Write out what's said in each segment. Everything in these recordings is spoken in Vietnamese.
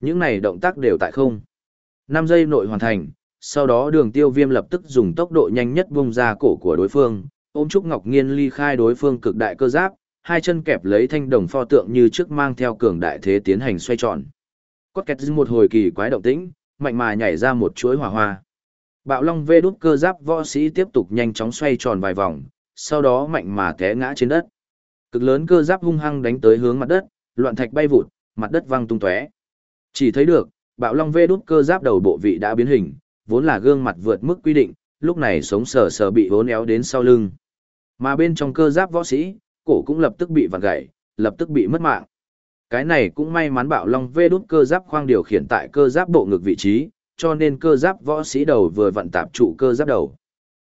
Những này động tác đều tại không. 5 giây nội hoàn thành, sau đó đường tiêu viêm lập tức dùng tốc độ nhanh nhất bung ra cổ của đối phương, ôm Trúc Ngọc Nghiên ly khai đối phương cực đại cơ giáp, hai chân kẹp lấy thanh đồng pho tượng như trước mang theo cường đại thế tiến hành xoay tròn. Cốt kẹt một hồi kỳ quái động tĩnh, mạnh mà nhảy ra một chuỗi hỏa hoa. Bạo Long vê đút cơ giáp võ sĩ tiếp tục nhanh chóng xoay tròn vài vòng, sau đó mạnh mà té ngã trên đất. Cực lớn cơ giáp hung hăng đánh tới hướng mặt đất, loạn thạch bay vụt, mặt đất văng tung tóe. Chỉ thấy được, Bạo Long vê đút cơ giáp đầu bộ vị đã biến hình, vốn là gương mặt vượt mức quy định, lúc này sống sờ sờ bị vốn éo đến sau lưng. Mà bên trong cơ giáp võ sĩ, cổ cũng lập tức bị vặn gãy, lập tức bị mất mạng. Cái này cũng may mắn bạo long vê đút cơ giáp khoang điều khiển tại cơ giáp bộ ngực vị trí, cho nên cơ giáp võ sĩ đầu vừa vặn tạp trụ cơ giáp đầu.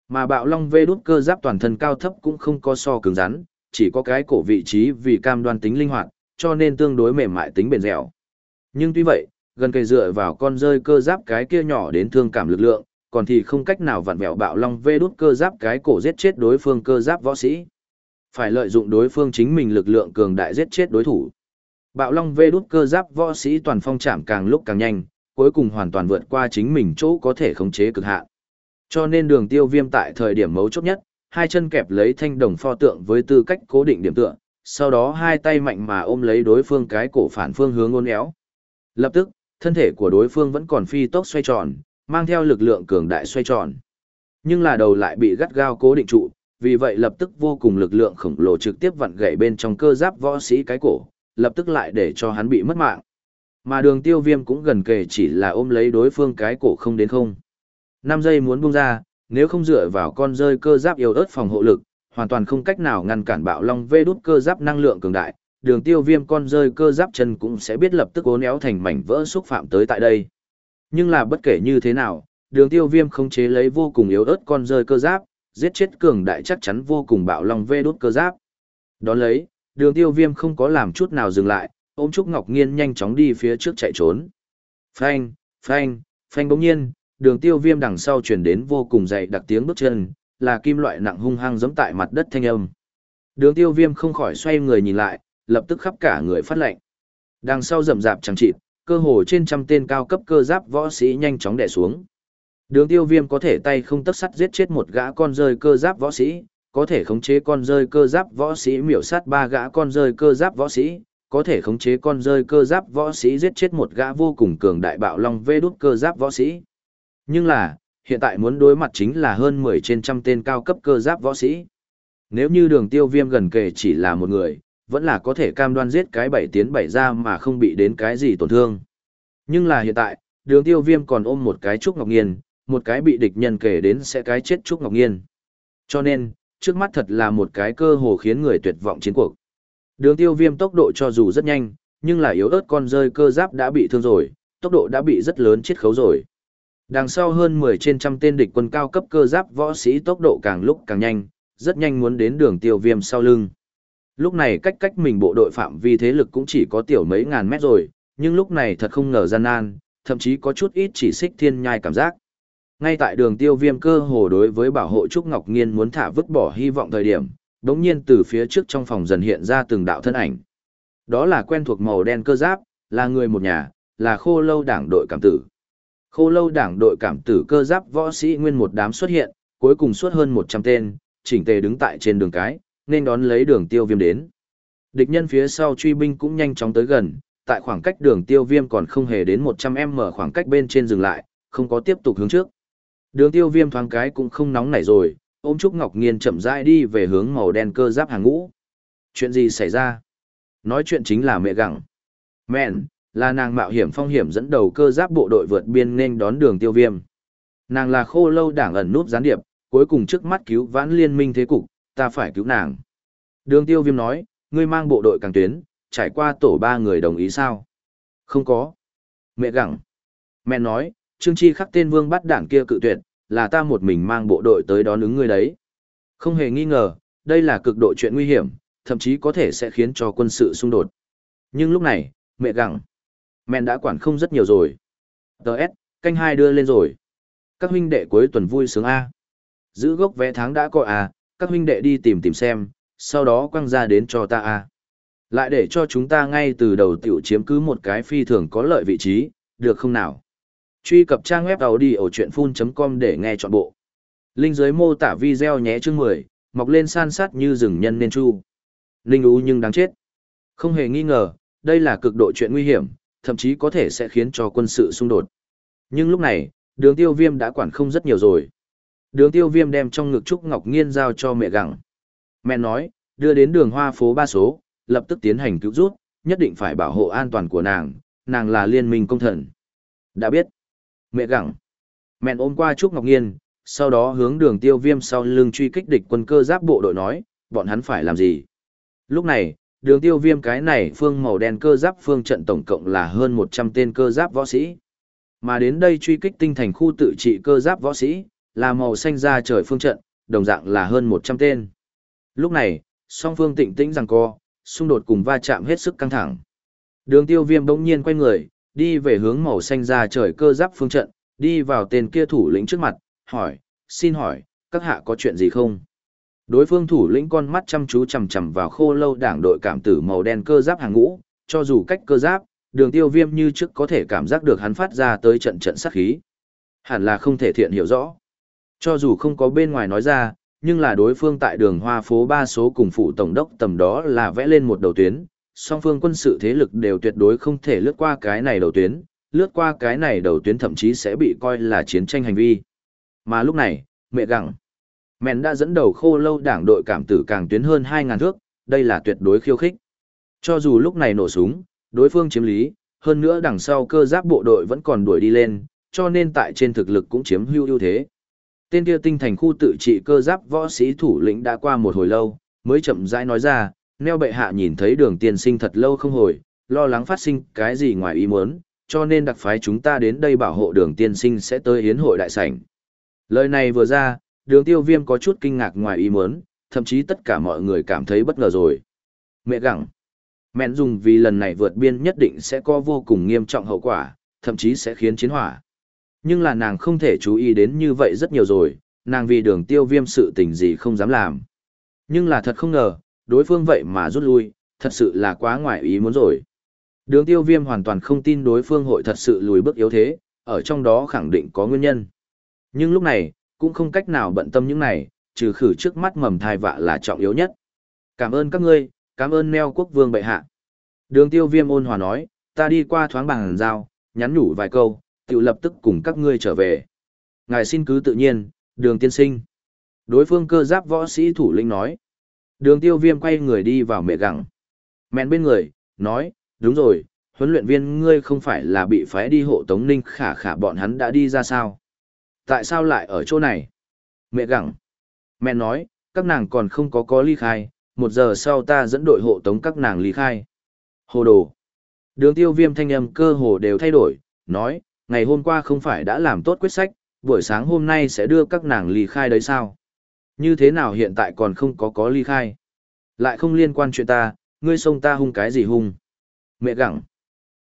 Mà bạo long vê đút cơ giáp toàn thân cao thấp cũng không có so cứng rắn, chỉ có cái cổ vị trí vì cam đoan tính linh hoạt, cho nên tương đối mềm mại tính bền dẻo. Nhưng tuy vậy, gần kề dựa vào con rơi cơ giáp cái kia nhỏ đến thương cảm lực lượng, còn thì không cách nào vặn vẹo bạo long vê đút cơ giáp cái cổ giết chết đối phương cơ giáp võ sĩ. Phải lợi dụng đối phương chính mình lực lượng cường đại giết chết đối thủ. Bạo long vê đút cơ giáp võ sĩ toàn phong chạm càng lúc càng nhanh, cuối cùng hoàn toàn vượt qua chính mình chỗ có thể khống chế cực hạn. Cho nên đường tiêu viêm tại thời điểm mấu chốt nhất, hai chân kẹp lấy thanh đồng pho tượng với tư cách cố định điểm tựa, sau đó hai tay mạnh mà ôm lấy đối phương cái cổ phản phương hướng ôn éo. Lập tức, thân thể của đối phương vẫn còn phi tốc xoay tròn, mang theo lực lượng cường đại xoay tròn. Nhưng là đầu lại bị gắt gao cố định trụ, vì vậy lập tức vô cùng lực lượng khổng lồ trực tiếp vặn gãy bên trong cơ giáp võ sĩ cái cổ, lập tức lại để cho hắn bị mất mạng. Mà đường tiêu viêm cũng gần kề chỉ là ôm lấy đối phương cái cổ không đến không. 5 giây muốn buông ra, nếu không dựa vào con rơi cơ giáp yếu ớt phòng hộ lực, hoàn toàn không cách nào ngăn cản bạo long vê đút cơ giáp năng lượng cường đại, đường tiêu viêm con rơi cơ giáp chân cũng sẽ biết lập tức ố néo thành mảnh vỡ xúc phạm tới tại đây. Nhưng là bất kể như thế nào, đường tiêu viêm không chế lấy vô cùng yếu ớt con rơi cơ giáp, giết chết cường đại chắc chắn vô cùng bạo lòng vê đốt cơ giáp. Đón lấy, đường tiêu viêm không có làm chút nào dừng lại, ôm Trúc Ngọc Nghiên nhanh chóng đi phía trước chạy trốn. Phanh, phanh, phanh bỗng nhiên, đường tiêu viêm đằng sau chuyển đến vô cùng dày đặc tiếng bước chân, là kim loại nặng hung hăng giống tại mặt đất thanh âm. Đường tiêu viêm không khỏi xoay người nhìn lại, lập tức khắp cả người phát lệnh. Đằng sau rầm rạp chẳng chịt, cơ hồ trên trăm tên cao cấp cơ giáp võ sĩ nhanh chóng đè xuống. Đường tiêu viêm có thể tay không tất sắt giết chết một gã con rơi cơ giáp võ sĩ, có thể khống chế con rơi cơ giáp võ sĩ miểu sát ba gã con rơi cơ giáp võ sĩ, có thể khống chế con rơi cơ giáp võ sĩ giết chết một gã vô cùng cường đại bạo long vê đút cơ giáp võ sĩ. Nhưng là, hiện tại muốn đối mặt chính là hơn 10 trên trăm tên cao cấp cơ giáp võ sĩ. Nếu như đường tiêu viêm gần kề chỉ là một người, vẫn là có thể cam đoan giết cái bảy tiến bảy ra mà không bị đến cái gì tổn thương. Nhưng là hiện tại, đường tiêu viêm còn ôm một cái trúc ngọc nghiên, một cái bị địch nhân kể đến sẽ cái chết trúc ngọc nghiên. Cho nên, trước mắt thật là một cái cơ hồ khiến người tuyệt vọng chiến cuộc. Đường tiêu viêm tốc độ cho dù rất nhanh, nhưng là yếu ớt con rơi cơ giáp đã bị thương rồi, tốc độ đã bị rất lớn chết khấu rồi. Đằng sau hơn 10 trên trăm tên địch quân cao cấp cơ giáp võ sĩ tốc độ càng lúc càng nhanh, rất nhanh muốn đến đường tiêu viêm sau lưng. Lúc này cách cách mình bộ đội phạm vi thế lực cũng chỉ có tiểu mấy ngàn mét rồi, nhưng lúc này thật không ngờ gian nan, thậm chí có chút ít chỉ xích thiên nhai cảm giác. Ngay tại đường tiêu viêm cơ hồ đối với bảo hộ Trúc Ngọc Nghiên muốn thả vứt bỏ hy vọng thời điểm, đống nhiên từ phía trước trong phòng dần hiện ra từng đạo thân ảnh. Đó là quen thuộc màu đen cơ giáp, là người một nhà, là khô lâu đảng đội cảm tử. Khô lâu đảng đội cảm tử cơ giáp võ sĩ nguyên một đám xuất hiện, cuối cùng suốt hơn 100 tên, chỉnh tề đứng tại trên đường cái, nên đón lấy đường tiêu viêm đến. Địch nhân phía sau truy binh cũng nhanh chóng tới gần, tại khoảng cách đường tiêu viêm còn không hề đến 100m khoảng cách bên trên dừng lại, không có tiếp tục hướng trước. Đường tiêu viêm thoáng cái cũng không nóng nảy rồi, ôm Trúc Ngọc Nghiên chậm rãi đi về hướng màu đen cơ giáp hàng ngũ. Chuyện gì xảy ra? Nói chuyện chính là mẹ gặng. Mẹn, là nàng mạo hiểm phong hiểm dẫn đầu cơ giáp bộ đội vượt biên nên đón đường tiêu viêm. Nàng là khô lâu đảng ẩn núp gián điệp, cuối cùng trước mắt cứu vãn liên minh thế cục, ta phải cứu nàng. Đường tiêu viêm nói, ngươi mang bộ đội càng tuyến, trải qua tổ ba người đồng ý sao? Không có. Mẹ gặng. Mẹ nói, Trương Chi khắc tên vương bắt đảng kia cự tuyệt, là ta một mình mang bộ đội tới đón ứng ngươi đấy. Không hề nghi ngờ, đây là cực độ chuyện nguy hiểm, thậm chí có thể sẽ khiến cho quân sự xung đột. Nhưng lúc này, mẹ gặng. Mẹ đã quản không rất nhiều rồi. Đợt, canh hai đưa lên rồi. Các huynh đệ cuối tuần vui sướng A. Giữ gốc vé tháng đã coi à, các huynh đệ đi tìm tìm xem, sau đó quăng ra đến cho ta A. Lại để cho chúng ta ngay từ đầu tiểu chiếm cứ một cái phi thường có lợi vị trí, được không nào? Truy cập trang web đầu đi ở chuyện full.com để nghe trọn bộ. Linh dưới mô tả video nhé chương 10, mọc lên san sát như rừng nhân nên chu. Linh ú nhưng đáng chết. Không hề nghi ngờ, đây là cực độ chuyện nguy hiểm, thậm chí có thể sẽ khiến cho quân sự xung đột. Nhưng lúc này, đường tiêu viêm đã quản không rất nhiều rồi. Đường tiêu viêm đem trong ngực Trúc Ngọc Nghiên giao cho mẹ gặng. Mẹ nói, đưa đến đường hoa phố ba số, lập tức tiến hành cứu rút, nhất định phải bảo hộ an toàn của nàng, nàng là liên minh công thần. Đã biết. Mẹ gặng. Mẹ ôm qua Trúc Ngọc Nghiên, sau đó hướng đường tiêu viêm sau lưng truy kích địch quân cơ giáp bộ đội nói, bọn hắn phải làm gì. Lúc này, đường tiêu viêm cái này phương màu đen cơ giáp phương trận tổng cộng là hơn 100 tên cơ giáp võ sĩ. Mà đến đây truy kích tinh thành khu tự trị cơ giáp võ sĩ, là màu xanh ra trời phương trận, đồng dạng là hơn 100 tên. Lúc này, song phương tĩnh tĩnh rằng co, xung đột cùng va chạm hết sức căng thẳng. Đường tiêu viêm bỗng nhiên quay người, đi về hướng màu xanh ra trời cơ giáp phương trận, đi vào tên kia thủ lĩnh trước mặt, hỏi, xin hỏi, các hạ có chuyện gì không? Đối phương thủ lĩnh con mắt chăm chú chầm chầm vào khô lâu đảng đội cảm tử màu đen cơ giáp hàng ngũ, cho dù cách cơ giáp, đường tiêu viêm như trước có thể cảm giác được hắn phát ra tới trận trận sát khí. Hẳn là không thể thiện hiểu rõ. Cho dù không có bên ngoài nói ra, nhưng là đối phương tại đường hoa phố ba số cùng phụ tổng đốc tầm đó là vẽ lên một đầu tuyến, song phương quân sự thế lực đều tuyệt đối không thể lướt qua cái này đầu tuyến, lướt qua cái này đầu tuyến thậm chí sẽ bị coi là chiến tranh hành vi. Mà lúc này, mẹ gặng, mẹn đã dẫn đầu khô lâu đảng đội cảm tử càng tuyến hơn 2.000 thước, đây là tuyệt đối khiêu khích. Cho dù lúc này nổ súng, đối phương chiếm lý, hơn nữa đằng sau cơ giáp bộ đội vẫn còn đuổi đi lên, cho nên tại trên thực lực cũng chiếm hưu ưu thế. Tên kia tinh thành khu tự trị cơ giáp võ sĩ thủ lĩnh đã qua một hồi lâu, mới chậm rãi nói ra, neo bệ hạ nhìn thấy đường tiên sinh thật lâu không hồi, lo lắng phát sinh cái gì ngoài ý muốn, cho nên đặc phái chúng ta đến đây bảo hộ đường tiên sinh sẽ tới hiến hội đại sảnh. Lời này vừa ra, đường tiêu viêm có chút kinh ngạc ngoài ý muốn, thậm chí tất cả mọi người cảm thấy bất ngờ rồi. Mẹ gặng. Mẹn dùng vì lần này vượt biên nhất định sẽ có vô cùng nghiêm trọng hậu quả, thậm chí sẽ khiến chiến hỏa. Nhưng là nàng không thể chú ý đến như vậy rất nhiều rồi, nàng vì đường tiêu viêm sự tình gì không dám làm. Nhưng là thật không ngờ, đối phương vậy mà rút lui, thật sự là quá ngoài ý muốn rồi. Đường tiêu viêm hoàn toàn không tin đối phương hội thật sự lùi bước yếu thế, ở trong đó khẳng định có nguyên nhân. Nhưng lúc này, cũng không cách nào bận tâm những này, trừ khử trước mắt mầm thai vạ là trọng yếu nhất. Cảm ơn các ngươi, cảm ơn neo quốc vương bệ hạ. Đường tiêu viêm ôn hòa nói, ta đi qua thoáng bằng giao, nhắn nhủ vài câu, tự lập tức cùng các ngươi trở về. Ngài xin cứ tự nhiên, đường tiên sinh. Đối phương cơ giáp võ sĩ thủ lĩnh nói. Đường tiêu viêm quay người đi vào mẹ gặng. Mẹn bên người, nói, đúng rồi, huấn luyện viên ngươi không phải là bị phái đi hộ tống ninh khả khả bọn hắn đã đi ra sao? Tại sao lại ở chỗ này? Mẹ gặng. Mẹ nói, các nàng còn không có có ly khai, một giờ sau ta dẫn đội hộ tống các nàng ly khai. Hồ đồ. Đường tiêu viêm thanh âm cơ hồ đều thay đổi, nói, ngày hôm qua không phải đã làm tốt quyết sách, buổi sáng hôm nay sẽ đưa các nàng ly khai đấy sao? Như thế nào hiện tại còn không có có ly khai? Lại không liên quan chuyện ta, ngươi xông ta hung cái gì hung? Mẹ gặng.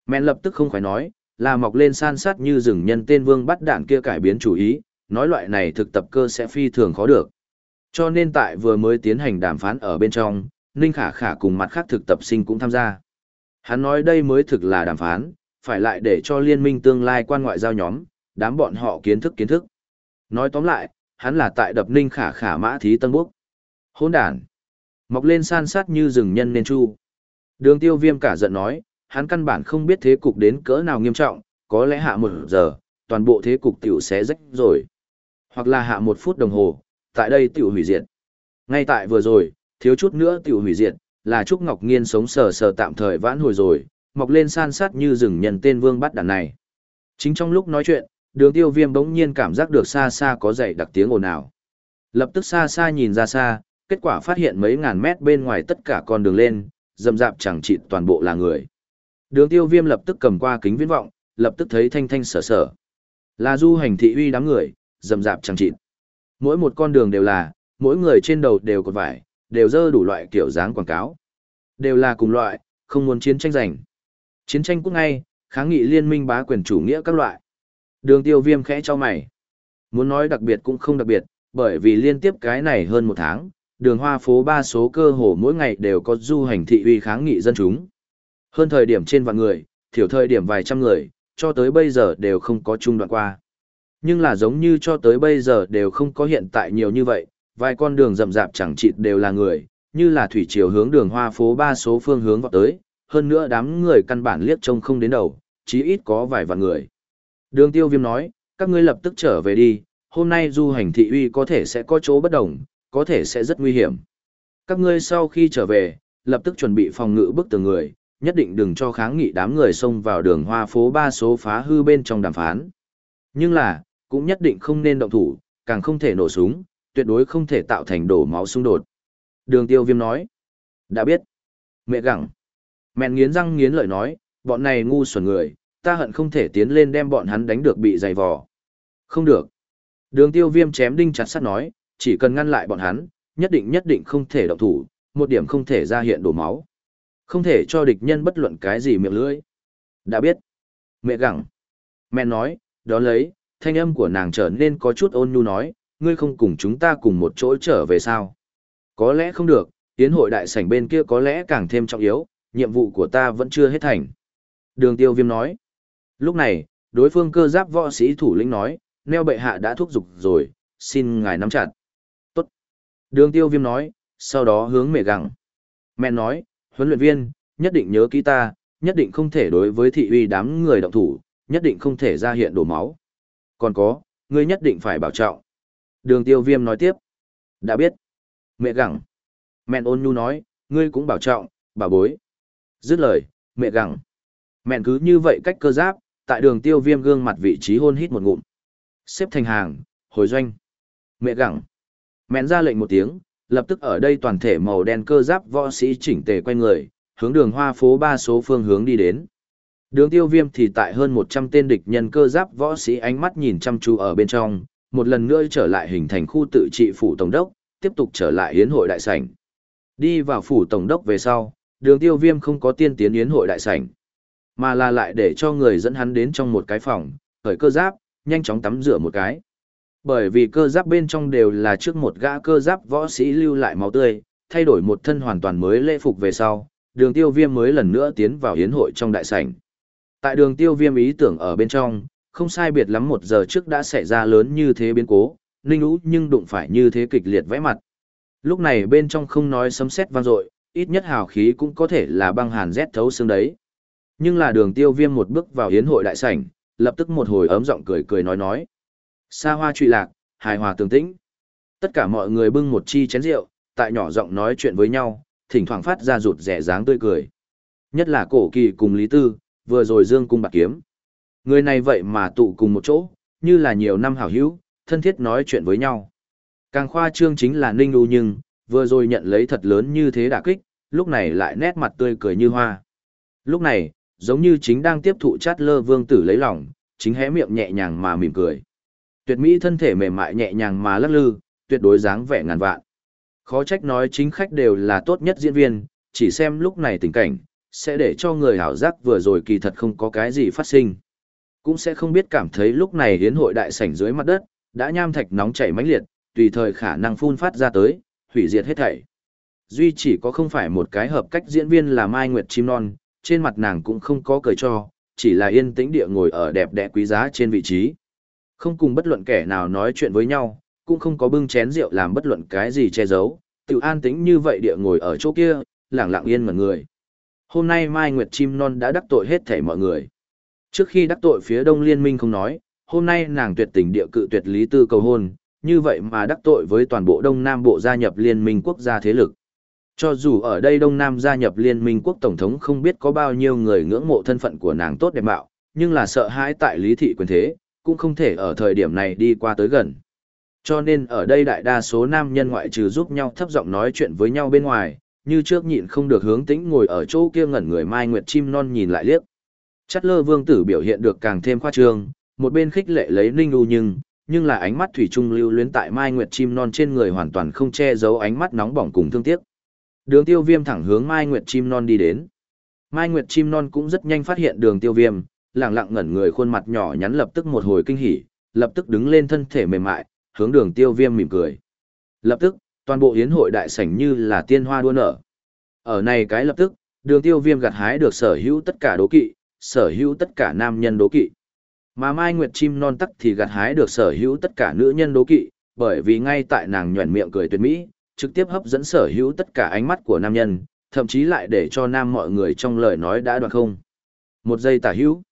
Mẹ lập tức không phải nói, là mọc lên san sát như rừng nhân tên vương bắt đạn kia cải biến chủ ý, nói loại này thực tập cơ sẽ phi thường khó được. Cho nên tại vừa mới tiến hành đàm phán ở bên trong, Ninh Khả Khả cùng mặt khác thực tập sinh cũng tham gia. Hắn nói đây mới thực là đàm phán, phải lại để cho liên minh tương lai quan ngoại giao nhóm, đám bọn họ kiến thức kiến thức. Nói tóm lại, hắn là tại đập Ninh Khả Khả mã thí tân bốc. Hôn đàn. Mọc lên san sát như rừng nhân nên chu. Đường tiêu viêm cả giận nói, hắn căn bản không biết thế cục đến cỡ nào nghiêm trọng, có lẽ hạ một giờ, toàn bộ thế cục tiểu sẽ rách rồi. Hoặc là hạ một phút đồng hồ, tại đây tiểu hủy diệt. Ngay tại vừa rồi, thiếu chút nữa tiểu hủy diệt, là Trúc Ngọc Nghiên sống sờ sờ tạm thời vãn hồi rồi, mọc lên san sát như rừng nhân tên vương bắt đàn này. Chính trong lúc nói chuyện, đường tiêu viêm bỗng nhiên cảm giác được xa xa có dậy đặc tiếng ồn ào. Lập tức xa xa nhìn ra xa, kết quả phát hiện mấy ngàn mét bên ngoài tất cả con đường lên, dầm dạp chẳng chịt toàn bộ là người. Đường tiêu viêm lập tức cầm qua kính viễn vọng, lập tức thấy thanh thanh sở sở. Là du hành thị uy đám người, dầm dạp chẳng chịt. Mỗi một con đường đều là, mỗi người trên đầu đều cột vải, đều dơ đủ loại kiểu dáng quảng cáo. Đều là cùng loại, không muốn chiến tranh giành. Chiến tranh cũng ngay, kháng nghị liên minh bá quyền chủ nghĩa các loại. Đường tiêu viêm khẽ cho mày. Muốn nói đặc biệt cũng không đặc biệt, bởi vì liên tiếp cái này hơn một tháng, đường hoa phố ba số cơ hồ mỗi ngày đều có du hành thị uy kháng nghị dân chúng. Hơn thời điểm trên vạn người, thiểu thời điểm vài trăm người, cho tới bây giờ đều không có trung đoạn qua. Nhưng là giống như cho tới bây giờ đều không có hiện tại nhiều như vậy, vài con đường rậm rạp chẳng chịt đều là người, như là thủy chiều hướng đường hoa phố ba số phương hướng vào tới, hơn nữa đám người căn bản liếc trông không đến đầu, chí ít có vài vạn người. Đường tiêu viêm nói, các ngươi lập tức trở về đi, hôm nay du hành thị uy có thể sẽ có chỗ bất đồng, có thể sẽ rất nguy hiểm. Các ngươi sau khi trở về, lập tức chuẩn bị phòng ngự bức tường người, nhất định đừng cho kháng nghị đám người xông vào đường hoa phố ba số phá hư bên trong đàm phán. Nhưng là, cũng nhất định không nên động thủ, càng không thể nổ súng, tuyệt đối không thể tạo thành đổ máu xung đột. Đường tiêu viêm nói. Đã biết. Mẹ gặng. Mẹ nghiến răng nghiến lợi nói, bọn này ngu xuẩn người, ta hận không thể tiến lên đem bọn hắn đánh được bị dày vò. Không được. Đường tiêu viêm chém đinh chặt sắt nói, chỉ cần ngăn lại bọn hắn, nhất định nhất định không thể động thủ, một điểm không thể ra hiện đổ máu. Không thể cho địch nhân bất luận cái gì miệng lưỡi. Đã biết. Mẹ gặng. Mẹ nói, đó lấy, thanh âm của nàng trở nên có chút ôn nhu nói, ngươi không cùng chúng ta cùng một chỗ trở về sao? Có lẽ không được, tiến hội đại sảnh bên kia có lẽ càng thêm trọng yếu, nhiệm vụ của ta vẫn chưa hết thành. Đường tiêu viêm nói. Lúc này, đối phương cơ giáp võ sĩ thủ lĩnh nói, neo bệ hạ đã thúc giục rồi, xin ngài nắm chặt. Tốt. Đường tiêu viêm nói, sau đó hướng mẹ gặng. Mẹ nói, huấn luyện viên, nhất định nhớ kỹ ta, nhất định không thể đối với thị uy đám người động thủ, nhất định không thể ra hiện đổ máu. Còn có, ngươi nhất định phải bảo trọng. Đường tiêu viêm nói tiếp. Đã biết. Mẹ gặng. Mẹ ôn nhu nói, ngươi cũng bảo trọng, bảo bối. Dứt lời, mẹ gặng. Mẹ cứ như vậy cách cơ giáp, tại đường tiêu viêm gương mặt vị trí hôn hít một ngụm. Xếp thành hàng, hồi doanh. Mẹ gặng. Mẹ ra lệnh một tiếng, lập tức ở đây toàn thể màu đen cơ giáp võ sĩ chỉnh tề quay người, hướng đường hoa phố ba số phương hướng đi đến. Đường tiêu viêm thì tại hơn 100 tên địch nhân cơ giáp võ sĩ ánh mắt nhìn chăm chú ở bên trong, một lần nữa trở lại hình thành khu tự trị phủ tổng đốc, tiếp tục trở lại hiến hội đại sảnh. Đi vào phủ tổng đốc về sau, đường tiêu viêm không có tiên tiến yến hội đại sảnh, mà là lại để cho người dẫn hắn đến trong một cái phòng, khởi cơ giáp, nhanh chóng tắm rửa một cái. Bởi vì cơ giáp bên trong đều là trước một gã cơ giáp võ sĩ lưu lại máu tươi, thay đổi một thân hoàn toàn mới lễ phục về sau, đường tiêu viêm mới lần nữa tiến vào yến hội trong đại sảnh. Tại đường tiêu viêm ý tưởng ở bên trong, không sai biệt lắm một giờ trước đã xảy ra lớn như thế biến cố, ninh ú nhưng đụng phải như thế kịch liệt vẽ mặt. Lúc này bên trong không nói sấm sét vang dội ít nhất hào khí cũng có thể là băng hàn rét thấu xương đấy. Nhưng là đường tiêu viêm một bước vào hiến hội đại sảnh, lập tức một hồi ấm giọng cười cười nói nói. Xa hoa trụy lạc, hài hòa tường tĩnh. Tất cả mọi người bưng một chi chén rượu, tại nhỏ giọng nói chuyện với nhau, thỉnh thoảng phát ra rụt rẻ dáng tươi cười. Nhất là cổ kỳ cùng Lý Tư, vừa rồi dương cung bạc kiếm. Người này vậy mà tụ cùng một chỗ, như là nhiều năm hảo hữu, thân thiết nói chuyện với nhau. Càng khoa trương chính là Ninh U nhưng, vừa rồi nhận lấy thật lớn như thế đả kích, lúc này lại nét mặt tươi cười như hoa. Lúc này, giống như chính đang tiếp thụ chát lơ vương tử lấy lòng, chính hé miệng nhẹ nhàng mà mỉm cười. Tuyệt mỹ thân thể mềm mại nhẹ nhàng mà lắc lư, tuyệt đối dáng vẻ ngàn vạn. Khó trách nói chính khách đều là tốt nhất diễn viên, chỉ xem lúc này tình cảnh, sẽ để cho người hảo giác vừa rồi kỳ thật không có cái gì phát sinh. Cũng sẽ không biết cảm thấy lúc này hiến hội đại sảnh dưới mặt đất, đã nham thạch nóng chảy mãnh liệt, tùy thời khả năng phun phát ra tới, hủy diệt hết thảy. Duy chỉ có không phải một cái hợp cách diễn viên là Mai Nguyệt Chim Non, trên mặt nàng cũng không có cười cho, chỉ là yên tĩnh địa ngồi ở đẹp đẽ quý giá trên vị trí. Không cùng bất luận kẻ nào nói chuyện với nhau, cũng không có bưng chén rượu làm bất luận cái gì che giấu, tự an tĩnh như vậy địa ngồi ở chỗ kia, lặng lặng yên ngẩn người. Hôm nay Mai Nguyệt Chim Non đã đắc tội hết thảy mọi người. Trước khi đắc tội phía Đông Liên minh không nói, hôm nay nàng tuyệt tình địa cự tuyệt lý tư cầu hôn, như vậy mà đắc tội với toàn bộ Đông Nam Bộ gia nhập Liên minh quốc gia thế lực. Cho dù ở đây Đông Nam gia nhập Liên minh quốc Tổng thống không biết có bao nhiêu người ngưỡng mộ thân phận của nàng tốt đẹp mạo, nhưng là sợ hãi tại lý thị quyền thế, cũng không thể ở thời điểm này đi qua tới gần. Cho nên ở đây đại đa số nam nhân ngoại trừ giúp nhau thấp giọng nói chuyện với nhau bên ngoài, như trước nhịn không được hướng tĩnh ngồi ở chỗ kia ngẩn người Mai Nguyệt chim non nhìn lại liếc. Chắt lơ vương tử biểu hiện được càng thêm khoa trương, một bên khích lệ lấy Ninh U nhưng, nhưng là ánh mắt thủy trung lưu luyến tại Mai Nguyệt chim non trên người hoàn toàn không che giấu ánh mắt nóng bỏng cùng thương tiếc. Đường Tiêu Viêm thẳng hướng Mai Nguyệt chim non đi đến. Mai Nguyệt chim non cũng rất nhanh phát hiện Đường Tiêu Viêm, lặng lặng ngẩn người khuôn mặt nhỏ nhắn lập tức một hồi kinh hỉ, lập tức đứng lên thân thể mềm mại, hướng Đường Tiêu Viêm mỉm cười. Lập tức, Toàn bộ yến hội đại sảnh như là tiên hoa đua nở. Ở này cái lập tức, đường tiêu viêm gặt hái được sở hữu tất cả đố kỵ, sở hữu tất cả nam nhân đố kỵ. Mà Mai Nguyệt chim non tắc thì gặt hái được sở hữu tất cả nữ nhân đố kỵ, bởi vì ngay tại nàng nhuẩn miệng cười tuyệt mỹ, trực tiếp hấp dẫn sở hữu tất cả ánh mắt của nam nhân, thậm chí lại để cho nam mọi người trong lời nói đã đoạn không. Một giây tả hữu.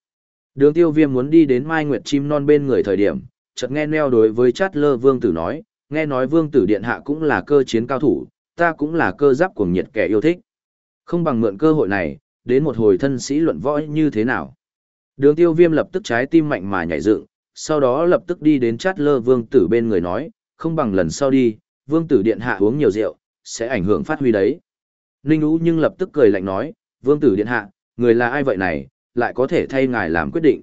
Đường tiêu viêm muốn đi đến Mai Nguyệt chim non bên người thời điểm, chợt nghe neo đối với chát lơ vương tử nói, nghe nói vương tử điện hạ cũng là cơ chiến cao thủ, ta cũng là cơ giáp cuồng nhiệt kẻ yêu thích. Không bằng mượn cơ hội này, đến một hồi thân sĩ luận võ như thế nào. Đường tiêu viêm lập tức trái tim mạnh mà nhảy dựng, sau đó lập tức đi đến chát lơ vương tử bên người nói, không bằng lần sau đi, vương tử điện hạ uống nhiều rượu, sẽ ảnh hưởng phát huy đấy. Ninh Ú nhưng lập tức cười lạnh nói, vương tử điện hạ, người là ai vậy này, lại có thể thay ngài làm quyết định.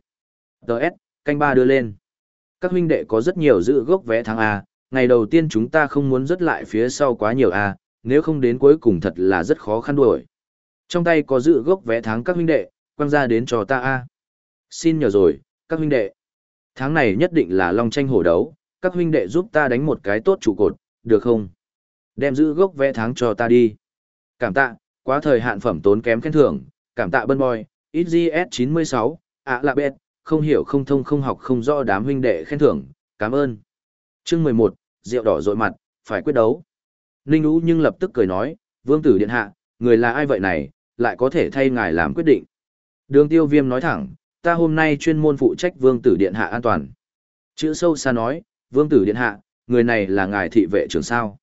Đợt, canh ba đưa lên. Các huynh đệ có rất nhiều giữ gốc vé tháng A, ngày đầu tiên chúng ta không muốn rớt lại phía sau quá nhiều A, nếu không đến cuối cùng thật là rất khó khăn đuổi. Trong tay có giữ gốc vé tháng các huynh đệ, quăng ra đến cho ta A. Xin nhờ rồi, các huynh đệ. Tháng này nhất định là long tranh hổ đấu, các huynh đệ giúp ta đánh một cái tốt trụ cột, được không? Đem giữ gốc vẽ tháng cho ta đi. Cảm tạ, quá thời hạn phẩm tốn kém khen thưởng, cảm tạ bân boy, XGS96, ạ lạ bẹt, không hiểu không thông không học không rõ đám huynh đệ khen thưởng, cảm ơn. Chương 11, rượu đỏ rội mặt, phải quyết đấu. Ninh Ú nhưng lập tức cười nói, vương tử điện hạ, người là ai vậy này, lại có thể thay ngài làm quyết định. Đường tiêu viêm nói thẳng, ta hôm nay chuyên môn phụ trách vương tử điện hạ an toàn. Chữ sâu xa nói, vương tử điện hạ, người này là ngài thị vệ trưởng sao.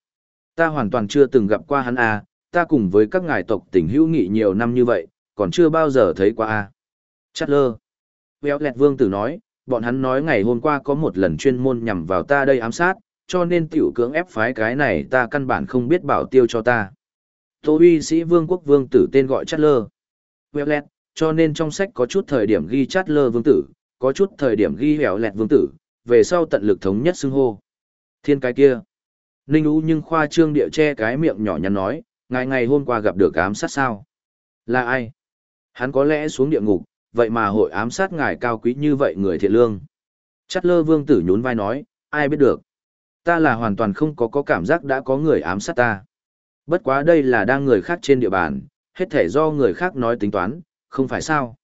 Ta hoàn toàn chưa từng gặp qua hắn à, ta cùng với các ngài tộc tỉnh hữu nghị nhiều năm như vậy, còn chưa bao giờ thấy qua à. Chát lơ. Véo lẹt vương tử nói, bọn hắn nói ngày hôm qua có một lần chuyên môn nhằm vào ta đây ám sát, cho nên tiểu cưỡng ép phái cái này ta căn bản không biết bảo tiêu cho ta. Tô uy sĩ vương quốc vương tử tên gọi Chát lơ. Véo lẹt, cho nên trong sách có chút thời điểm ghi Chát lơ vương tử, có chút thời điểm ghi hẻo lẹt vương tử, về sau tận lực thống nhất xưng hô. Thiên cái kia. Ninh Ú nhưng khoa trương địa che cái miệng nhỏ nhắn nói, ngày ngày hôm qua gặp được ám sát sao? Là ai? Hắn có lẽ xuống địa ngục, vậy mà hội ám sát ngài cao quý như vậy người thiện lương. Chắt lơ vương tử nhún vai nói, ai biết được. Ta là hoàn toàn không có có cảm giác đã có người ám sát ta. Bất quá đây là đang người khác trên địa bàn, hết thể do người khác nói tính toán, không phải sao.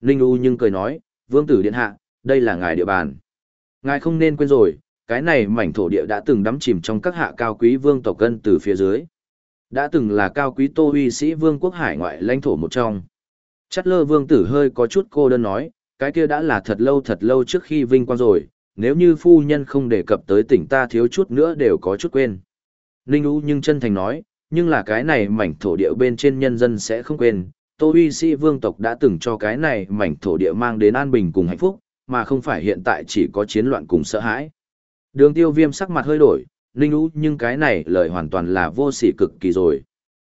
Ninh U nhưng cười nói, vương tử điện hạ, đây là ngài địa bàn. Ngài không nên quên rồi, cái này mảnh thổ địa đã từng đắm chìm trong các hạ cao quý vương tộc cân từ phía dưới. Đã từng là cao quý tô huy sĩ vương quốc hải ngoại lãnh thổ một trong. Chắt lơ vương tử hơi có chút cô đơn nói, cái kia đã là thật lâu thật lâu trước khi vinh quang rồi, nếu như phu nhân không đề cập tới tỉnh ta thiếu chút nữa đều có chút quên. Ninh Ú nhưng chân thành nói, nhưng là cái này mảnh thổ địa bên trên nhân dân sẽ không quên, Tô Huy Sĩ vương tộc đã từng cho cái này mảnh thổ địa mang đến an bình cùng hạnh phúc, mà không phải hiện tại chỉ có chiến loạn cùng sợ hãi. Đường tiêu viêm sắc mặt hơi đổi, Ninh U nhưng cái này lời hoàn toàn là vô sỉ cực kỳ rồi.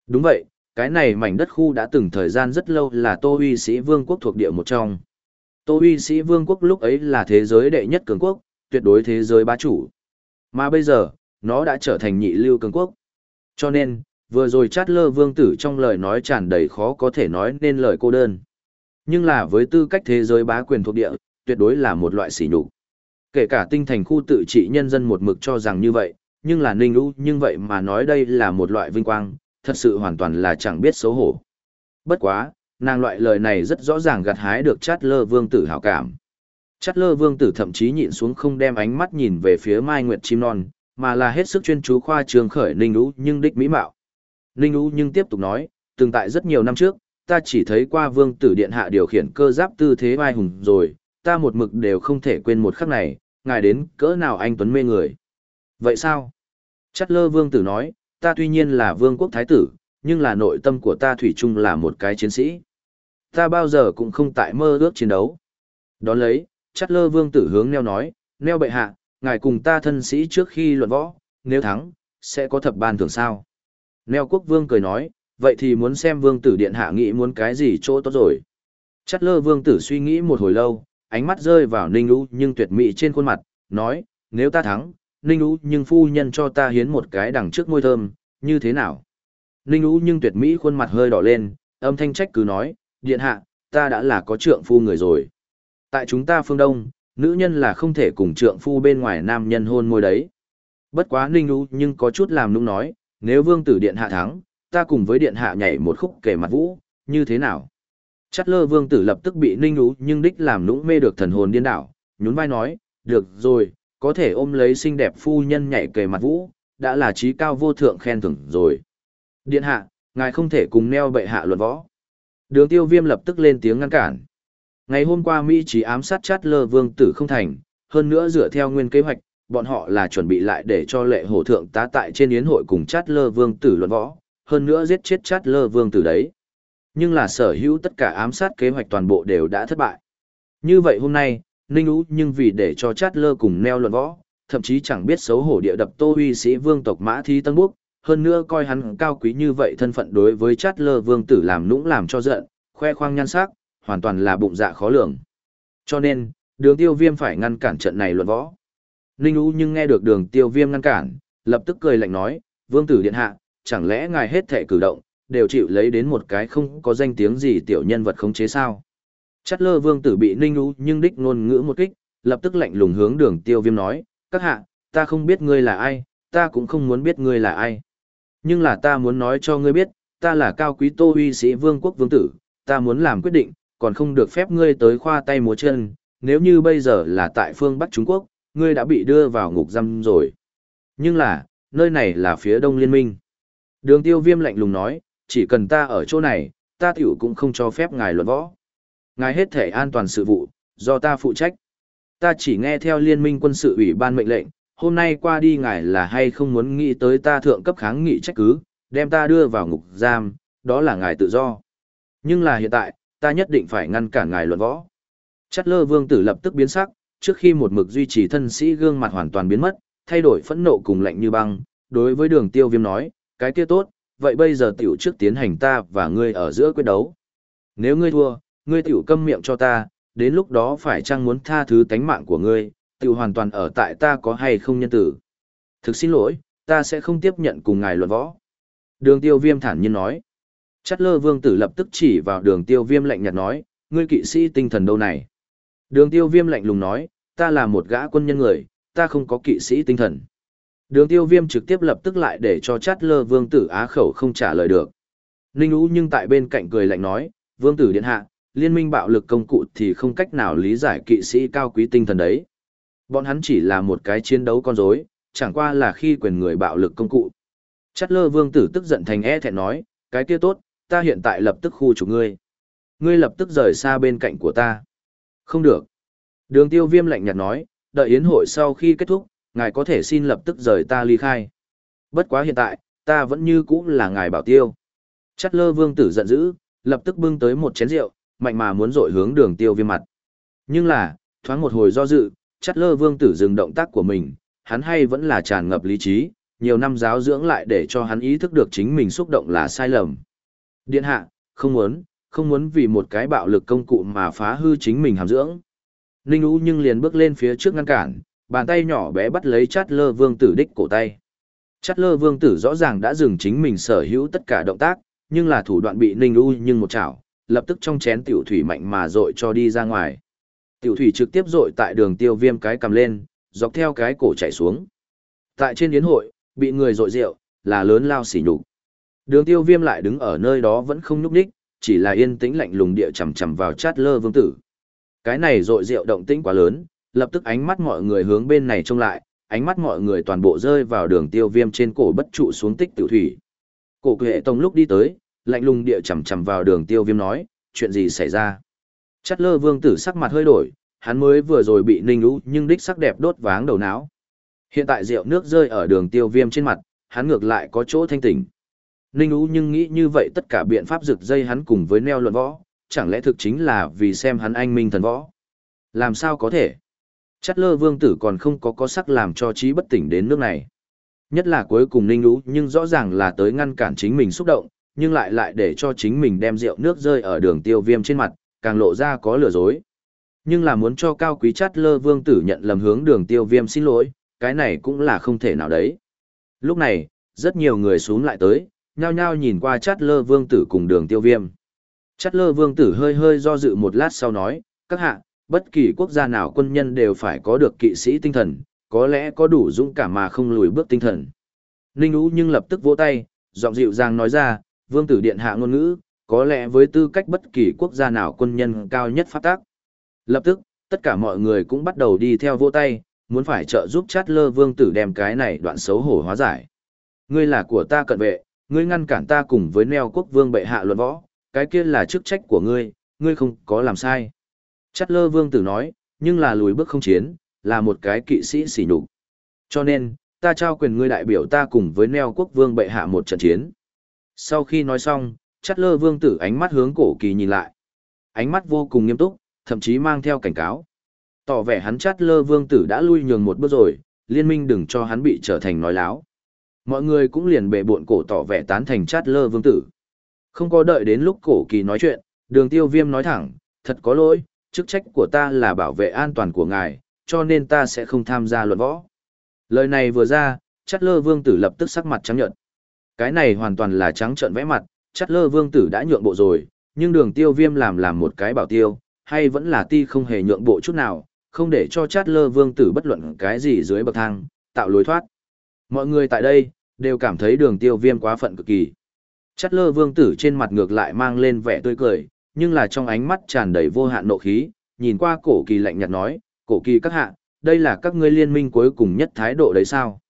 Đúng vậy, cái này mảnh đất khu đã từng thời gian rất lâu là Tô Huy Sĩ Vương quốc thuộc địa một trong. Tô Huy Sĩ Vương quốc lúc ấy là thế giới đệ nhất cường quốc, tuyệt đối thế giới bá chủ. Mà bây giờ, nó đã trở thành nhị lưu cường quốc. Cho nên, vừa rồi chát lơ vương tử trong lời nói tràn đầy khó có thể nói nên lời cô đơn. Nhưng là với tư cách thế giới bá quyền thuộc địa, tuyệt đối là một loại sỉ nhục. Kể cả tinh thành khu tự trị nhân dân một mực cho rằng như vậy, nhưng là ninh lũ nhưng vậy mà nói đây là một loại vinh quang, thật sự hoàn toàn là chẳng biết xấu hổ. Bất quá, nàng loại lời này rất rõ ràng gặt hái được chát lơ vương tử hảo cảm. Chát lơ vương tử thậm chí nhịn xuống không đem ánh mắt nhìn về phía mai nguyệt chim non, mà là hết sức chuyên chú khoa trường khởi ninh lũ nhưng đích mỹ mạo. Ninh lũ nhưng tiếp tục nói, từng tại rất nhiều năm trước, ta chỉ thấy qua vương tử điện hạ điều khiển cơ giáp tư thế vai hùng rồi, ta một mực đều không thể quên một khắc này, ngài đến cỡ nào anh Tuấn mê người. Vậy sao? Chắt lơ vương tử nói, ta tuy nhiên là vương quốc thái tử, nhưng là nội tâm của ta thủy chung là một cái chiến sĩ. Ta bao giờ cũng không tại mơ ước chiến đấu. Đón lấy, chắt lơ vương tử hướng neo nói, neo bệ hạ, ngài cùng ta thân sĩ trước khi luận võ, nếu thắng, sẽ có thập ban thưởng sao. Neo quốc vương cười nói, vậy thì muốn xem vương tử điện hạ nghĩ muốn cái gì chỗ tốt rồi. Chắt lơ vương tử suy nghĩ một hồi lâu, ánh mắt rơi vào ninh lũ nhưng tuyệt mỹ trên khuôn mặt, nói, nếu ta thắng, ninh lũ nhưng phu nhân cho ta hiến một cái đằng trước môi thơm, như thế nào? Ninh lũ nhưng tuyệt mỹ khuôn mặt hơi đỏ lên, âm thanh trách cứ nói, điện hạ, ta đã là có trượng phu người rồi. Tại chúng ta phương Đông, nữ nhân là không thể cùng trượng phu bên ngoài nam nhân hôn môi đấy. Bất quá Ninh Ú nhưng có chút làm nũng nói, nếu vương tử điện hạ thắng, ta cùng với điện hạ nhảy một khúc kể mặt vũ, như thế nào? Chát lơ vương tử lập tức bị Ninh Ú nhưng đích làm nũng mê được thần hồn điên đảo, nhún vai nói, được rồi, có thể ôm lấy xinh đẹp phu nhân nhảy kề mặt vũ, đã là trí cao vô thượng khen thưởng rồi. Điện hạ, ngài không thể cùng neo bệ hạ luận võ. Đường tiêu viêm lập tức lên tiếng ngăn cản. Ngày hôm qua Mỹ chỉ ám sát chát lơ vương tử không thành, hơn nữa dựa theo nguyên kế hoạch, bọn họ là chuẩn bị lại để cho lệ hổ thượng tá tại trên yến hội cùng chát lơ vương tử luận võ, hơn nữa giết chết chát lơ vương tử đấy. Nhưng là sở hữu tất cả ám sát kế hoạch toàn bộ đều đã thất bại. Như vậy hôm nay, Ninh Ú nhưng vì để cho chát lơ cùng neo luận võ, thậm chí chẳng biết xấu hổ địa đập tô huy sĩ vương tộc mã thi tân quốc, hơn nữa coi hắn cao quý như vậy thân phận đối với chát lơ vương tử làm nũng làm cho giận, khoe khoang nhan sắc, hoàn toàn là bụng dạ khó lường. Cho nên, đường tiêu viêm phải ngăn cản trận này luận võ. Ninh Ú nhưng nghe được đường tiêu viêm ngăn cản, lập tức cười lạnh nói, vương tử điện hạ, chẳng lẽ ngài hết thể cử động, đều chịu lấy đến một cái không có danh tiếng gì tiểu nhân vật khống chế sao. Chát lơ vương tử bị Ninh Ú nhưng đích ngôn ngữ một kích, lập tức lạnh lùng hướng đường tiêu viêm nói, các hạ, ta không biết ngươi là ai, ta cũng không muốn biết ngươi là ai. Nhưng là ta muốn nói cho ngươi biết, ta là cao quý tô uy sĩ vương quốc vương tử, ta muốn làm quyết định, còn không được phép ngươi tới khoa tay múa chân, nếu như bây giờ là tại phương Bắc Trung Quốc, ngươi đã bị đưa vào ngục giam rồi. Nhưng là, nơi này là phía đông liên minh. Đường tiêu viêm lạnh lùng nói, chỉ cần ta ở chỗ này, ta tiểu cũng không cho phép ngài luận võ. Ngài hết thể an toàn sự vụ, do ta phụ trách. Ta chỉ nghe theo liên minh quân sự ủy ban mệnh lệnh, hôm nay qua đi ngài là hay không muốn nghĩ tới ta thượng cấp kháng nghị trách cứ, đem ta đưa vào ngục giam, đó là ngài tự do. Nhưng là hiện tại, ta nhất định phải ngăn cản ngài luận võ. Chát lơ vương tử lập tức biến sắc, trước khi một mực duy trì thân sĩ gương mặt hoàn toàn biến mất, thay đổi phẫn nộ cùng lạnh như băng, đối với đường tiêu viêm nói, cái kia tốt, vậy bây giờ tiểu trước tiến hành ta và ngươi ở giữa quyết đấu. Nếu ngươi thua, ngươi tiểu câm miệng cho ta, đến lúc đó phải chăng muốn tha thứ tánh mạng của ngươi, tiểu hoàn toàn ở tại ta có hay không nhân tử. Thực xin lỗi, ta sẽ không tiếp nhận cùng ngài luận võ. Đường tiêu viêm thản nhiên nói. Chát lơ vương tử lập tức chỉ vào đường tiêu viêm lạnh nhạt nói, ngươi kỵ sĩ tinh thần đâu này. Đường tiêu viêm lạnh lùng nói, ta là một gã quân nhân người, ta không có kỵ sĩ tinh thần. Đường tiêu viêm trực tiếp lập tức lại để cho chát lơ vương tử á khẩu không trả lời được. Ninh Ú nhưng tại bên cạnh cười lạnh nói, vương tử điện hạ, liên minh bạo lực công cụ thì không cách nào lý giải kỵ sĩ cao quý tinh thần đấy. Bọn hắn chỉ là một cái chiến đấu con rối, chẳng qua là khi quyền người bạo lực công cụ. Chát lơ vương tử tức giận thành e thẹn nói, cái kia tốt, ta hiện tại lập tức khu chủ ngươi. Ngươi lập tức rời xa bên cạnh của ta. Không được. Đường tiêu viêm lạnh nhạt nói, đợi yến hội sau khi kết thúc, ngài có thể xin lập tức rời ta ly khai. Bất quá hiện tại, ta vẫn như cũ là ngài bảo tiêu. Chát lơ vương tử giận dữ, lập tức bưng tới một chén rượu, mạnh mà muốn dội hướng đường tiêu viêm mặt. Nhưng là, thoáng một hồi do dự, chát lơ vương tử dừng động tác của mình, hắn hay vẫn là tràn ngập lý trí, nhiều năm giáo dưỡng lại để cho hắn ý thức được chính mình xúc động là sai lầm. Điện hạ, không muốn, không muốn vì một cái bạo lực công cụ mà phá hư chính mình hàm dưỡng. Ninh Ú nhưng liền bước lên phía trước ngăn cản, bàn tay nhỏ bé bắt lấy chát lơ vương tử đích cổ tay. Chát lơ vương tử rõ ràng đã dừng chính mình sở hữu tất cả động tác, nhưng là thủ đoạn bị Ninh U nhưng một chảo, lập tức trong chén tiểu thủy mạnh mà dội cho đi ra ngoài. Tiểu thủy trực tiếp dội tại đường tiêu viêm cái cầm lên, dọc theo cái cổ chạy xuống. Tại trên yến hội, bị người dội rượu, là lớn lao xỉ nhục. Đường tiêu viêm lại đứng ở nơi đó vẫn không nhúc đích, chỉ là yên tĩnh lạnh lùng địa chầm chầm vào chát lơ vương tử. Cái này dội rượu động tĩnh quá lớn, lập tức ánh mắt mọi người hướng bên này trông lại, ánh mắt mọi người toàn bộ rơi vào đường tiêu viêm trên cổ bất trụ xuống tích tiểu thủy. Cổ hệ tông lúc đi tới, lạnh lùng địa chầm chầm vào đường tiêu viêm nói, chuyện gì xảy ra. Chắt lơ vương tử sắc mặt hơi đổi, hắn mới vừa rồi bị ninh lũ nhưng đích sắc đẹp đốt váng đầu não. Hiện tại rượu nước rơi ở đường tiêu viêm trên mặt, hắn ngược lại có chỗ thanh tỉnh. Ninh Ú nhưng nghĩ như vậy tất cả biện pháp rực dây hắn cùng với neo luận võ, chẳng lẽ thực chính là vì xem hắn anh minh thần võ. Làm sao có thể? Chắc lơ vương tử còn không có có sắc làm cho trí bất tỉnh đến nước này. Nhất là cuối cùng Ninh Lũ, nhưng rõ ràng là tới ngăn cản chính mình xúc động, nhưng lại lại để cho chính mình đem rượu nước rơi ở đường tiêu viêm trên mặt, càng lộ ra có lừa dối. Nhưng là muốn cho cao quý chát lơ vương tử nhận lầm hướng đường tiêu viêm xin lỗi, cái này cũng là không thể nào đấy. Lúc này, rất nhiều người xuống lại tới, nhao nhao nhìn qua chát lơ vương tử cùng đường tiêu viêm. Chát lơ vương tử hơi hơi do dự một lát sau nói, các hạ, bất kỳ quốc gia nào quân nhân đều phải có được kỵ sĩ tinh thần, có lẽ có đủ dũng cảm mà không lùi bước tinh thần. Ninh Ú nhưng lập tức vỗ tay, giọng dịu dàng nói ra, vương tử điện hạ ngôn ngữ, có lẽ với tư cách bất kỳ quốc gia nào quân nhân cao nhất phát tác. Lập tức, tất cả mọi người cũng bắt đầu đi theo vỗ tay, muốn phải trợ giúp chát lơ vương tử đem cái này đoạn xấu hổ hóa giải. Ngươi là của ta cận vệ, ngươi ngăn cản ta cùng với neo quốc vương bệ hạ luận võ, cái kia là chức trách của ngươi, ngươi không có làm sai. Chát lơ vương tử nói, nhưng là lùi bước không chiến, là một cái kỵ sĩ xỉ nhục. Cho nên, ta trao quyền ngươi đại biểu ta cùng với neo quốc vương bệ hạ một trận chiến. Sau khi nói xong, chát lơ vương tử ánh mắt hướng cổ kỳ nhìn lại. Ánh mắt vô cùng nghiêm túc, thậm chí mang theo cảnh cáo. Tỏ vẻ hắn chát lơ vương tử đã lui nhường một bước rồi, liên minh đừng cho hắn bị trở thành nói láo. Mọi người cũng liền bệ buộn cổ tỏ vẻ tán thành chát lơ vương tử. Không có đợi đến lúc cổ kỳ nói chuyện, đường tiêu viêm nói thẳng, thật có lỗi, chức trách của ta là bảo vệ an toàn của ngài, cho nên ta sẽ không tham gia luận võ. Lời này vừa ra, chát lơ vương tử lập tức sắc mặt trắng nhợt. Cái này hoàn toàn là trắng trợn vẽ mặt, chát lơ vương tử đã nhượng bộ rồi, nhưng đường tiêu viêm làm làm một cái bảo tiêu, hay vẫn là ti không hề nhượng bộ chút nào, không để cho chát lơ vương tử bất luận cái gì dưới bậc thang, tạo lối thoát. Mọi người tại đây, đều cảm thấy đường tiêu viêm quá phận cực kỳ. Chát lơ vương tử trên mặt ngược lại mang lên vẻ tươi cười, nhưng là trong ánh mắt tràn đầy vô hạn nộ khí, nhìn qua cổ kỳ lạnh nhạt nói, cổ kỳ các hạ, đây là các ngươi liên minh cuối cùng nhất thái độ đấy sao?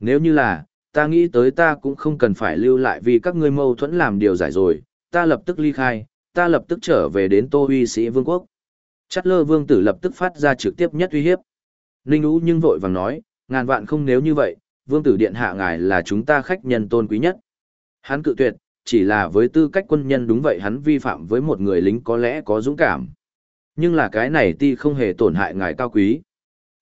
Nếu như là, ta nghĩ tới ta cũng không cần phải lưu lại vì các ngươi mâu thuẫn làm điều giải rồi, ta lập tức ly khai, ta lập tức trở về đến Tô Huy Sĩ Vương quốc. Chát lơ vương tử lập tức phát ra trực tiếp nhất uy hiếp. Ninh Ú nhưng vội vàng nói, ngàn vạn không nếu như vậy, vương tử điện hạ ngài là chúng ta khách nhân tôn quý nhất. Hắn cự tuyệt, chỉ là với tư cách quân nhân đúng vậy hắn vi phạm với một người lính có lẽ có dũng cảm. Nhưng là cái này ti không hề tổn hại ngài cao quý.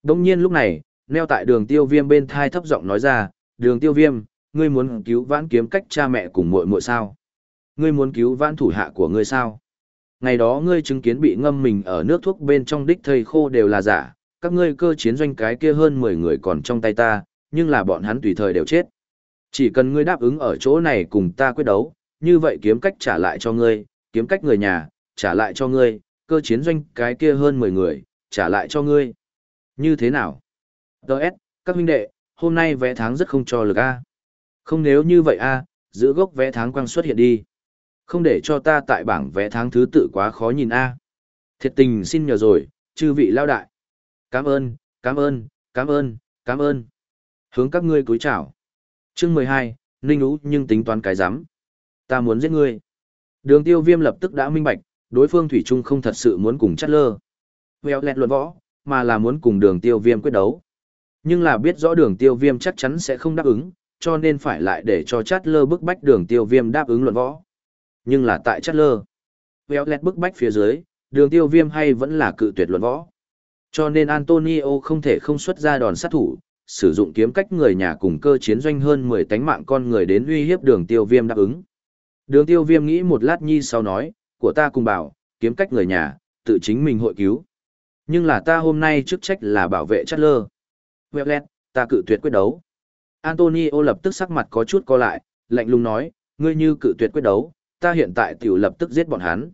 Đông nhiên lúc này, neo tại đường tiêu viêm bên thai thấp giọng nói ra, đường tiêu viêm, ngươi muốn cứu vãn kiếm cách cha mẹ cùng muội muội sao? Ngươi muốn cứu vãn thủ hạ của ngươi sao? Ngày đó ngươi chứng kiến bị ngâm mình ở nước thuốc bên trong đích thầy khô đều là giả, các ngươi cơ chiến doanh cái kia hơn 10 người còn trong tay ta, nhưng là bọn hắn tùy thời đều chết. Chỉ cần ngươi đáp ứng ở chỗ này cùng ta quyết đấu, như vậy kiếm cách trả lại cho ngươi, kiếm cách người nhà, trả lại cho ngươi, cơ chiến doanh cái kia hơn 10 người, trả lại cho ngươi. Như thế nào? Đợt, các huynh đệ, hôm nay vé tháng rất không cho lực A. Không nếu như vậy A, giữ gốc vé tháng quang xuất hiện đi. Không để cho ta tại bảng vé tháng thứ tự quá khó nhìn A. Thiệt tình xin nhờ rồi, chư vị lao đại. Cảm ơn, cảm ơn, cảm ơn, cảm ơn. Hướng các ngươi cúi chào. Chương 12, Ninh Ú nhưng tính toán cái rắm Ta muốn giết ngươi. Đường tiêu viêm lập tức đã minh bạch, đối phương Thủy Trung không thật sự muốn cùng chắt lơ. veo lẹt luận võ, mà là muốn cùng đường tiêu viêm quyết đấu. Nhưng là biết rõ đường tiêu viêm chắc chắn sẽ không đáp ứng, cho nên phải lại để cho chát lơ bức bách đường tiêu viêm đáp ứng luận võ. Nhưng là tại chát lơ. veo lẹt bức bách phía dưới, đường tiêu viêm hay vẫn là cự tuyệt luận võ. Cho nên Antonio không thể không xuất ra đòn sát thủ, sử dụng kiếm cách người nhà cùng cơ chiến doanh hơn 10 tánh mạng con người đến uy hiếp đường tiêu viêm đáp ứng. Đường tiêu viêm nghĩ một lát nhi sau nói, của ta cùng bảo, kiếm cách người nhà, tự chính mình hội cứu. Nhưng là ta hôm nay chức trách là bảo vệ chất lơ. Weblet, ta cự tuyệt quyết đấu. Antonio lập tức sắc mặt có chút co lại, lạnh lùng nói, ngươi như cự tuyệt quyết đấu, ta hiện tại tiểu lập tức giết bọn hắn.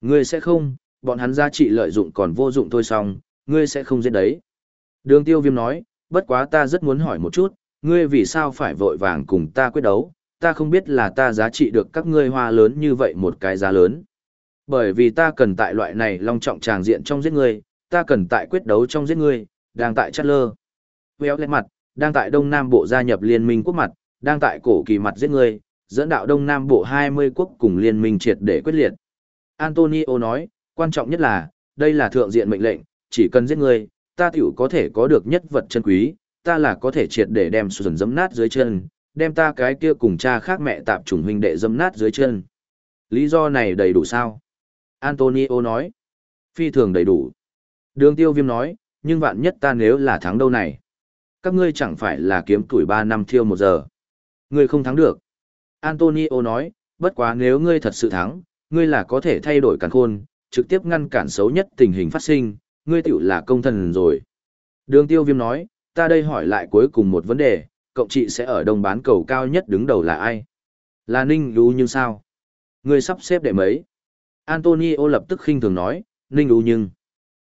Ngươi sẽ không, bọn hắn giá trị lợi dụng còn vô dụng thôi xong, ngươi sẽ không giết đấy. Đường tiêu viêm nói, bất quá ta rất muốn hỏi một chút, ngươi vì sao phải vội vàng cùng ta quyết đấu, ta không biết là ta giá trị được các ngươi hoa lớn như vậy một cái giá lớn. Bởi vì ta cần tại loại này long trọng tràng diện trong giết ngươi, ta cần tại quyết đấu trong giết ngươi, đang tại chất lơ. Véo lên mặt, đang tại Đông Nam Bộ gia nhập liên minh quốc mặt, đang tại cổ kỳ mặt giết ngươi, dẫn đạo Đông Nam Bộ 20 quốc cùng liên minh triệt để quyết liệt. Antonio nói, quan trọng nhất là, đây là thượng diện mệnh lệnh, chỉ cần giết ngươi, ta tiểu có thể có được nhất vật chân quý, ta là có thể triệt để đem sườn dấm nát dưới chân, đem ta cái kia cùng cha khác mẹ tạp chủng huynh đệ dấm nát dưới chân. Lý do này đầy đủ sao? Antonio nói. Phi thường đầy đủ. Đường tiêu viêm nói, nhưng vạn nhất ta nếu là thắng đâu này. Các ngươi chẳng phải là kiếm tuổi 3 năm thiêu một giờ. Ngươi không thắng được. Antonio nói, bất quá nếu ngươi thật sự thắng, ngươi là có thể thay đổi càn khôn, trực tiếp ngăn cản xấu nhất tình hình phát sinh, ngươi tiểu là công thần rồi. Đường tiêu viêm nói, ta đây hỏi lại cuối cùng một vấn đề, cộng trị sẽ ở đông bán cầu cao nhất đứng đầu là ai? Là Ninh Lũ nhưng sao? Ngươi sắp xếp để mấy? Antonio lập tức khinh thường nói, Ninh Lũ nhưng.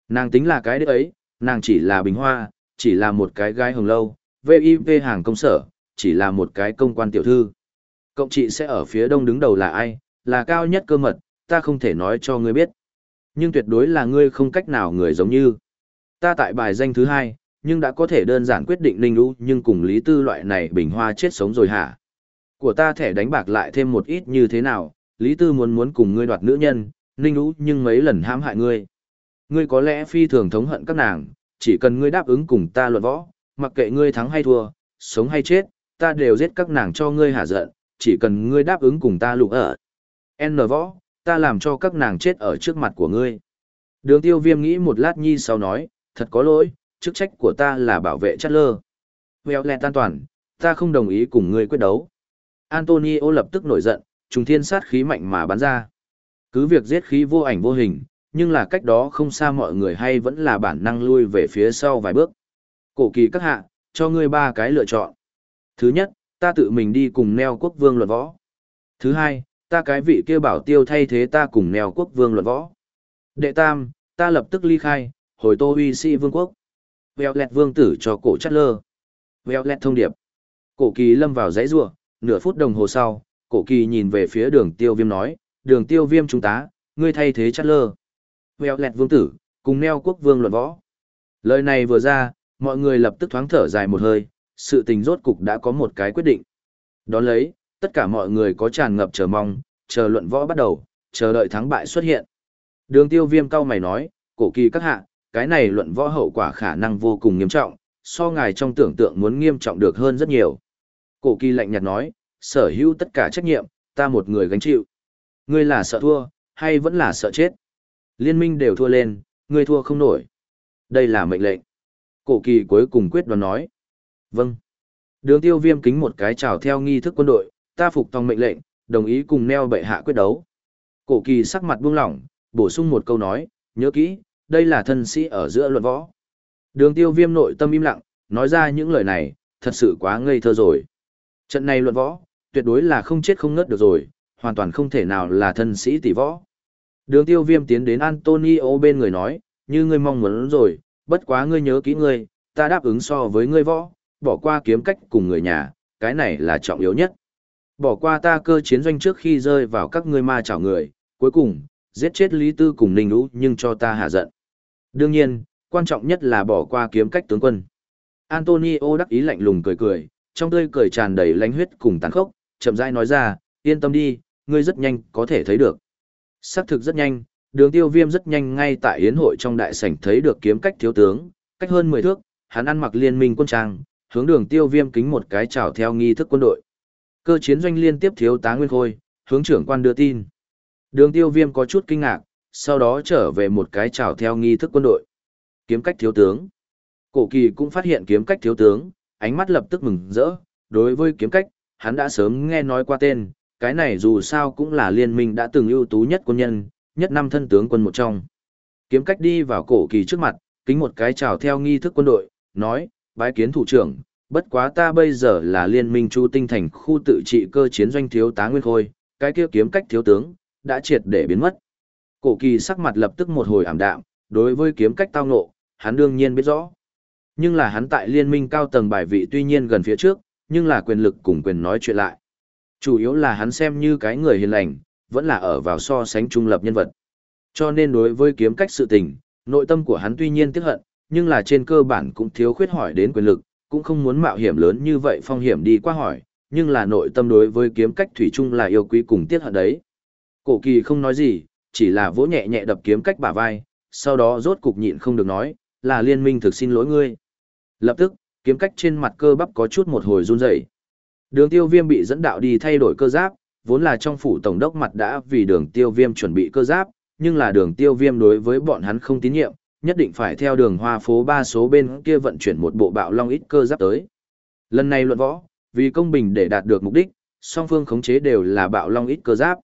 Nàng tính là cái đấy ấy, nàng chỉ là bình hoa, chỉ là một cái gái hồng lâu, VIP hàng công sở, chỉ là một cái công quan tiểu thư. Cộng trị sẽ ở phía đông đứng đầu là ai, là cao nhất cơ mật, ta không thể nói cho ngươi biết. Nhưng tuyệt đối là ngươi không cách nào người giống như. Ta tại bài danh thứ hai, nhưng đã có thể đơn giản quyết định linh lũ nhưng cùng lý tư loại này bình hoa chết sống rồi hả? Của ta thẻ đánh bạc lại thêm một ít như thế nào, lý tư muốn muốn cùng ngươi đoạt nữ nhân, ninh lũ nhưng mấy lần hãm hại ngươi. Ngươi có lẽ phi thường thống hận các nàng, chỉ cần ngươi đáp ứng cùng ta luận võ, mặc kệ ngươi thắng hay thua, sống hay chết, ta đều giết các nàng cho ngươi hả giận, chỉ cần ngươi đáp ứng cùng ta lục ở. N võ, ta làm cho các nàng chết ở trước mặt của ngươi. Đường tiêu viêm nghĩ một lát nhi sau nói, thật có lỗi, chức trách của ta là bảo vệ chất lơ. Vèo lẹ tan toàn, ta không đồng ý cùng ngươi quyết đấu. Antonio lập tức nổi giận, trùng thiên sát khí mạnh mà bắn ra. Cứ việc giết khí vô ảnh vô hình, nhưng là cách đó không xa mọi người hay vẫn là bản năng lui về phía sau vài bước. Cổ kỳ các hạ, cho ngươi ba cái lựa chọn. Thứ nhất, ta tự mình đi cùng neo quốc vương luận võ. Thứ hai, ta cái vị kia bảo tiêu thay thế ta cùng neo quốc vương luận võ. Đệ tam, ta lập tức ly khai, hồi tô uy sĩ vương quốc. Vèo lẹt vương tử cho cổ chắt lơ. Vèo lẹt thông điệp. Cổ kỳ lâm vào giấy rua, nửa phút đồng hồ sau, cổ kỳ nhìn về phía đường tiêu viêm nói, đường tiêu viêm chúng ta, ngươi thay thế chắt lơ. Vèo lẹt vương tử, cùng neo quốc vương luận võ. Lời này vừa ra, mọi người lập tức thoáng thở dài một hơi, sự tình rốt cục đã có một cái quyết định. Đón lấy, tất cả mọi người có tràn ngập chờ mong, chờ luận võ bắt đầu, chờ đợi thắng bại xuất hiện. Đường tiêu viêm cao mày nói, cổ kỳ các hạ, cái này luận võ hậu quả khả năng vô cùng nghiêm trọng, so ngài trong tưởng tượng muốn nghiêm trọng được hơn rất nhiều. Cổ kỳ lạnh nhạt nói, sở hữu tất cả trách nhiệm, ta một người gánh chịu. Ngươi là sợ thua, hay vẫn là sợ chết? Liên minh đều thua lên, ngươi thua không nổi. Đây là mệnh lệnh. Cổ kỳ cuối cùng quyết đoán nói. Vâng. Đường tiêu viêm kính một cái chào theo nghi thức quân đội, ta phục tòng mệnh lệnh, đồng ý cùng neo bệ hạ quyết đấu. Cổ kỳ sắc mặt buông lỏng, bổ sung một câu nói, nhớ kỹ, đây là thân sĩ ở giữa luận võ. Đường tiêu viêm nội tâm im lặng, nói ra những lời này, thật sự quá ngây thơ rồi. Trận này luận võ, tuyệt đối là không chết không ngất được rồi, hoàn toàn không thể nào là thân sĩ tỷ võ. Đường tiêu viêm tiến đến Antonio bên người nói, như ngươi mong muốn rồi, bất quá ngươi nhớ kỹ ngươi, ta đáp ứng so với ngươi võ, bỏ qua kiếm cách cùng người nhà, cái này là trọng yếu nhất. Bỏ qua ta cơ chiến doanh trước khi rơi vào các ngươi ma chảo người, cuối cùng, giết chết Lý Tư cùng Ninh Lũ nhưng cho ta hạ giận. Đương nhiên, quan trọng nhất là bỏ qua kiếm cách tướng quân. Antonio đắc ý lạnh lùng cười cười, trong tươi cười tràn đầy lánh huyết cùng tàn khốc, chậm rãi nói ra, yên tâm đi, ngươi rất nhanh có thể thấy được. Xác thực rất nhanh, đường tiêu viêm rất nhanh ngay tại yến hội trong đại sảnh thấy được kiếm cách thiếu tướng, cách hơn 10 thước, hắn ăn mặc liên minh quân trang, hướng đường tiêu viêm kính một cái chào theo nghi thức quân đội. Cơ chiến doanh liên tiếp thiếu tá nguyên khôi, hướng trưởng quan đưa tin. Đường tiêu viêm có chút kinh ngạc, sau đó trở về một cái chào theo nghi thức quân đội. Kiếm cách thiếu tướng. Cổ kỳ cũng phát hiện kiếm cách thiếu tướng, ánh mắt lập tức mừng rỡ. Đối với kiếm cách, hắn đã sớm nghe nói qua tên, cái này dù sao cũng là liên minh đã từng ưu tú nhất quân nhân, nhất năm thân tướng quân một trong. Kiếm cách đi vào cổ kỳ trước mặt, kính một cái chào theo nghi thức quân đội, nói, bái kiến thủ trưởng, bất quá ta bây giờ là liên minh chu tinh thành khu tự trị cơ chiến doanh thiếu tá nguyên khôi, cái kia kiếm cách thiếu tướng, đã triệt để biến mất. Cổ kỳ sắc mặt lập tức một hồi ảm đạm, đối với kiếm cách tao ngộ, hắn đương nhiên biết rõ. Nhưng là hắn tại liên minh cao tầng bài vị tuy nhiên gần phía trước, nhưng là quyền lực cùng quyền nói chuyện lại. Chủ yếu là hắn xem như cái người hiền lành, vẫn là ở vào so sánh trung lập nhân vật. Cho nên đối với kiếm cách sự tình, nội tâm của hắn tuy nhiên tiếc hận, nhưng là trên cơ bản cũng thiếu khuyết hỏi đến quyền lực, cũng không muốn mạo hiểm lớn như vậy phong hiểm đi qua hỏi, nhưng là nội tâm đối với kiếm cách thủy chung là yêu quý cùng tiết hận đấy. Cổ kỳ không nói gì, chỉ là vỗ nhẹ nhẹ đập kiếm cách bả vai, sau đó rốt cục nhịn không được nói, là liên minh thực xin lỗi ngươi. Lập tức, kiếm cách trên mặt cơ bắp có chút một hồi run rẩy. Đường tiêu viêm bị dẫn đạo đi thay đổi cơ giáp, vốn là trong phủ tổng đốc mặt đã vì đường tiêu viêm chuẩn bị cơ giáp, nhưng là đường tiêu viêm đối với bọn hắn không tín nhiệm, nhất định phải theo đường hoa phố ba số bên kia vận chuyển một bộ bạo long ít cơ giáp tới. Lần này luận võ, vì công bình để đạt được mục đích, song phương khống chế đều là bạo long ít cơ giáp.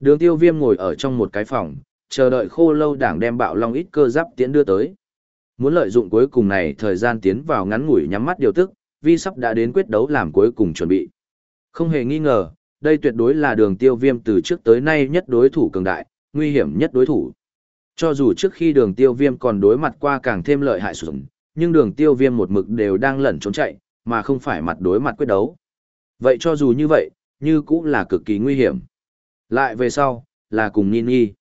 Đường tiêu viêm ngồi ở trong một cái phòng, chờ đợi khô lâu đảng đem bạo long ít cơ giáp tiến đưa tới. Muốn lợi dụng cuối cùng này thời gian tiến vào ngắn ngủi nhắm mắt điều tức, vi sắp đã đến quyết đấu làm cuối cùng chuẩn bị. Không hề nghi ngờ, đây tuyệt đối là đường tiêu viêm từ trước tới nay nhất đối thủ cường đại, nguy hiểm nhất đối thủ. Cho dù trước khi đường tiêu viêm còn đối mặt qua càng thêm lợi hại sụn, nhưng đường tiêu viêm một mực đều đang lẩn trốn chạy, mà không phải mặt đối mặt quyết đấu. Vậy cho dù như vậy, như cũng là cực kỳ nguy hiểm. Lại về sau, là cùng Ninh Nhi.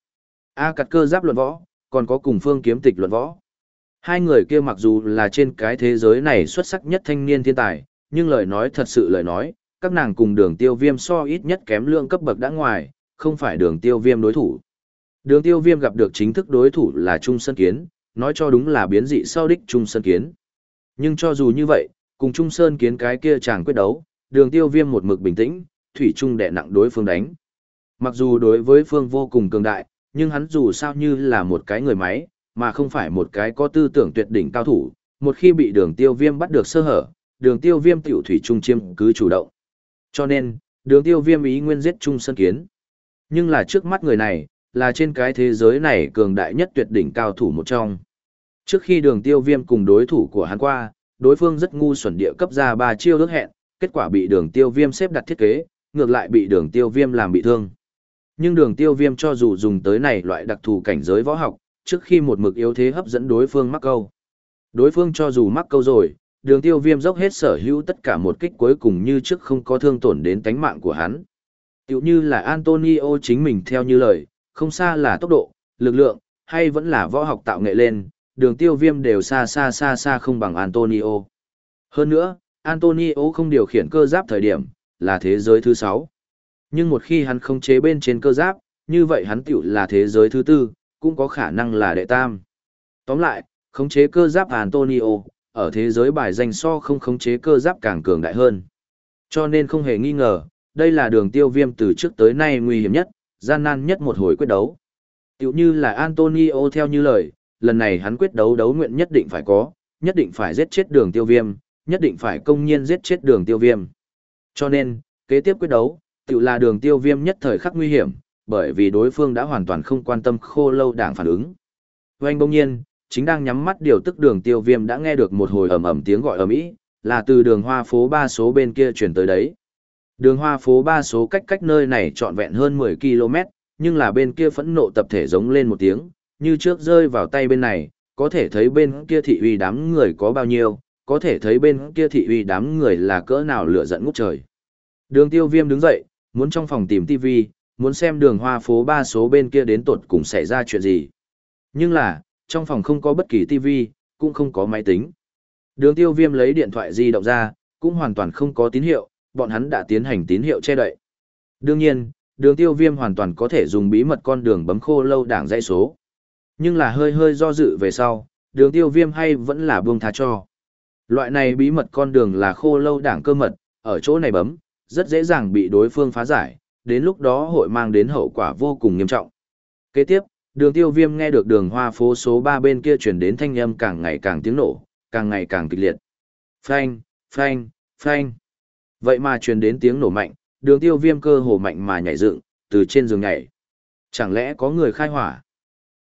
A cắt cơ giáp luận võ, còn có cùng phương kiếm tịch luận võ. Hai người kia mặc dù là trên cái thế giới này xuất sắc nhất thanh niên thiên tài, nhưng lời nói thật sự lời nói, các nàng cùng đường tiêu viêm so ít nhất kém lượng cấp bậc đã ngoài, không phải đường tiêu viêm đối thủ. Đường tiêu viêm gặp được chính thức đối thủ là Trung Sơn Kiến, nói cho đúng là biến dị sau đích Trung Sơn Kiến. Nhưng cho dù như vậy, cùng Trung Sơn Kiến cái kia chẳng quyết đấu, đường tiêu viêm một mực bình tĩnh, thủy trung đè nặng đối phương đánh. Mặc dù đối với phương vô cùng cường đại, nhưng hắn dù sao như là một cái người máy, mà không phải một cái có tư tưởng tuyệt đỉnh cao thủ, một khi bị đường tiêu viêm bắt được sơ hở, đường tiêu viêm tiểu thủy trung chiêm cứ chủ động. Cho nên, đường tiêu viêm ý nguyên giết Trung Sơn Kiến. Nhưng là trước mắt người này, là trên cái thế giới này cường đại nhất tuyệt đỉnh cao thủ một trong. Trước khi đường tiêu viêm cùng đối thủ của hắn qua, đối phương rất ngu xuẩn địa cấp ra ba chiêu ước hẹn, kết quả bị đường tiêu viêm xếp đặt thiết kế, ngược lại bị đường tiêu viêm làm bị thương. Nhưng đường tiêu viêm cho dù dùng tới này loại đặc thù cảnh giới võ học, trước khi một mực yếu thế hấp dẫn đối phương mắc câu. Đối phương cho dù mắc câu rồi, đường tiêu viêm dốc hết sở hữu tất cả một kích cuối cùng như trước không có thương tổn đến tánh mạng của hắn. Tiểu như là Antonio chính mình theo như lời, không xa là tốc độ, lực lượng, hay vẫn là võ học tạo nghệ lên, đường tiêu viêm đều xa xa xa xa không bằng Antonio. Hơn nữa, Antonio không điều khiển cơ giáp thời điểm, là thế giới thứ 6. Nhưng một khi hắn không chế bên trên cơ giáp, như vậy hắn tiểu là thế giới thứ tư, cũng có khả năng là đệ tam. Tóm lại, khống chế cơ giáp Antonio, ở thế giới bài danh so không khống chế cơ giáp càng cường đại hơn. Cho nên không hề nghi ngờ, đây là đường tiêu viêm từ trước tới nay nguy hiểm nhất, gian nan nhất một hồi quyết đấu. Tiểu như là Antonio theo như lời, lần này hắn quyết đấu đấu nguyện nhất định phải có, nhất định phải giết chết đường tiêu viêm, nhất định phải công nhiên giết chết đường tiêu viêm. Cho nên, kế tiếp quyết đấu, tiểu là đường tiêu viêm nhất thời khắc nguy hiểm, bởi vì đối phương đã hoàn toàn không quan tâm khô lâu đảng phản ứng. Oanh bỗng nhiên, chính đang nhắm mắt điều tức đường tiêu viêm đã nghe được một hồi ầm ầm tiếng gọi ầm ĩ là từ đường hoa phố ba số bên kia chuyển tới đấy. Đường hoa phố ba số cách cách nơi này trọn vẹn hơn 10 km, nhưng là bên kia phẫn nộ tập thể giống lên một tiếng, như trước rơi vào tay bên này, có thể thấy bên kia thị uy đám người có bao nhiêu, có thể thấy bên kia thị uy đám người là cỡ nào lửa giận ngút trời. Đường tiêu viêm đứng dậy, muốn trong phòng tìm TV, muốn xem đường hoa phố ba số bên kia đến tột cùng xảy ra chuyện gì. Nhưng là, trong phòng không có bất kỳ TV, cũng không có máy tính. Đường tiêu viêm lấy điện thoại di động ra, cũng hoàn toàn không có tín hiệu, bọn hắn đã tiến hành tín hiệu che đậy. Đương nhiên, đường tiêu viêm hoàn toàn có thể dùng bí mật con đường bấm khô lâu đảng dây số. Nhưng là hơi hơi do dự về sau, đường tiêu viêm hay vẫn là buông tha cho. Loại này bí mật con đường là khô lâu đảng cơ mật, ở chỗ này bấm, rất dễ dàng bị đối phương phá giải, đến lúc đó hội mang đến hậu quả vô cùng nghiêm trọng. Kế tiếp, đường tiêu viêm nghe được đường hoa phố số 3 bên kia chuyển đến thanh âm càng ngày càng tiếng nổ, càng ngày càng kịch liệt. Phanh, phanh, phanh. Vậy mà truyền đến tiếng nổ mạnh, đường tiêu viêm cơ hồ mạnh mà nhảy dựng, từ trên giường nhảy. Chẳng lẽ có người khai hỏa?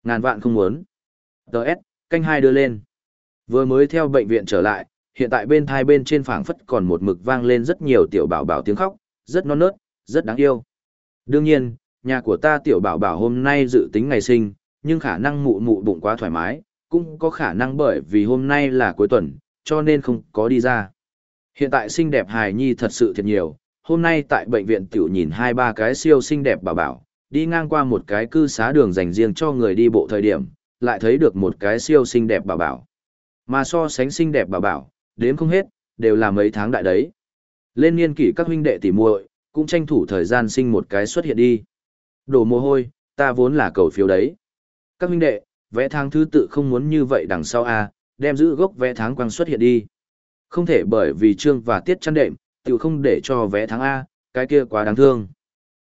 Ngàn vạn không muốn. Đợt, canh hai đưa lên. Vừa mới theo bệnh viện trở lại, hiện tại bên thai bên trên phảng phất còn một mực vang lên rất nhiều tiểu bảo bảo tiếng khóc, rất non nớt, rất đáng yêu. Đương nhiên, nhà của ta tiểu bảo bảo hôm nay dự tính ngày sinh, nhưng khả năng mụ mụ bụng quá thoải mái, cũng có khả năng bởi vì hôm nay là cuối tuần, cho nên không có đi ra. Hiện tại xinh đẹp hài nhi thật sự thật nhiều, hôm nay tại bệnh viện tiểu nhìn hai ba cái siêu xinh đẹp bảo bảo, đi ngang qua một cái cư xá đường dành riêng cho người đi bộ thời điểm, lại thấy được một cái siêu xinh đẹp bảo bảo. Mà so sánh xinh đẹp bảo bảo, đếm không hết, đều là mấy tháng đại đấy. Lên niên kỷ các huynh đệ tỉ muội, cũng tranh thủ thời gian sinh một cái xuất hiện đi. Đổ mồ hôi, ta vốn là cầu phiếu đấy. Các huynh đệ, vẽ tháng thứ tự không muốn như vậy đằng sau a, đem giữ gốc vẽ tháng quang xuất hiện đi. Không thể bởi vì trương và tiết chăn đệm, tự không để cho vé tháng A, cái kia quá đáng thương.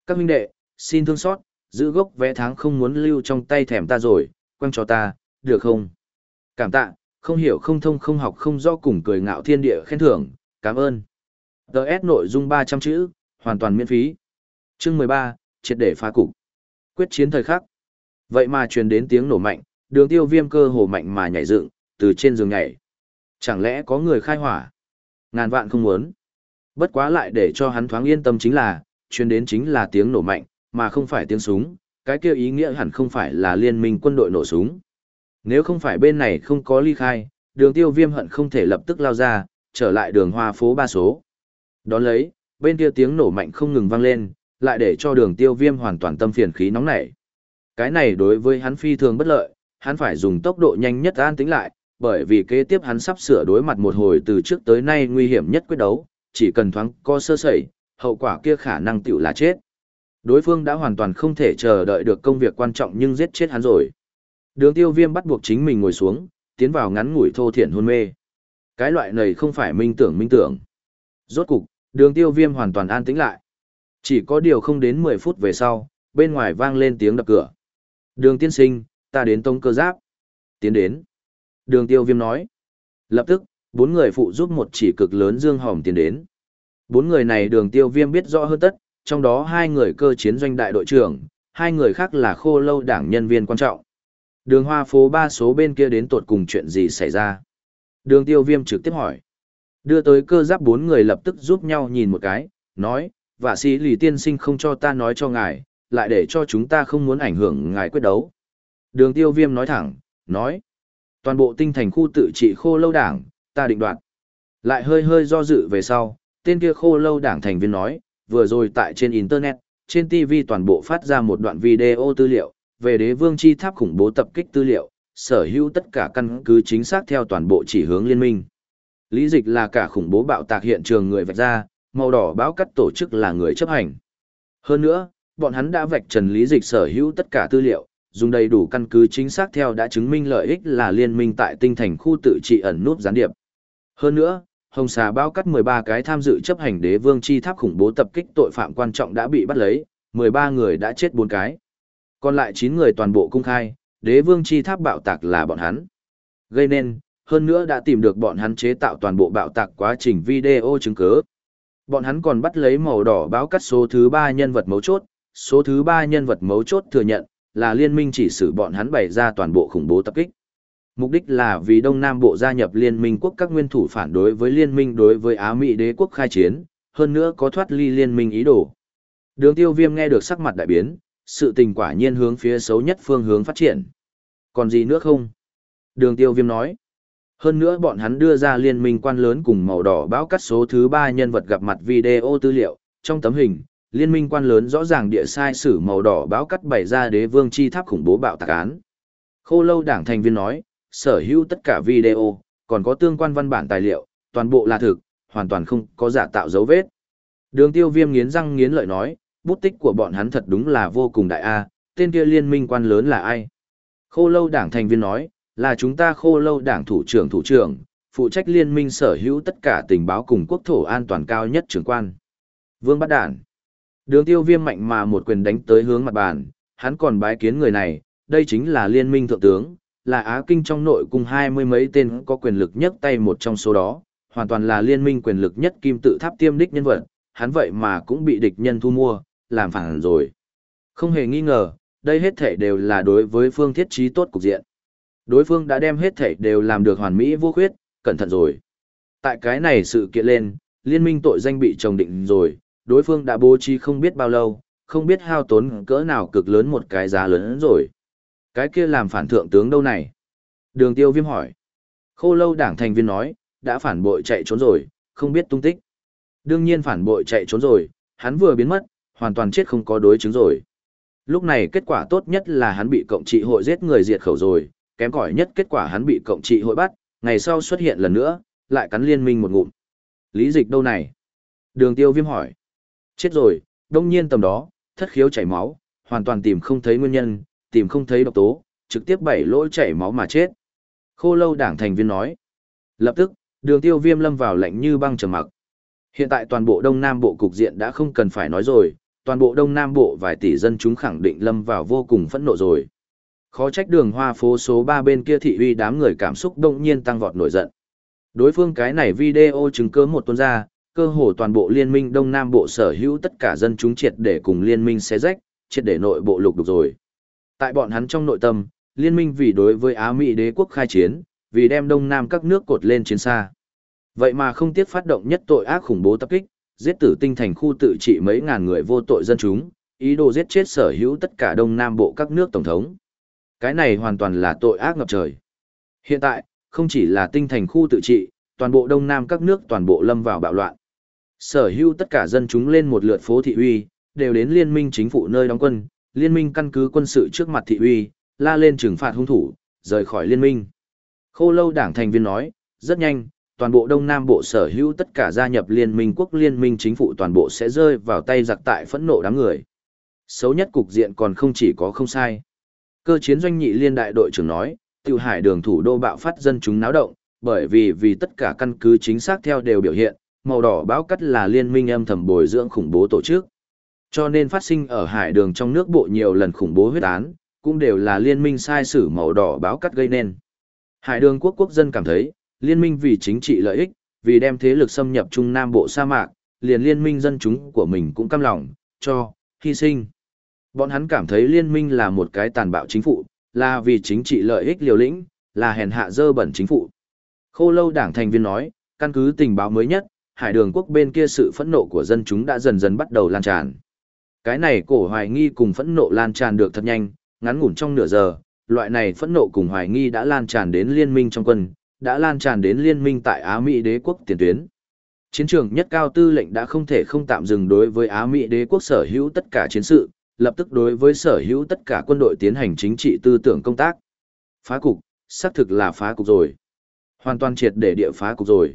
Các huynh đệ, xin thương xót, giữ gốc vé tháng không muốn lưu trong tay thèm ta rồi, quăng cho ta, được không? Cảm tạ, không hiểu không thông không học không do cùng cười ngạo thiên địa khen thưởng, cảm ơn. DS nội dung 300 chữ, hoàn toàn miễn phí. Chương 13, triệt để phá cục. Quyết chiến thời khắc. Vậy mà truyền đến tiếng nổ mạnh, đường tiêu viêm cơ hồ mạnh mà nhảy dựng, từ trên giường nhảy. Chẳng lẽ có người khai hỏa? Ngàn vạn không muốn. Bất quá lại để cho hắn thoáng yên tâm chính là, truyền đến chính là tiếng nổ mạnh, mà không phải tiếng súng, cái kia ý nghĩa hẳn không phải là liên minh quân đội nổ súng. Nếu không phải bên này không có ly khai, đường tiêu viêm hận không thể lập tức lao ra, trở lại đường hoa phố ba số. Đón lấy, bên kia tiếng nổ mạnh không ngừng vang lên, lại để cho đường tiêu viêm hoàn toàn tâm phiền khí nóng nảy. Cái này đối với hắn phi thường bất lợi, hắn phải dùng tốc độ nhanh nhất an tính lại, bởi vì kế tiếp hắn sắp sửa đối mặt một hồi từ trước tới nay nguy hiểm nhất quyết đấu, chỉ cần thoáng co sơ sẩy, hậu quả kia khả năng tiểu là chết. Đối phương đã hoàn toàn không thể chờ đợi được công việc quan trọng nhưng giết chết hắn rồi. Đường tiêu viêm bắt buộc chính mình ngồi xuống, tiến vào ngắn ngủi thô thiển hôn mê. Cái loại này không phải minh tưởng minh tưởng. Rốt cục, đường tiêu viêm hoàn toàn an tĩnh lại. Chỉ có điều không đến 10 phút về sau, bên ngoài vang lên tiếng đập cửa. Đường tiên sinh, ta đến tông cơ giáp. Tiến đến. Đường tiêu viêm nói. Lập tức, bốn người phụ giúp một chỉ cực lớn dương hòm tiến đến. Bốn người này đường tiêu viêm biết rõ hơn tất, trong đó hai người cơ chiến doanh đại đội trưởng, hai người khác là khô lâu đảng nhân viên quan trọng. Đường hoa phố ba số bên kia đến tột cùng chuyện gì xảy ra. Đường tiêu viêm trực tiếp hỏi. Đưa tới cơ giáp bốn người lập tức giúp nhau nhìn một cái, nói, Vả sĩ lì tiên sinh không cho ta nói cho ngài, lại để cho chúng ta không muốn ảnh hưởng ngài quyết đấu. Đường tiêu viêm nói thẳng, nói, toàn bộ tinh thành khu tự trị khô lâu đảng, ta định đoạt. Lại hơi hơi do dự về sau, tên kia khô lâu đảng thành viên nói, vừa rồi tại trên Internet, trên TV toàn bộ phát ra một đoạn video tư liệu, về đế vương chi tháp khủng bố tập kích tư liệu, sở hữu tất cả căn cứ chính xác theo toàn bộ chỉ hướng liên minh. Lý dịch là cả khủng bố bạo tạc hiện trường người vạch ra, màu đỏ báo cắt tổ chức là người chấp hành. Hơn nữa, bọn hắn đã vạch trần lý dịch sở hữu tất cả tư liệu, dùng đầy đủ căn cứ chính xác theo đã chứng minh lợi ích là liên minh tại tinh thành khu tự trị ẩn nút gián điệp. Hơn nữa, Hồng xà bao cắt 13 cái tham dự chấp hành đế vương chi tháp khủng bố tập kích tội phạm quan trọng đã bị bắt lấy, 13 người đã chết 4 cái. Còn lại 9 người toàn bộ cung khai, đế vương chi tháp bạo tạc là bọn hắn. Gây nên, hơn nữa đã tìm được bọn hắn chế tạo toàn bộ bạo tạc quá trình video chứng cứ. Bọn hắn còn bắt lấy màu đỏ báo cắt số thứ 3 nhân vật mấu chốt, số thứ 3 nhân vật mấu chốt thừa nhận, là liên minh chỉ xử bọn hắn bày ra toàn bộ khủng bố tập kích. Mục đích là vì Đông Nam Bộ gia nhập liên minh quốc các nguyên thủ phản đối với liên minh đối với Á Mỹ đế quốc khai chiến, hơn nữa có thoát ly liên minh ý đồ. Đường tiêu viêm nghe được sắc mặt đại biến, sự tình quả nhiên hướng phía xấu nhất phương hướng phát triển. Còn gì nữa không? Đường tiêu viêm nói. Hơn nữa bọn hắn đưa ra liên minh quan lớn cùng màu đỏ báo cắt số thứ 3 nhân vật gặp mặt video tư liệu. Trong tấm hình, liên minh quan lớn rõ ràng địa sai sử màu đỏ báo cắt bày ra đế vương chi tháp khủng bố bạo tạc án. Khô lâu đảng thành viên nói, sở hữu tất cả video, còn có tương quan văn bản tài liệu, toàn bộ là thực, hoàn toàn không có giả tạo dấu vết. Đường tiêu viêm nghiến răng nghiến lợi nói, bút tích của bọn hắn thật đúng là vô cùng đại A, tên kia liên minh quan lớn là ai? Khô lâu đảng thành viên nói, là chúng ta khô lâu đảng thủ trưởng thủ trưởng, phụ trách liên minh sở hữu tất cả tình báo cùng quốc thổ an toàn cao nhất trưởng quan. Vương Bát đản. Đường tiêu viêm mạnh mà một quyền đánh tới hướng mặt bàn, hắn còn bái kiến người này, đây chính là liên minh thượng tướng, là Á Kinh trong nội cung hai mươi mấy tên có quyền lực nhất tay một trong số đó, hoàn toàn là liên minh quyền lực nhất kim tự tháp tiêm đích nhân vật, hắn vậy mà cũng bị địch nhân thu mua, làm phản rồi. Không hề nghi ngờ, đây hết thể đều là đối với phương thiết trí tốt cục diện. Đối phương đã đem hết thể đều làm được hoàn mỹ vô khuyết, cẩn thận rồi. Tại cái này sự kiện lên, liên minh tội danh bị trồng định rồi, đối phương đã bố trí không biết bao lâu, không biết hao tốn cỡ nào cực lớn một cái giá lớn rồi. Cái kia làm phản thượng tướng đâu này? Đường tiêu viêm hỏi. Khô lâu đảng thành viên nói, đã phản bội chạy trốn rồi, không biết tung tích. Đương nhiên phản bội chạy trốn rồi, hắn vừa biến mất, hoàn toàn chết không có đối chứng rồi. Lúc này kết quả tốt nhất là hắn bị cộng trị hội giết người diệt khẩu rồi, kém cỏi nhất kết quả hắn bị cộng trị hội bắt, ngày sau xuất hiện lần nữa, lại cắn liên minh một ngụm. Lý dịch đâu này? Đường tiêu viêm hỏi. Chết rồi, đông nhiên tầm đó, thất khiếu chảy máu, hoàn toàn tìm không thấy nguyên nhân, tìm không thấy độc tố, trực tiếp bảy lỗ chảy máu mà chết. Khô lâu đảng thành viên nói. Lập tức, đường tiêu viêm lâm vào lạnh như băng trầm mặc. Hiện tại toàn bộ Đông Nam Bộ cục diện đã không cần phải nói rồi, toàn bộ Đông Nam Bộ vài tỷ dân chúng khẳng định lâm vào vô cùng phẫn nộ rồi. Khó trách đường hoa phố số 3 bên kia thị uy đám người cảm xúc đông nhiên tăng vọt nổi giận. Đối phương cái này video chứng cứ một tuần ra, cơ hồ toàn bộ liên minh Đông Nam Bộ sở hữu tất cả dân chúng triệt để cùng liên minh xé rách, triệt để nội bộ lục đục rồi. Tại bọn hắn trong nội tâm, liên minh vì đối với Á Mỹ đế quốc khai chiến, vì đem Đông Nam các nước cột lên chiến xa. Vậy mà không tiếc phát động nhất tội ác khủng bố tập kích, giết tử tinh thành khu tự trị mấy ngàn người vô tội dân chúng, ý đồ giết chết sở hữu tất cả Đông Nam bộ các nước tổng thống. Cái này hoàn toàn là tội ác ngập trời. Hiện tại, không chỉ là tinh thành khu tự trị, toàn bộ đông nam các nước toàn bộ lâm vào bạo loạn. Sở hữu tất cả dân chúng lên một lượt phố thị uy, đều đến liên minh chính phủ nơi đóng quân, liên minh căn cứ quân sự trước mặt thị uy, la lên trừng phạt hung thủ, rời khỏi liên minh. Khô lâu đảng thành viên nói, rất nhanh, toàn bộ Đông Nam Bộ sở hữu tất cả gia nhập liên minh quốc liên minh chính phủ toàn bộ sẽ rơi vào tay giặc tại phẫn nộ đám người. Xấu nhất cục diện còn không chỉ có không sai. Cơ chiến doanh nhị liên đại đội trưởng nói, tiểu hải đường thủ đô bạo phát dân chúng náo động, bởi vì vì tất cả căn cứ chính xác theo đều biểu hiện, màu đỏ báo cắt là liên minh âm thầm bồi dưỡng khủng bố tổ chức. Cho nên phát sinh ở hải đường trong nước bộ nhiều lần khủng bố huyết án, cũng đều là liên minh sai sử màu đỏ báo cắt gây nên. Hải đường quốc quốc dân cảm thấy, liên minh vì chính trị lợi ích, vì đem thế lực xâm nhập Trung Nam Bộ sa mạc, liền liên minh dân chúng của mình cũng căm lòng, cho, hy sinh. Bọn hắn cảm thấy liên minh là một cái tàn bạo chính phủ, là vì chính trị lợi ích liều lĩnh, là hèn hạ dơ bẩn chính phủ. Khô lâu đảng thành viên nói, căn cứ tình báo mới nhất, hải đường quốc bên kia sự phẫn nộ của dân chúng đã dần dần bắt đầu lan tràn. Cái này cổ hoài nghi cùng phẫn nộ lan tràn được thật nhanh, ngắn ngủn trong nửa giờ, loại này phẫn nộ cùng hoài nghi đã lan tràn đến liên minh trong quân, đã lan tràn đến liên minh tại Á Mỹ đế quốc tiền tuyến. Chiến trường nhất cao tư lệnh đã không thể không tạm dừng đối với Á Mỹ đế quốc sở hữu tất cả chiến sự, lập tức đối với sở hữu tất cả quân đội tiến hành chính trị tư tưởng công tác. Phá cục, xác thực là phá cục rồi. Hoàn toàn triệt để địa phá cục rồi.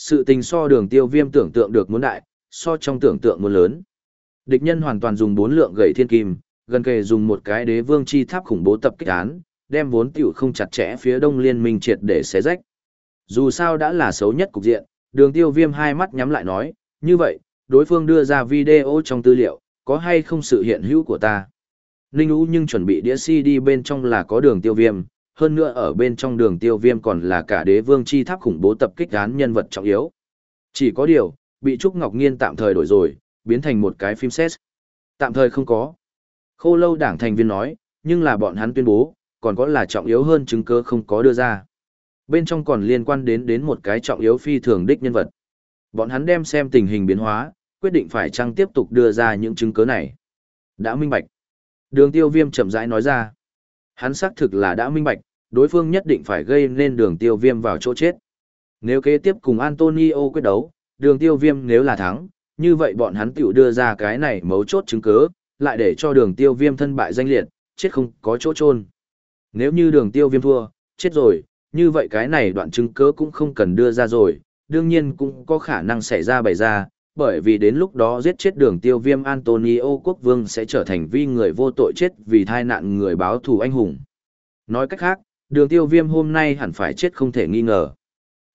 Sự tình so đường tiêu viêm tưởng tượng được muốn đại, so trong tưởng tượng muốn lớn. Địch nhân hoàn toàn dùng bốn lượng gậy thiên kim, gần kề dùng một cái đế vương chi tháp khủng bố tập kích án, đem vốn tiểu không chặt chẽ phía đông liên minh triệt để xé rách. Dù sao đã là xấu nhất cục diện, đường tiêu viêm hai mắt nhắm lại nói, như vậy, đối phương đưa ra video trong tư liệu, có hay không sự hiện hữu của ta. Ninh Ú nhưng chuẩn bị đĩa CD bên trong là có đường tiêu viêm, hơn nữa ở bên trong đường tiêu viêm còn là cả đế vương chi tháp khủng bố tập kích án nhân vật trọng yếu. Chỉ có điều, bị Trúc Ngọc Nghiên tạm thời đổi rồi, biến thành một cái phim xét. Tạm thời không có. Khô lâu đảng thành viên nói, nhưng là bọn hắn tuyên bố, còn có là trọng yếu hơn chứng cứ không có đưa ra. Bên trong còn liên quan đến đến một cái trọng yếu phi thường đích nhân vật. Bọn hắn đem xem tình hình biến hóa, quyết định phải chăng tiếp tục đưa ra những chứng cứ này. Đã minh bạch. Đường tiêu viêm chậm rãi nói ra. Hắn xác thực là đã minh bạch, đối phương nhất định phải gây nên đường tiêu viêm vào chỗ chết. Nếu kế tiếp cùng Antonio quyết đấu, đường tiêu viêm nếu là thắng, như vậy bọn hắn tiểu đưa ra cái này mấu chốt chứng cứ, lại để cho đường tiêu viêm thân bại danh liệt, chết không có chỗ chôn Nếu như đường tiêu viêm thua, chết rồi, như vậy cái này đoạn chứng cứ cũng không cần đưa ra rồi, đương nhiên cũng có khả năng xảy ra bày ra, bởi vì đến lúc đó giết chết đường tiêu viêm Antonio quốc vương sẽ trở thành vi người vô tội chết vì thai nạn người báo thù anh hùng. Nói cách khác, đường tiêu viêm hôm nay hẳn phải chết không thể nghi ngờ.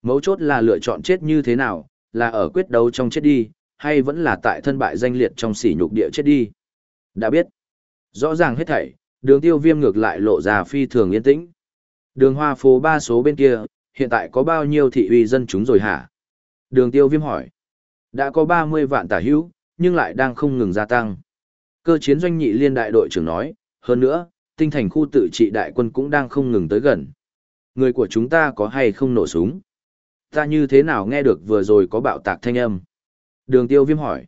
Mấu chốt là lựa chọn chết như thế nào, là ở quyết đấu trong chết đi, hay vẫn là tại thân bại danh liệt trong sỉ nhục địa chết đi. Đã biết. Rõ ràng hết thảy, đường tiêu viêm ngược lại lộ ra phi thường yên tĩnh. Đường hoa phố ba số bên kia, hiện tại có bao nhiêu thị uy dân chúng rồi hả? Đường tiêu viêm hỏi. Đã có 30 vạn tả hữu, nhưng lại đang không ngừng gia tăng. Cơ chiến doanh nhị liên đại đội trưởng nói, hơn nữa, tinh thành khu tự trị đại quân cũng đang không ngừng tới gần. Người của chúng ta có hay không nổ súng? Ta như thế nào nghe được vừa rồi có bạo tạc thanh âm? Đường tiêu viêm hỏi.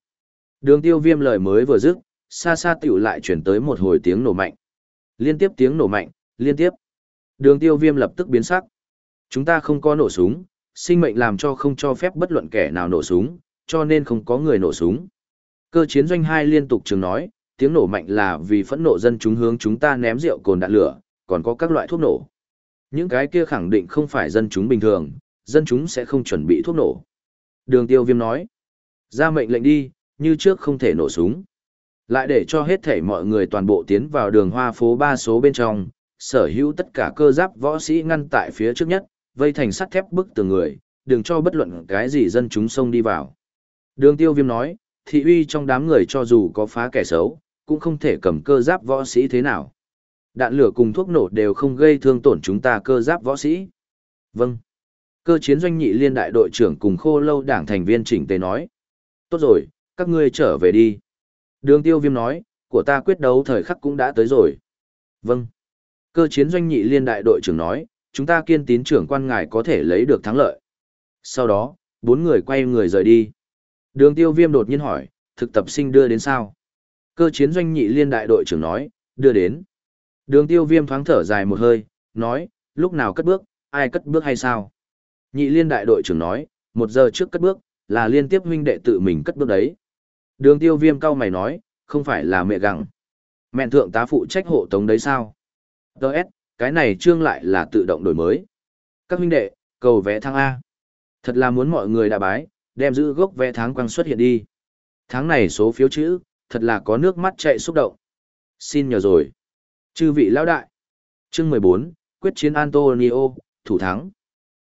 Đường tiêu viêm lời mới vừa dứt, xa xa tiểu lại chuyển tới một hồi tiếng nổ mạnh. Liên tiếp tiếng nổ mạnh, liên tiếp. Đường tiêu viêm lập tức biến sắc. Chúng ta không có nổ súng, sinh mệnh làm cho không cho phép bất luận kẻ nào nổ súng, cho nên không có người nổ súng. Cơ chiến doanh hai liên tục trường nói, tiếng nổ mạnh là vì phẫn nộ dân chúng hướng chúng ta ném rượu cồn đạn lửa, còn có các loại thuốc nổ. Những cái kia khẳng định không phải dân chúng bình thường, dân chúng sẽ không chuẩn bị thuốc nổ. Đường tiêu viêm nói, ra mệnh lệnh đi, như trước không thể nổ súng. Lại để cho hết thể mọi người toàn bộ tiến vào đường hoa phố ba số bên trong, sở hữu tất cả cơ giáp võ sĩ ngăn tại phía trước nhất, vây thành sắt thép bức từ người, đừng cho bất luận cái gì dân chúng xông đi vào. Đường tiêu viêm nói, thị uy trong đám người cho dù có phá kẻ xấu, cũng không thể cầm cơ giáp võ sĩ thế nào. Đạn lửa cùng thuốc nổ đều không gây thương tổn chúng ta cơ giáp võ sĩ. Vâng. Cơ chiến doanh nhị liên đại đội trưởng cùng khô lâu đảng thành viên chỉnh tề nói. Tốt rồi, các ngươi trở về đi. Đường tiêu viêm nói, của ta quyết đấu thời khắc cũng đã tới rồi. Vâng. Cơ chiến doanh nhị liên đại đội trưởng nói, chúng ta kiên tín trưởng quan ngài có thể lấy được thắng lợi. Sau đó, bốn người quay người rời đi. Đường tiêu viêm đột nhiên hỏi, thực tập sinh đưa đến sao? Cơ chiến doanh nhị liên đại đội trưởng nói, đưa đến. Đường tiêu viêm thoáng thở dài một hơi, nói, lúc nào cất bước, ai cất bước hay sao? Nhị liên đại đội trưởng nói, một giờ trước cất bước, là liên tiếp huynh đệ tự mình cất bước đấy. Đường tiêu viêm cao mày nói, không phải là mẹ gặng. Mẹ thượng tá phụ trách hộ tống đấy sao? Đợt, cái này trương lại là tự động đổi mới. Các huynh đệ, cầu vẽ thăng A. Thật là muốn mọi người đã bái, đem giữ gốc vé tháng quang xuất hiện đi. Tháng này số phiếu chữ, thật là có nước mắt chạy xúc động. Xin nhờ rồi. Chư vị lão đại. Chương 14, quyết chiến Antonio, thủ thắng.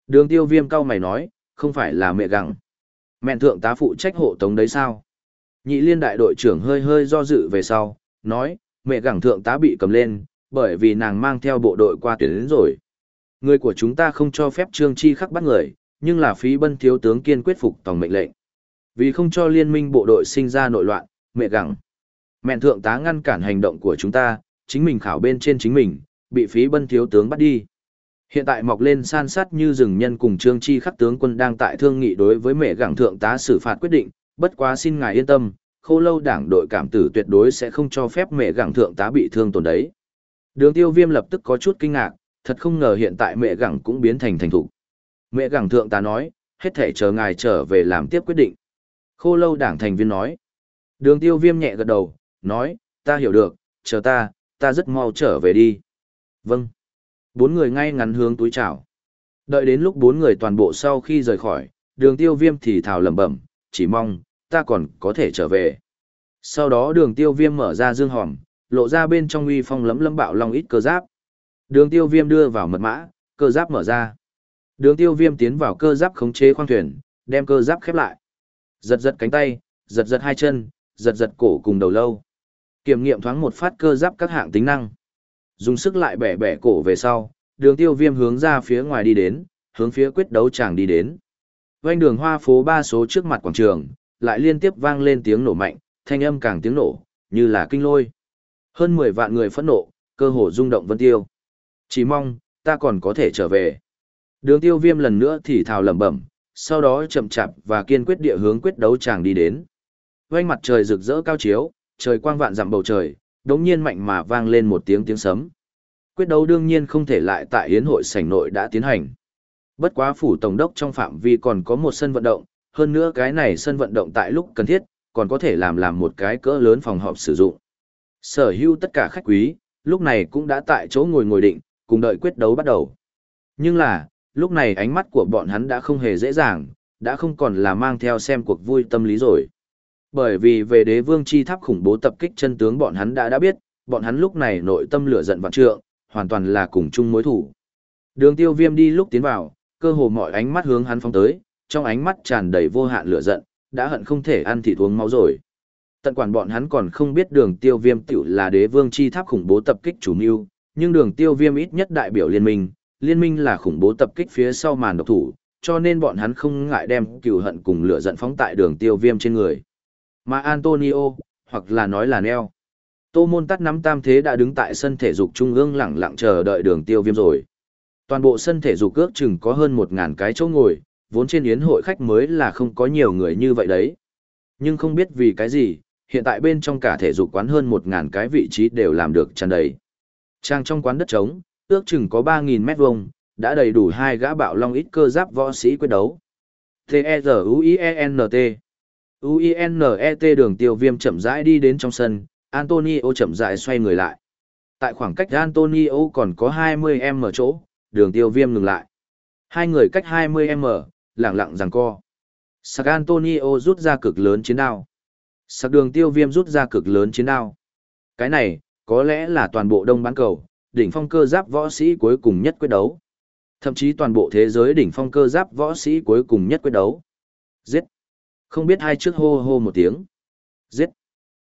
Đường tiêu viêm cao mày nói, không phải là mẹ gặng. Mẹn thượng tá phụ trách hộ tống đấy sao? Nhị liên đại đội trưởng hơi hơi do dự về sau, nói, mẹ gặng thượng tá bị cầm lên, bởi vì nàng mang theo bộ đội qua tuyển đến rồi. Người của chúng ta không cho phép trương chi khắc bắt người, nhưng là phí bân thiếu tướng kiên quyết phục tổng mệnh lệnh. Vì không cho liên minh bộ đội sinh ra nội loạn, mẹ gặng. Mẹn thượng tá ngăn cản hành động của chúng ta, chính mình khảo bên trên chính mình, bị phí bân thiếu tướng bắt đi. Hiện tại mọc lên san sát như rừng nhân cùng trương chi khắc tướng quân đang tại thương nghị đối với mẹ gặng thượng tá xử phạt quyết định, bất quá xin ngài yên tâm, khô lâu đảng đội cảm tử tuyệt đối sẽ không cho phép mẹ gặng thượng tá bị thương tổn đấy. Đường tiêu viêm lập tức có chút kinh ngạc, thật không ngờ hiện tại mẹ gặng cũng biến thành thành thủ. Mẹ gặng thượng tá nói, hết thể chờ ngài trở về làm tiếp quyết định. Khô lâu đảng thành viên nói. Đường tiêu viêm nhẹ gật đầu, nói, ta hiểu được, chờ ta, ta rất mau trở về đi. Vâng. Bốn người ngay ngắn hướng túi chào. Đợi đến lúc bốn người toàn bộ sau khi rời khỏi, đường tiêu viêm thì thào lẩm bẩm, chỉ mong, ta còn có thể trở về. Sau đó đường tiêu viêm mở ra dương hòm, lộ ra bên trong uy phong lấm lấm bạo long ít cơ giáp. Đường tiêu viêm đưa vào mật mã, cơ giáp mở ra. Đường tiêu viêm tiến vào cơ giáp khống chế khoang thuyền, đem cơ giáp khép lại. Giật giật cánh tay, giật giật hai chân, giật giật cổ cùng đầu lâu. Kiểm nghiệm thoáng một phát cơ giáp các hạng tính năng. Dùng sức lại bẻ bẻ cổ về sau, đường tiêu viêm hướng ra phía ngoài đi đến, hướng phía quyết đấu chàng đi đến. Quanh đường hoa phố ba số trước mặt quảng trường, lại liên tiếp vang lên tiếng nổ mạnh, thanh âm càng tiếng nổ, như là kinh lôi. Hơn 10 vạn người phẫn nộ, cơ hồ rung động vân tiêu. Chỉ mong, ta còn có thể trở về. Đường tiêu viêm lần nữa thì thào lẩm bẩm, sau đó chậm chạp và kiên quyết địa hướng quyết đấu chàng đi đến. Quanh mặt trời rực rỡ cao chiếu, trời quang vạn dặm bầu trời, đống nhiên mạnh mà vang lên một tiếng tiếng sấm. Quyết đấu đương nhiên không thể lại tại yến hội sảnh nội đã tiến hành. Bất quá phủ tổng đốc trong phạm vi còn có một sân vận động, hơn nữa cái này sân vận động tại lúc cần thiết, còn có thể làm làm một cái cỡ lớn phòng họp sử dụng. Sở hữu tất cả khách quý, lúc này cũng đã tại chỗ ngồi ngồi định, cùng đợi quyết đấu bắt đầu. Nhưng là, lúc này ánh mắt của bọn hắn đã không hề dễ dàng, đã không còn là mang theo xem cuộc vui tâm lý rồi. Bởi vì về đế vương chi tháp khủng bố tập kích chân tướng bọn hắn đã đã biết, bọn hắn lúc này nội tâm lửa giận vạn trượng, hoàn toàn là cùng chung mối thủ. Đường tiêu viêm đi lúc tiến vào, cơ hồ mọi ánh mắt hướng hắn phóng tới, trong ánh mắt tràn đầy vô hạn lửa giận, đã hận không thể ăn thịt uống máu rồi. Tận quản bọn hắn còn không biết đường tiêu viêm tiểu là đế vương chi tháp khủng bố tập kích chủ mưu, nhưng đường tiêu viêm ít nhất đại biểu liên minh, liên minh là khủng bố tập kích phía sau màn độc thủ, cho nên bọn hắn không ngại đem cừu hận cùng lửa giận phóng tại đường tiêu viêm trên người. Mà Antonio, hoặc là nói là Neo. Tô Môn Tắt nắm tam thế đã đứng tại sân thể dục trung ương lặng lặng chờ đợi đường tiêu viêm rồi. Toàn bộ sân thể dục ước chừng có hơn 1.000 cái chỗ ngồi, vốn trên yến hội khách mới là không có nhiều người như vậy đấy. Nhưng không biết vì cái gì, hiện tại bên trong cả thể dục quán hơn 1.000 cái vị trí đều làm được tràn đầy. Trang trong quán đất trống, ước chừng có 3.000 mét vuông, đã đầy đủ hai gã bạo long ít cơ giáp võ sĩ quyết đấu. T-E-Z-U-I-E-N-T UINET đường tiêu viêm chậm rãi đi đến trong sân, Antonio chậm rãi xoay người lại. Tại khoảng cách Antonio còn có 20m chỗ, đường tiêu viêm ngừng lại. Hai người cách 20m, lặng lặng rằng co. Sạc Antonio rút ra cực lớn chiến đao. Sạc đường tiêu viêm rút ra cực lớn chiến đao. Cái này, có lẽ là toàn bộ đông bán cầu, đỉnh phong cơ giáp võ sĩ cuối cùng nhất quyết đấu. Thậm chí toàn bộ thế giới đỉnh phong cơ giáp võ sĩ cuối cùng nhất quyết đấu. Giết! Không biết hai trước hô hô một tiếng. Giết!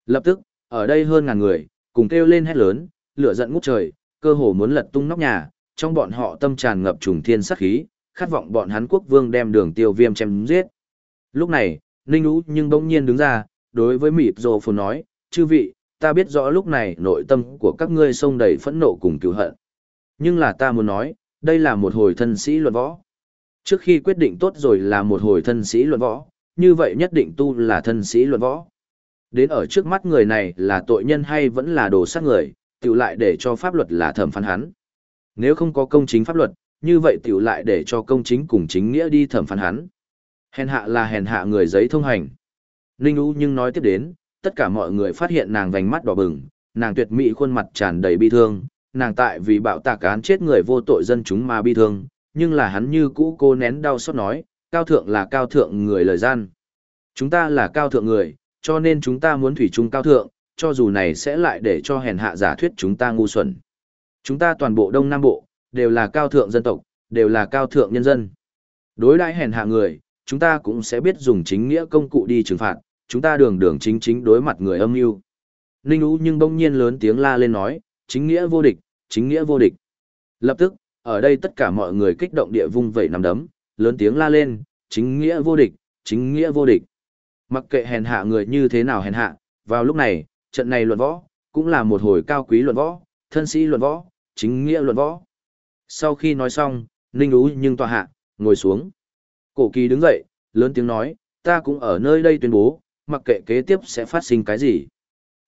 Lập tức, ở đây hơn ngàn người, cùng kêu lên hét lớn, lửa giận ngút trời, cơ hồ muốn lật tung nóc nhà, trong bọn họ tâm tràn ngập trùng thiên sát khí, khát vọng bọn hắn quốc vương đem đường tiêu viêm chém giết. Lúc này, Ninh Ú nhưng bỗng nhiên đứng ra, đối với mịp rồ phồn nói, chư vị, ta biết rõ lúc này nội tâm của các ngươi sông đầy phẫn nộ cùng cứu hận. Nhưng là ta muốn nói, đây là một hồi thân sĩ luận võ. Trước khi quyết định tốt rồi là một hồi thân sĩ luận võ, như vậy nhất định tu là thân sĩ luận võ. Đến ở trước mắt người này là tội nhân hay vẫn là đồ sát người, tiểu lại để cho pháp luật là thẩm phán hắn. Nếu không có công chính pháp luật, như vậy tiểu lại để cho công chính cùng chính nghĩa đi thẩm phán hắn. Hèn hạ là hèn hạ người giấy thông hành. Ninh U nhưng nói tiếp đến, tất cả mọi người phát hiện nàng vành mắt đỏ bừng, nàng tuyệt mỹ khuôn mặt tràn đầy bi thương, nàng tại vì bạo tạc án chết người vô tội dân chúng mà bi thương, nhưng là hắn như cũ cô nén đau xót nói, cao thượng là cao thượng người lời gian. Chúng ta là cao thượng người, cho nên chúng ta muốn thủy chung cao thượng, cho dù này sẽ lại để cho hèn hạ giả thuyết chúng ta ngu xuẩn. Chúng ta toàn bộ Đông Nam Bộ, đều là cao thượng dân tộc, đều là cao thượng nhân dân. Đối đãi hèn hạ người, chúng ta cũng sẽ biết dùng chính nghĩa công cụ đi trừng phạt, chúng ta đường đường chính chính đối mặt người âm mưu. Ninh Ú nhưng bỗng nhiên lớn tiếng la lên nói, chính nghĩa vô địch, chính nghĩa vô địch. Lập tức, ở đây tất cả mọi người kích động địa vung vẩy nắm đấm, lớn tiếng la lên, chính nghĩa vô địch, chính nghĩa vô địch. Mặc kệ hèn hạ người như thế nào hèn hạ, vào lúc này, trận này luận võ, cũng là một hồi cao quý luận võ, thân sĩ luận võ, chính nghĩa luận võ. Sau khi nói xong, Ninh Ú nhưng tòa hạ, ngồi xuống. Cổ kỳ đứng dậy, lớn tiếng nói, ta cũng ở nơi đây tuyên bố, mặc kệ kế tiếp sẽ phát sinh cái gì.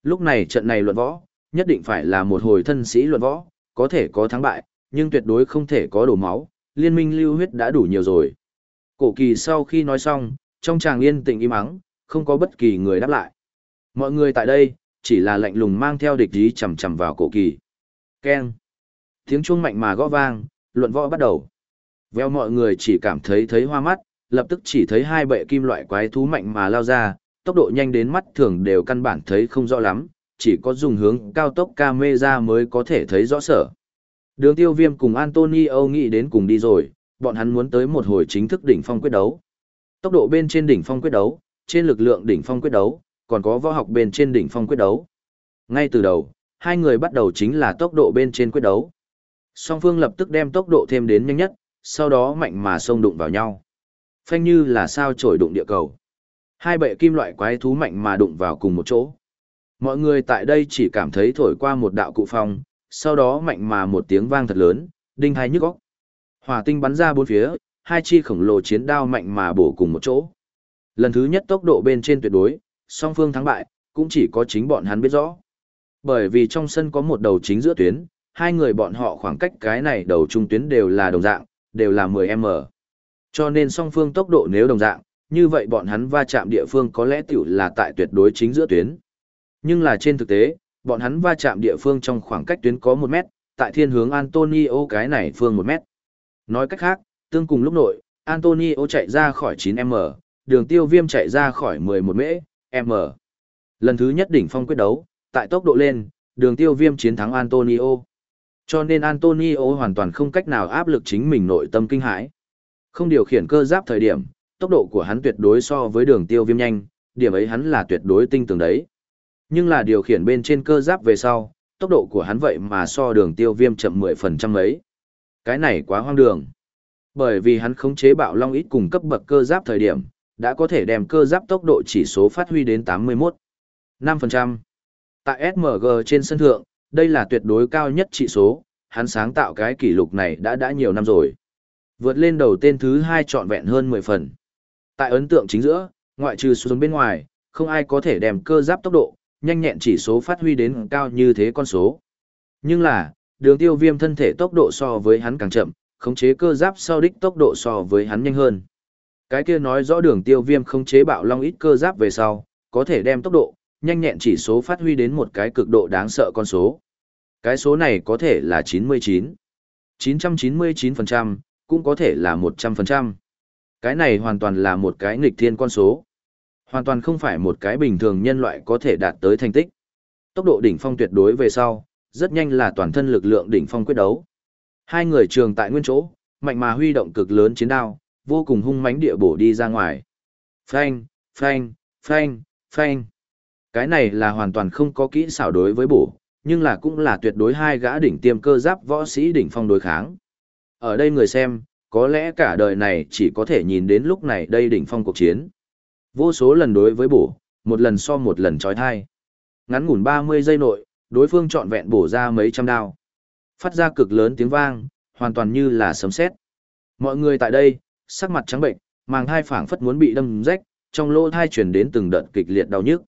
Lúc này trận này luận võ, nhất định phải là một hồi thân sĩ luận võ, có thể có thắng bại, nhưng tuyệt đối không thể có đổ máu, liên minh lưu huyết đã đủ nhiều rồi. Cổ kỳ sau khi nói xong, trong tràng yên tĩnh im ắng, không có bất kỳ người đáp lại. Mọi người tại đây, chỉ là lạnh lùng mang theo địch ý chầm chầm vào cổ kỳ. Keng. Tiếng chuông mạnh mà gõ vang, luận võ bắt đầu. Veo mọi người chỉ cảm thấy thấy hoa mắt, lập tức chỉ thấy hai bệ kim loại quái thú mạnh mà lao ra, tốc độ nhanh đến mắt thường đều căn bản thấy không rõ lắm, chỉ có dùng hướng cao tốc camera mới có thể thấy rõ sở. Đường tiêu viêm cùng Antonio nghĩ đến cùng đi rồi, bọn hắn muốn tới một hồi chính thức đỉnh phong quyết đấu. Tốc độ bên trên đỉnh phong quyết đấu, trên lực lượng đỉnh phong quyết đấu, còn có võ học bên trên đỉnh phong quyết đấu. Ngay từ đầu, hai người bắt đầu chính là tốc độ bên trên quyết đấu. Song phương lập tức đem tốc độ thêm đến nhanh nhất, sau đó mạnh mà xông đụng vào nhau. Phanh như là sao trổi đụng địa cầu. Hai bệ kim loại quái thú mạnh mà đụng vào cùng một chỗ. Mọi người tại đây chỉ cảm thấy thổi qua một đạo cụ phong, sau đó mạnh mà một tiếng vang thật lớn, đinh hai nhức óc. Hỏa tinh bắn ra bốn phía, hai chi khổng lồ chiến đao mạnh mà bổ cùng một chỗ. Lần thứ nhất tốc độ bên trên tuyệt đối, song phương thắng bại, cũng chỉ có chính bọn hắn biết rõ. Bởi vì trong sân có một đầu chính giữa tuyến, hai người bọn họ khoảng cách cái này đầu trung tuyến đều là đồng dạng, đều là 10m. Cho nên song phương tốc độ nếu đồng dạng, như vậy bọn hắn va chạm địa phương có lẽ tiểu là tại tuyệt đối chính giữa tuyến. Nhưng là trên thực tế, bọn hắn va chạm địa phương trong khoảng cách tuyến có 1 mét, tại thiên hướng Antonio cái này phương 1 mét. Nói cách khác, tương cùng lúc nội, Antonio chạy ra khỏi 9m, đường tiêu viêm chạy ra khỏi 11 mễ, m. Lần thứ nhất đỉnh phong quyết đấu, tại tốc độ lên, đường tiêu viêm chiến thắng Antonio. Cho nên Antonio hoàn toàn không cách nào áp lực chính mình nội tâm kinh hãi. Không điều khiển cơ giáp thời điểm, tốc độ của hắn tuyệt đối so với đường tiêu viêm nhanh, điểm ấy hắn là tuyệt đối tinh tường đấy. Nhưng là điều khiển bên trên cơ giáp về sau, tốc độ của hắn vậy mà so đường tiêu viêm chậm 10% mấy Cái này quá hoang đường. Bởi vì hắn khống chế bạo long ít cùng cấp bậc cơ giáp thời điểm, đã có thể đem cơ giáp tốc độ chỉ số phát huy đến 81. 5%. Tại SMG trên sân thượng, đây là tuyệt đối cao nhất trị số, hắn sáng tạo cái kỷ lục này đã đã nhiều năm rồi. Vượt lên đầu tên thứ hai trọn vẹn hơn 10 phần. Tại ấn tượng chính giữa, ngoại trừ xuống bên ngoài, không ai có thể đem cơ giáp tốc độ, nhanh nhẹn chỉ số phát huy đến cao như thế con số. Nhưng là, đường tiêu viêm thân thể tốc độ so với hắn càng chậm, khống chế cơ giáp sau đích tốc độ so với hắn nhanh hơn. Cái kia nói rõ đường tiêu viêm khống chế bạo long ít cơ giáp về sau, có thể đem tốc độ, nhanh nhẹn chỉ số phát huy đến một cái cực độ đáng sợ con số. Cái số này có thể là 99, 999%, cũng có thể là 100%. Cái này hoàn toàn là một cái nghịch thiên con số. Hoàn toàn không phải một cái bình thường nhân loại có thể đạt tới thành tích. Tốc độ đỉnh phong tuyệt đối về sau, rất nhanh là toàn thân lực lượng đỉnh phong quyết đấu. Hai người trường tại nguyên chỗ, mạnh mà huy động cực lớn chiến đao, vô cùng hung mãnh địa bổ đi ra ngoài. Phanh, phanh, phanh, phanh. Cái này là hoàn toàn không có kỹ xảo đối với bổ, nhưng là cũng là tuyệt đối hai gã đỉnh tiêm cơ giáp võ sĩ đỉnh phong đối kháng. Ở đây người xem, có lẽ cả đời này chỉ có thể nhìn đến lúc này đây đỉnh phong cuộc chiến. Vô số lần đối với bổ, một lần so một lần trói thai. Ngắn ngủn 30 giây nội, đối phương trọn vẹn bổ ra mấy trăm đao. Phát ra cực lớn tiếng vang, hoàn toàn như là sấm sét. Mọi người tại đây, sắc mặt trắng bệnh, màng hai phảng phất muốn bị đâm rách, trong lỗ thai truyền đến từng đợt kịch liệt đau nhức.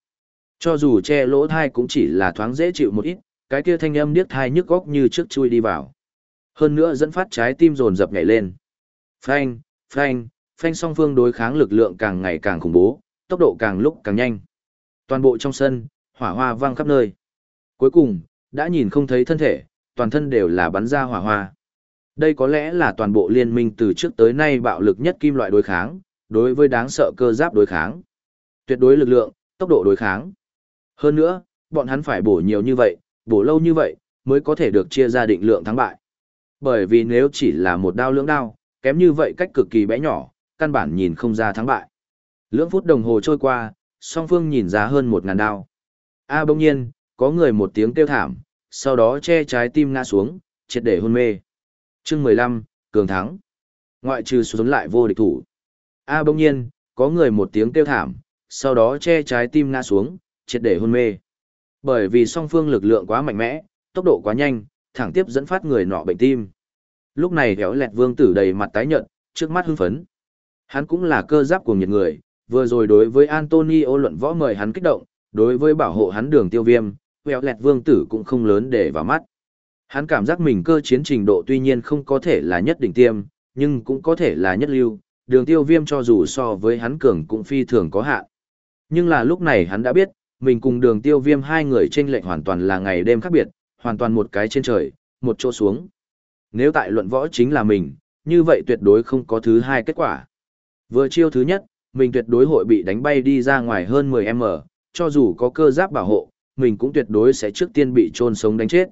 Cho dù che lỗ thai cũng chỉ là thoáng dễ chịu một ít, cái kia thanh âm điếc thai nhức góc như trước chui đi vào. Hơn nữa dẫn phát trái tim dồn dập nhảy lên. Phanh, phanh, phanh song phương đối kháng lực lượng càng ngày càng khủng bố, tốc độ càng lúc càng nhanh. Toàn bộ trong sân, hỏa hoa vang khắp nơi. Cuối cùng, đã nhìn không thấy thân thể, toàn thân đều là bắn ra hỏa hoa. Đây có lẽ là toàn bộ liên minh từ trước tới nay bạo lực nhất kim loại đối kháng, đối với đáng sợ cơ giáp đối kháng. Tuyệt đối lực lượng, tốc độ đối kháng. Hơn nữa, bọn hắn phải bổ nhiều như vậy, bổ lâu như vậy, mới có thể được chia ra định lượng thắng bại. Bởi vì nếu chỉ là một đao lưỡng đao, kém như vậy cách cực kỳ bé nhỏ, căn bản nhìn không ra thắng bại. Lưỡng phút đồng hồ trôi qua, song phương nhìn ra hơn một ngàn đao. A à, bỗng nhiên, có người một tiếng kêu thảm, sau đó che trái tim ngã xuống, triệt để hôn mê. Chương 15, cường thắng. Ngoại trừ xuống lại vô địch thủ. A à, bỗng nhiên, có người một tiếng kêu thảm, sau đó che trái tim ngã xuống, triệt để hôn mê. Bởi vì song phương lực lượng quá mạnh mẽ, tốc độ quá nhanh, thẳng tiếp dẫn phát người nọ bệnh tim. Lúc này kéo lẹt vương tử đầy mặt tái nhợt, trước mắt hưng phấn. Hắn cũng là cơ giáp của nhiệt người, vừa rồi đối với Antonio luận võ mời hắn kích động, đối với bảo hộ hắn đường tiêu viêm, kéo lẹt vương tử cũng không lớn để vào mắt. Hắn cảm giác mình cơ chiến trình độ tuy nhiên không có thể là nhất đỉnh tiêm, nhưng cũng có thể là nhất lưu, đường tiêu viêm cho dù so với hắn cường cũng phi thường có hạn. Nhưng là lúc này hắn đã biết, mình cùng đường tiêu viêm hai người trên lệnh hoàn toàn là ngày đêm khác biệt, hoàn toàn một cái trên trời, một chỗ xuống. Nếu tại luận võ chính là mình, như vậy tuyệt đối không có thứ hai kết quả. Vừa chiêu thứ nhất, mình tuyệt đối hội bị đánh bay đi ra ngoài hơn 10m, cho dù có cơ giáp bảo hộ, mình cũng tuyệt đối sẽ trước tiên bị trôn sống đánh chết.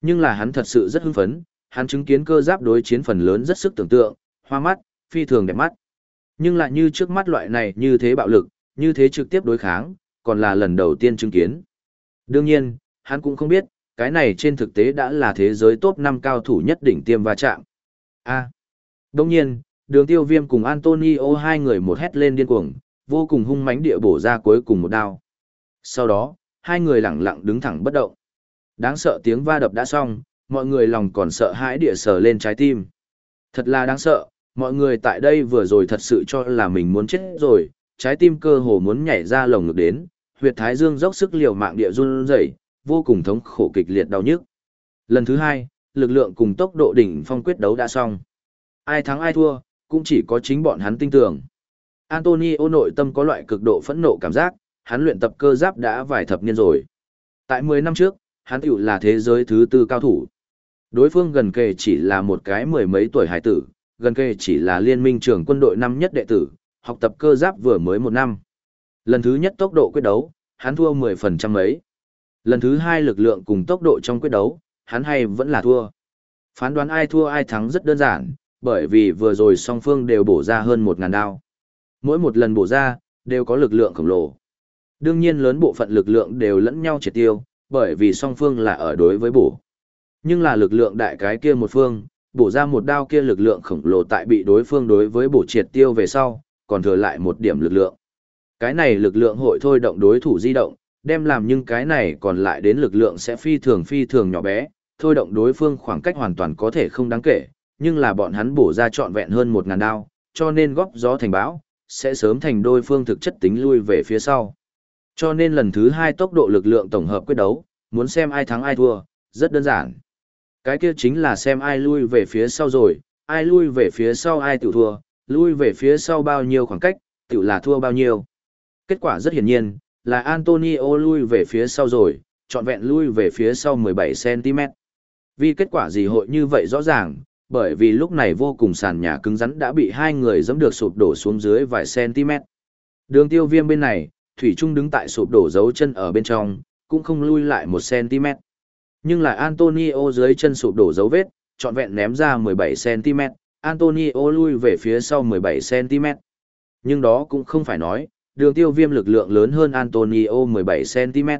Nhưng là hắn thật sự rất hưng phấn, hắn chứng kiến cơ giáp đối chiến phần lớn rất sức tưởng tượng, hoa mắt, phi thường đẹp mắt. Nhưng lại như trước mắt loại này như thế bạo lực, như thế trực tiếp đối kháng, còn là lần đầu tiên chứng kiến. Đương nhiên, hắn cũng không biết, cái này trên thực tế đã là thế giới top 5 cao thủ nhất đỉnh tiêm va chạm. A. À. Đồng nhiên, đường tiêu viêm cùng Antonio hai người một hét lên điên cuồng, vô cùng hung mãnh địa bổ ra cuối cùng một đao. Sau đó, hai người lặng lặng đứng thẳng bất động. Đáng sợ tiếng va đập đã xong, mọi người lòng còn sợ hãi địa sờ lên trái tim. Thật là đáng sợ, mọi người tại đây vừa rồi thật sự cho là mình muốn chết rồi, trái tim cơ hồ muốn nhảy ra lồng ngực đến, huyệt thái dương dốc sức liều mạng địa run rẩy, vô cùng thống khổ kịch liệt đau nhức. Lần thứ hai, lực lượng cùng tốc độ đỉnh phong quyết đấu đã xong. Ai thắng ai thua, cũng chỉ có chính bọn hắn tin tưởng. Antonio nội tâm có loại cực độ phẫn nộ cảm giác, hắn luyện tập cơ giáp đã vài thập niên rồi. Tại 10 năm trước, hắn tiểu là thế giới thứ tư cao thủ. Đối phương gần kề chỉ là một cái mười mấy tuổi hải tử, gần kề chỉ là liên minh trưởng quân đội năm nhất đệ tử, học tập cơ giáp vừa mới một năm. Lần thứ nhất tốc độ quyết đấu, hắn thua 10% mấy. Lần thứ hai lực lượng cùng tốc độ trong quyết đấu, hắn hay vẫn là thua. Phán đoán ai thua ai thắng rất đơn giản, bởi vì vừa rồi song phương đều bổ ra hơn một ngàn đao. Mỗi một lần bổ ra, đều có lực lượng khổng lồ. Đương nhiên lớn bộ phận lực lượng đều lẫn nhau triệt tiêu, bởi vì song phương là ở đối với bổ. Nhưng là lực lượng đại cái kia một phương, bổ ra một đao kia lực lượng khổng lồ tại bị đối phương đối với bổ triệt tiêu về sau, còn thừa lại một điểm lực lượng. Cái này lực lượng hội thôi động đối thủ di động, đem làm nhưng cái này còn lại đến lực lượng sẽ phi thường phi thường nhỏ bé, thôi động đối phương khoảng cách hoàn toàn có thể không đáng kể, nhưng là bọn hắn bổ ra trọn vẹn hơn một ngàn đao, cho nên góp gió thành bão, sẽ sớm thành đôi phương thực chất tính lui về phía sau. Cho nên lần thứ hai tốc độ lực lượng tổng hợp quyết đấu, muốn xem ai thắng ai thua, rất đơn giản. Cái kia chính là xem ai lui về phía sau rồi, ai lui về phía sau ai tự thua, lui về phía sau bao nhiêu khoảng cách, tự là thua bao nhiêu. Kết quả rất hiển nhiên, là Antonio lui về phía sau rồi, trọn vẹn lui về phía sau 17cm. Vì kết quả gì hội như vậy rõ ràng, bởi vì lúc này vô cùng sàn nhà cứng rắn đã bị hai người dẫm được sụp đổ xuống dưới vài cm. Đường tiêu viêm bên này, Thủy Trung đứng tại sụp đổ dấu chân ở bên trong, cũng không lui lại 1 cm. Nhưng lại Antonio dưới chân sụp đổ dấu vết, trọn vẹn ném ra 17 cm, Antonio lui về phía sau 17 cm. Nhưng đó cũng không phải nói, đường tiêu viêm lực lượng lớn hơn Antonio 17cm.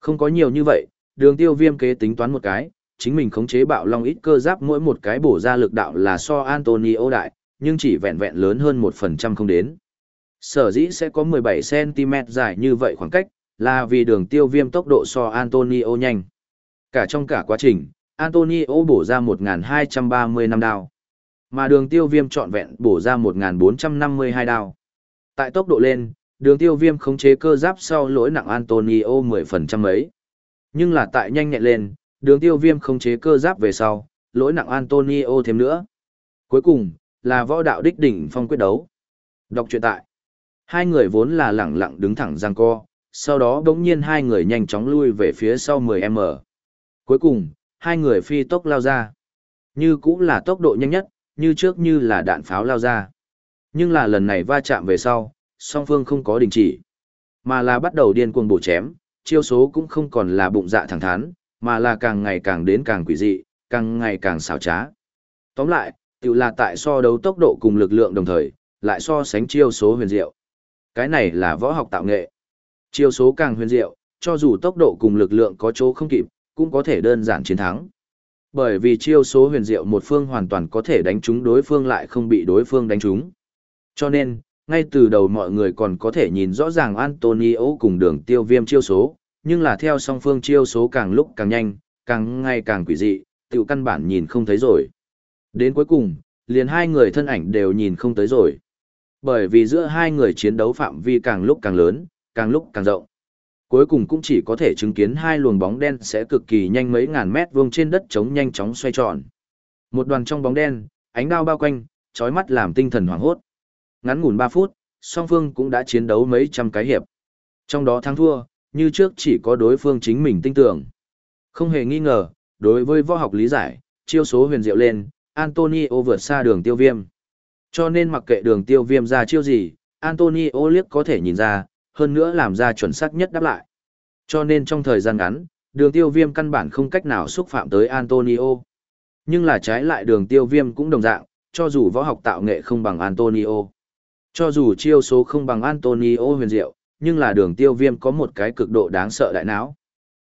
Không có nhiều như vậy, đường tiêu viêm kế tính toán một cái, chính mình khống chế bạo long ít cơ giáp mỗi một cái bổ ra lực đạo là so Antonio đại, nhưng chỉ vẹn vẹn lớn hơn 1% không đến. Sở dĩ sẽ có 17cm dài như vậy khoảng cách, là vì đường tiêu viêm tốc độ so Antonio nhanh. Cả trong cả quá trình, Antonio bổ ra 1.230 năm đao. Mà đường tiêu viêm trọn vẹn bổ ra 1.452 đao. Tại tốc độ lên, đường tiêu viêm khống chế cơ giáp sau lỗi nặng Antonio 10% ấy. Nhưng là tại nhanh nhẹn lên, đường tiêu viêm không chế cơ giáp về sau, lỗi nặng Antonio thêm nữa. Cuối cùng, là võ đạo đích đỉnh phong quyết đấu. Đọc truyện tại. Hai người vốn là lẳng lặng đứng thẳng giang co, sau đó đống nhiên hai người nhanh chóng lui về phía sau 10m. Cuối cùng, hai người phi tốc lao ra. Như cũng là tốc độ nhanh nhất, như trước như là đạn pháo lao ra. Nhưng là lần này va chạm về sau, song phương không có đình chỉ, mà là bắt đầu điên cuồng bổ chém, chiêu số cũng không còn là bụng dạ thẳng thắn, mà là càng ngày càng đến càng quỷ dị, càng ngày càng xảo trá. Tóm lại, tự là tại so đấu tốc độ cùng lực lượng đồng thời, lại so sánh chiêu số huyền diệu. Cái này là võ học tạo nghệ. Chiêu số càng huyền diệu, cho dù tốc độ cùng lực lượng có chỗ không kịp, cũng có thể đơn giản chiến thắng. Bởi vì chiêu số huyền diệu một phương hoàn toàn có thể đánh trúng đối phương lại không bị đối phương đánh trúng. Cho nên, ngay từ đầu mọi người còn có thể nhìn rõ ràng Antonio cùng đường tiêu viêm chiêu số, nhưng là theo song phương chiêu số càng lúc càng nhanh, càng ngày càng quỷ dị, tiểu căn bản nhìn không thấy rồi. Đến cuối cùng, liền hai người thân ảnh đều nhìn không tới rồi. Bởi vì giữa hai người chiến đấu phạm vi càng lúc càng lớn, càng lúc càng rộng. Cuối cùng cũng chỉ có thể chứng kiến hai luồng bóng đen sẽ cực kỳ nhanh mấy ngàn mét vuông trên đất chống nhanh chóng xoay tròn. Một đoàn trong bóng đen, ánh đao bao quanh, chói mắt làm tinh thần hoảng hốt. Ngắn ngủn 3 phút, song phương cũng đã chiến đấu mấy trăm cái hiệp. Trong đó thắng thua, như trước chỉ có đối phương chính mình tin tưởng. Không hề nghi ngờ, đối với võ học lý giải, chiêu số huyền diệu lên, Antonio vượt xa đường tiêu viêm. Cho nên mặc kệ đường tiêu viêm ra chiêu gì, Antonio liếc có thể nhìn ra, hơn nữa làm ra chuẩn xác nhất đáp lại. Cho nên trong thời gian ngắn, đường tiêu viêm căn bản không cách nào xúc phạm tới Antonio. Nhưng là trái lại đường tiêu viêm cũng đồng dạng, cho dù võ học tạo nghệ không bằng Antonio. Cho dù chiêu số không bằng Antonio huyền diệu, nhưng là đường tiêu viêm có một cái cực độ đáng sợ đại não.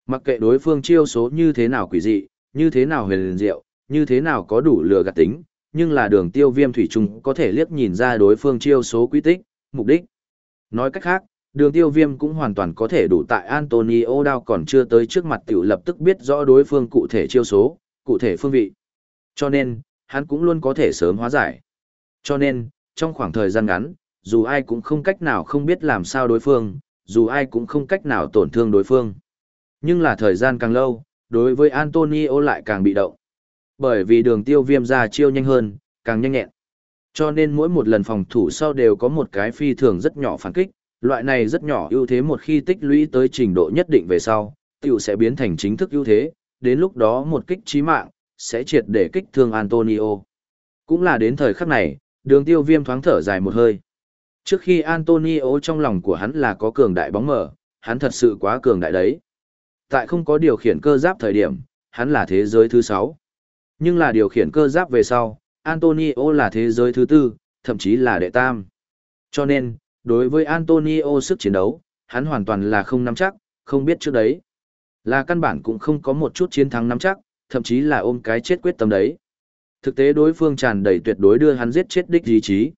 Mặc kệ đối phương chiêu số như thế nào quỷ dị, như thế nào huyền diệu, như thế nào có đủ lừa gạt tính, nhưng là đường tiêu viêm thủy chung có thể liếc nhìn ra đối phương chiêu số quy tích, mục đích. Nói cách khác, đường tiêu viêm cũng hoàn toàn có thể đủ tại Antonio đao còn chưa tới trước mặt tiểu lập tức biết rõ đối phương cụ thể chiêu số, cụ thể phương vị. Cho nên, hắn cũng luôn có thể sớm hóa giải. Cho nên, trong khoảng thời gian ngắn, dù ai cũng không cách nào không biết làm sao đối phương, dù ai cũng không cách nào tổn thương đối phương. Nhưng là thời gian càng lâu, đối với Antonio lại càng bị động. Bởi vì đường tiêu viêm ra chiêu nhanh hơn, càng nhanh nhẹn. Cho nên mỗi một lần phòng thủ sau đều có một cái phi thường rất nhỏ phản kích, loại này rất nhỏ ưu thế một khi tích lũy tới trình độ nhất định về sau, tiểu sẽ biến thành chính thức ưu thế, đến lúc đó một kích chí mạng, sẽ triệt để kích thương Antonio. Cũng là đến thời khắc này, đường tiêu viêm thoáng thở dài một hơi. Trước khi Antonio trong lòng của hắn là có cường đại bóng mở, hắn thật sự quá cường đại đấy. Tại không có điều khiển cơ giáp thời điểm, hắn là thế giới thứ 6. Nhưng là điều khiển cơ giáp về sau, Antonio là thế giới thứ tư, thậm chí là đệ tam. Cho nên, đối với Antonio sức chiến đấu, hắn hoàn toàn là không nắm chắc, không biết trước đấy. Là căn bản cũng không có một chút chiến thắng nắm chắc, thậm chí là ôm cái chết quyết tâm đấy. Thực tế đối phương tràn đầy tuyệt đối đưa hắn giết chết đích ý chí.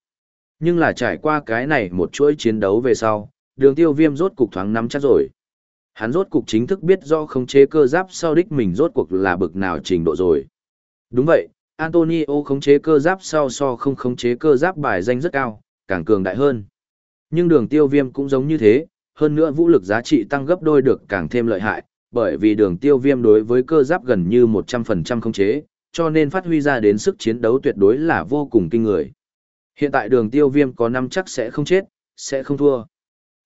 Nhưng là trải qua cái này một chuỗi chiến đấu về sau, đường tiêu viêm rốt cục thoáng nắm chắc rồi. Hắn rốt cục chính thức biết do khống chế cơ giáp sau đích mình rốt cuộc là bực nào trình độ rồi. Đúng vậy, Antonio khống chế cơ giáp sau so không khống chế cơ giáp bài danh rất cao, càng cường đại hơn. Nhưng đường tiêu viêm cũng giống như thế, hơn nữa vũ lực giá trị tăng gấp đôi được càng thêm lợi hại, bởi vì đường tiêu viêm đối với cơ giáp gần như 100% khống chế, cho nên phát huy ra đến sức chiến đấu tuyệt đối là vô cùng kinh người. Hiện tại đường tiêu viêm có năm chắc sẽ không chết, sẽ không thua.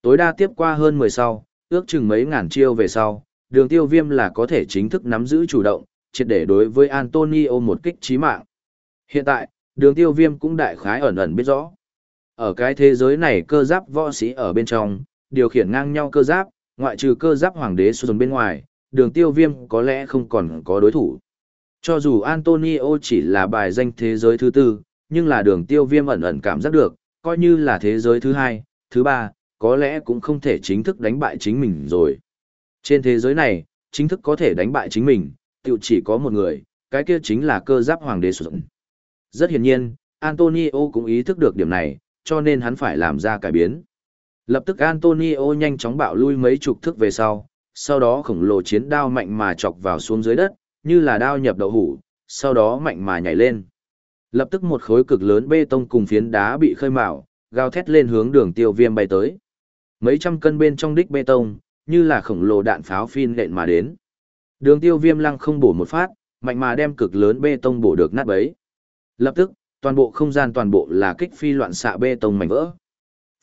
Tối đa tiếp qua hơn 10 sau, ước chừng mấy ngàn chiêu về sau, đường tiêu viêm là có thể chính thức nắm giữ chủ động, triệt để đối với Antonio một kích trí mạng. Hiện tại, đường tiêu viêm cũng đại khái ẩn ẩn biết rõ. Ở cái thế giới này cơ giáp võ sĩ ở bên trong, điều khiển ngang nhau cơ giáp, ngoại trừ cơ giáp hoàng đế xuống bên ngoài, đường tiêu viêm có lẽ không còn có đối thủ. Cho dù Antonio chỉ là bài danh thế giới thứ tư, nhưng là đường tiêu viêm ẩn ẩn cảm giác được, coi như là thế giới thứ hai, thứ ba, có lẽ cũng không thể chính thức đánh bại chính mình rồi. Trên thế giới này, chính thức có thể đánh bại chính mình, tự chỉ có một người, cái kia chính là cơ giáp hoàng đế sử dụng. Rất hiển nhiên, Antonio cũng ý thức được điểm này, cho nên hắn phải làm ra cải biến. Lập tức Antonio nhanh chóng bạo lui mấy chục thước về sau, sau đó khổng lồ chiến đao mạnh mà chọc vào xuống dưới đất, như là đao nhập đậu hủ, sau đó mạnh mà nhảy lên. Lập tức một khối cực lớn bê tông cùng phiến đá bị khơi mào, gào thét lên hướng đường tiêu viêm bay tới. Mấy trăm cân bên trong đích bê tông, như là khổng lồ đạn pháo phin lện mà đến. Đường tiêu viêm lăng không bổ một phát, mạnh mà đem cực lớn bê tông bổ được nát bấy. Lập tức, toàn bộ không gian toàn bộ là kích phi loạn xạ bê tông mảnh vỡ.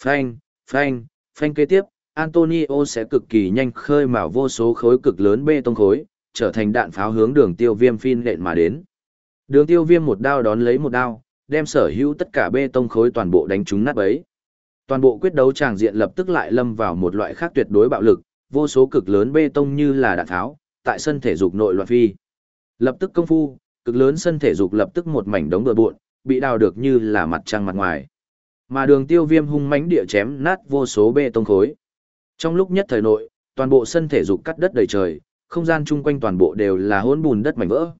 Phanh, phanh, phanh kế tiếp, Antonio sẽ cực kỳ nhanh khơi mào vô số khối cực lớn bê tông khối, trở thành đạn pháo hướng đường tiêu viêm phin lện mà đến. Đường tiêu viêm một đao đón lấy một đao, đem sở hữu tất cả bê tông khối toàn bộ đánh trúng nát bấy. Toàn bộ quyết đấu tràng diện lập tức lại lâm vào một loại khác tuyệt đối bạo lực, vô số cực lớn bê tông như là đạn tháo, tại sân thể dục nội loạn phi. Lập tức công phu, cực lớn sân thể dục lập tức một mảnh đống bừa bộn, bị đào được như là mặt trăng mặt ngoài. Mà đường tiêu viêm hung mãnh địa chém nát vô số bê tông khối. Trong lúc nhất thời nội, toàn bộ sân thể dục cắt đất đầy trời, không gian chung quanh toàn bộ đều là hỗn bùn đất mảnh vỡ.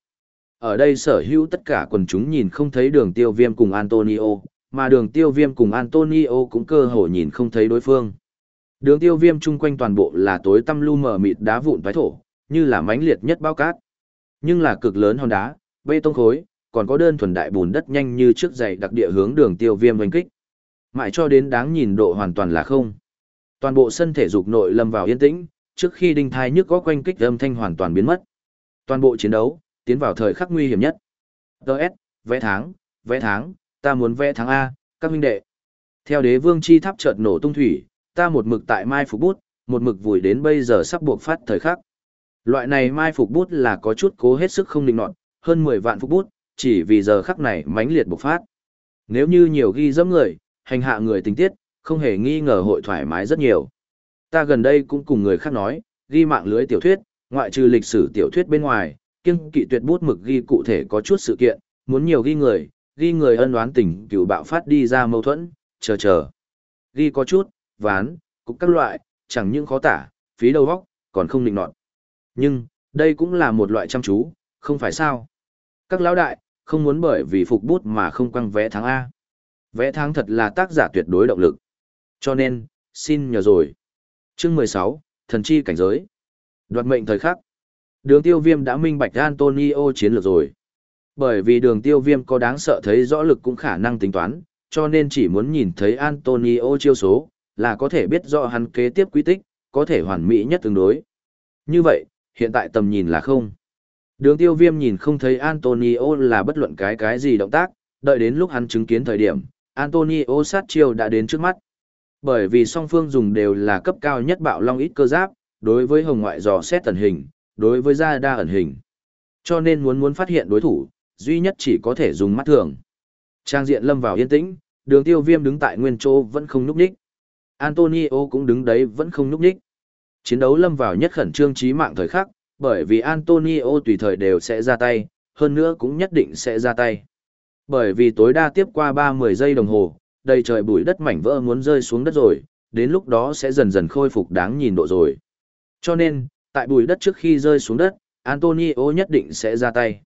Ở đây sở hữu tất cả quần chúng nhìn không thấy đường tiêu viêm cùng Antonio, mà đường tiêu viêm cùng Antonio cũng cơ hội nhìn không thấy đối phương. Đường tiêu viêm chung quanh toàn bộ là tối tăm lu mờ mịt đá vụn vái thổ, như là mãnh liệt nhất bao cát. Nhưng là cực lớn hòn đá, bê tông khối, còn có đơn thuần đại bùn đất nhanh như trước giày đặc địa hướng đường tiêu viêm hoành kích. Mãi cho đến đáng nhìn độ hoàn toàn là không. Toàn bộ sân thể dục nội lâm vào yên tĩnh, trước khi đinh thai nhức có quanh kích âm thanh hoàn toàn biến mất. Toàn bộ chiến đấu, tiến vào thời khắc nguy hiểm nhất. Đợt, vẽ tháng, vẽ tháng, ta muốn vẽ tháng A, các huynh đệ. Theo đế vương chi tháp chợt nổ tung thủy, ta một mực tại mai phục bút, một mực vùi đến bây giờ sắp buộc phát thời khắc. Loại này mai phục bút là có chút cố hết sức không định nọt, hơn 10 vạn phục bút, chỉ vì giờ khắc này mãnh liệt bộc phát. Nếu như nhiều ghi dẫm người, hành hạ người tình tiết, không hề nghi ngờ hội thoải mái rất nhiều. Ta gần đây cũng cùng người khác nói, ghi mạng lưới tiểu thuyết, ngoại trừ lịch sử tiểu thuyết bên ngoài, kiêng kỵ tuyệt bút mực ghi cụ thể có chút sự kiện, muốn nhiều ghi người, ghi người ân oán tình cựu bạo phát đi ra mâu thuẫn, chờ chờ. Ghi có chút, ván, cục các loại, chẳng những khó tả, phí đầu óc, còn không định nọt. Nhưng, đây cũng là một loại chăm chú, không phải sao. Các lão đại, không muốn bởi vì phục bút mà không quăng vẽ tháng A. Vẽ tháng thật là tác giả tuyệt đối động lực. Cho nên, xin nhờ rồi. Chương mười sáu Thần chi cảnh giới. Đoạt mệnh thời khắc. Đường tiêu viêm đã minh bạch Antonio chiến lược rồi. Bởi vì đường tiêu viêm có đáng sợ thấy rõ lực cũng khả năng tính toán, cho nên chỉ muốn nhìn thấy Antonio chiêu số, là có thể biết rõ hắn kế tiếp quy tích, có thể hoàn mỹ nhất tương đối. Như vậy, hiện tại tầm nhìn là không. Đường tiêu viêm nhìn không thấy Antonio là bất luận cái cái gì động tác, đợi đến lúc hắn chứng kiến thời điểm, Antonio sát chiêu đã đến trước mắt. Bởi vì song phương dùng đều là cấp cao nhất bạo long ít cơ giáp, đối với hồng ngoại dò xét tần hình, đối với da đa ẩn hình. Cho nên muốn muốn phát hiện đối thủ, duy nhất chỉ có thể dùng mắt thường. Trang diện lâm vào yên tĩnh, đường tiêu viêm đứng tại nguyên chỗ vẫn không núp đích. Antonio cũng đứng đấy vẫn không núp đích. Chiến đấu lâm vào nhất khẩn trương trí mạng thời khắc, bởi vì Antonio tùy thời đều sẽ ra tay, hơn nữa cũng nhất định sẽ ra tay. Bởi vì tối đa tiếp qua 30 giây đồng hồ, đầy trời bụi đất mảnh vỡ muốn rơi xuống đất rồi, đến lúc đó sẽ dần dần khôi phục đáng nhìn độ rồi. Cho nên, tại bụi đất trước khi rơi xuống đất, Antonio nhất định sẽ ra tay.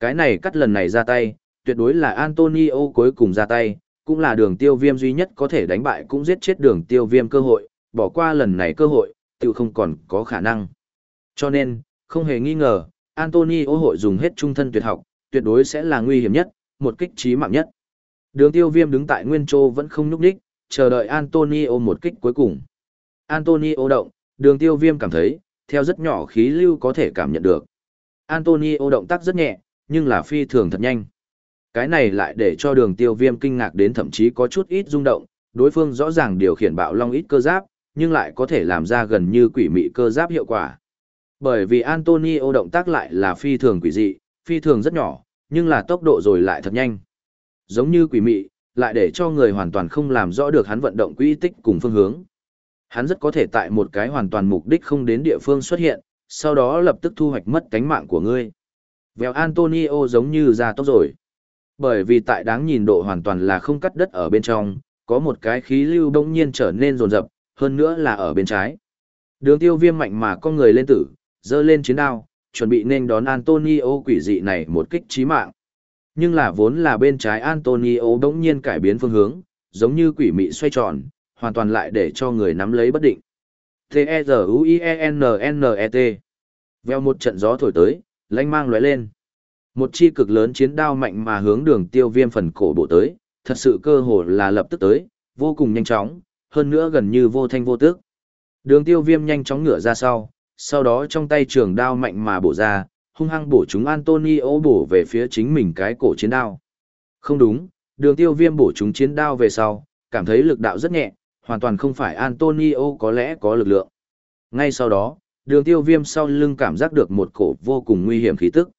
Cái này cắt lần này ra tay, tuyệt đối là Antonio cuối cùng ra tay, cũng là đường tiêu viêm duy nhất có thể đánh bại cũng giết chết đường tiêu viêm cơ hội, bỏ qua lần này cơ hội, tự không còn có khả năng. Cho nên, không hề nghi ngờ, Antonio hội dùng hết trung thân tuyệt học, tuyệt đối sẽ là nguy hiểm nhất, một kích trí mạng nhất. Đường tiêu viêm đứng tại nguyên châu vẫn không nhúc đích, chờ đợi Antonio một kích cuối cùng. Antonio động, đường tiêu viêm cảm thấy, theo rất nhỏ khí lưu có thể cảm nhận được. Antonio động tác rất nhẹ, nhưng là phi thường thật nhanh. Cái này lại để cho đường tiêu viêm kinh ngạc đến thậm chí có chút ít rung động, đối phương rõ ràng điều khiển bạo long ít cơ giáp, nhưng lại có thể làm ra gần như quỷ mị cơ giáp hiệu quả. Bởi vì Antonio động tác lại là phi thường quỷ dị, phi thường rất nhỏ, nhưng là tốc độ rồi lại thật nhanh. Giống như quỷ mị, lại để cho người hoàn toàn không làm rõ được hắn vận động quỹ tích cùng phương hướng. Hắn rất có thể tại một cái hoàn toàn mục đích không đến địa phương xuất hiện, sau đó lập tức thu hoạch mất cánh mạng của ngươi. Vèo Antonio giống như ra tốc rồi. Bởi vì tại đáng nhìn độ hoàn toàn là không cắt đất ở bên trong, có một cái khí lưu đông nhiên trở nên rồn rập, hơn nữa là ở bên trái. Đường tiêu viêm mạnh mà con người lên tử, dơ lên chiến đao, chuẩn bị nên đón Antonio quỷ dị này một kích chí mạng. Nhưng là vốn là bên trái Antonio đống nhiên cải biến phương hướng, giống như quỷ mị xoay tròn, hoàn toàn lại để cho người nắm lấy bất định. T-E-Z-U-I-E-N-N-E-T Veo một trận gió thổi tới, lanh mang lóe lên. Một chi cực lớn chiến đao mạnh mà hướng đường tiêu viêm phần cổ bộ tới, thật sự cơ hồ là lập tức tới, vô cùng nhanh chóng, hơn nữa gần như vô thanh vô tước. Đường tiêu viêm nhanh chóng ngửa ra sau, sau đó trong tay trường đao mạnh mà bổ ra, hung hăng bổ chúng Antonio bổ về phía chính mình cái cổ chiến đao. Không đúng, đường tiêu viêm bổ chúng chiến đao về sau, cảm thấy lực đạo rất nhẹ, hoàn toàn không phải Antonio có lẽ có lực lượng. Ngay sau đó, đường tiêu viêm sau lưng cảm giác được một cổ vô cùng nguy hiểm khí tức.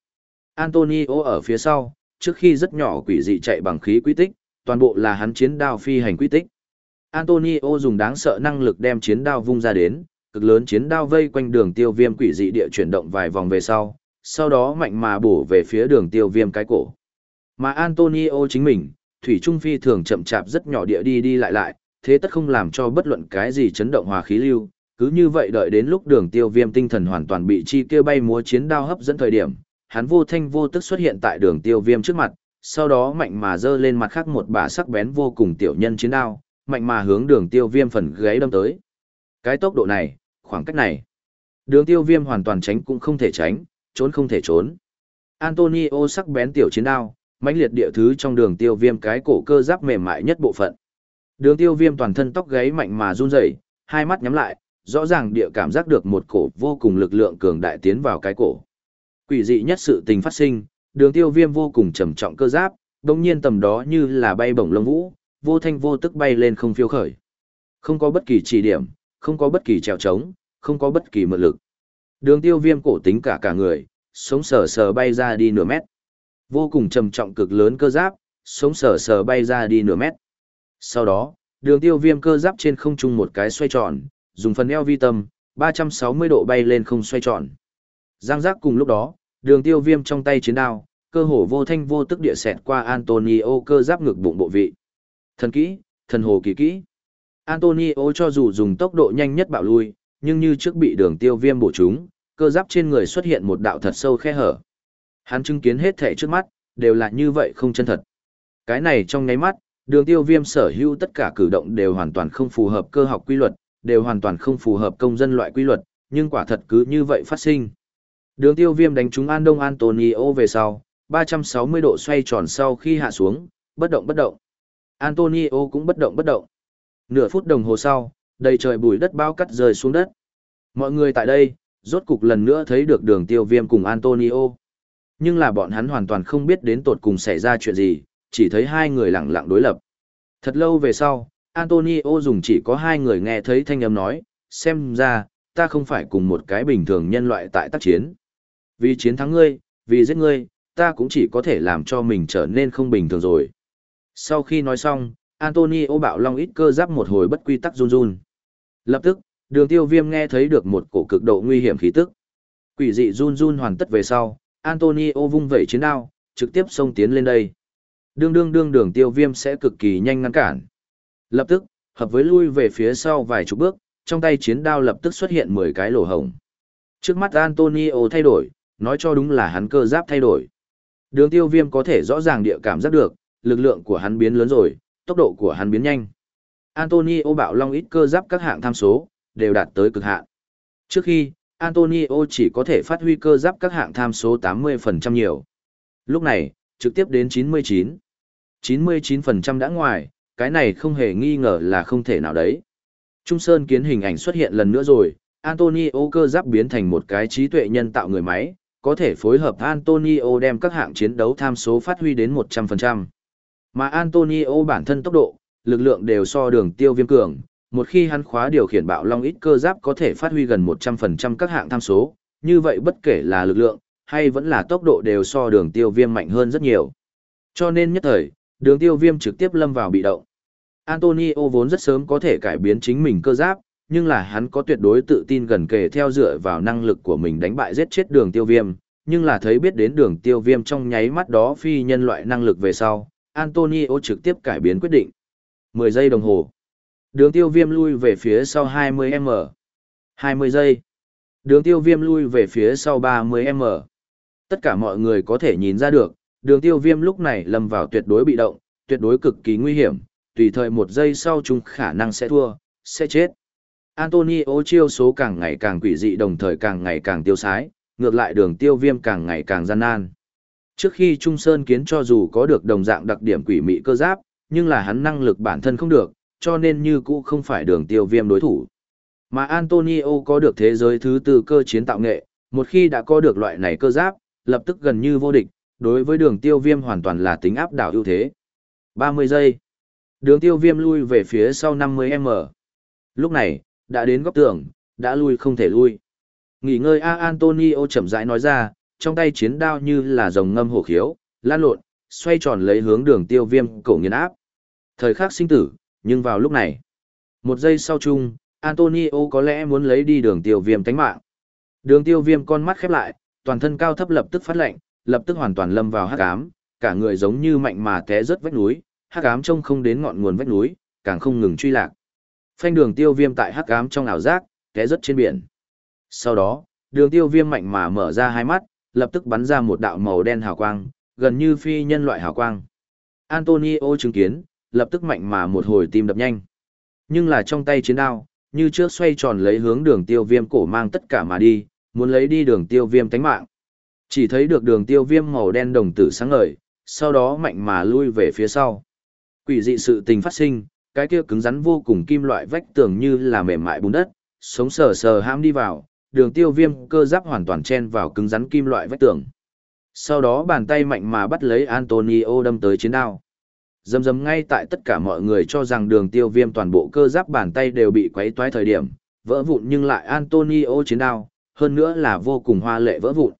Antonio ở phía sau, trước khi rất nhỏ quỷ dị chạy bằng khí quy tích, toàn bộ là hắn chiến đao phi hành quy tích. Antonio dùng đáng sợ năng lực đem chiến đao vung ra đến, cực lớn chiến đao vây quanh đường tiêu viêm quỷ dị địa chuyển động vài vòng về sau, sau đó mạnh mà bổ về phía đường tiêu viêm cái cổ. Mà Antonio chính mình, Thủy Trung Phi thường chậm chạp rất nhỏ địa đi đi lại lại, thế tất không làm cho bất luận cái gì chấn động hòa khí lưu, cứ như vậy đợi đến lúc đường tiêu viêm tinh thần hoàn toàn bị chi kêu bay múa chiến đao hấp dẫn thời điểm, hắn vô thanh vô tức xuất hiện tại đường tiêu viêm trước mặt, sau đó mạnh mà dơ lên mặt khác một bả sắc bén vô cùng tiểu nhân chiến đao, mạnh mà hướng đường tiêu viêm phần gáy đâm tới. Cái tốc độ này, khoảng cách này, đường tiêu viêm hoàn toàn tránh cũng không thể tránh, trốn không thể trốn. Antonio sắc bén tiểu chiến đao, mãnh liệt địa thứ trong đường tiêu viêm cái cổ cơ giáp mềm mại nhất bộ phận. Đường tiêu viêm toàn thân tóc gáy mạnh mà run rẩy, hai mắt nhắm lại, rõ ràng địa cảm giác được một cổ vô cùng lực lượng cường đại tiến vào cái cổ. Quỷ dị nhất sự tình phát sinh, đường tiêu viêm vô cùng trầm trọng cơ giáp, đồng nhiên tầm đó như là bay bổng lông vũ, vô thanh vô tức bay lên không phiêu khởi. Không có bất kỳ chỉ điểm, không có bất kỳ trèo trống, không có bất kỳ mượn lực. Đường tiêu viêm cổ tính cả cả người, sống sờ sờ bay ra đi nửa mét. Vô cùng trầm trọng cực lớn cơ giáp, sống sờ sờ bay ra đi nửa mét. Sau đó, đường tiêu viêm cơ giáp trên không trung một cái xoay tròn, dùng phần eo vi tâm, 360 độ bay lên không xoay tròn. Giang giác cùng lúc đó, đường tiêu viêm trong tay chiến đao, cơ hồ vô thanh vô tức địa xẹt qua Antonio cơ giáp ngực bụng bộ vị. Thần kỹ, thần hồ kỳ kỹ. Antonio cho dù dùng tốc độ nhanh nhất bạo lui, nhưng như trước bị đường tiêu viêm bổ trúng, cơ giáp trên người xuất hiện một đạo thật sâu khe hở. Hắn chứng kiến hết thể trước mắt, đều là như vậy không chân thật. Cái này trong nháy mắt, đường tiêu viêm sở hữu tất cả cử động đều hoàn toàn không phù hợp cơ học quy luật, đều hoàn toàn không phù hợp công dân loại quy luật, nhưng quả thật cứ như vậy phát sinh. Đường tiêu viêm đánh trúng An Đông Antonio về sau, 360 độ xoay tròn sau khi hạ xuống, bất động bất động. Antonio cũng bất động bất động. Nửa phút đồng hồ sau, đầy trời bụi đất bao cắt rơi xuống đất. Mọi người tại đây, rốt cục lần nữa thấy được đường tiêu viêm cùng Antonio. Nhưng là bọn hắn hoàn toàn không biết đến tột cùng xảy ra chuyện gì, chỉ thấy hai người lặng lặng đối lập. Thật lâu về sau, Antonio dùng chỉ có hai người nghe thấy thanh âm nói, xem ra, ta không phải cùng một cái bình thường nhân loại tại tác chiến. Vì chiến thắng ngươi, vì giết ngươi, ta cũng chỉ có thể làm cho mình trở nên không bình thường rồi. Sau khi nói xong, Antonio bạo long ít cơ giáp một hồi bất quy tắc run run. Lập tức, đường tiêu viêm nghe thấy được một cổ cực độ nguy hiểm khí tức. Quỷ dị run run hoàn tất về sau, Antonio vung vẩy chiến đao, trực tiếp xông tiến lên đây. Đương đương đương đường tiêu viêm sẽ cực kỳ nhanh ngăn cản. Lập tức, hợp với lui về phía sau vài chục bước, trong tay chiến đao lập tức xuất hiện 10 cái lỗ hổng. Trước mắt Antonio thay đổi, nói cho đúng là hắn cơ giáp thay đổi. Đường tiêu viêm có thể rõ ràng địa cảm giác được, lực lượng của hắn biến lớn rồi, tốc độ của hắn biến nhanh. Antonio bạo long ít cơ giáp các hạng tham số, đều đạt tới cực hạn. Trước khi, Antonio chỉ có thể phát huy cơ giáp các hạng tham số 80% nhiều. Lúc này, trực tiếp đến 99. 99% đã ngoài, cái này không hề nghi ngờ là không thể nào đấy. Trung Sơn kiến hình ảnh xuất hiện lần nữa rồi, Antonio cơ giáp biến thành một cái trí tuệ nhân tạo người máy, có thể phối hợp Antonio đem các hạng chiến đấu tham số phát huy đến 100%. Mà Antonio bản thân tốc độ, lực lượng đều so đường tiêu viêm cường, một khi hắn khóa điều khiển bạo long ít cơ giáp có thể phát huy gần 100% các hạng tham số, như vậy bất kể là lực lượng, hay vẫn là tốc độ đều so đường tiêu viêm mạnh hơn rất nhiều. Cho nên nhất thời, đường tiêu viêm trực tiếp lâm vào bị động. Antonio vốn rất sớm có thể cải biến chính mình cơ giáp, nhưng là hắn có tuyệt đối tự tin gần kề theo dựa vào năng lực của mình đánh bại giết chết đường tiêu viêm, nhưng là thấy biết đến đường tiêu viêm trong nháy mắt đó phi nhân loại năng lực về sau, Antonio trực tiếp cải biến quyết định. 10 giây đồng hồ. Đường tiêu viêm lui về phía sau 20m. 20 giây. Đường tiêu viêm lui về phía sau 30m. Tất cả mọi người có thể nhìn ra được, đường tiêu viêm lúc này lâm vào tuyệt đối bị động, tuyệt đối cực kỳ nguy hiểm, tùy thời một giây sau chúng khả năng sẽ thua, sẽ chết. Antonio chiêu số càng ngày càng quỷ dị đồng thời càng ngày càng tiêu sái, ngược lại đường tiêu viêm càng ngày càng gian nan. Trước khi Trung Sơn kiến cho dù có được đồng dạng đặc điểm quỷ mị cơ giáp, nhưng là hắn năng lực bản thân không được, cho nên như cũ không phải đường tiêu viêm đối thủ. Mà Antonio có được thế giới thứ tư cơ chiến tạo nghệ, một khi đã có được loại này cơ giáp, lập tức gần như vô địch, đối với đường tiêu viêm hoàn toàn là tính áp đảo ưu thế. 30 giây. Đường tiêu viêm lui về phía sau 50m. Lúc này, đã đến góc tường, đã lui không thể lui. Nghỉ ngơi A Antonio chậm rãi nói ra, trong tay chiến đao như là rồng ngâm hổ khiếu, lan lộn, xoay tròn lấy hướng đường tiêu viêm cổ nghiền áp. Thời khắc sinh tử, nhưng vào lúc này, một giây sau chung, Antonio có lẽ muốn lấy đi đường tiêu viêm tánh mạng. Đường tiêu viêm con mắt khép lại, toàn thân cao thấp lập tức phát lệnh, lập tức hoàn toàn lâm vào hắc ám, cả người giống như mạnh mà té rớt vách núi, hắc ám trông không đến ngọn nguồn vách núi, càng không ngừng truy lạc. Phanh đường tiêu viêm tại hắc ám trong ảo giác, té rớt trên biển. Sau đó, đường tiêu viêm mạnh mà mở ra hai mắt, lập tức bắn ra một đạo màu đen hào quang, gần như phi nhân loại hào quang. Antonio chứng kiến, lập tức mạnh mà một hồi tim đập nhanh. Nhưng là trong tay chiến đao, như trước xoay tròn lấy hướng đường tiêu viêm cổ mang tất cả mà đi, muốn lấy đi đường tiêu viêm tánh mạng. Chỉ thấy được đường tiêu viêm màu đen đồng tử sáng ngời, sau đó mạnh mà lui về phía sau. Quỷ dị sự tình phát sinh, cái kia cứng rắn vô cùng kim loại vách tường như là mềm mại bùn đất, sống sờ sờ ham đi vào, đường tiêu viêm cơ giáp hoàn toàn chen vào cứng rắn kim loại vách tường. Sau đó bàn tay mạnh mà bắt lấy Antonio đâm tới chiến đao. Dầm dầm ngay tại tất cả mọi người cho rằng đường tiêu viêm toàn bộ cơ giáp bàn tay đều bị quấy toái thời điểm, vỡ vụn nhưng lại Antonio chiến đao, hơn nữa là vô cùng hoa lệ vỡ vụn.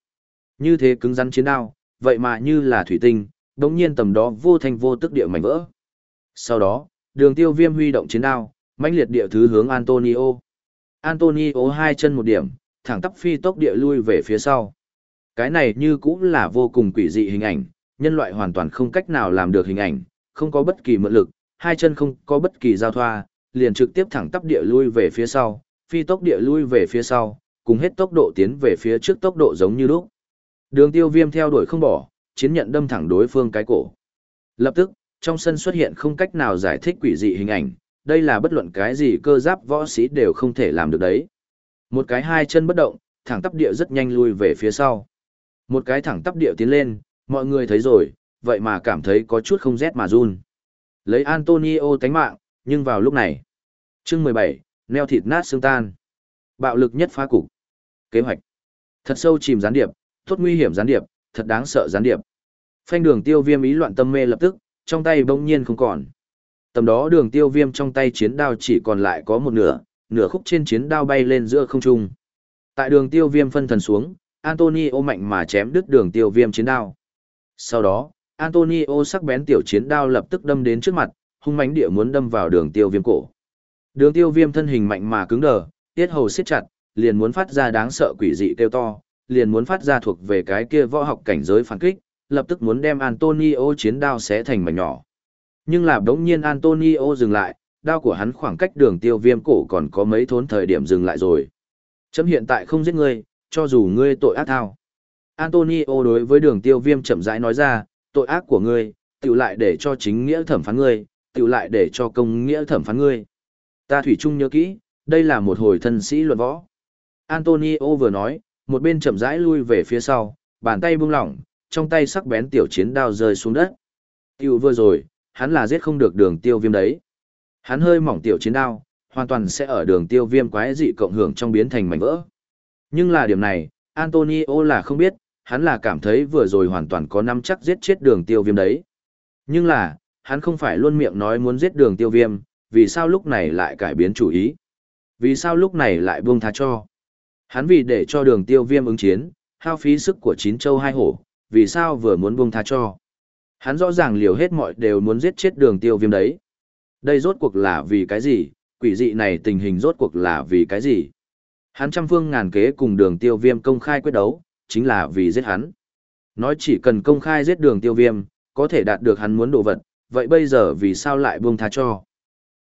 Như thế cứng rắn chiến đao, vậy mà như là thủy tinh, đống nhiên tầm đó vô thanh vô tức địa mảnh vỡ. Sau đó, đường tiêu viêm huy động chiến đao, mãnh liệt địa thứ hướng Antonio. Antonio hai chân một điểm, thẳng tắp phi tốc địa lui về phía sau. Cái này như cũng là vô cùng quỷ dị hình ảnh, nhân loại hoàn toàn không cách nào làm được hình ảnh, không có bất kỳ mượn lực, hai chân không có bất kỳ giao thoa, liền trực tiếp thẳng tắp địa lui về phía sau, phi tốc địa lui về phía sau, cùng hết tốc độ tiến về phía trước tốc độ giống như lúc. Đường tiêu viêm theo đuổi không bỏ, chiến nhận đâm thẳng đối phương cái cổ. Lập tức, trong sân xuất hiện không cách nào giải thích quỷ dị hình ảnh, đây là bất luận cái gì cơ giáp võ sĩ đều không thể làm được đấy. Một cái hai chân bất động, thẳng tắp địa rất nhanh lui về phía sau. Một cái thẳng tắp địa tiến lên, mọi người thấy rồi, vậy mà cảm thấy có chút không rét mà run. Lấy Antonio tánh mạng, nhưng vào lúc này. chương 17, neo thịt nát xương tan. Bạo lực nhất phá cục. Kế hoạch. Thật sâu chìm gián điệp, tốt nguy hiểm gián điệp, thật đáng sợ gián điệp. Phanh đường tiêu viêm ý loạn tâm mê lập tức, trong tay bỗng nhiên không còn. Tầm đó đường tiêu viêm trong tay chiến đao chỉ còn lại có một nửa, nửa khúc trên chiến đao bay lên giữa không trung. Tại đường tiêu viêm phân thần xuống, Antonio mạnh mà chém đứt đường tiêu viêm chiến đao. Sau đó, Antonio sắc bén tiểu chiến đao lập tức đâm đến trước mặt, hung mãnh địa muốn đâm vào đường tiêu viêm cổ. Đường tiêu viêm thân hình mạnh mà cứng đờ, tiết hầu siết chặt, liền muốn phát ra đáng sợ quỷ dị kêu to, liền muốn phát ra thuộc về cái kia võ học cảnh giới phản kích, lập tức muốn đem Antonio chiến đao xé thành mảnh nhỏ. Nhưng là đống nhiên Antonio dừng lại, đao của hắn khoảng cách đường tiêu viêm cổ còn có mấy thốn thời điểm dừng lại rồi. Chấm hiện tại không giết ngươi, cho dù ngươi tội ác thao. Antonio đối với đường tiêu viêm chậm rãi nói ra, tội ác của ngươi, tiểu lại để cho chính nghĩa thẩm phán ngươi, tiểu lại để cho công nghĩa thẩm phán ngươi. Ta thủy chung nhớ kỹ, đây là một hồi thân sĩ luận võ. Antonio vừa nói, một bên chậm rãi lui về phía sau, bàn tay buông lỏng, trong tay sắc bén tiểu chiến đao rơi xuống đất. Tiêu vừa rồi, hắn là giết không được đường tiêu viêm đấy. Hắn hơi mỏng tiểu chiến đao, hoàn toàn sẽ ở đường tiêu viêm quái dị cộng hưởng trong biến thành mảnh vỡ. Nhưng là điểm này, Antonio là không biết, hắn là cảm thấy vừa rồi hoàn toàn có nắm chắc giết chết đường tiêu viêm đấy. Nhưng là, hắn không phải luôn miệng nói muốn giết đường tiêu viêm, vì sao lúc này lại cải biến chủ ý? Vì sao lúc này lại buông tha cho? Hắn vì để cho đường tiêu viêm ứng chiến, hao phí sức của chín châu hai hổ, vì sao vừa muốn buông tha cho? Hắn rõ ràng liều hết mọi đều muốn giết chết đường tiêu viêm đấy. Đây rốt cuộc là vì cái gì? Quỷ dị này tình hình rốt cuộc là vì cái gì? Hắn trăm phương ngàn kế cùng đường tiêu viêm công khai quyết đấu, chính là vì giết hắn. Nói chỉ cần công khai giết đường tiêu viêm, có thể đạt được hắn muốn đồ vật, vậy bây giờ vì sao lại buông tha cho?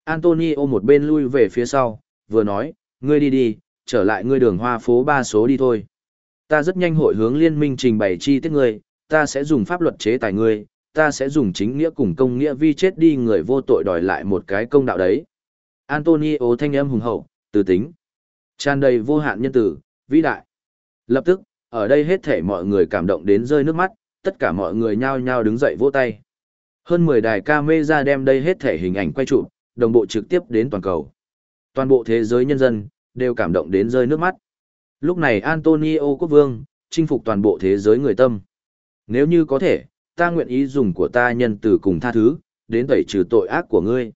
Antonio một bên lui về phía sau, vừa nói, ngươi đi đi, trở lại ngươi đường hoa phố ba số đi thôi. Ta rất nhanh hội hướng liên minh trình bày chi tiết ngươi, ta sẽ dùng pháp luật chế tài ngươi, ta sẽ dùng chính nghĩa cùng công nghĩa vi chết đi người vô tội đòi lại một cái công đạo đấy. Antonio thanh âm hùng hậu, từ tính, tràn đầy vô hạn nhân tử, vĩ đại. Lập tức, ở đây hết thể mọi người cảm động đến rơi nước mắt, tất cả mọi người nhao nhao đứng dậy vỗ tay. Hơn 10 đài camera đem đây hết thể hình ảnh quay chụp, đồng bộ trực tiếp đến toàn cầu. Toàn bộ thế giới nhân dân đều cảm động đến rơi nước mắt. Lúc này Antonio Quốc Vương chinh phục toàn bộ thế giới người tâm. Nếu như có thể, ta nguyện ý dùng của ta nhân từ cùng tha thứ, đến tẩy trừ tội ác của ngươi.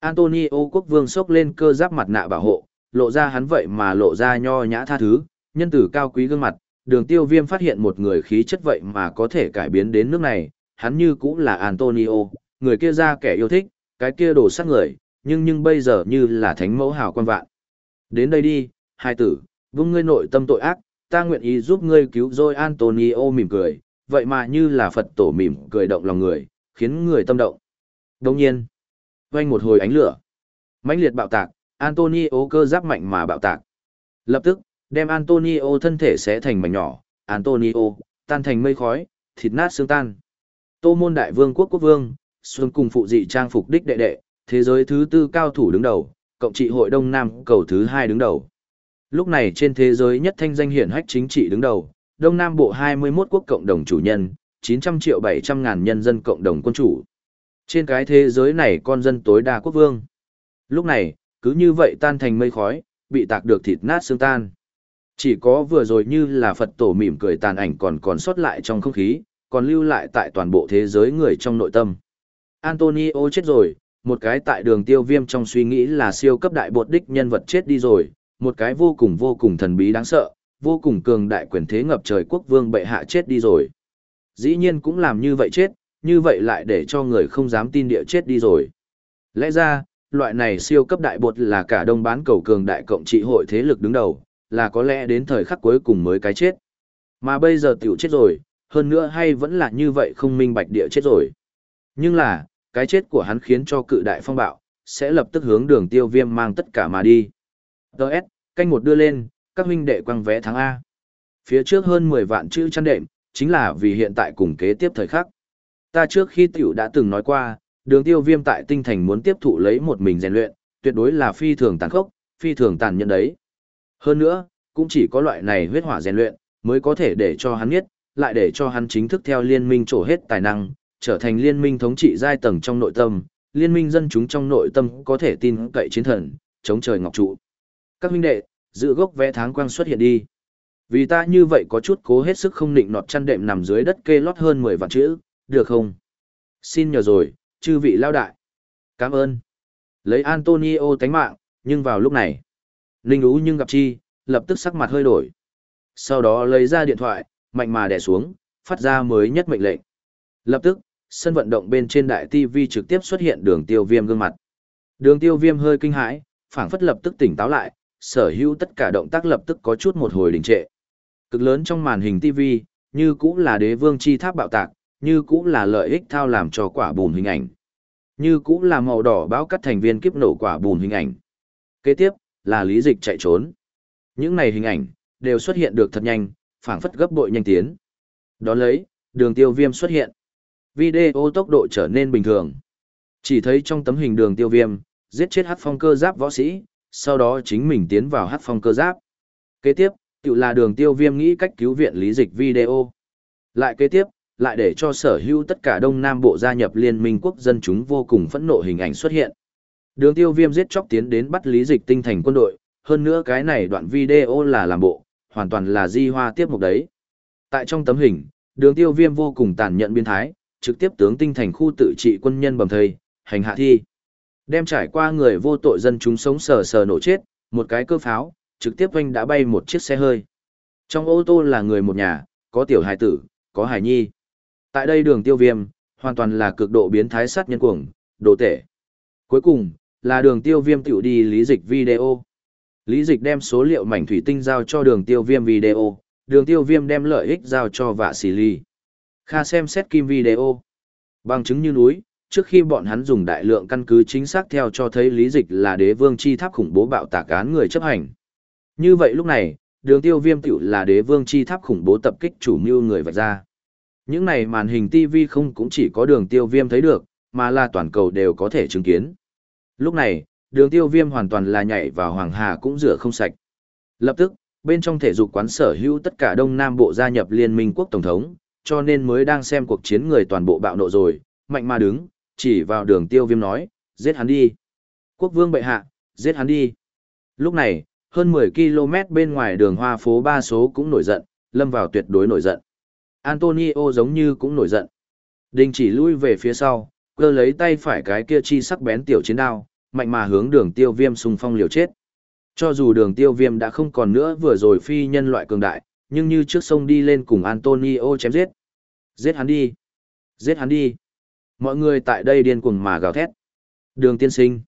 Antonio quốc vương sốc lên cơ giáp mặt nạ bảo hộ, lộ ra hắn vậy mà lộ ra nho nhã tha thứ, nhân tử cao quý gương mặt, đường tiêu viêm phát hiện một người khí chất vậy mà có thể cải biến đến nước này, hắn như cũng là Antonio, người kia ra kẻ yêu thích, cái kia đổ sát người, nhưng nhưng bây giờ như là thánh mẫu hào quan vạn. Đến đây đi, hai tử, vung ngươi nội tâm tội ác, ta nguyện ý giúp ngươi cứu rồi Antonio mỉm cười, vậy mà như là Phật tổ mỉm cười động lòng người, khiến người tâm động. Đồng nhiên, vang một hồi ánh lửa. mãnh liệt bạo tạc, Antonio cơ giáp mạnh mà bạo tạc. Lập tức, đem Antonio thân thể sẽ thành mảnh nhỏ, Antonio, tan thành mây khói, thịt nát xương tan. Tô môn đại vương quốc quốc vương, xuân cùng phụ dị trang phục đích đệ đệ, thế giới thứ tư cao thủ đứng đầu, cộng trị hội Đông Nam cầu thứ hai đứng đầu. Lúc này trên thế giới nhất thanh danh hiển hách chính trị đứng đầu, Đông Nam Bộ 21 quốc cộng đồng chủ nhân, 900 triệu 700 ngàn nhân dân cộng đồng quân chủ. Trên cái thế giới này con dân tối đa quốc vương. Lúc này, cứ như vậy tan thành mây khói, bị tạc được thịt nát xương tan. Chỉ có vừa rồi như là Phật tổ mỉm cười tàn ảnh còn còn sót lại trong không khí, còn lưu lại tại toàn bộ thế giới người trong nội tâm. Antonio chết rồi, một cái tại đường tiêu viêm trong suy nghĩ là siêu cấp đại bột đích nhân vật chết đi rồi, một cái vô cùng vô cùng thần bí đáng sợ, vô cùng cường đại quyền thế ngập trời quốc vương bệ hạ chết đi rồi. Dĩ nhiên cũng làm như vậy chết, như vậy lại để cho người không dám tin địa chết đi rồi. Lẽ ra, loại này siêu cấp đại bột là cả đông bán cầu cường đại cộng trị hội thế lực đứng đầu, là có lẽ đến thời khắc cuối cùng mới cái chết. Mà bây giờ tiểu chết rồi, hơn nữa hay vẫn là như vậy không minh bạch địa chết rồi. Nhưng là, cái chết của hắn khiến cho cự đại phong bạo, sẽ lập tức hướng đường tiêu viêm mang tất cả mà đi. Đợt, canh một đưa lên, các huynh đệ quăng vé tháng A. Phía trước hơn 10 vạn chữ chăn đệm, chính là vì hiện tại cùng kế tiếp thời khắc. Ta trước khi tiểu đã từng nói qua, đường tiêu viêm tại tinh thành muốn tiếp thụ lấy một mình rèn luyện, tuyệt đối là phi thường tàn khốc, phi thường tàn nhẫn đấy. Hơn nữa, cũng chỉ có loại này huyết hỏa rèn luyện, mới có thể để cho hắn biết, lại để cho hắn chính thức theo liên minh trổ hết tài năng, trở thành liên minh thống trị giai tầng trong nội tâm, liên minh dân chúng trong nội tâm có thể tin cậy chiến thần, chống trời ngọc trụ. Các huynh đệ, giữ gốc vẽ tháng quang xuất hiện đi. Vì ta như vậy có chút cố hết sức không định nọt chăn đệm nằm dưới đất kê lót hơn 10 vạn chữ, được không? Xin nhờ rồi, chư vị lao đại. Cảm ơn. Lấy Antonio tánh mạng, nhưng vào lúc này, Ninh Ú nhưng gặp chi, lập tức sắc mặt hơi đổi. Sau đó lấy ra điện thoại, mạnh mà đè xuống, phát ra mới nhất mệnh lệnh. Lập tức, sân vận động bên trên đại TV trực tiếp xuất hiện đường tiêu viêm gương mặt. Đường tiêu viêm hơi kinh hãi, phảng phất lập tức tỉnh táo lại, sở hữu tất cả động tác lập tức có chút một hồi đình trệ. Cực lớn trong màn hình TV, như cũng là đế vương chi tháp bạo tạc, như cũng là lợi ích thao làm cho quả bùn hình ảnh. Như cũng là màu đỏ báo cắt thành viên kiếp nổ quả bùn hình ảnh. Kế tiếp, là lý dịch chạy trốn. Những này hình ảnh, đều xuất hiện được thật nhanh, phảng phất gấp bội nhanh tiến. Đón lấy, đường tiêu viêm xuất hiện. Video tốc độ trở nên bình thường. Chỉ thấy trong tấm hình đường tiêu viêm, giết chết hát phong cơ giáp võ sĩ, sau đó chính mình tiến vào hát phong cơ giáp. Kế tiếp, tự là đường tiêu viêm nghĩ cách cứu viện lý dịch video. Lại kế tiếp, lại để cho sở hữu tất cả Đông Nam Bộ gia nhập Liên minh quốc dân chúng vô cùng phẫn nộ hình ảnh xuất hiện. Đường tiêu viêm giết chóc tiến đến bắt lý dịch tinh thành quân đội, hơn nữa cái này đoạn video là làm bộ, hoàn toàn là di hoa tiếp mục đấy. Tại trong tấm hình, đường tiêu viêm vô cùng tàn nhẫn biến thái, trực tiếp tướng tinh thành khu tự trị quân nhân bầm thây, hành hạ thi. Đem trải qua người vô tội dân chúng sống sờ sờ nổ chết, một cái cơ pháo, trực tiếp anh đã bay một chiếc xe hơi. Trong ô tô là người một nhà, có tiểu hài tử, có hài nhi. Tại đây đường tiêu viêm, hoàn toàn là cực độ biến thái sát nhân cuồng, đồ tể. Cuối cùng, là đường tiêu viêm tiểu đi lý dịch video. Lý dịch đem số liệu mảnh thủy tinh giao cho đường tiêu viêm video, đường tiêu viêm đem lợi ích giao cho vạ xì ly. Kha xem xét kim video. Bằng chứng như núi, trước khi bọn hắn dùng đại lượng căn cứ chính xác theo cho thấy lý dịch là đế vương chi tháp khủng bố bạo tạc án người chấp hành. Như vậy lúc này, đường tiêu viêm tiểu là đế vương chi tháp khủng bố tập kích chủ mưu người vạch ra. Những này màn hình TV không cũng chỉ có đường tiêu viêm thấy được, mà là toàn cầu đều có thể chứng kiến. Lúc này, đường tiêu viêm hoàn toàn là nhảy vào hoàng hà cũng rửa không sạch. Lập tức, bên trong thể dục quán sở hữu tất cả Đông Nam Bộ gia nhập Liên minh quốc Tổng thống, cho nên mới đang xem cuộc chiến người toàn bộ bạo nộ rồi, mạnh mà đứng, chỉ vào đường tiêu viêm nói, giết hắn đi. Quốc vương bệ hạ, giết hắn đi. Lúc này, hơn 10 km bên ngoài đường hoa phố ba số cũng nổi giận, lâm vào tuyệt đối nổi giận. Antonio giống như cũng nổi giận. Đình chỉ lui về phía sau, cơ lấy tay phải cái kia chi sắc bén tiểu chiến đao, mạnh mà hướng đường tiêu viêm xung phong liều chết. Cho dù đường tiêu viêm đã không còn nữa vừa rồi phi nhân loại cường đại, nhưng như trước sông đi lên cùng Antonio chém giết. Giết hắn đi! Giết hắn đi! Mọi người tại đây điên cuồng mà gào thét. Đường tiên sinh.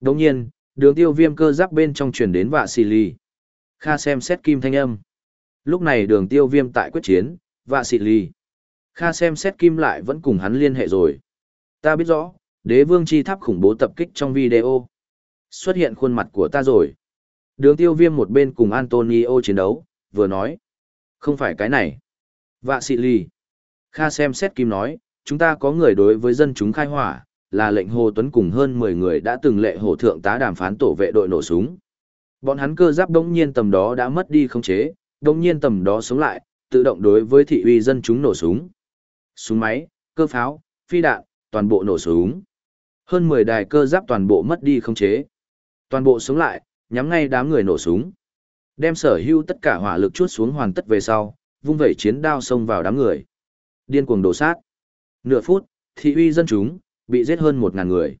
Đồng nhiên, đường tiêu viêm cơ giáp bên trong truyền đến vạ xì lì. Kha xem xét kim thanh âm. Lúc này đường tiêu viêm tại quyết chiến, vạ xì lì. Kha xem xét kim lại vẫn cùng hắn liên hệ rồi. Ta biết rõ, đế vương chi tháp khủng bố tập kích trong video. Xuất hiện khuôn mặt của ta rồi. Đường tiêu viêm một bên cùng Antonio chiến đấu, vừa nói. Không phải cái này. Vạ xị lì. Kha xem xét kim nói, chúng ta có người đối với dân chúng khai hỏa, là lệnh Hồ Tuấn cùng hơn 10 người đã từng lệ hồ thượng tá đàm phán tổ vệ đội nổ súng. Bọn hắn cơ giáp đống nhiên tầm đó đã mất đi khống chế, đống nhiên tầm đó sống lại, tự động đối với thị uy dân chúng nổ súng. Súng máy, cơ pháo, phi đạn, toàn bộ nổ súng. Hơn 10 đài cơ giáp toàn bộ mất đi khống chế. Toàn bộ sống lại, nhắm ngay đám người nổ súng. Đem sở hữu tất cả hỏa lực chuốt xuống hoàn tất về sau, vung vẩy chiến đao xông vào đám người. Điên cuồng đổ sát. Nửa phút, thị uy dân chúng, bị giết hơn một ngàn người.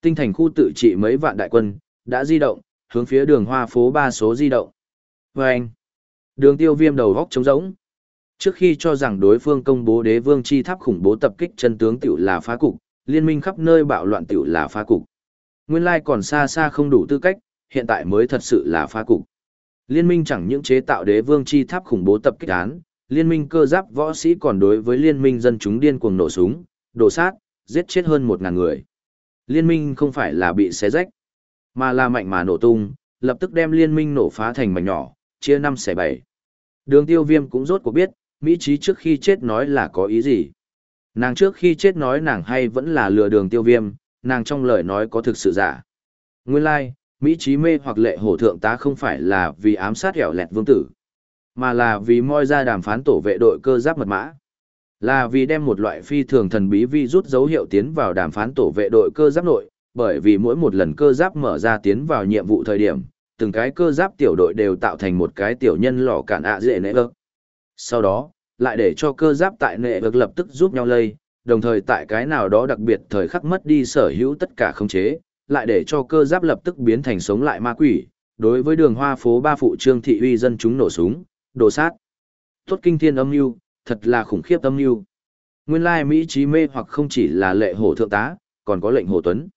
Tinh thành khu tự trị mấy vạn đại quân, đã di động, hướng phía đường hoa phố ba số di động. Vâng! Đường tiêu viêm đầu góc trống rỗng. Trước khi cho rằng đối phương công bố đế vương chi tháp khủng bố tập kích chân tướng tiểu là phá cục, liên minh khắp nơi bạo loạn tiểu là phá cục. Nguyên lai còn xa xa không đủ tư cách, hiện tại mới thật sự là phá cục. Liên minh chẳng những chế tạo đế vương chi tháp khủng bố tập kích án, liên minh cơ giáp võ sĩ còn đối với liên minh dân chúng điên cuồng nổ súng, đổ sát, giết chết hơn 1.000 người. Liên minh không phải là bị xé rách, mà là mạnh mà nổ tung, lập tức đem liên minh nổ phá thành mảnh nhỏ, chia 5 xẻ 7. Đường tiêu viêm cũng rốt cuộc biết, Mỹ trí trước khi chết nói là có ý gì. Nàng trước khi chết nói nàng hay vẫn là lừa đường tiêu viêm, nàng trong lời nói có thực sự giả. Nguyên lai, like, Mỹ trí mê hoặc lệ hổ thượng tá không phải là vì ám sát hẻo lẹt vương tử, mà là vì moi ra đàm phán tổ vệ đội cơ giáp mật mã. Là vì đem một loại phi thường thần bí vi rút dấu hiệu tiến vào đàm phán tổ vệ đội cơ giáp nội, bởi vì mỗi một lần cơ giáp mở ra tiến vào nhiệm vụ thời điểm, từng cái cơ giáp tiểu đội đều tạo thành một cái tiểu nhân lò cản ạ dễ nệ ước. Sau đó, lại để cho cơ giáp tại nệ ước lập tức giúp nhau lây, đồng thời tại cái nào đó đặc biệt thời khắc mất đi sở hữu tất cả khống chế, lại để cho cơ giáp lập tức biến thành sống lại ma quỷ. Đối với đường hoa phố ba phụ trương thị uy dân chúng nổ súng, đổ sát. Tốt kinh thiên âm mưu, thật là khủng khiếp âm mưu. Nguyên lai Mỹ trí mê hoặc không chỉ là lệ hổ thượng tá, còn có lệnh hổ tuấn.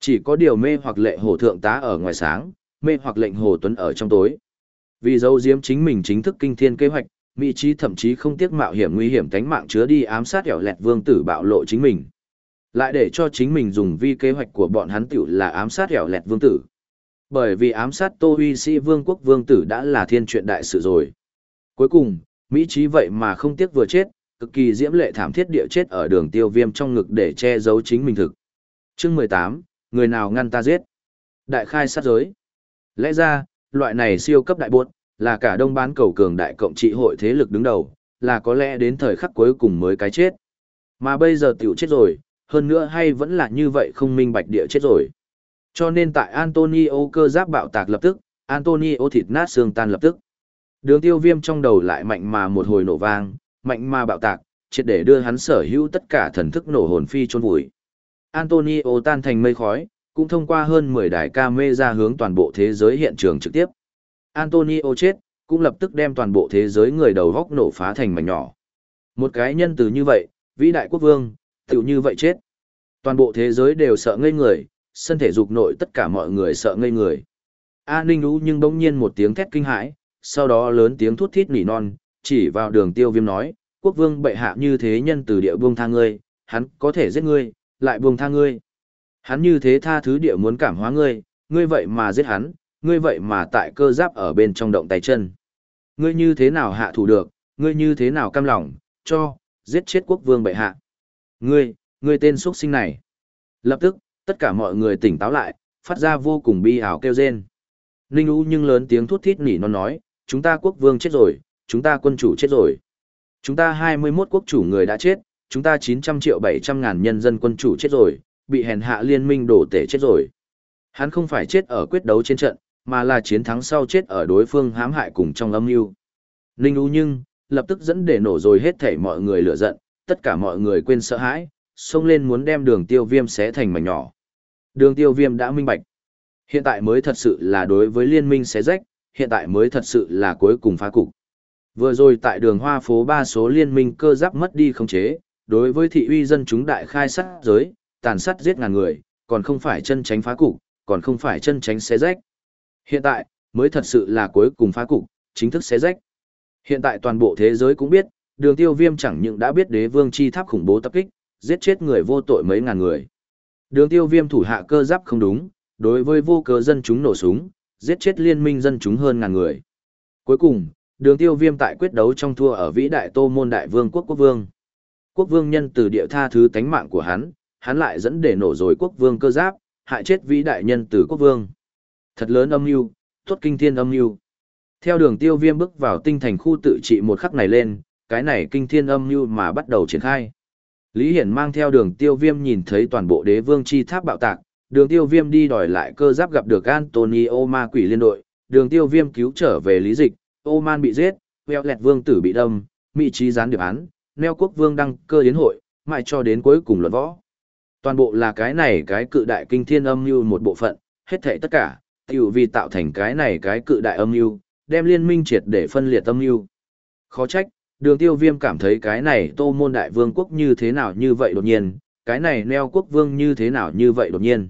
Chỉ có điều mê hoặc lệ hổ thượng tá ở ngoài sáng, mê hoặc lệnh hổ tuấn ở trong tối. Vì dấu diếm chính mình chính thức kinh thiên kế hoạch, Mỹ trí thậm chí không tiếc mạo hiểm nguy hiểm tánh mạng chứa đi ám sát hẻo lẹt vương tử bạo lộ chính mình. Lại để cho chính mình dùng vi kế hoạch của bọn hắn tiểu là ám sát hẻo lẹt vương tử. Bởi vì ám sát Tô Huy Sĩ vương quốc vương tử đã là thiên chuyện đại sự rồi. Cuối cùng, Mỹ trí vậy mà không tiếc vừa chết, cực kỳ diễm lệ thảm thiết địa chết ở đường tiêu viêm trong ngực để che giấu chính mình thực. chương 18, người nào ngăn ta giết? Đại khai sát giới. Lẽ ra, loại này siêu cấp đại buốt, là cả đông bán cầu cường đại cộng trị hội thế lực đứng đầu, là có lẽ đến thời khắc cuối cùng mới cái chết. Mà bây giờ tiểu chết rồi, hơn nữa hay vẫn là như vậy không minh bạch địa chết rồi. Cho nên tại Antonio cơ giáp bạo tạc lập tức, Antonio thịt nát xương tan lập tức. Đường tiêu viêm trong đầu lại mạnh mà một hồi nổ vang, mạnh mà bạo tạc, triệt để đưa hắn sở hữu tất cả thần thức nổ hồn phi trôn vùi. Antonio tan thành mây khói, cũng thông qua hơn 10 đài ca mê ra hướng toàn bộ thế giới hiện trường trực tiếp. Antonio chết, cũng lập tức đem toàn bộ thế giới người đầu góc nổ phá thành mảnh nhỏ. Một cái nhân từ như vậy, vĩ đại quốc vương, tự như vậy chết. Toàn bộ thế giới đều sợ ngây người, sân thể dục nội tất cả mọi người sợ ngây người. A Ninh Ú nhưng bỗng nhiên một tiếng thét kinh hãi, sau đó lớn tiếng thút thít nỉ non, chỉ vào đường tiêu viêm nói, quốc vương bệ hạ như thế nhân từ địa buông tha ngươi, hắn có thể giết ngươi, lại buông tha ngươi. Hắn như thế tha thứ địa muốn cảm hóa ngươi, ngươi vậy mà giết hắn, ngươi vậy mà tại cơ giáp ở bên trong động tay chân. Ngươi như thế nào hạ thủ được, ngươi như thế nào cam lòng, cho, giết chết quốc vương bệ hạ. Ngươi, ngươi tên xuất sinh này. Lập tức, tất cả mọi người tỉnh táo lại, phát ra vô cùng bi ảo kêu rên. Ninh U nhưng lớn tiếng thút thít nỉ non nói, chúng ta quốc vương chết rồi, chúng ta quân chủ chết rồi. Chúng ta 21 quốc chủ người đã chết, chúng ta 900 triệu 700 ngàn nhân dân quân chủ chết rồi, bị hèn hạ liên minh đổ tể chết rồi. Hắn không phải chết ở quyết đấu trên trận, mà là chiến thắng sau chết ở đối phương hãm hại cùng trong âm mưu. Ninh U nhưng, lập tức dẫn để nổ rồi hết thảy mọi người lửa giận, tất cả mọi người quên sợ hãi, xông lên muốn đem đường tiêu viêm xé thành mảnh nhỏ. Đường tiêu viêm đã minh bạch. Hiện tại mới thật sự là đối với liên minh xé rách, hiện tại mới thật sự là cuối cùng phá cục. Vừa rồi tại đường hoa phố ba số liên minh cơ giáp mất đi khống chế, đối với thị uy dân chúng đại khai sát giới, tàn sát giết ngàn người, còn không phải chân tránh phá cục, còn không phải chân tránh xé rách. Hiện tại, mới thật sự là cuối cùng phá cục, chính thức xé rách. Hiện tại toàn bộ thế giới cũng biết, đường tiêu viêm chẳng những đã biết đế vương chi tháp khủng bố tập kích, giết chết người vô tội mấy ngàn người. Đường tiêu viêm thủ hạ cơ giáp không đúng, đối với vô cớ dân chúng nổ súng, giết chết liên minh dân chúng hơn ngàn người. Cuối cùng, đường tiêu viêm tại quyết đấu trong thua ở vĩ đại tô môn đại vương quốc quốc vương. Quốc vương nhân từ địa tha thứ tánh mạng của hắn, hắn lại dẫn để nổ rồi quốc vương cơ giáp, hại chết vĩ đại nhân từ quốc vương. Thật lớn âm mưu, tốt kinh thiên âm mưu. Theo đường tiêu viêm bước vào tinh thành khu tự trị một khắc này lên, cái này kinh thiên âm như mà bắt đầu triển khai. Lý Hiển mang theo đường tiêu viêm nhìn thấy toàn bộ đế vương chi tháp bạo tạc, đường tiêu viêm đi đòi lại cơ giáp gặp được Antonio ma quỷ liên đội, đường tiêu viêm cứu trở về lý dịch, Oman bị giết, veo lẹt vương tử bị đâm, Mỹ trí gián điệp án, Neo quốc vương đăng cơ yến hội, mãi cho đến cuối cùng luận võ. Toàn bộ là cái này cái cự đại kinh thiên âm như một bộ phận, hết thảy tất cả, tiểu vì tạo thành cái này cái cự đại âm mưu, đem liên minh triệt để phân liệt âm mưu. Khó trách, đường tiêu viêm cảm thấy cái này tô môn đại vương quốc như thế nào như vậy đột nhiên, cái này neo quốc vương như thế nào như vậy đột nhiên.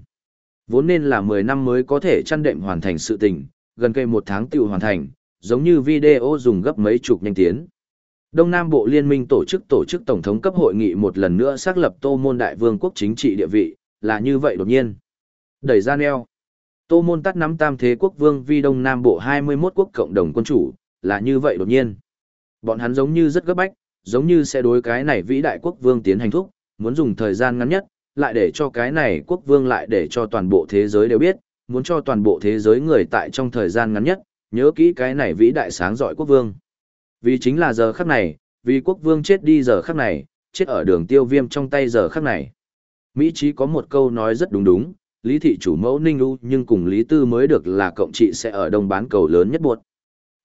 Vốn nên là 10 năm mới có thể chăn đệm hoàn thành sự tình, gần cây một tháng tiểu hoàn thành, giống như video dùng gấp mấy chục nhanh tiến. Đông Nam Bộ Liên minh tổ chức tổ chức Tổng thống cấp hội nghị một lần nữa xác lập Tô Môn Đại Vương quốc chính trị địa vị, là như vậy đột nhiên. Đẩy ra neo. Tô Môn tắt nắm tam thế quốc vương vi Đông Nam Bộ 21 quốc cộng đồng quân chủ, là như vậy đột nhiên. Bọn hắn giống như rất gấp bách, giống như sẽ đối cái này vĩ đại quốc vương tiến hành thúc, muốn dùng thời gian ngắn nhất, lại để cho cái này quốc vương lại để cho toàn bộ thế giới đều biết, muốn cho toàn bộ thế giới người tại trong thời gian ngắn nhất, nhớ kỹ cái này vĩ đại sáng giỏi quốc vương. Vì chính là giờ khắc này, vì quốc vương chết đi giờ khắc này, chết ở đường tiêu viêm trong tay giờ khắc này. Mỹ trí có một câu nói rất đúng đúng, lý thị chủ mẫu ninh u nhưng cùng lý tư mới được là cộng trị sẽ ở đông bán cầu lớn nhất buộc.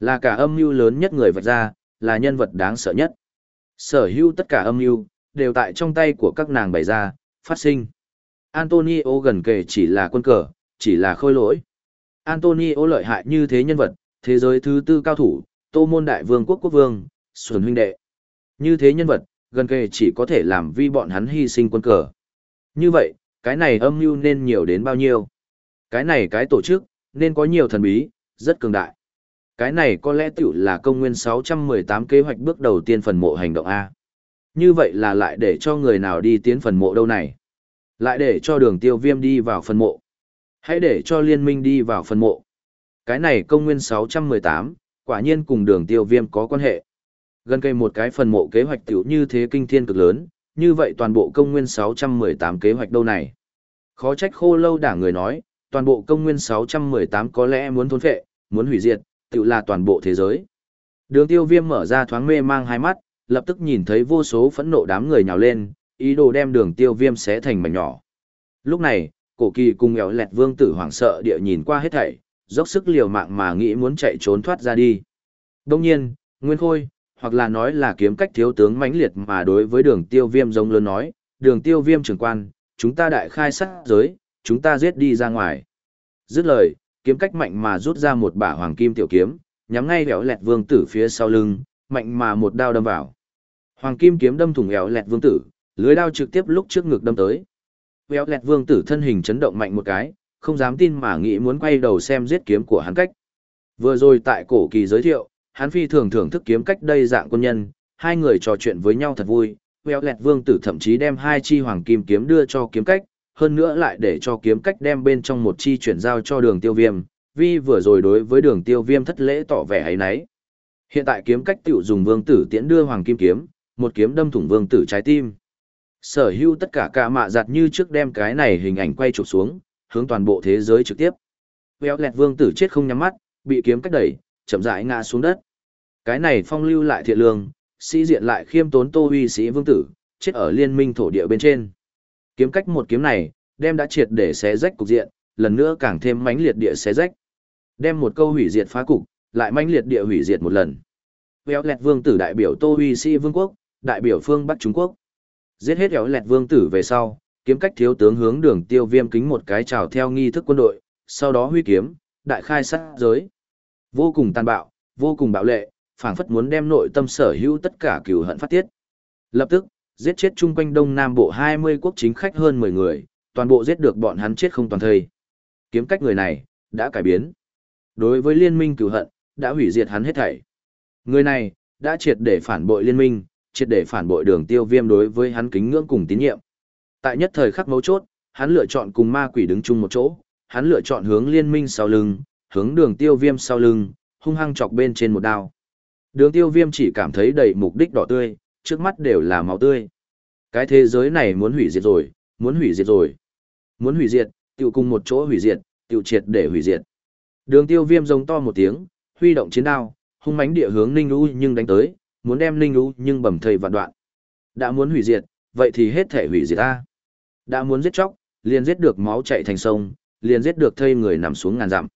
Là cả âm mưu lớn nhất người vạch ra, là nhân vật đáng sợ nhất. Sở hữu tất cả âm mưu đều tại trong tay của các nàng bày ra, phát sinh. Antonio gần kề chỉ là quân cờ, chỉ là khôi lỗi. Antonio lợi hại như thế nhân vật, thế giới thứ tư cao thủ, tô môn đại vương quốc quốc vương, xuân huynh đệ. Như thế nhân vật, gần kề chỉ có thể làm vi bọn hắn hy sinh quân cờ. Như vậy, cái này âm mưu nên nhiều đến bao nhiêu? Cái này cái tổ chức, nên có nhiều thần bí, rất cường đại. Cái này có lẽ tiểu là công nguyên 618 kế hoạch bước đầu tiên phần mộ hành động A. Như vậy là lại để cho người nào đi tiến phần mộ đâu này? Lại để cho đường tiêu viêm đi vào phần mộ. Hãy để cho liên minh đi vào phần mộ. Cái này công nguyên 618, quả nhiên cùng đường tiêu viêm có quan hệ. Gần cây một cái phần mộ kế hoạch tiểu như thế kinh thiên cực lớn, như vậy toàn bộ công nguyên 618 kế hoạch đâu này. Khó trách khô lâu đảng người nói, toàn bộ công nguyên 618 có lẽ muốn thôn phệ, muốn hủy diệt, tự là toàn bộ thế giới. Đường tiêu viêm mở ra thoáng mê mang hai mắt, lập tức nhìn thấy vô số phẫn nộ đám người nhào lên, ý đồ đem đường tiêu viêm xé thành mảnh nhỏ. Lúc này, cổ kỳ cùng nghèo lẹt vương tử hoảng sợ địa nhìn qua hết thảy, dốc sức liều mạng mà nghĩ muốn chạy trốn thoát ra đi. Đông nhiên, Nguyên Khôi, hoặc là nói là kiếm cách thiếu tướng mãnh liệt mà đối với đường tiêu viêm giống lớn nói, đường tiêu viêm trưởng quan, chúng ta đại khai sát giới, chúng ta giết đi ra ngoài. Dứt lời, kiếm cách mạnh mà rút ra một bả hoàng kim tiểu kiếm, nhắm ngay éo lẹt vương tử phía sau lưng, mạnh mà một đao đâm vào. Hoàng kim kiếm đâm thủng éo lẹt vương tử, lưới đao trực tiếp lúc trước ngực đâm tới. Éo lẹt vương tử thân hình chấn động mạnh một cái, không dám tin mà nghĩ muốn quay đầu xem giết kiếm của hắn cách. Vừa rồi tại cổ kỳ giới thiệu, hắn phi thường thưởng thức kiếm cách đây dạng quân nhân, hai người trò chuyện với nhau thật vui. Véo lẹt vương tử thậm chí đem hai chi hoàng kim kiếm đưa cho kiếm cách, hơn nữa lại để cho kiếm cách đem bên trong một chi chuyển giao cho đường tiêu viêm, vì vừa rồi đối với đường tiêu viêm thất lễ tỏ vẻ ấy nấy. Hiện tại kiếm cách tiểu dùng vương tử tiễn đưa hoàng kim kiếm, một kiếm đâm thủng vương tử trái tim. Sở hữu tất cả cả mạ giặt như trước đem cái này hình ảnh quay chụp xuống, hướng toàn bộ thế giới trực tiếp. Véo lẹt vương tử chết không nhắm mắt, bị kiếm cách đẩy, chậm rãi ngã xuống đất. Cái này phong lưu lại thiện lương, sĩ diện lại khiêm tốn tô uy sĩ vương tử, chết ở liên minh thổ địa bên trên. Kiếm cách một kiếm này, đem đã triệt để xé rách cục diện, lần nữa càng thêm mãnh liệt địa xé rách. Đem một câu hủy diệt phá cục, lại mãnh liệt địa hủy diệt một lần. Véo lẹt vương tử đại biểu Tô Huy Sĩ Vương quốc, đại biểu phương Bắc Trung Quốc. Giết hết véo lẹt vương tử về sau, kiếm cách thiếu tướng hướng đường tiêu viêm kính một cái chào theo nghi thức quân đội, sau đó huy kiếm, đại khai sát giới. Vô cùng tàn bạo, vô cùng bạo lệ, phảng phất muốn đem nội tâm sở hữu tất cả cừu hận phát tiết. Lập tức, giết chết chung quanh đông nam bộ 20 quốc chính khách hơn 10 người, toàn bộ giết được bọn hắn chết không toàn thây. Kiếm cách người này, đã cải biến. Đối với liên minh cửu hận, đã hủy diệt hắn hết thảy. Người này, đã triệt để phản bội liên minh, triệt để phản bội đường tiêu viêm đối với hắn kính ngưỡng cùng tín nhiệm. Tại nhất thời khắc mấu chốt, hắn lựa chọn cùng ma quỷ đứng chung một chỗ, hắn lựa chọn hướng liên minh sau lưng, hướng đường tiêu viêm sau lưng, hung hăng chọc bên trên một đao. Đường tiêu viêm chỉ cảm thấy đầy mục đích đỏ tươi, trước mắt đều là máu tươi. Cái thế giới này muốn hủy diệt rồi, muốn hủy diệt rồi. Muốn hủy diệt, tiêu cùng một chỗ hủy diệt, tiêu triệt để hủy diệt. Đường tiêu viêm giống to một tiếng, huy động chiến đao, hung mãnh địa hướng Ninh Lũ nhưng đánh tới, muốn đem Ninh Lũ nhưng bầm thây vạn đoạn. Đã muốn hủy diệt, vậy thì hết thể hủy diệt ta. Đã muốn giết chóc, liền giết được máu chạy thành sông, liền giết được thây người nằm xuống ngàn dặm.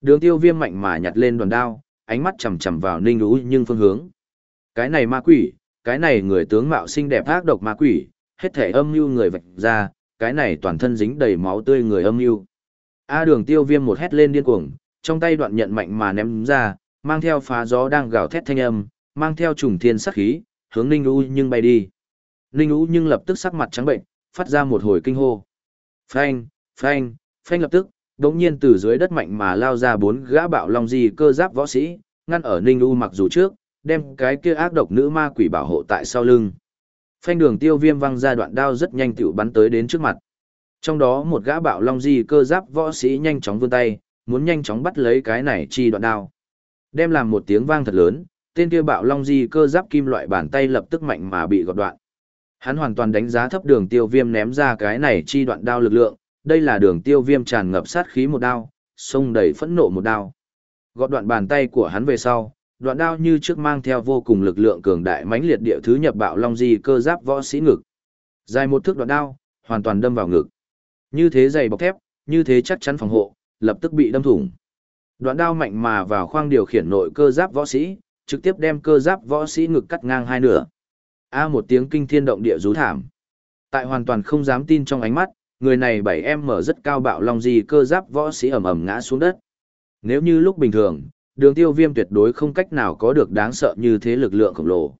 Đường tiêu viêm mạnh mà nhặt lên đoàn đao, ánh mắt chầm chầm vào Ninh Lũ nhưng phương hướng. Cái này ma quỷ, cái này người tướng mạo xinh đẹp ác độc ma quỷ, hết thể âm mưu người vạch ra, cái này toàn thân dính đầy máu tươi người âm mưu. A đường tiêu viêm một hét lên điên cuồng, trong tay đoạn nhận mạnh mà ném ra, mang theo phá gió đang gào thét thanh âm, mang theo trùng thiên sắc khí, hướng Ninh U nhưng bay đi. Ninh U nhưng lập tức sắc mặt trắng bệnh, phát ra một hồi kinh hô. Phanh, phanh, phanh lập tức, đống nhiên từ dưới đất mạnh mà lao ra bốn gã bạo long di cơ giáp võ sĩ, ngăn ở Ninh U mặc dù trước, đem cái kia ác độc nữ ma quỷ bảo hộ tại sau lưng. Phanh đường tiêu viêm văng ra đoạn đao rất nhanh tiểu bắn tới đến trước mặt. Trong đó một gã bạo long di cơ giáp võ sĩ nhanh chóng vươn tay, muốn nhanh chóng bắt lấy cái này chi đoạn đao. Đem làm một tiếng vang thật lớn, tên kia bạo long di cơ giáp kim loại bàn tay lập tức mạnh mà bị gọt đoạn. Hắn hoàn toàn đánh giá thấp đường tiêu viêm ném ra cái này chi đoạn đao lực lượng, đây là đường tiêu viêm tràn ngập sát khí một đao, xông đầy phẫn nộ một đao. Gọt đoạn bàn tay của hắn về sau, đoạn đao như trước mang theo vô cùng lực lượng cường đại mãnh liệt địa thứ nhập bạo long di cơ giáp võ sĩ ngực. Dài một thước đoạn đao, hoàn toàn đâm vào ngực. Như thế dày bọc thép, như thế chắc chắn phòng hộ, lập tức bị đâm thủng. Đoạn đao mạnh mà vào khoang điều khiển nội cơ giáp võ sĩ, trực tiếp đem cơ giáp võ sĩ ngực cắt ngang hai nửa. A một tiếng kinh thiên động địa rú thảm. Tại hoàn toàn không dám tin trong ánh mắt, người này bảy em mở rất cao bạo long di cơ giáp võ sĩ ầm ầm ngã xuống đất. Nếu như lúc bình thường, đường tiêu viêm tuyệt đối không cách nào có được đáng sợ như thế lực lượng khổng lồ.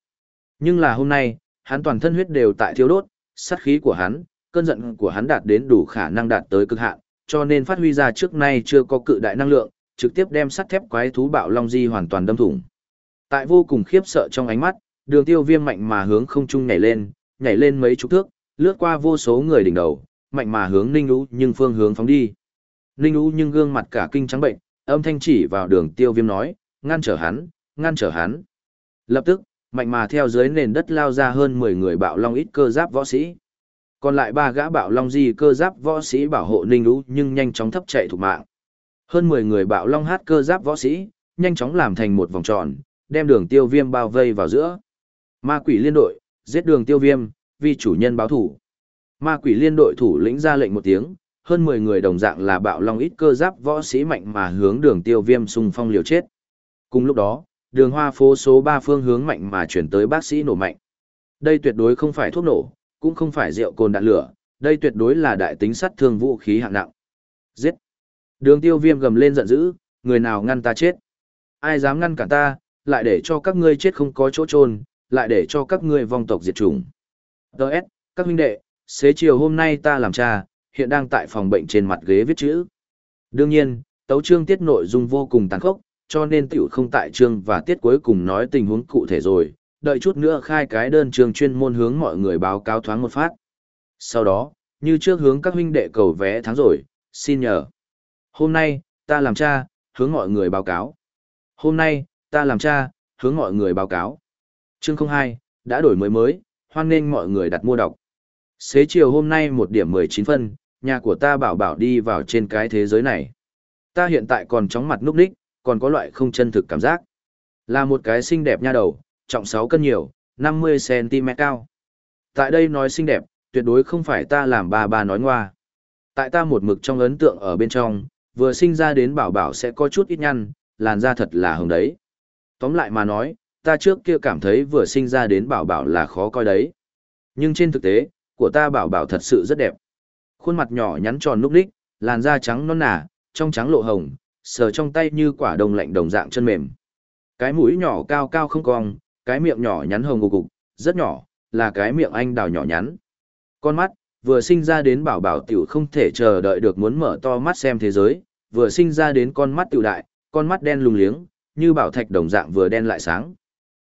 Nhưng là hôm nay, hắn toàn thân huyết đều tại thiếu đốt, sát khí của hắn, cơn giận của hắn đạt đến đủ khả năng đạt tới cực hạn, cho nên phát huy ra trước nay chưa có cự đại năng lượng, trực tiếp đem sắt thép quái thú bạo long di hoàn toàn đâm thủng. Tại vô cùng khiếp sợ trong ánh mắt, đường tiêu viêm mạnh mà hướng không trung nhảy lên, nhảy lên mấy chục thước, lướt qua vô số người đỉnh đầu, mạnh mà hướng Ninh Ú nhưng phương hướng phóng đi. Ninh Ú nhưng gương mặt cả kinh trắng bệnh, âm thanh chỉ vào đường tiêu viêm nói, ngăn trở hắn, ngăn trở hắn. Lập tức, mạnh mà theo dưới nền đất lao ra hơn 10 người bạo long ít cơ giáp võ sĩ. Còn lại ba gã bạo long di cơ giáp võ sĩ bảo hộ Ninh Ú nhưng nhanh chóng thấp chạy thủ mạng. Hơn 10 người bạo long hát cơ giáp võ sĩ, nhanh chóng làm thành một vòng tròn, đem đường tiêu viêm bao vây vào giữa. Ma quỷ liên đội, giết đường tiêu viêm, vì chủ nhân báo thủ. Ma quỷ liên đội thủ lĩnh ra lệnh một tiếng, hơn 10 người đồng dạng là bạo long ít cơ giáp võ sĩ mạnh mà hướng đường tiêu viêm xung phong liều chết. Cùng lúc đó, đường hoa phố số 3 phương hướng mạnh mà chuyển tới bác sĩ nổ mạnh. Đây tuyệt đối không phải thuốc nổ, cũng không phải rượu cồn đạn lửa, đây tuyệt đối là đại tính sát thương vũ khí hạng nặng. Giết! Đường tiêu viêm gầm lên giận dữ, người nào ngăn ta chết? Ai dám ngăn cản ta, lại để cho các ngươi chết không có chỗ trôn, lại để cho các ngươi vong tộc diệt chủng. Đợt, các huynh đệ, xế chiều hôm nay ta làm cha, hiện đang tại phòng bệnh trên mặt ghế viết chữ. Đương nhiên, tấu chương tiết nội dung vô cùng tàn khốc, cho nên tiểu không tại chương và tiết cuối cùng nói tình huống cụ thể rồi, đợi chút nữa khai cái đơn chương chuyên môn hướng mọi người báo cáo thoáng một phát. Sau đó, như trước hướng các huynh đệ cầu vé tháng rồi, xin nhờ. Hôm nay, ta làm cha, hướng mọi người báo cáo. Hôm nay, ta làm cha, hướng mọi người báo cáo. Chương 02, đã đổi mới mới, hoan nghênh mọi người đặt mua đọc. Xế chiều hôm nay một điểm 19 phân, nhà của ta bảo bảo đi vào trên cái thế giới này. Ta hiện tại còn chóng mặt núp đích, còn có loại không chân thực cảm giác. Là một cái xinh đẹp nha đầu, trọng 6 cân nhiều, 50cm cao. Tại đây nói xinh đẹp, tuyệt đối không phải ta làm ba ba nói ngoa. Tại ta một mực trong ấn tượng ở bên trong, vừa sinh ra đến bảo bảo sẽ có chút ít nhăn, làn da thật là hồng đấy. Tóm lại mà nói, ta trước kia cảm thấy vừa sinh ra đến bảo bảo là khó coi đấy. Nhưng trên thực tế, của ta bảo bảo thật sự rất đẹp. Khuôn mặt nhỏ nhắn tròn núc đích, làn da trắng non nà, trong trắng lộ hồng, sờ trong tay như quả đồng lạnh đồng dạng chân mềm. Cái mũi nhỏ cao cao không cong, cái miệng nhỏ nhắn hồng ngục gục, rất nhỏ, là cái miệng anh đào nhỏ nhắn. Con mắt, vừa sinh ra đến bảo bảo tiểu không thể chờ đợi được muốn mở to mắt xem thế giới, vừa sinh ra đến con mắt tiểu đại, con mắt đen lùng liếng, như bảo thạch đồng dạng vừa đen lại sáng.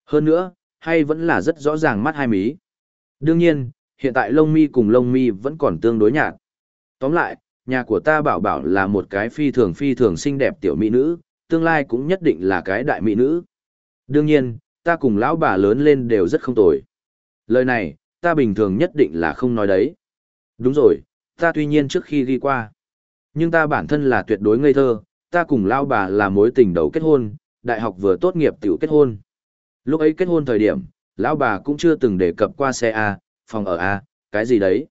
Hơn nữa, hay vẫn là rất rõ ràng mắt hai mí. Đương nhiên, hiện tại lông mi cùng lông mi vẫn còn tương đối nhạt. Tóm lại, nhà của ta bảo bảo là một cái phi thường phi thường xinh đẹp tiểu mỹ nữ, tương lai cũng nhất định là cái đại mỹ nữ. Đương nhiên, ta cùng lão bà lớn lên đều rất không tồi. Lời này, ta bình thường nhất định là không nói đấy. Đúng rồi, ta tuy nhiên trước khi đi qua. Nhưng ta bản thân là tuyệt đối ngây thơ, ta cùng lão bà là mối tình đầu kết hôn, đại học vừa tốt nghiệp tiểu kết hôn. Lúc ấy kết hôn thời điểm, lão bà cũng chưa từng đề cập qua xe A, phòng ở A, cái gì đấy.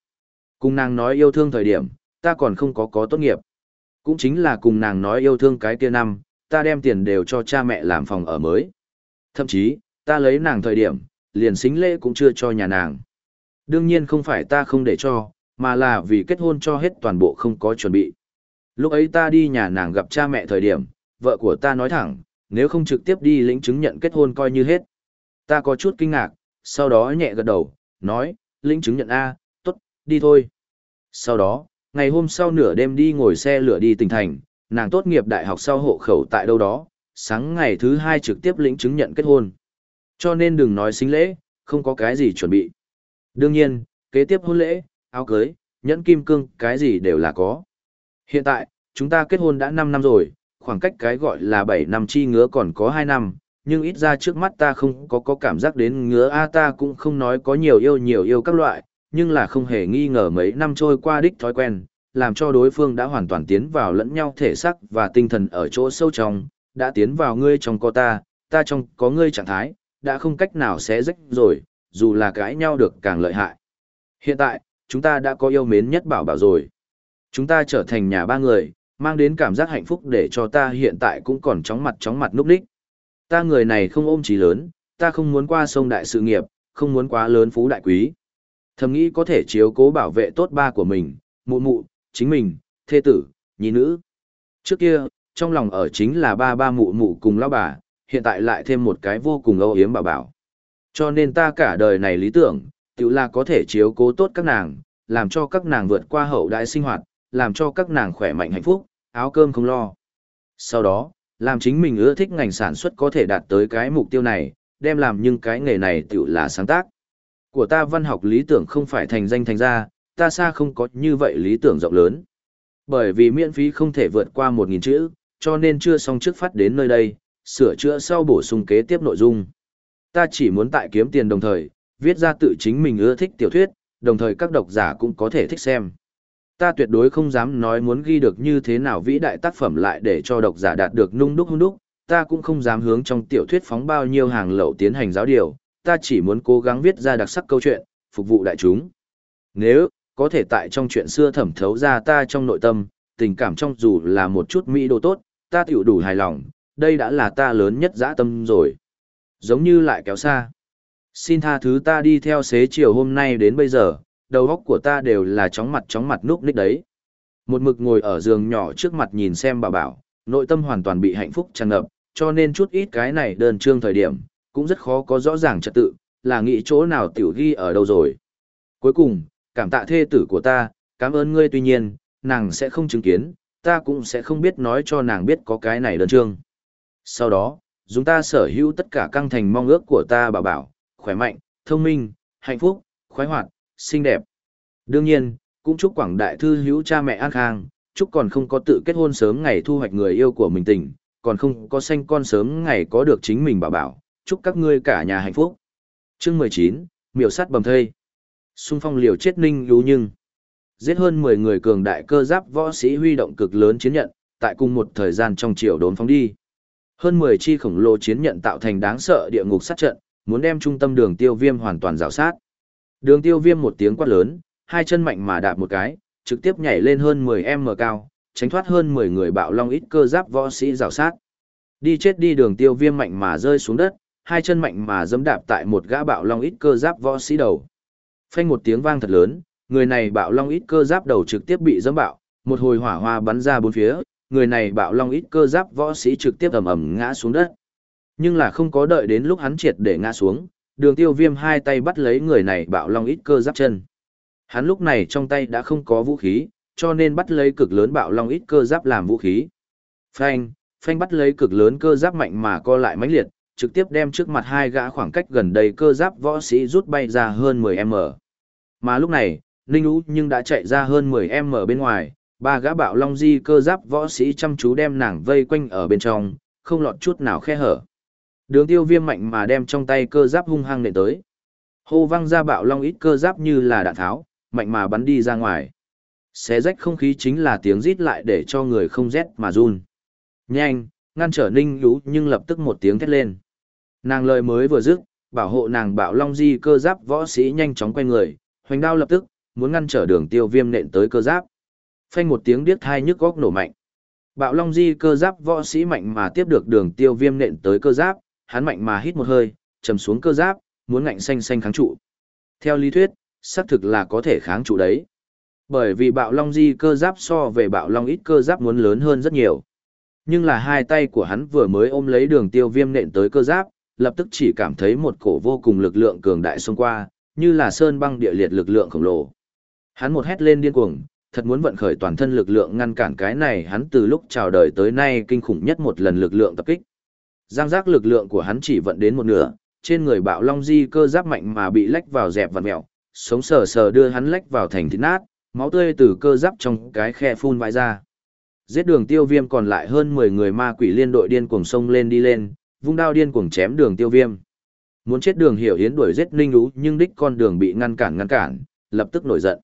Cùng nàng nói yêu thương thời điểm, ta còn không có có tốt nghiệp. Cũng chính là cùng nàng nói yêu thương cái kia năm, ta đem tiền đều cho cha mẹ làm phòng ở mới. Thậm chí, ta lấy nàng thời điểm, liền xính lễ cũng chưa cho nhà nàng. Đương nhiên không phải ta không để cho, mà là vì kết hôn cho hết toàn bộ không có chuẩn bị. Lúc ấy ta đi nhà nàng gặp cha mẹ thời điểm, vợ của ta nói thẳng, nếu không trực tiếp đi lĩnh chứng nhận kết hôn coi như hết. Ta có chút kinh ngạc, sau đó nhẹ gật đầu, nói, lĩnh chứng nhận A, tốt, đi thôi. Sau đó, ngày hôm sau nửa đêm đi ngồi xe lửa đi tỉnh thành, nàng tốt nghiệp đại học sau hộ khẩu tại đâu đó, sáng ngày thứ hai trực tiếp lĩnh chứng nhận kết hôn. Cho nên đừng nói xính lễ, không có cái gì chuẩn bị. Đương nhiên, kế tiếp hôn lễ, áo cưới, nhẫn kim cương, cái gì đều là có. Hiện tại, chúng ta kết hôn đã 5 năm rồi, khoảng cách cái gọi là 7 năm chi ngứa còn có 2 năm, nhưng ít ra trước mắt ta không có có cảm giác đến ngứa A ta cũng không nói có nhiều yêu nhiều yêu các loại, nhưng là không hề nghi ngờ mấy năm trôi qua đích thói quen, làm cho đối phương đã hoàn toàn tiến vào lẫn nhau thể xác và tinh thần ở chỗ sâu trong, đã tiến vào ngươi trong có ta, ta trong có ngươi trạng thái, đã không cách nào xé rách rồi, dù là cãi nhau được càng lợi hại. Hiện tại, chúng ta đã có yêu mến nhất bảo bảo rồi. Chúng ta trở thành nhà ba người, mang đến cảm giác hạnh phúc để cho ta hiện tại cũng còn chóng mặt chóng mặt núp đích. Ta người này không ôm trí lớn, ta không muốn qua sông đại sự nghiệp, không muốn quá lớn phú đại quý. Thầm nghĩ có thể chiếu cố bảo vệ tốt ba của mình, mụ mụ, chính mình, thê tử, nhi nữ. Trước kia, trong lòng ở chính là ba ba mụ mụ cùng lão bà, hiện tại lại thêm một cái vô cùng âu yếm bảo bảo. Cho nên ta cả đời này lý tưởng, tự là có thể chiếu cố tốt các nàng, làm cho các nàng vượt qua hậu đại sinh hoạt, làm cho các nàng khỏe mạnh hạnh phúc, áo cơm không lo. Sau đó, làm chính mình ưa thích ngành sản xuất có thể đạt tới cái mục tiêu này, đem làm nhưng cái nghề này tự là sáng tác. Của ta văn học lý tưởng không phải thành danh thành ra, ta xa không có như vậy lý tưởng rộng lớn. Bởi vì miễn phí không thể vượt qua 1.000 chữ, cho nên chưa xong trước phát đến nơi đây, sửa chữa sau bổ sung kế tiếp nội dung. Ta chỉ muốn tại kiếm tiền đồng thời, viết ra tự chính mình ưa thích tiểu thuyết, đồng thời các độc giả cũng có thể thích xem. Ta tuyệt đối không dám nói muốn ghi được như thế nào vĩ đại tác phẩm lại để cho độc giả đạt được nung đúc hung đúc, ta cũng không dám hướng trong tiểu thuyết phóng bao nhiêu hàng lậu tiến hành giáo điều, ta chỉ muốn cố gắng viết ra đặc sắc câu chuyện, phục vụ đại chúng. Nếu, có thể tại trong chuyện xưa thẩm thấu ra ta trong nội tâm, tình cảm trong dù là một chút mỹ đồ tốt, ta tiểu đủ hài lòng, đây đã là ta lớn nhất dã tâm rồi. Giống như lại kéo xa. Xin tha thứ ta đi theo xế chiều hôm nay đến bây giờ, đầu óc của ta đều là chóng mặt chóng mặt núp ních đấy. Một mực ngồi ở giường nhỏ trước mặt nhìn xem bà bảo, nội tâm hoàn toàn bị hạnh phúc tràn ngập, cho nên chút ít cái này đơn trương thời điểm, cũng rất khó có rõ ràng trật tự, là nghĩ chỗ nào tiểu ghi ở đâu rồi. Cuối cùng, cảm tạ thê tử của ta, cảm ơn ngươi tuy nhiên, nàng sẽ không chứng kiến, ta cũng sẽ không biết nói cho nàng biết có cái này đơn trương. Sau đó, dùng ta sở hữu tất cả căng thành mong ước của ta bảo bảo, khỏe mạnh, thông minh, hạnh phúc, khoái hoạt, xinh đẹp. Đương nhiên, cũng chúc quảng đại thư hữu cha mẹ an khang, chúc còn không có tự kết hôn sớm ngày thu hoạch người yêu của mình tình, còn không có sanh con sớm ngày có được chính mình bảo bảo, chúc các ngươi cả nhà hạnh phúc. Chương 19, miểu sát bầm thây. Xung phong liều chết ninh lú nhưng. Giết hơn 10 người cường đại cơ giáp võ sĩ huy động cực lớn chiến nhận, tại cùng một thời gian trong chiều đốn phóng đi. Hơn 10 chi khổng lồ chiến nhận tạo thành đáng sợ địa ngục sát trận, muốn đem trung tâm đường tiêu viêm hoàn toàn rào sát. Đường tiêu viêm một tiếng quát lớn, hai chân mạnh mà đạp một cái, trực tiếp nhảy lên hơn 10m cao, tránh thoát hơn 10 người bạo long ít cơ giáp võ sĩ rào sát. Đi chết đi đường tiêu viêm mạnh mà rơi xuống đất, hai chân mạnh mà dẫm đạp tại một gã bạo long ít cơ giáp võ sĩ đầu. Phanh một tiếng vang thật lớn, người này bạo long ít cơ giáp đầu trực tiếp bị dẫm bạo, một hồi hỏa hoa bắn ra bốn phía, người này bạo long ít cơ giáp võ sĩ trực tiếp ầm ầm ngã xuống đất. Nhưng là không có đợi đến lúc hắn triệt để ngã xuống, đường tiêu viêm hai tay bắt lấy người này bạo long ít cơ giáp chân. Hắn lúc này trong tay đã không có vũ khí, cho nên bắt lấy cực lớn bạo long ít cơ giáp làm vũ khí. Phanh, phanh bắt lấy cực lớn cơ giáp mạnh mà co lại mãnh liệt, trực tiếp đem trước mặt hai gã khoảng cách gần đây cơ giáp võ sĩ rút bay ra hơn 10m. Mà lúc này, Ninh Ú nhưng đã chạy ra hơn 10m bên ngoài, ba gã bạo long di cơ giáp võ sĩ chăm chú đem nàng vây quanh ở bên trong, không lọt chút nào khe hở. Đường tiêu viêm mạnh mà đem trong tay cơ giáp hung hăng nện tới. Hô văng ra bạo long ít cơ giáp như là đạn tháo, mạnh mà bắn đi ra ngoài. Xé rách không khí chính là tiếng rít lại để cho người không rét mà run. Nhanh, ngăn trở ninh lũ nhưng lập tức một tiếng thét lên. Nàng lời mới vừa dứt, bảo hộ nàng bạo long di cơ giáp võ sĩ nhanh chóng quay người, hoành đao lập tức, muốn ngăn trở đường tiêu viêm nện tới cơ giáp. Phanh một tiếng điếc thai nhức góc nổ mạnh. Bạo long di cơ giáp võ sĩ mạnh mà tiếp được đường tiêu viêm nện tới cơ giáp, hắn mạnh mà hít một hơi, trầm xuống cơ giáp, muốn ngạnh xanh xanh kháng trụ. Theo lý thuyết, xác thực là có thể kháng trụ đấy. Bởi vì bạo long di cơ giáp so về bạo long ít cơ giáp muốn lớn hơn rất nhiều. Nhưng là hai tay của hắn vừa mới ôm lấy đường tiêu viêm nện tới cơ giáp, lập tức chỉ cảm thấy một cổ vô cùng lực lượng cường đại xông qua, như là sơn băng địa liệt lực lượng khổng lồ. Hắn một hét lên điên cuồng, thật muốn vận khởi toàn thân lực lượng ngăn cản cái này hắn từ lúc chào đời tới nay kinh khủng nhất một lần lực lượng tập kích. Giang giác lực lượng của hắn chỉ vận đến một nửa, trên người bạo long di cơ giáp mạnh mà bị lách vào dẹp vặn mèo, sống sờ sờ đưa hắn lách vào thành thịt nát, máu tươi từ cơ giáp trong cái khe phun vãi ra. Giết đường tiêu viêm còn lại hơn 10 người ma quỷ liên đội điên cuồng sông lên đi lên, vung đao điên cuồng chém đường tiêu viêm. Muốn chết đường hiểu hiến đuổi giết ninh ú nhưng đích con đường bị ngăn cản ngăn cản, lập tức nổi giận.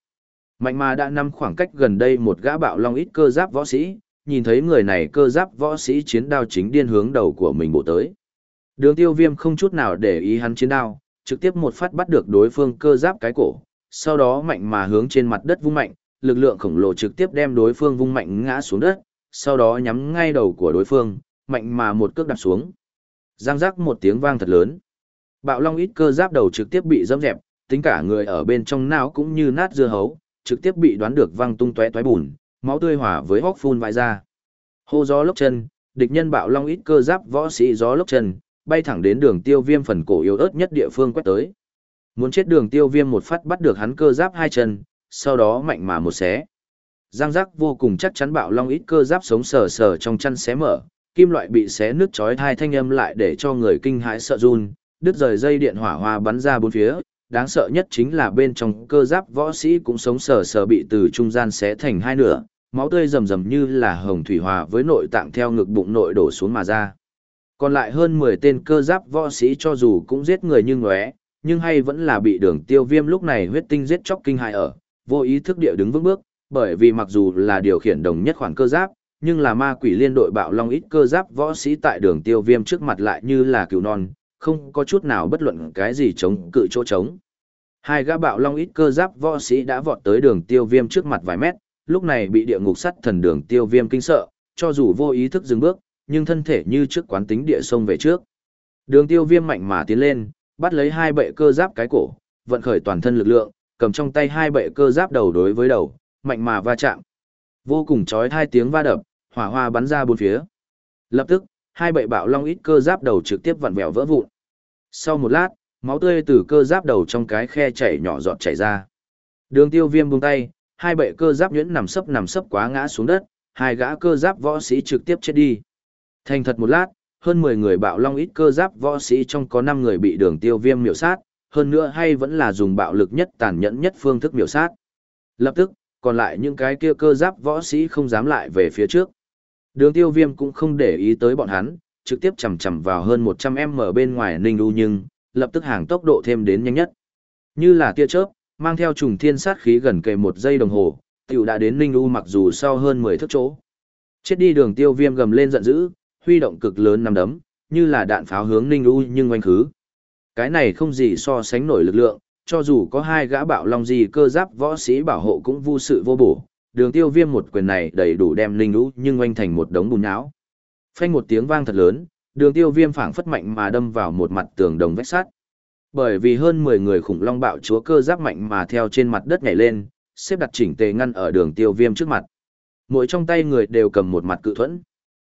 Mạnh mà đã nằm khoảng cách gần đây một gã bạo long ít cơ giáp võ sĩ, nhìn thấy người này cơ giáp võ sĩ chiến đao chính điên hướng đầu của mình bộ tới. Đường tiêu viêm không chút nào để ý hắn chiến đao, trực tiếp một phát bắt được đối phương cơ giáp cái cổ, sau đó mạnh mà hướng trên mặt đất vung mạnh, lực lượng khổng lồ trực tiếp đem đối phương vung mạnh ngã xuống đất, sau đó nhắm ngay đầu của đối phương, mạnh mà một cước đạp xuống. Giang giác một tiếng vang thật lớn. Bạo long ít cơ giáp đầu trực tiếp bị dẫm dẹp, tính cả người ở bên trong não cũng như nát dưa hấu, trực tiếp bị đoán được văng tung tóe toé bùn, máu tươi hòa với hốc phun vãi ra. Hô gió lốc chân, địch nhân bạo long ít cơ giáp võ sĩ gió lốc chân, bay thẳng đến đường tiêu viêm phần cổ yếu ớt nhất địa phương quét tới. Muốn chết đường tiêu viêm một phát bắt được hắn cơ giáp hai chân, sau đó mạnh mà một xé. Giang giác vô cùng chắc chắn bạo long ít cơ giáp sống sờ sờ trong chăn xé mở, kim loại bị xé nước chói thai thanh âm lại để cho người kinh hãi sợ run, đứt rời dây điện hỏa hoa bắn ra bốn phía, đáng sợ nhất chính là bên trong cơ giáp võ sĩ cũng sống sờ sờ bị từ trung gian xé thành hai nửa, máu tươi rầm rầm như là hồng thủy hòa với nội tạng theo ngực bụng nội đổ xuống mà ra. Còn lại hơn 10 tên cơ giáp võ sĩ cho dù cũng giết người như ngóe, nhưng hay vẫn là bị đường tiêu viêm lúc này huyết tinh giết chóc kinh hại ở, vô ý thức địa đứng vững bước, bởi vì mặc dù là điều khiển đồng nhất khoản cơ giáp, nhưng là ma quỷ liên đội bạo long ít cơ giáp võ sĩ tại đường tiêu viêm trước mặt lại như là cừu non, không có chút nào bất luận cái gì chống cự chỗ trống. Hai gã bạo long ít cơ giáp võ sĩ đã vọt tới đường tiêu viêm trước mặt vài mét, lúc này bị địa ngục sắt thần đường tiêu viêm kinh sợ, cho dù vô ý thức dừng bước, nhưng thân thể như trước quán tính địa sông về trước. Đường tiêu viêm mạnh mà tiến lên, bắt lấy hai bệ cơ giáp cái cổ, vận khởi toàn thân lực lượng, cầm trong tay hai bệ cơ giáp đầu đối với đầu, mạnh mà va chạm. Vô cùng chói hai tiếng va đập, hỏa hoa bắn ra bốn phía. Lập tức, hai bệ bạo long ít cơ giáp đầu trực tiếp vặn vẹo vỡ vụn. Sau một lát, máu tươi từ cơ giáp đầu trong cái khe chảy nhỏ giọt chảy ra. Đường Tiêu Viêm buông tay, hai bệ cơ giáp nhuyễn nằm sấp nằm sấp quá ngã xuống đất, hai gã cơ giáp võ sĩ trực tiếp chết đi. Thành thật một lát, hơn 10 người bạo long ít cơ giáp võ sĩ trong có 5 người bị Đường Tiêu Viêm miểu sát, hơn nữa hay vẫn là dùng bạo lực nhất tàn nhẫn nhất phương thức miểu sát. Lập tức, còn lại những cái kia cơ giáp võ sĩ không dám lại về phía trước. Đường tiêu viêm cũng không để ý tới bọn hắn, trực tiếp chầm chầm vào hơn 100m bên ngoài Ninh đu nhưng, lập tức hàng tốc độ thêm đến nhanh nhất. Như là tia chớp, mang theo trùng thiên sát khí gần kề một giây đồng hồ, tiểu đã đến Ninh U mặc dù sau hơn 10 thước chỗ. Chết đi đường tiêu viêm gầm lên giận dữ, huy động cực lớn nằm đấm, như là đạn pháo hướng Ninh U nhưng oanh khứ. Cái này không gì so sánh nổi lực lượng, cho dù có hai gã bạo long gì cơ giáp võ sĩ bảo hộ cũng vô sự vô bổ, đường tiêu viêm một quyền này đầy đủ đem linh U nhưng oanh thành một đống bùn nhão. Phanh một tiếng vang thật lớn, đường tiêu viêm phảng phất mạnh mà đâm vào một mặt tường đồng vách sắt. Bởi vì hơn 10 người khủng long bạo chúa cơ giáp mạnh mà theo trên mặt đất nhảy lên, xếp đặt chỉnh tề ngăn ở đường tiêu viêm trước mặt. Mỗi trong tay người đều cầm một mặt cự thuẫn.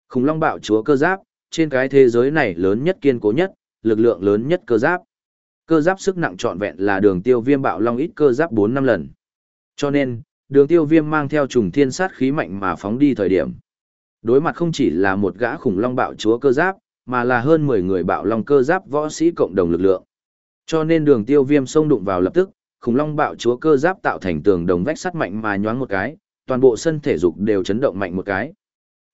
Khủng long bạo chúa cơ giáp, trên cái thế giới này lớn nhất kiên cố nhất, lực lượng lớn nhất cơ giáp. Cơ giáp sức nặng trọn vẹn là đường tiêu viêm bạo long ít cơ giáp 4 năm lần. Cho nên, đường tiêu viêm mang theo trùng thiên sát khí mạnh mà phóng đi thời điểm. Đối mặt không chỉ là một gã khủng long bạo chúa cơ giáp, mà là hơn 10 người bạo long cơ giáp võ sĩ cộng đồng lực lượng. Cho nên đường tiêu viêm xông đụng vào lập tức, khủng long bạo chúa cơ giáp tạo thành tường đồng vách sắt mạnh mà nhoáng một cái, toàn bộ sân thể dục đều chấn động mạnh một cái.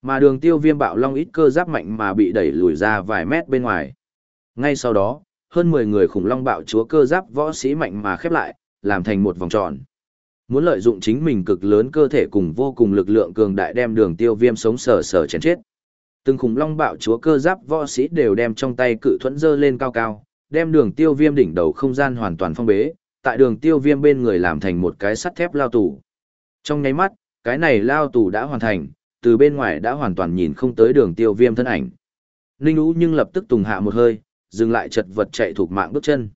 Mà đường tiêu viêm bạo long ít cơ giáp mạnh mà bị đẩy lùi ra vài mét bên ngoài. Ngay sau đó, hơn 10 người khủng long bạo chúa cơ giáp võ sĩ mạnh mà khép lại, làm thành một vòng tròn. Muốn lợi dụng chính mình cực lớn cơ thể cùng vô cùng lực lượng cường đại đem đường tiêu viêm sống sờ sờ chén chết. Từng khủng long bạo chúa cơ giáp võ sĩ đều đem trong tay cự thuẫn dơ lên cao cao, đem đường tiêu viêm đỉnh đầu không gian hoàn toàn phong bế, tại đường tiêu viêm bên người làm thành một cái sắt thép lao tù. Trong nháy mắt, cái này lao tù đã hoàn thành, từ bên ngoài đã hoàn toàn nhìn không tới đường tiêu viêm thân ảnh. Ninh Ú nhưng lập tức tùng hạ một hơi, dừng lại chật vật chạy thuộc mạng bước chân.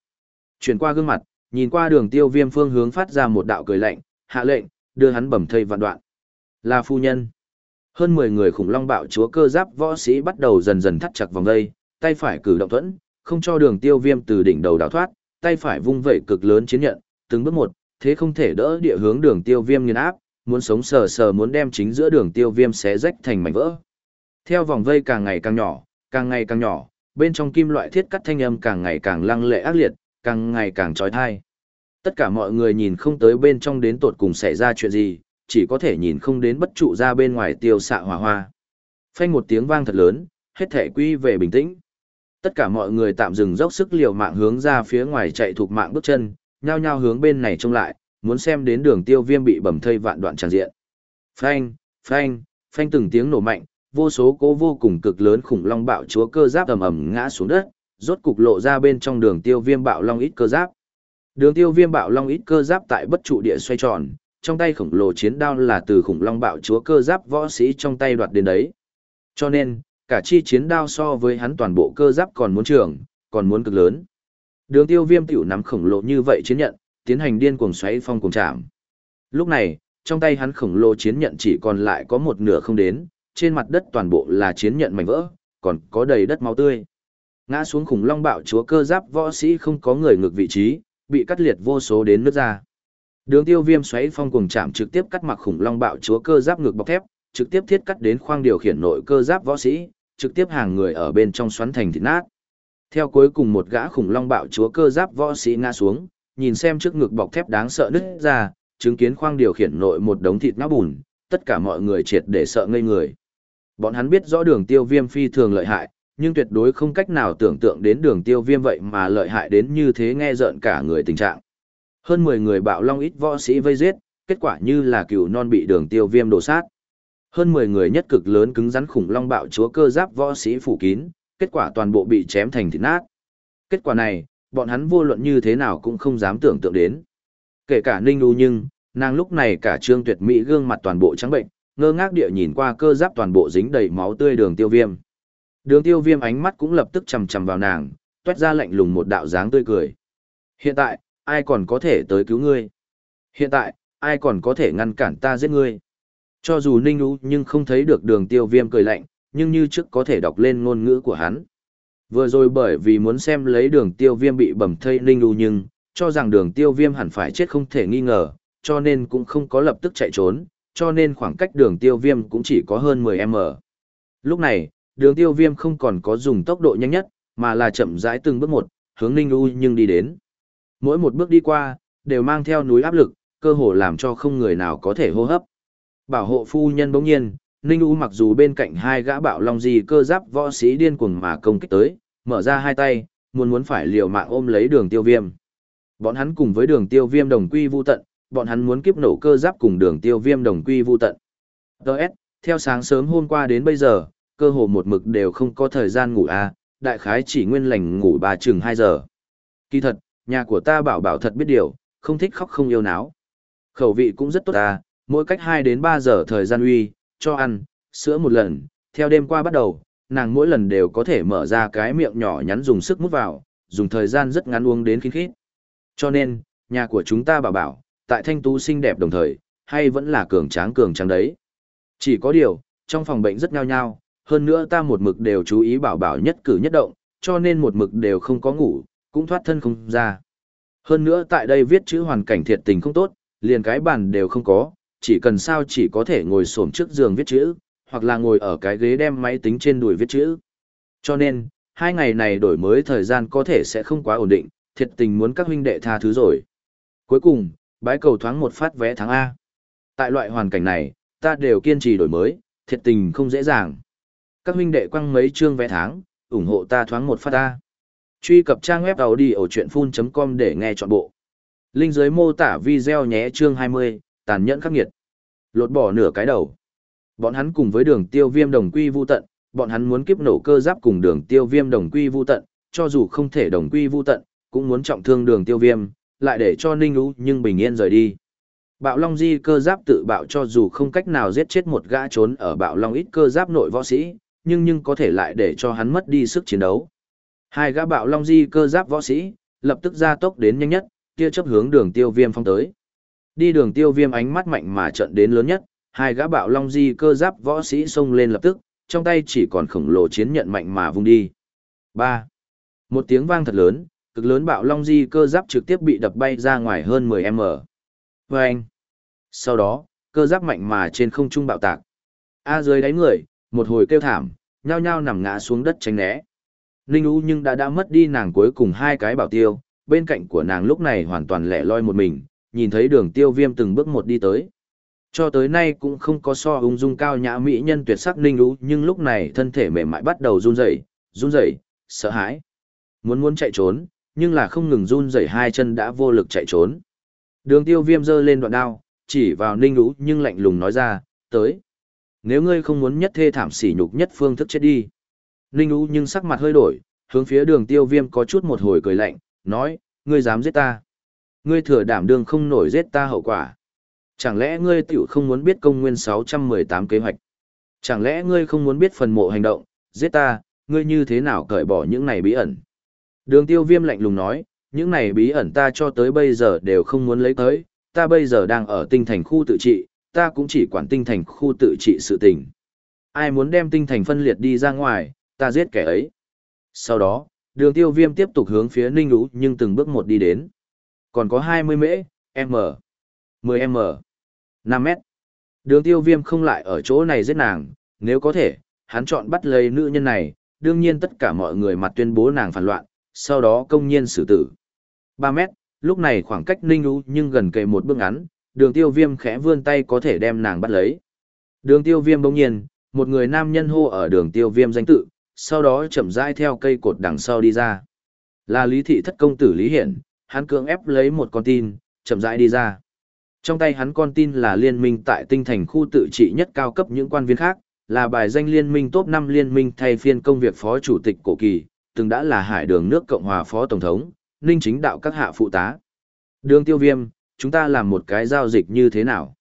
Chuyển qua gương mặt, nhìn qua đường tiêu viêm phương hướng phát ra một đạo cười lạnh, hạ lệnh, đưa hắn bầm thây vạn đoạn. Là phu nhân. Hơn 10 người khủng long bạo chúa cơ giáp võ sĩ bắt đầu dần dần thắt chặt vòng dây, tay phải cử động thuẫn, không cho đường tiêu viêm từ đỉnh đầu đào thoát, tay phải vung vẩy cực lớn chiến nhận, từng bước một, thế không thể đỡ địa hướng đường tiêu viêm nghiền áp, muốn sống sờ sờ muốn đem chính giữa đường tiêu viêm xé rách thành mảnh vỡ. Theo vòng vây càng ngày càng nhỏ, càng ngày càng nhỏ, bên trong kim loại thiết cắt thanh âm càng ngày càng lăng lệ ác liệt, càng ngày càng trói thai. Tất cả mọi người nhìn không tới bên trong đến tột cùng xảy ra chuyện gì, chỉ có thể nhìn không đến bất trụ ra bên ngoài tiêu xạ hỏa hoa. Phanh một tiếng vang thật lớn, hết thể quy về bình tĩnh. Tất cả mọi người tạm dừng dốc sức liều mạng hướng ra phía ngoài chạy thuộc mạng bước chân, nhao nhao hướng bên này trông lại, muốn xem đến đường tiêu viêm bị bầm thây vạn đoạn tràn diện. Phanh, phanh, phanh từng tiếng nổ mạnh, vô số cố vô cùng cực lớn khủng long bạo chúa cơ giáp ầm ầm ngã xuống đất, rốt cục lộ ra bên trong đường tiêu viêm bạo long ít cơ giáp. Đường tiêu viêm bạo long ít cơ giáp tại bất trụ địa xoay tròn, trong tay khổng lồ chiến đao là từ khủng long bạo chúa cơ giáp võ sĩ trong tay đoạt đến đấy. Cho nên, cả chi chiến đao so với hắn toàn bộ cơ giáp còn muốn trường, còn muốn cực lớn. Đường tiêu viêm tiểu nắm khổng lồ như vậy chiến nhận, tiến hành điên cuồng xoáy phong cuồng chạm. Lúc này, trong tay hắn khổng lồ chiến nhận chỉ còn lại có một nửa không đến, trên mặt đất toàn bộ là chiến nhận mảnh vỡ, còn có đầy đất máu tươi. Ngã xuống khủng long bạo chúa cơ giáp võ sĩ không có người ngược vị trí, bị cắt liệt vô số đến nước ra. Đường tiêu viêm xoáy phong cuồng chạm trực tiếp cắt mặc khủng long bạo chúa cơ giáp ngược bọc thép, trực tiếp thiết cắt đến khoang điều khiển nội cơ giáp võ sĩ, trực tiếp hàng người ở bên trong xoắn thành thịt nát. Theo cuối cùng một gã khủng long bạo chúa cơ giáp võ sĩ ngã xuống, nhìn xem trước ngực bọc thép đáng sợ nứt ra, chứng kiến khoang điều khiển nội một đống thịt nát bùn, tất cả mọi người triệt để sợ ngây người. Bọn hắn biết rõ đường tiêu viêm phi thường lợi hại, nhưng tuyệt đối không cách nào tưởng tượng đến đường tiêu viêm vậy mà lợi hại đến như thế nghe rợn cả người tình trạng. Hơn 10 người bạo long ít võ sĩ vây giết, kết quả như là cừu non bị đường tiêu viêm đổ sát. Hơn 10 người nhất cực lớn cứng rắn khủng long bạo chúa cơ giáp võ sĩ phủ kín, kết quả toàn bộ bị chém thành thịt nát. Kết quả này, bọn hắn vô luận như thế nào cũng không dám tưởng tượng đến. Kể cả Ninh Đu nhưng, nàng lúc này cả trương tuyệt mỹ gương mặt toàn bộ trắng bệnh, ngơ ngác địa nhìn qua cơ giáp toàn bộ dính đầy máu tươi đường tiêu viêm. Đường tiêu viêm ánh mắt cũng lập tức chầm chầm vào nàng, tuét ra lạnh lùng một đạo dáng tươi cười. Hiện tại, ai còn có thể tới cứu ngươi? Hiện tại, ai còn có thể ngăn cản ta giết ngươi? Cho dù ninh ú nhưng không thấy được đường tiêu viêm cười lạnh, nhưng như trước có thể đọc lên ngôn ngữ của hắn. Vừa rồi bởi vì muốn xem lấy đường tiêu viêm bị bầm thây ninh ú nhưng, cho rằng đường tiêu viêm hẳn phải chết không thể nghi ngờ, cho nên cũng không có lập tức chạy trốn, cho nên khoảng cách đường tiêu viêm cũng chỉ có hơn 10m. Lúc này, đường tiêu viêm không còn có dùng tốc độ nhanh nhất, mà là chậm rãi từng bước một, hướng ninh ú nhưng đi đến. Mỗi một bước đi qua, đều mang theo núi áp lực, cơ hồ làm cho không người nào có thể hô hấp. Bảo hộ phu nhân bỗng nhiên, Ninh U mặc dù bên cạnh hai gã bạo long gì cơ giáp võ sĩ điên cuồng mà công kích tới, mở ra hai tay, muốn muốn phải liều mạng ôm lấy đường tiêu viêm. Bọn hắn cùng với đường tiêu viêm đồng quy vu tận, bọn hắn muốn kiếp nổ cơ giáp cùng đường tiêu viêm đồng quy vu tận. Đợt, theo sáng sớm hôm qua đến bây giờ, cơ hồ một mực đều không có thời gian ngủ à, đại khái chỉ nguyên lành ngủ bà chừng 2 giờ. Kỳ thật, nhà của ta bảo bảo thật biết điều, không thích khóc không yêu náo. Khẩu vị cũng rất tốt à, mỗi cách 2 đến 3 giờ thời gian uy, cho ăn, sữa một lần, theo đêm qua bắt đầu, nàng mỗi lần đều có thể mở ra cái miệng nhỏ nhắn dùng sức mút vào, dùng thời gian rất ngắn uống đến khinh khít. Cho nên, nhà của chúng ta bảo bảo, tại thanh tú xinh đẹp đồng thời, hay vẫn là cường tráng cường tráng đấy. Chỉ có điều, trong phòng bệnh rất nhao nhao, hơn nữa ta một mực đều chú ý bảo bảo nhất cử nhất động, cho nên một mực đều không có ngủ, cũng thoát thân không ra. Hơn nữa tại đây viết chữ hoàn cảnh thiệt tình không tốt, liền cái bàn đều không có, chỉ cần sao chỉ có thể ngồi xổm trước giường viết chữ, hoặc là ngồi ở cái ghế đem máy tính trên đùi viết chữ. Cho nên, hai ngày này đổi mới thời gian có thể sẽ không quá ổn định, thiệt tình muốn các huynh đệ tha thứ rồi. Cuối cùng, bái cầu thoáng một phát vé tháng A. Tại loại hoàn cảnh này, ta đều kiên trì đổi mới, thiệt tình không dễ dàng. Các huynh đệ quăng mấy chương vé tháng, ủng hộ ta thoáng một phát A. Truy cập trang web đầu đi ở chuyện full.com để nghe trọn bộ. Linh dưới mô tả video nhé chương 20, tàn nhẫn khắc nghiệt. Lột bỏ nửa cái đầu. Bọn hắn cùng với đường tiêu viêm đồng quy vu tận, bọn hắn muốn kiếp nổ cơ giáp cùng đường tiêu viêm đồng quy vu tận, cho dù không thể đồng quy vu tận, cũng muốn trọng thương đường tiêu viêm, lại để cho ninh ú nhưng bình yên rời đi. Bạo Long Di cơ giáp tự bạo cho dù không cách nào giết chết một gã trốn ở Bạo Long ít cơ giáp nội võ sĩ, nhưng nhưng có thể lại để cho hắn mất đi sức chiến đấu. Hai gã Bạo Long Di cơ giáp võ sĩ, lập tức ra tốc đến nhanh nhất, kia chấp hướng đường tiêu viêm phong tới. Đi đường tiêu viêm ánh mắt mạnh mà trận đến lớn nhất, hai gã Bạo Long Di cơ giáp võ sĩ xông lên lập tức, trong tay chỉ còn khổng lồ chiến nhận mạnh mà vung đi. 3. Một tiếng vang thật lớn, cực lớn bạo long di cơ giáp trực tiếp bị đập bay ra ngoài hơn 10m. Vâng! Sau đó, cơ giáp mạnh mà trên không trung bạo tạc. A dưới đáy người, một hồi kêu thảm, nhao nhao nằm ngã xuống đất tránh né. Ninh U nhưng đã đã mất đi nàng cuối cùng hai cái bảo tiêu, bên cạnh của nàng lúc này hoàn toàn lẻ loi một mình, nhìn thấy đường tiêu viêm từng bước một đi tới. Cho tới nay cũng không có so ung dung cao nhã mỹ nhân tuyệt sắc Ninh lũ, nhưng lúc này thân thể mềm mại bắt đầu run rẩy, run rẩy, sợ hãi. Muốn muốn chạy trốn, nhưng là không ngừng run rẩy hai chân đã vô lực chạy trốn. Đường tiêu viêm giơ lên đoạn đao, chỉ vào ninh lũ nhưng lạnh lùng nói ra, tới. Nếu ngươi không muốn nhất thê thảm sỉ nhục nhất phương thức chết đi. Ninh lũ nhưng sắc mặt hơi đổi, hướng phía đường tiêu viêm có chút một hồi cười lạnh, nói, ngươi dám giết ta. Ngươi thừa đảm đương không nổi giết ta hậu quả. Chẳng lẽ ngươi tiểu không muốn biết công nguyên 618 kế hoạch? Chẳng lẽ ngươi không muốn biết phần mộ hành động, giết ta, ngươi như thế nào cởi bỏ những này bí ẩn? Đường tiêu viêm lạnh lùng nói, những này bí ẩn ta cho tới bây giờ đều không muốn lấy tới, ta bây giờ đang ở tinh thành khu tự trị, ta cũng chỉ quản tinh thành khu tự trị sự tình. Ai muốn đem tinh thành phân liệt đi ra ngoài, ta giết kẻ ấy. Sau đó, đường tiêu viêm tiếp tục hướng phía ninh ú nhưng từng bước một đi đến. Còn có 20 mễ, m, 10 m, 5 m. Đường tiêu viêm không lại ở chỗ này giết nàng, nếu có thể, hắn chọn bắt lấy nữ nhân này, đương nhiên tất cả mọi người mặt tuyên bố nàng phản loạn, sau đó công nhiên xử tử. 3 mét, lúc này khoảng cách ninh lũ nhưng gần kề một bước ngắn, đường tiêu viêm khẽ vươn tay có thể đem nàng bắt lấy. Đường tiêu viêm bỗng nhiên, một người nam nhân hô ở đường tiêu viêm danh tự, sau đó chậm rãi theo cây cột đằng sau đi ra. Là lý thị thất công tử Lý Hiển, hắn cưỡng ép lấy một con tin, chậm rãi đi ra. Trong tay hắn con tin là liên minh tại tinh thành khu tự trị nhất cao cấp những quan viên khác, là bài danh liên minh top 5 liên minh thay phiên công việc phó chủ tịch cổ kỳ, từng đã là hải đường nước Cộng hòa Phó Tổng thống, ninh chính đạo các hạ phụ tá. Đường tiêu viêm, chúng ta làm một cái giao dịch như thế nào?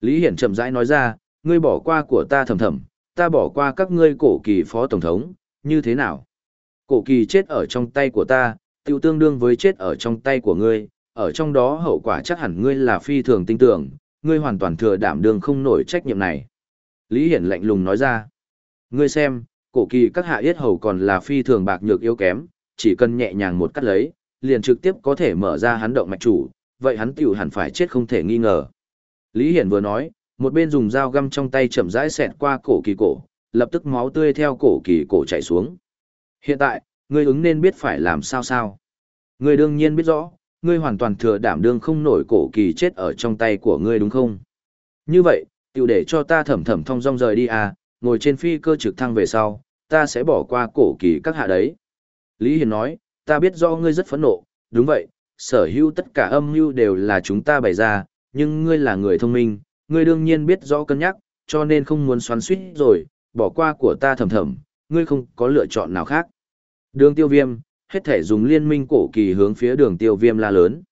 Lý Hiển chậm rãi nói ra, ngươi bỏ qua của ta thầm thầm, ta bỏ qua các ngươi cổ kỳ Phó Tổng thống, như thế nào? Cổ kỳ chết ở trong tay của ta, tiêu tương đương với chết ở trong tay của ngươi, ở trong đó hậu quả chắc hẳn ngươi là phi thường tinh tưởng, ngươi hoàn toàn thừa đảm đương không nổi trách nhiệm này. Lý Hiển lạnh lùng nói ra, ngươi xem, cổ kỳ các hạ yết hầu còn là phi thường bạc nhược yếu kém, chỉ cần nhẹ nhàng một cắt lấy, liền trực tiếp có thể mở ra hắn động mạch chủ, vậy hắn tiểu hẳn phải chết không thể nghi ngờ. Lý Hiển vừa nói, một bên dùng dao găm trong tay chậm rãi xẹt qua cổ kỳ cổ, lập tức máu tươi theo cổ kỳ cổ chảy xuống. Hiện tại, ngươi ứng nên biết phải làm sao sao. Ngươi đương nhiên biết rõ, ngươi hoàn toàn thừa đảm đương không nổi cổ kỳ chết ở trong tay của ngươi đúng không? Như vậy, tiểu để cho ta thẩm thẩm thong dong rời đi à, ngồi trên phi cơ trực thăng về sau, ta sẽ bỏ qua cổ kỳ các hạ đấy. Lý Hiền nói, ta biết do ngươi rất phẫn nộ, đúng vậy, sở hữu tất cả âm mưu đều là chúng ta bày ra, nhưng ngươi là người thông minh, ngươi đương nhiên biết rõ cân nhắc, cho nên không muốn xoắn suýt rồi, bỏ qua của ta thầm thầm, ngươi không có lựa chọn nào khác. Đường tiêu viêm, hết thể dùng liên minh cổ kỳ hướng phía đường tiêu viêm la lớn.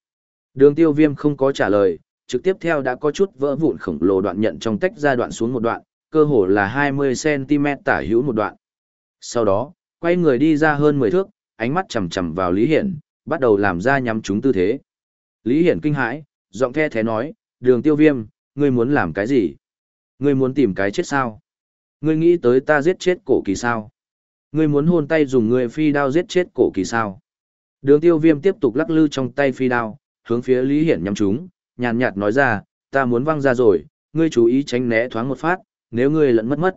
Đường tiêu viêm không có trả lời, trực tiếp theo đã có chút vỡ vụn khổng lồ đoạn nhận trong tách ra đoạn xuống một đoạn, cơ hồ là 20cm tả hữu một đoạn. Sau đó, quay người đi ra hơn 10 thước, ánh mắt chầm chầm vào Lý Hiển, bắt đầu làm ra nhắm chúng tư thế. Lý Hiển kinh hãi, giọng the thế nói, đường tiêu viêm, ngươi muốn làm cái gì? Ngươi muốn tìm cái chết sao? Ngươi nghĩ tới ta giết chết cổ kỳ sao? Ngươi muốn hôn tay dùng ngươi phi đao giết chết cổ kỳ sao? Đường tiêu viêm tiếp tục lắc lư trong tay phi đao, hướng phía Lý Hiển nhắm chúng, nhàn nhạt nói ra, ta muốn văng ra rồi, ngươi chú ý tránh né thoáng một phát, nếu ngươi lẫn mất mất.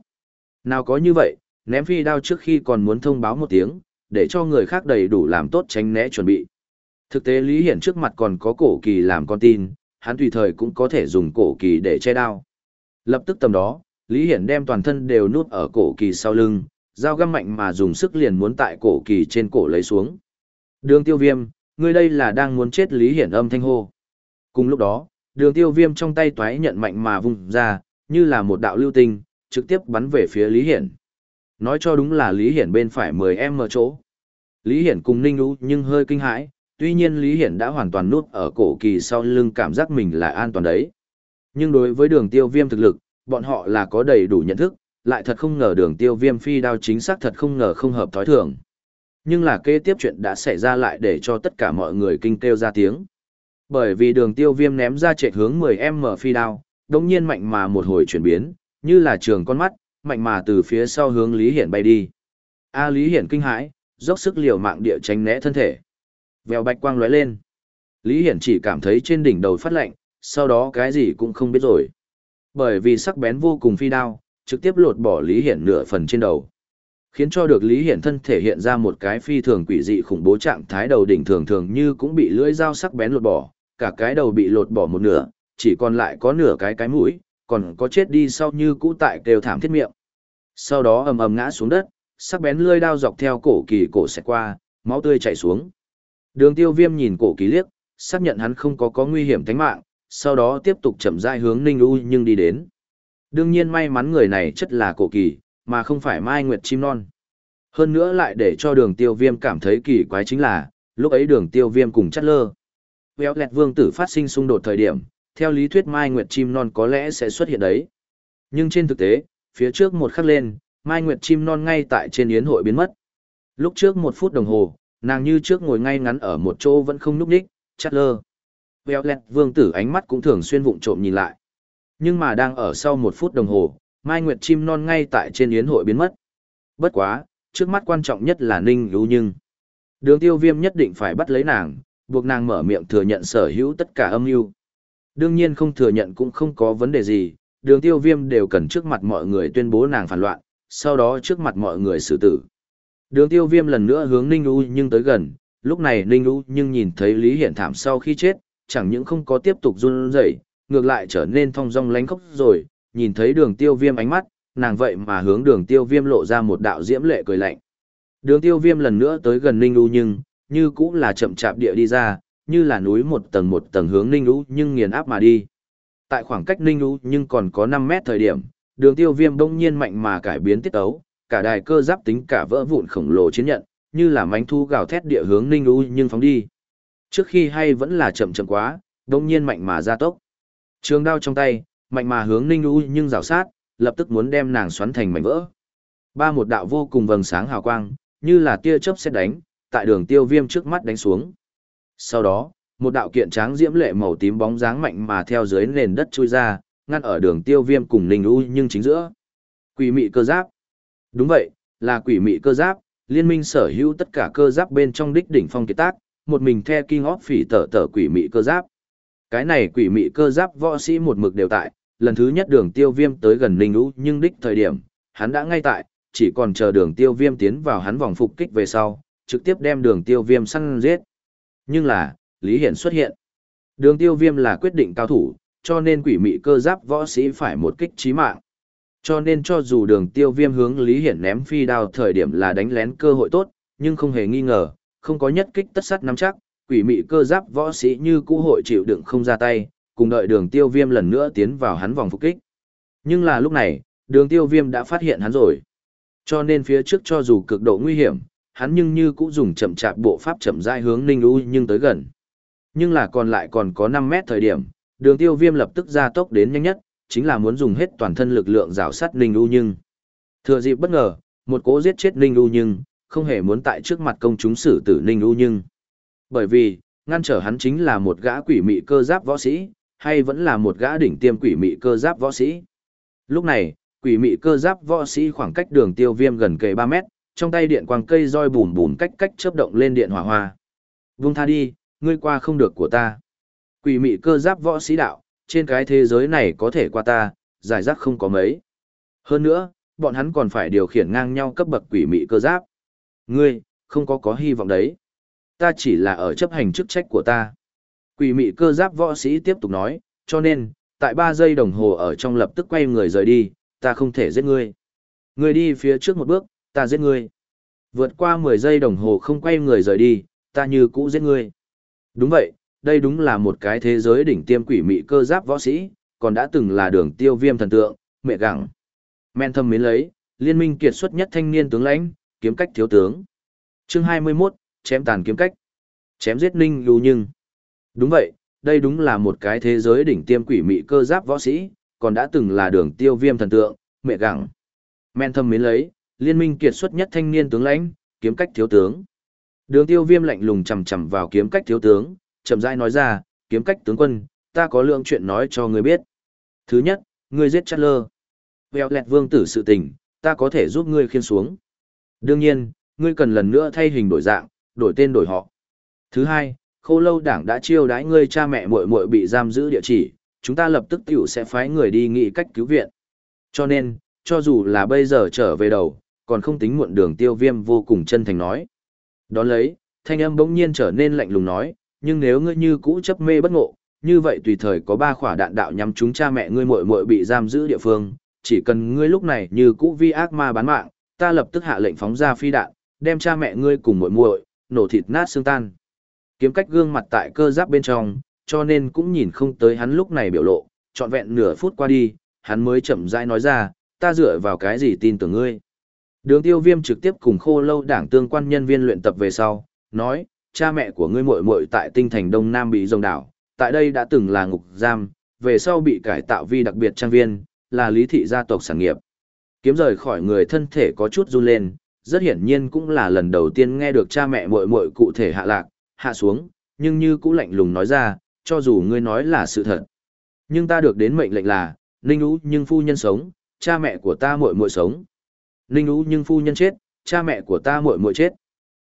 Nào có như vậy, ném phi đao trước khi còn muốn thông báo một tiếng, để cho người khác đầy đủ làm tốt tránh né chuẩn bị. Thực tế Lý Hiển trước mặt còn có cổ kỳ làm con tin, hắn tùy thời cũng có thể dùng cổ kỳ để che đao. Lập tức tầm đó, Lý Hiển đem toàn thân đều nuốt ở cổ kỳ sau lưng, dao găm mạnh mà dùng sức liền muốn tại cổ kỳ trên cổ lấy xuống. Đường tiêu viêm, ngươi đây là đang muốn chết Lý Hiển âm thanh hô. Cùng lúc đó, đường tiêu viêm trong tay toái nhận mạnh mà vùng ra, như là một đạo lưu tinh, trực tiếp bắn về phía Lý Hiển. Nói cho đúng là Lý Hiển bên phải 10 em ở chỗ. Lý Hiển cùng Ninh Ú nhưng hơi kinh hãi, tuy nhiên Lý Hiển đã hoàn toàn nút ở cổ kỳ sau lưng cảm giác mình là an toàn đấy. Nhưng đối với đường tiêu viêm thực lực, bọn họ là có đầy đủ nhận thức, lại thật không ngờ đường tiêu viêm phi đao chính xác thật không ngờ không hợp thói thường. Nhưng là kế tiếp chuyện đã xảy ra lại để cho tất cả mọi người kinh kêu ra tiếng. Bởi vì đường tiêu viêm ném ra chạy hướng 10M phi đao, đồng nhiên mạnh mà một hồi chuyển biến, như là trường con mắt, mạnh mà từ phía sau hướng Lý Hiển bay đi. A Lý Hiển kinh hãi, dốc sức liều mạng địa tránh né thân thể. Vèo bạch quang lóe lên. Lý Hiển chỉ cảm thấy trên đỉnh đầu phát lạnh, sau đó cái gì cũng không biết rồi. Bởi vì sắc bén vô cùng phi đao, trực tiếp lột bỏ Lý Hiển nửa phần trên đầu. Khiến cho được Lý Hiển thân thể hiện ra một cái phi thường quỷ dị khủng bố trạng thái đầu đỉnh thường thường như cũng bị lưỡi dao sắc bén lột bỏ, cả cái đầu bị lột bỏ một nửa, chỉ còn lại có nửa cái cái mũi, còn có chết đi sau như cũ tại kêu thảm thiết miệng. Sau đó ầm ầm ngã xuống đất, sắc bén lưỡi dao dọc theo cổ kỳ cổ xẹt qua, máu tươi chảy xuống. Đường Tiêu Viêm nhìn cổ kỳ liếc, xác nhận hắn không có có nguy hiểm tính mạng, sau đó tiếp tục chậm rãi hướng Ninh U nhưng đi đến. Đương nhiên may mắn người này chất là cổ kỳ, mà không phải Mai Nguyệt chim non. Hơn nữa lại để cho đường tiêu viêm cảm thấy kỳ quái chính là, lúc ấy đường tiêu viêm cùng chất lơ. Véo lẹt vương tử phát sinh xung đột thời điểm, theo lý thuyết Mai Nguyệt chim non có lẽ sẽ xuất hiện đấy. Nhưng trên thực tế, phía trước một khắc lên, Mai Nguyệt chim non ngay tại trên yến hội biến mất. Lúc trước một phút đồng hồ, nàng như trước ngồi ngay ngắn ở một chỗ vẫn không núp đích, chất lơ. Véo lẹt vương tử ánh mắt cũng thường xuyên vụng trộm nhìn lại. Nhưng mà đang ở sau một phút đồng hồ, Mai Nguyệt chim non ngay tại trên yến hội biến mất. Bất quá, trước mắt quan trọng nhất là Ninh Lưu Nhưng. Đường tiêu viêm nhất định phải bắt lấy nàng, buộc nàng mở miệng thừa nhận sở hữu tất cả âm mưu Đương nhiên không thừa nhận cũng không có vấn đề gì, đường tiêu viêm đều cần trước mặt mọi người tuyên bố nàng phản loạn, sau đó trước mặt mọi người xử tử. Đường tiêu viêm lần nữa hướng Ninh U nhưng tới gần, lúc này Ninh U nhưng nhìn thấy Lý Hiển thảm sau khi chết, chẳng những không có tiếp tục run rẩy ngược lại trở nên thong dong lánh khóc rồi, nhìn thấy đường tiêu viêm ánh mắt, nàng vậy mà hướng đường tiêu viêm lộ ra một đạo diễm lệ cười lạnh. Đường tiêu viêm lần nữa tới gần Ninh U nhưng, như cũng là chậm chạp địa đi ra, như là núi một tầng một tầng hướng Ninh U nhưng nghiền áp mà đi. Tại khoảng cách Ninh U nhưng còn có 5 mét thời điểm, đường tiêu viêm đông nhiên mạnh mà cải biến tiết ấu, cả đài cơ giáp tính cả vỡ vụn khổng lồ chiến nhận, như là mánh thu gào thét địa hướng Ninh U nhưng phóng đi. Trước khi hay vẫn là chậm chậm quá, đông nhiên mạnh mà ra tốc. Trường đao trong tay, mạnh mà hướng Ninh U nhưng rào sát, lập tức muốn đem nàng xoắn thành mảnh vỡ. Ba một đạo vô cùng vầng sáng hào quang, như là tia chớp xét đánh, tại đường tiêu viêm trước mắt đánh xuống. Sau đó, một đạo kiện tráng diễm lệ màu tím bóng dáng mạnh mà theo dưới nền đất chui ra, ngăn ở đường tiêu viêm cùng Ninh U nhưng chính giữa. Quỷ mị cơ giáp. Đúng vậy, là quỷ mị cơ giáp, liên minh sở hữu tất cả cơ giáp bên trong đích đỉnh phong kiệt tác, một mình the kinh of phỉ tở tở quỷ mị cơ giáp. Cái này quỷ mị cơ giáp võ sĩ một mực đều tại, lần thứ nhất đường tiêu viêm tới gần Ninh Ú nhưng đích thời điểm, hắn đã ngay tại, chỉ còn chờ đường tiêu viêm tiến vào hắn vòng phục kích về sau, trực tiếp đem đường tiêu viêm săn giết. Nhưng là, Lý Hiển xuất hiện. Đường tiêu viêm là quyết định cao thủ, cho nên quỷ mị cơ giáp võ sĩ phải một kích trí mạng. Cho nên cho dù đường tiêu viêm hướng Lý Hiển ném phi đao thời điểm là đánh lén cơ hội tốt, nhưng không hề nghi ngờ, không có nhất kích tất sắt nắm chắc, quỷ mị cơ giáp võ sĩ như cũ hội chịu đựng không ra tay, cùng đợi đường tiêu viêm lần nữa tiến vào hắn vòng phục kích. Nhưng là lúc này, đường tiêu viêm đã phát hiện hắn rồi. Cho nên phía trước cho dù cực độ nguy hiểm, hắn nhưng như cũ dùng chậm chạp bộ pháp chậm rãi hướng Ninh U nhưng tới gần. Nhưng là còn lại còn có 5 mét thời điểm, đường tiêu viêm lập tức ra tốc đến nhanh nhất, chính là muốn dùng hết toàn thân lực lượng rào sát Ninh U nhưng. Thừa dịp bất ngờ, một cố giết chết Ninh U nhưng, không hề muốn tại trước mặt công chúng xử tử Ninh U nhưng. Bởi vì, ngăn trở hắn chính là một gã quỷ mị cơ giáp võ sĩ, hay vẫn là một gã đỉnh tiêm quỷ mị cơ giáp võ sĩ. Lúc này, quỷ mị cơ giáp võ sĩ khoảng cách đường tiêu viêm gần kề 3 mét, trong tay điện quang cây roi bùn bùn cách cách chớp động lên điện hỏa hoa. Vung tha đi, ngươi qua không được của ta. Quỷ mị cơ giáp võ sĩ đạo, trên cái thế giới này có thể qua ta, giải rác không có mấy. Hơn nữa, bọn hắn còn phải điều khiển ngang nhau cấp bậc quỷ mị cơ giáp. Ngươi, không có có hy vọng đấy. Ta chỉ là ở chấp hành chức trách của ta. Quỷ mị cơ giáp võ sĩ tiếp tục nói, cho nên, tại 3 giây đồng hồ ở trong lập tức quay người rời đi, ta không thể giết ngươi. Ngươi đi phía trước một bước, ta giết ngươi. Vượt qua 10 giây đồng hồ không quay người rời đi, ta như cũ giết ngươi. Đúng vậy, đây đúng là một cái thế giới đỉnh tiêm quỷ mị cơ giáp võ sĩ, còn đã từng là đường tiêu viêm thần tượng, mẹ gặng. Men thâm mến lấy, liên minh kiệt xuất nhất thanh niên tướng lãnh, kiếm cách thiếu tướng. Chương 21, chém tàn kiếm cách. Chém giết ninh lưu nhưng. Đúng vậy, đây đúng là một cái thế giới đỉnh tiêm quỷ mị cơ giáp võ sĩ, còn đã từng là đường tiêu viêm thần tượng, mẹ gặng. Men thâm mến lấy, liên minh kiệt xuất nhất thanh niên tướng lãnh, kiếm cách thiếu tướng. Đường tiêu viêm lạnh lùng chầm chầm vào kiếm cách thiếu tướng, chậm dai nói ra, kiếm cách tướng quân, ta có lượng chuyện nói cho ngươi biết. Thứ nhất, ngươi giết chát lơ. Vèo lẹt vương tử sự tình, ta có thể giúp ngươi khiên xuống. Đương nhiên, ngươi cần lần nữa thay hình đổi dạng, đổi tên đổi họ. Thứ hai, khô lâu đảng đã chiêu đãi ngươi cha mẹ muội muội bị giam giữ địa chỉ, chúng ta lập tức tiểu sẽ phái người đi nghị cách cứu viện. Cho nên, cho dù là bây giờ trở về đầu, còn không tính muộn đường tiêu viêm vô cùng chân thành nói. Đón lấy, thanh âm bỗng nhiên trở nên lạnh lùng nói, nhưng nếu ngươi như cũ chấp mê bất ngộ, như vậy tùy thời có ba khỏa đạn đạo nhắm chúng cha mẹ ngươi muội muội bị giam giữ địa phương, chỉ cần ngươi lúc này như cũ vi ác ma bán mạng, ta lập tức hạ lệnh phóng ra phi đạn, đem cha mẹ ngươi cùng muội muội nổ thịt nát xương tan. Kiếm cách gương mặt tại cơ giáp bên trong, cho nên cũng nhìn không tới hắn lúc này biểu lộ, trọn vẹn nửa phút qua đi, hắn mới chậm rãi nói ra, ta dựa vào cái gì tin tưởng ngươi. Đường tiêu viêm trực tiếp cùng khô lâu đảng tương quan nhân viên luyện tập về sau, nói, cha mẹ của ngươi muội muội tại tinh thành Đông Nam bị rồng đảo, tại đây đã từng là ngục giam, về sau bị cải tạo vi đặc biệt trang viên, là lý thị gia tộc sản nghiệp. Kiếm rời khỏi người thân thể có chút run lên, rất hiển nhiên cũng là lần đầu tiên nghe được cha mẹ muội muội cụ thể hạ lạc, hạ xuống, nhưng như cũ lạnh lùng nói ra, cho dù ngươi nói là sự thật. Nhưng ta được đến mệnh lệnh là, Ninh Ú nhưng phu nhân sống, cha mẹ của ta muội muội sống. Ninh Ú nhưng phu nhân chết, cha mẹ của ta muội muội chết.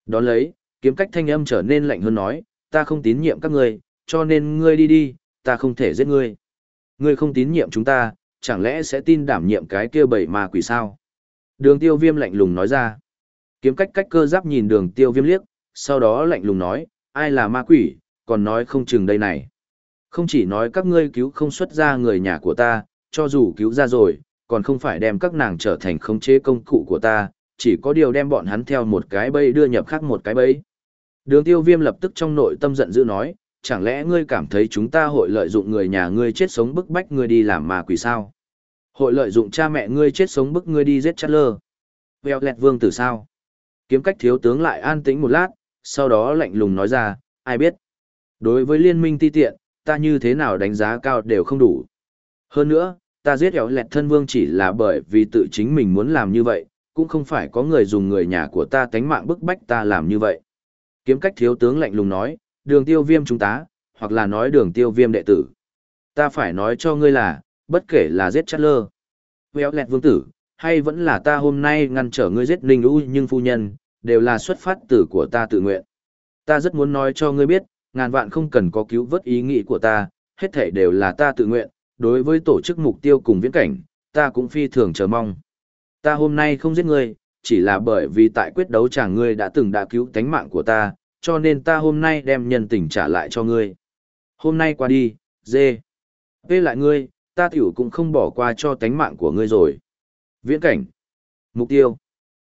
Đón lấy, kiếm cách thanh âm trở nên lạnh hơn nói, ta không tín nhiệm các ngươi, cho nên ngươi đi đi, ta không thể giết ngươi. Ngươi không tín nhiệm chúng ta, chẳng lẽ sẽ tin đảm nhiệm cái kia bảy ma quỷ sao? Đường tiêu viêm lạnh lùng nói ra. Kiếm cách cách cơ giáp nhìn đường tiêu viêm liếc, sau đó lạnh lùng nói, ai là ma quỷ, còn nói không chừng đây này. Không chỉ nói các ngươi cứu không xuất ra người nhà của ta, cho dù cứu ra rồi, còn không phải đem các nàng trở thành khống chế công cụ của ta, chỉ có điều đem bọn hắn theo một cái bẫy đưa nhập khác một cái bẫy. Đường tiêu viêm lập tức trong nội tâm giận dữ nói, chẳng lẽ ngươi cảm thấy chúng ta hội lợi dụng người nhà ngươi chết sống bức bách ngươi đi làm ma quỷ sao? Hội lợi dụng cha mẹ ngươi chết sống bức ngươi đi giết chát lơ. Vèo lẹt vương tử sao? Kiếm cách thiếu tướng lại an tĩnh một lát, sau đó lạnh lùng nói ra, ai biết. Đối với liên minh ti tiện, ta như thế nào đánh giá cao đều không đủ. Hơn nữa, ta giết éo lẹt thân vương chỉ là bởi vì tự chính mình muốn làm như vậy, cũng không phải có người dùng người nhà của ta tánh mạng bức bách ta làm như vậy. Kiếm cách thiếu tướng lạnh lùng nói, đường tiêu viêm chúng ta, hoặc là nói đường tiêu viêm đệ tử. Ta phải nói cho ngươi là, bất kể là giết chát lơ, véo lẹt vương tử, hay vẫn là ta hôm nay ngăn trở ngươi giết ninh u nhưng phu nhân, đều là xuất phát từ của ta tự nguyện. Ta rất muốn nói cho ngươi biết, ngàn vạn không cần có cứu vớt ý nghĩ của ta, hết thể đều là ta tự nguyện, đối với tổ chức mục tiêu cùng viễn cảnh, ta cũng phi thường chờ mong. Ta hôm nay không giết ngươi, chỉ là bởi vì tại quyết đấu chàng ngươi đã từng đã cứu tánh mạng của ta, cho nên ta hôm nay đem nhân tình trả lại cho ngươi. Hôm nay qua đi, dê. Vê lại ngươi, ta tiểu cũng không bỏ qua cho tánh mạng của ngươi rồi. Viễn cảnh. Mục tiêu.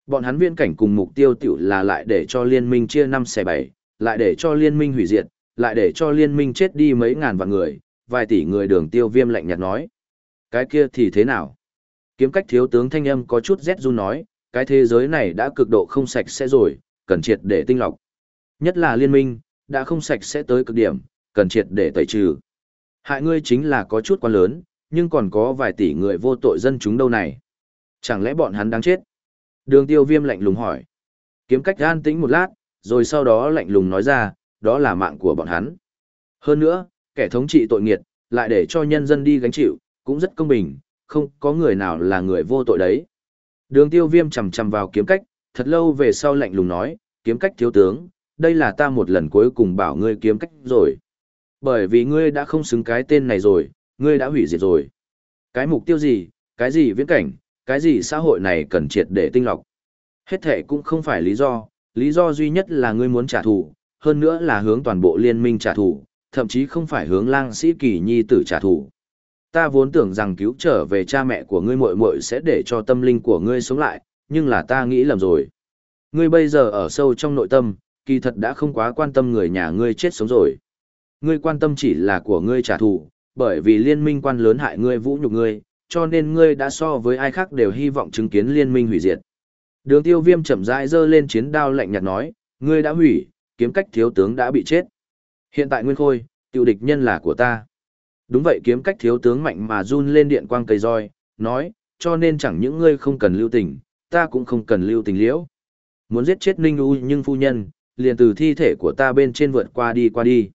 Bọn hắn viễn cảnh cùng mục tiêu tiểu là lại để cho liên minh chia năm xe bảy, lại để cho liên minh hủy diệt, lại để cho liên minh chết đi mấy ngàn vạn người, vài tỷ người đường tiêu viêm lạnh nhạt nói. Cái kia thì thế nào? Kiếm cách thiếu tướng thanh âm có chút rét run nói, cái thế giới này đã cực độ không sạch sẽ rồi, cần triệt để tinh lọc. Nhất là liên minh, đã không sạch sẽ tới cực điểm, cần triệt để tẩy trừ. Hại ngươi chính là có chút quá lớn, nhưng còn có vài tỷ người vô tội dân chúng đâu này. Chẳng lẽ bọn hắn đáng chết? Đường tiêu viêm lạnh lùng hỏi. Kiếm cách an tĩnh một lát, rồi sau đó lạnh lùng nói ra, đó là mạng của bọn hắn. Hơn nữa, kẻ thống trị tội nghiệt, lại để cho nhân dân đi gánh chịu, cũng rất công bình, không có người nào là người vô tội đấy. Đường tiêu viêm chầm chầm vào kiếm cách, thật lâu về sau lạnh lùng nói, kiếm cách thiếu tướng, đây là ta một lần cuối cùng bảo ngươi kiếm cách rồi. Bởi vì ngươi đã không xứng cái tên này rồi, ngươi đã hủy diệt rồi. Cái mục tiêu gì, cái gì viễn cảnh, cái gì xã hội này cần triệt để tinh lọc. Hết thể cũng không phải lý do, lý do duy nhất là ngươi muốn trả thù, hơn nữa là hướng toàn bộ liên minh trả thù, thậm chí không phải hướng lang sĩ kỳ nhi tử trả thù. Ta vốn tưởng rằng cứu trở về cha mẹ của ngươi muội muội sẽ để cho tâm linh của ngươi sống lại, nhưng là ta nghĩ lầm rồi. Ngươi bây giờ ở sâu trong nội tâm, kỳ thật đã không quá quan tâm người nhà ngươi chết sống rồi. Ngươi quan tâm chỉ là của ngươi trả thù, bởi vì liên minh quan lớn hại ngươi vũ nhục ngươi, cho nên ngươi đã so với ai khác đều hy vọng chứng kiến liên minh hủy diệt. Đường tiêu viêm chậm rãi dơ lên chiến đao lạnh nhạt nói, ngươi đã hủy, kiếm cách thiếu tướng đã bị chết. Hiện tại nguyên khôi, tiêu địch nhân là của ta. Đúng vậy kiếm cách thiếu tướng mạnh mà run lên điện quang cây roi, nói, cho nên chẳng những ngươi không cần lưu tình, ta cũng không cần lưu tình liễu. Muốn giết chết Ninh U nhưng phu nhân, liền từ thi thể của ta bên trên vượt qua đi qua đi.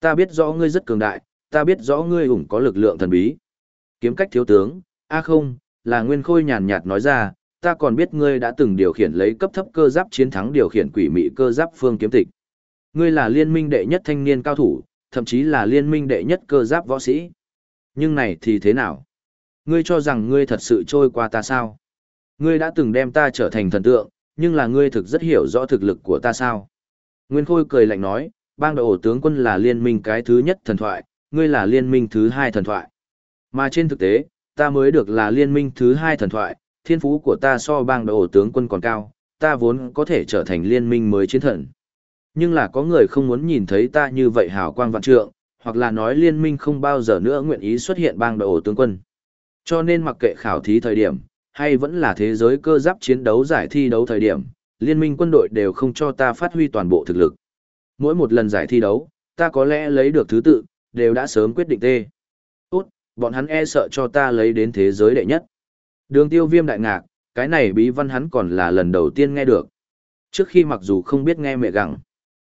Ta biết rõ ngươi rất cường đại, ta biết rõ ngươi ủng có lực lượng thần bí. Kiếm cách thiếu tướng, a không, là Nguyên Khôi nhàn nhạt nói ra, ta còn biết ngươi đã từng điều khiển lấy cấp thấp cơ giáp chiến thắng điều khiển quỷ mị cơ giáp phương kiếm tịch. Ngươi là liên minh đệ nhất thanh niên cao thủ, thậm chí là liên minh đệ nhất cơ giáp võ sĩ. Nhưng này thì thế nào? Ngươi cho rằng ngươi thật sự trôi qua ta sao? Ngươi đã từng đem ta trở thành thần tượng, nhưng là ngươi thực rất hiểu rõ thực lực của ta sao? Nguyên Khôi cười lạnh nói, bang đội ổ tướng quân là liên minh cái thứ nhất thần thoại, ngươi là liên minh thứ hai thần thoại. Mà trên thực tế, ta mới được là liên minh thứ hai thần thoại, thiên phú của ta so bang đội ổ tướng quân còn cao, ta vốn có thể trở thành liên minh mới chiến thần. Nhưng là có người không muốn nhìn thấy ta như vậy hào quang vạn trượng, hoặc là nói liên minh không bao giờ nữa nguyện ý xuất hiện bang đội ổ tướng quân. Cho nên mặc kệ khảo thí thời điểm, hay vẫn là thế giới cơ giáp chiến đấu giải thi đấu thời điểm, liên minh quân đội đều không cho ta phát huy toàn bộ thực lực. Mỗi một lần giải thi đấu, ta có lẽ lấy được thứ tự, đều đã sớm quyết định tê. Tốt, bọn hắn e sợ cho ta lấy đến thế giới đệ nhất. Đường tiêu viêm đại ngạc, cái này bí văn hắn còn là lần đầu tiên nghe được. Trước khi mặc dù không biết nghe mẹ gặng.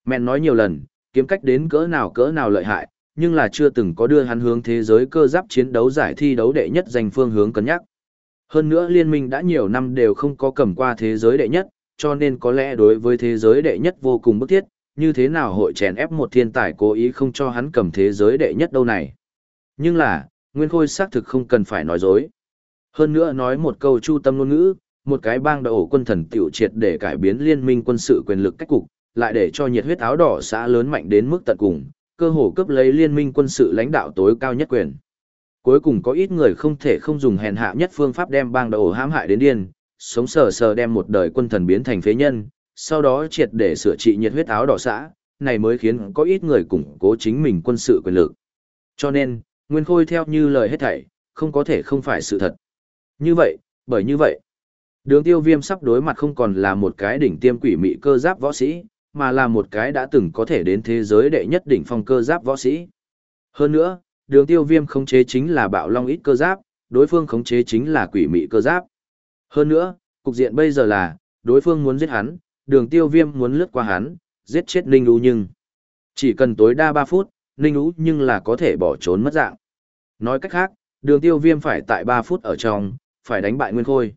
Mẹ nói nhiều lần, kiếm cách đến cỡ nào cỡ nào lợi hại, nhưng là chưa từng có đưa hắn hướng thế giới cơ giáp chiến đấu giải thi đấu đệ nhất dành phương hướng cân nhắc. Hơn nữa liên minh đã nhiều năm đều không có cầm qua thế giới đệ nhất, cho nên có lẽ đối với thế giới đệ nhất vô cùng bức thiết, như thế nào hội chèn ép một thiên tài cố ý không cho hắn cầm thế giới đệ nhất đâu này. Nhưng là, Nguyên Khôi xác thực không cần phải nói dối. Hơn nữa nói một câu chu tâm ngôn ngữ, một cái bang đầu quân thần tiểu triệt để cải biến liên minh quân sự quyền lực cách cục, lại để cho nhiệt huyết áo đỏ xã lớn mạnh đến mức tận cùng, cơ hồ cướp lấy liên minh quân sự lãnh đạo tối cao nhất quyền. Cuối cùng có ít người không thể không dùng hèn hạ nhất phương pháp đem bang đầu hãm hại đến điên, sống sờ sờ đem một đời quân thần biến thành phế nhân, sau đó triệt để sửa trị nhiệt huyết áo đỏ xã, này mới khiến có ít người củng cố chính mình quân sự quyền lực. Cho nên, Nguyên Khôi theo như lời hết thảy, không có thể không phải sự thật. Như vậy, bởi như vậy, đường tiêu viêm sắp đối mặt không còn là một cái đỉnh tiêm quỷ mị cơ giáp võ sĩ, mà là một cái đã từng có thể đến thế giới đệ nhất đỉnh phong cơ giáp võ sĩ. Hơn nữa, đường tiêu viêm khống chế chính là bạo long ít cơ giáp, đối phương khống chế chính là quỷ mị cơ giáp. Hơn nữa, cục diện bây giờ là, đối phương muốn giết hắn, đường tiêu viêm muốn lướt qua hắn, giết chết Ninh Ú nhưng. Chỉ cần tối đa 3 phút, Ninh Ú nhưng là có thể bỏ trốn mất dạng. Nói cách khác, đường tiêu viêm phải tại 3 phút ở trong, phải đánh bại Nguyên Khôi.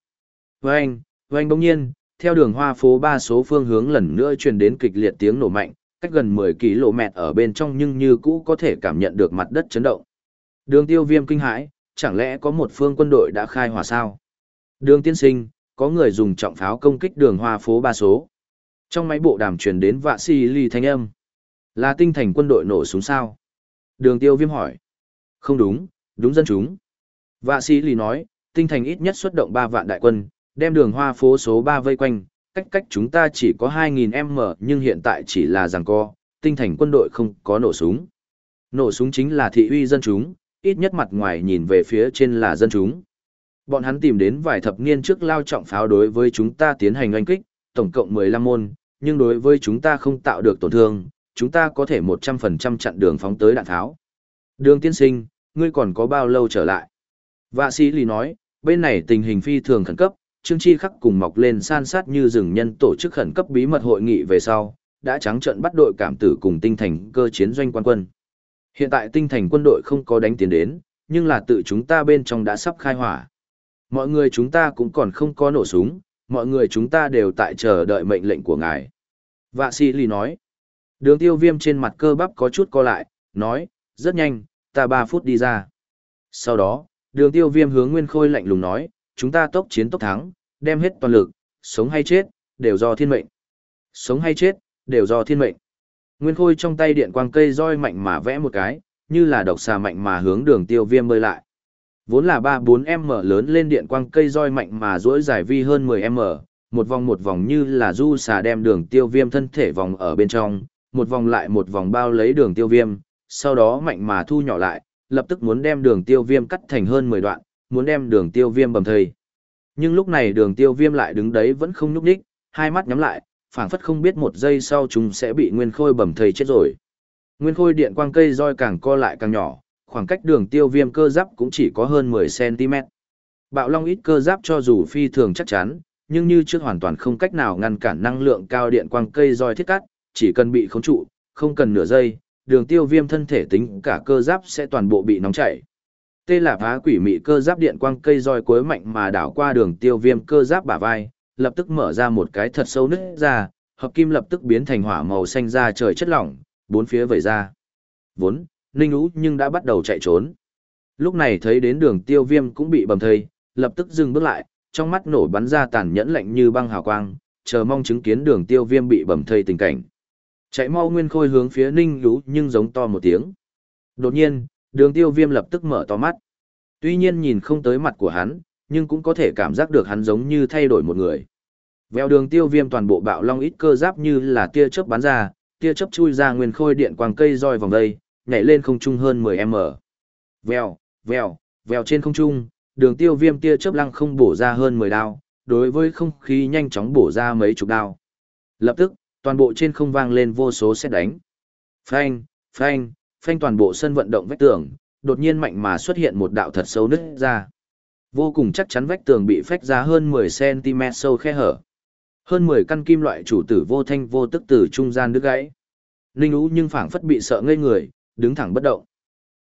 Vâng, vâng bỗng nhiên, theo đường hoa phố ba số phương hướng lần nữa truyền đến kịch liệt tiếng nổ mạnh, cách gần 10 km ở bên trong nhưng như cũ có thể cảm nhận được mặt đất chấn động. Đường tiêu viêm kinh hãi, chẳng lẽ có một phương quân đội đã khai hỏa sao? Đường tiên sinh, có người dùng trọng pháo công kích đường hoa phố ba số. Trong máy bộ đàm truyền đến vạ si ly thanh âm. Là tinh thành quân đội nổ súng sao? Đường tiêu viêm hỏi. Không đúng, đúng dân chúng. Vạ si ly nói, tinh thành ít nhất xuất động 3 vạn đại quân, đem đường hoa phố số 3 vây quanh, cách cách chúng ta chỉ có 2.000 m nhưng hiện tại chỉ là rằng co, tinh thành quân đội không có nổ súng. Nổ súng chính là thị uy dân chúng, ít nhất mặt ngoài nhìn về phía trên là dân chúng. Bọn hắn tìm đến vài thập niên trước lao trọng pháo đối với chúng ta tiến hành oanh kích, tổng cộng 15 môn, nhưng đối với chúng ta không tạo được tổn thương, chúng ta có thể 100% chặn đường phóng tới đạn tháo. Đường tiên sinh, ngươi còn có bao lâu trở lại? Vạ sĩ lì nói, bên này tình hình phi thường khẩn cấp, Trương Chi Khắc cùng mọc lên san sát như rừng nhân tổ chức khẩn cấp bí mật hội nghị về sau, đã trắng trận bắt đội cảm tử cùng tinh thành cơ chiến doanh quan quân. Hiện tại tinh thành quân đội không có đánh tiến đến, nhưng là tự chúng ta bên trong đã sắp khai hỏa. Mọi người chúng ta cũng còn không có nổ súng, mọi người chúng ta đều tại chờ đợi mệnh lệnh của ngài. Vạ sĩ lì nói. Đường tiêu viêm trên mặt cơ bắp có chút co lại, nói, rất nhanh, ta 3 phút đi ra. Sau đó, đường tiêu viêm hướng Nguyên Khôi lạnh lùng nói, chúng ta tốc chiến tốc thắng, đem hết toàn lực, sống hay chết, đều do thiên mệnh. Sống hay chết, đều do thiên mệnh. Nguyên Khôi trong tay điện quang cây roi mạnh mà vẽ một cái, như là độc xà mạnh mà hướng đường tiêu viêm bơi lại. Vốn là 3-4M lớn lên điện quang cây roi mạnh mà duỗi dài vi hơn 10M, một vòng một vòng như là du xà đem đường tiêu viêm thân thể vòng ở bên trong, một vòng lại một vòng bao lấy đường tiêu viêm, sau đó mạnh mà thu nhỏ lại, lập tức muốn đem đường tiêu viêm cắt thành hơn 10 đoạn, muốn đem đường tiêu viêm bầm thây. Nhưng lúc này đường tiêu viêm lại đứng đấy vẫn không nhúc đích, hai mắt nhắm lại, phảng phất không biết một giây sau chúng sẽ bị nguyên khôi bầm thây chết rồi. Nguyên khôi điện quang cây roi càng co lại càng nhỏ, khoảng cách đường tiêu viêm cơ giáp cũng chỉ có hơn 10cm. Bạo long ít cơ giáp cho dù phi thường chắc chắn, nhưng như trước hoàn toàn không cách nào ngăn cản năng lượng cao điện quang cây roi thiết cắt, chỉ cần bị khống trụ, không cần nửa giây, đường tiêu viêm thân thể tính cả cơ giáp sẽ toàn bộ bị nóng chảy. Tê là phá quỷ mị cơ giáp điện quang cây roi cuối mạnh mà đảo qua đường tiêu viêm cơ giáp bả vai, lập tức mở ra một cái thật sâu nứt ra, hợp kim lập tức biến thành hỏa màu xanh ra trời chất lỏng, bốn phía vẩy ra. Vốn, Ninh Ú nhưng đã bắt đầu chạy trốn. Lúc này thấy đến đường tiêu viêm cũng bị bầm thây, lập tức dừng bước lại, trong mắt nổ bắn ra tàn nhẫn lạnh như băng hào quang, chờ mong chứng kiến đường tiêu viêm bị bầm thây tình cảnh. Chạy mau nguyên khôi hướng phía Ninh Ú nhưng giống to một tiếng. Đột nhiên, đường tiêu viêm lập tức mở to mắt. Tuy nhiên nhìn không tới mặt của hắn, nhưng cũng có thể cảm giác được hắn giống như thay đổi một người. Vèo đường tiêu viêm toàn bộ bạo long ít cơ giáp như là tia chớp bắn ra, tia chớp chui ra nguyên khôi điện quang cây roi vòng đây, nhảy lên không trung hơn 10m. Vèo, vèo, vèo trên không trung, đường tiêu viêm tia chớp lăng không bổ ra hơn 10 đao, đối với không khí nhanh chóng bổ ra mấy chục đao. Lập tức, toàn bộ trên không vang lên vô số xét đánh. Phanh, phanh, phanh toàn bộ sân vận động vách tường, đột nhiên mạnh mà xuất hiện một đạo thật sâu nứt ra. Vô cùng chắc chắn vách tường bị phách ra hơn 10cm sâu khe hở. Hơn 10 căn kim loại chủ tử vô thanh vô tức từ trung gian đứt gãy. Linh Ú nhưng phảng phất bị sợ ngây người, đứng thẳng bất động.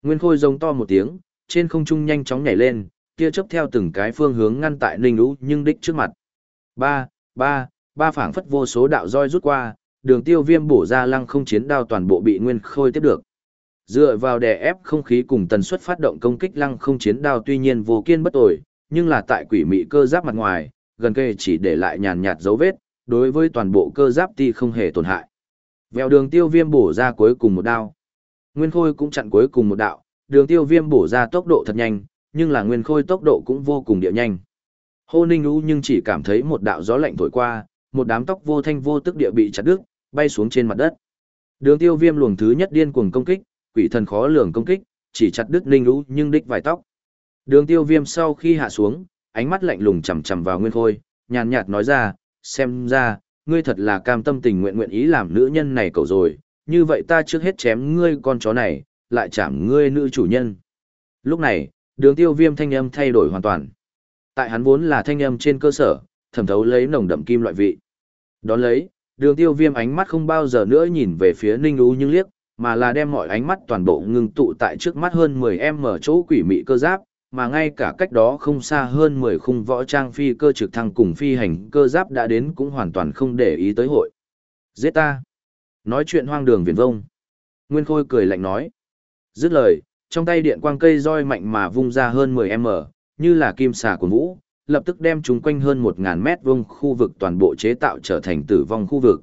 Nguyên Khôi giống to một tiếng, trên không trung nhanh chóng nhảy lên, tia chớp theo từng cái phương hướng ngăn tại Linh Vũ nhưng đích trước mặt. Ba, ba, ba phảng phất vô số đạo roi rút qua, đường tiêu viêm bổ ra lăng không chiến đao toàn bộ bị Nguyên Khôi tiếp được. Dựa vào đè ép không khí cùng tần suất phát động công kích lăng không chiến đao tuy nhiên vô kiên bất ổi, nhưng là tại quỷ mị cơ giáp mặt ngoài, gần kề chỉ để lại nhàn nhạt dấu vết, đối với toàn bộ cơ giáp ti không hề tổn hại. Vèo đường tiêu viêm bổ ra cuối cùng một đao. Nguyên khôi cũng chặn cuối cùng một đạo, đường tiêu viêm bổ ra tốc độ thật nhanh, nhưng là nguyên khôi tốc độ cũng vô cùng địa nhanh. Hô ninh ú nhưng chỉ cảm thấy một đạo gió lạnh thổi qua, một đám tóc vô thanh vô tức địa bị chặt đứt, bay xuống trên mặt đất. Đường tiêu viêm luồng thứ nhất điên cuồng công kích, quỷ thần khó lường công kích, chỉ chặt đứt ninh ú nhưng đích vài tóc. Đường tiêu viêm sau khi hạ xuống, ánh mắt lạnh lùng chầm chầm vào nguyên khôi, nhàn nhạt nói ra, xem ra, ngươi thật là cam tâm tình nguyện nguyện ý làm nữ nhân này cậu rồi, như vậy ta trước hết chém ngươi con chó này, lại chạm ngươi nữ chủ nhân. Lúc này, đường tiêu viêm thanh âm thay đổi hoàn toàn. Tại hắn vốn là thanh âm trên cơ sở, thẩm thấu lấy nồng đậm kim loại vị. Đón lấy, đường tiêu viêm ánh mắt không bao giờ nữa nhìn về phía ninh ú nhưng liếc, mà là đem mọi ánh mắt toàn bộ ngưng tụ tại trước mắt hơn 10 em mở chỗ quỷ mị cơ giáp, mà ngay cả cách đó không xa hơn 10 khung võ trang phi cơ trực thăng cùng phi hành cơ giáp đã đến cũng hoàn toàn không để ý tới hội. Giết ta! Nói chuyện hoang đường viển vông. Nguyên Khôi cười lạnh nói. Dứt lời, trong tay điện quang cây roi mạnh mà vung ra hơn 10m, như là kim xà của vũ, lập tức đem chúng quanh hơn 1.000 mét vuông khu vực toàn bộ chế tạo trở thành tử vong khu vực.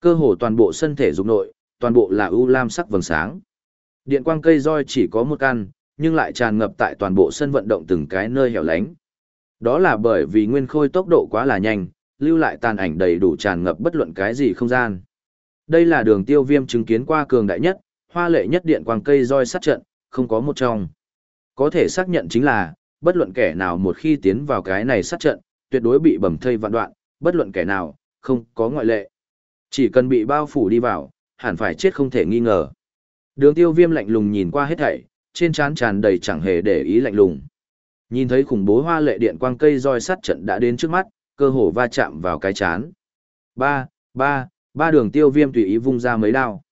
Cơ hồ toàn bộ sân thể dục nội, toàn bộ là ưu lam sắc vầng sáng. Điện quang cây roi chỉ có một căn, nhưng lại tràn ngập tại toàn bộ sân vận động từng cái nơi hẻo lánh. Đó là bởi vì nguyên khôi tốc độ quá là nhanh, lưu lại tàn ảnh đầy đủ tràn ngập bất luận cái gì không gian. Đây là đường tiêu viêm chứng kiến qua cường đại nhất, hoa lệ nhất điện quang cây roi sát trận, không có một trong. Có thể xác nhận chính là, bất luận kẻ nào một khi tiến vào cái này sát trận, tuyệt đối bị bầm thây vạn đoạn, bất luận kẻ nào, không có ngoại lệ. Chỉ cần bị bao phủ đi vào, hẳn phải chết không thể nghi ngờ. Đường tiêu viêm lạnh lùng nhìn qua hết thảy, trên trán tràn đầy chẳng hề để ý lạnh lùng. Nhìn thấy khủng bố hoa lệ điện quang cây roi sắt trận đã đến trước mắt, cơ hồ va chạm vào cái chán. Ba, ba, ba đường tiêu viêm tùy ý vung ra mấy đao.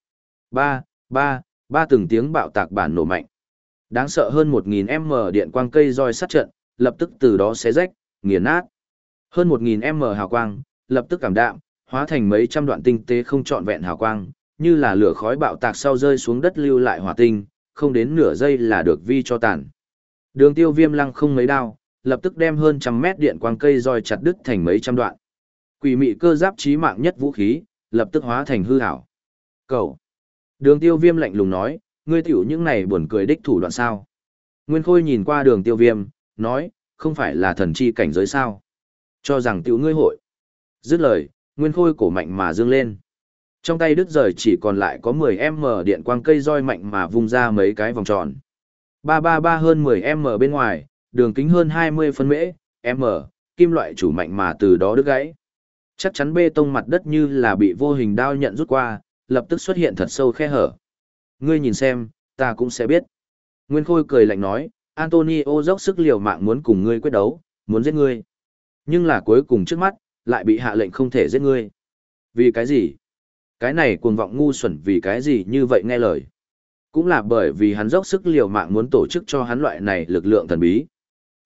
Ba, ba, ba từng tiếng bạo tạc bản nổ mạnh. Đáng sợ hơn 1000m điện quang cây roi sắt trận, lập tức từ đó xé rách, nghiền nát. Hơn 1000m hào quang, lập tức cảm đạm, hóa thành mấy trăm đoạn tinh tế không trọn vẹn hào quang, như là lửa khói bạo tạc sau rơi xuống đất lưu lại hỏa tinh, không đến nửa giây là được vi cho tàn. Đường tiêu viêm lăng không mấy đao, lập tức đem hơn trăm mét điện quang cây roi chặt đứt thành mấy trăm đoạn. Quỷ mị cơ giáp trí mạng nhất vũ khí, lập tức hóa thành hư ảo. Cậu! Đường tiêu viêm lạnh lùng nói, ngươi tiểu những này buồn cười đích thủ đoạn sao. Nguyên Khôi nhìn qua đường tiêu viêm, nói, không phải là thần chi cảnh giới sao. Cho rằng tiểu ngươi hội. Dứt lời, Nguyên Khôi cổ mạnh mà dương lên. Trong tay đứt rời chỉ còn lại có 10M điện quang cây roi mạnh mà vung ra mấy cái vòng tròn. 333 hơn 10M bên ngoài, đường kính hơn 20 phân mễ, M, kim loại chủ mạnh mà từ đó đứt gãy. Chắc chắn bê tông mặt đất như là bị vô hình đao nhận rút qua, lập tức xuất hiện thật sâu khe hở. Ngươi nhìn xem, ta cũng sẽ biết. Nguyên Khôi cười lạnh nói, Antonio dốc sức liều mạng muốn cùng ngươi quyết đấu, muốn giết ngươi. Nhưng là cuối cùng trước mắt, lại bị hạ lệnh không thể giết ngươi. Vì cái gì? Cái này cuồng vọng ngu xuẩn vì cái gì như vậy nghe lời. Cũng là bởi vì hắn dốc sức liều mạng muốn tổ chức cho hắn loại này lực lượng thần bí.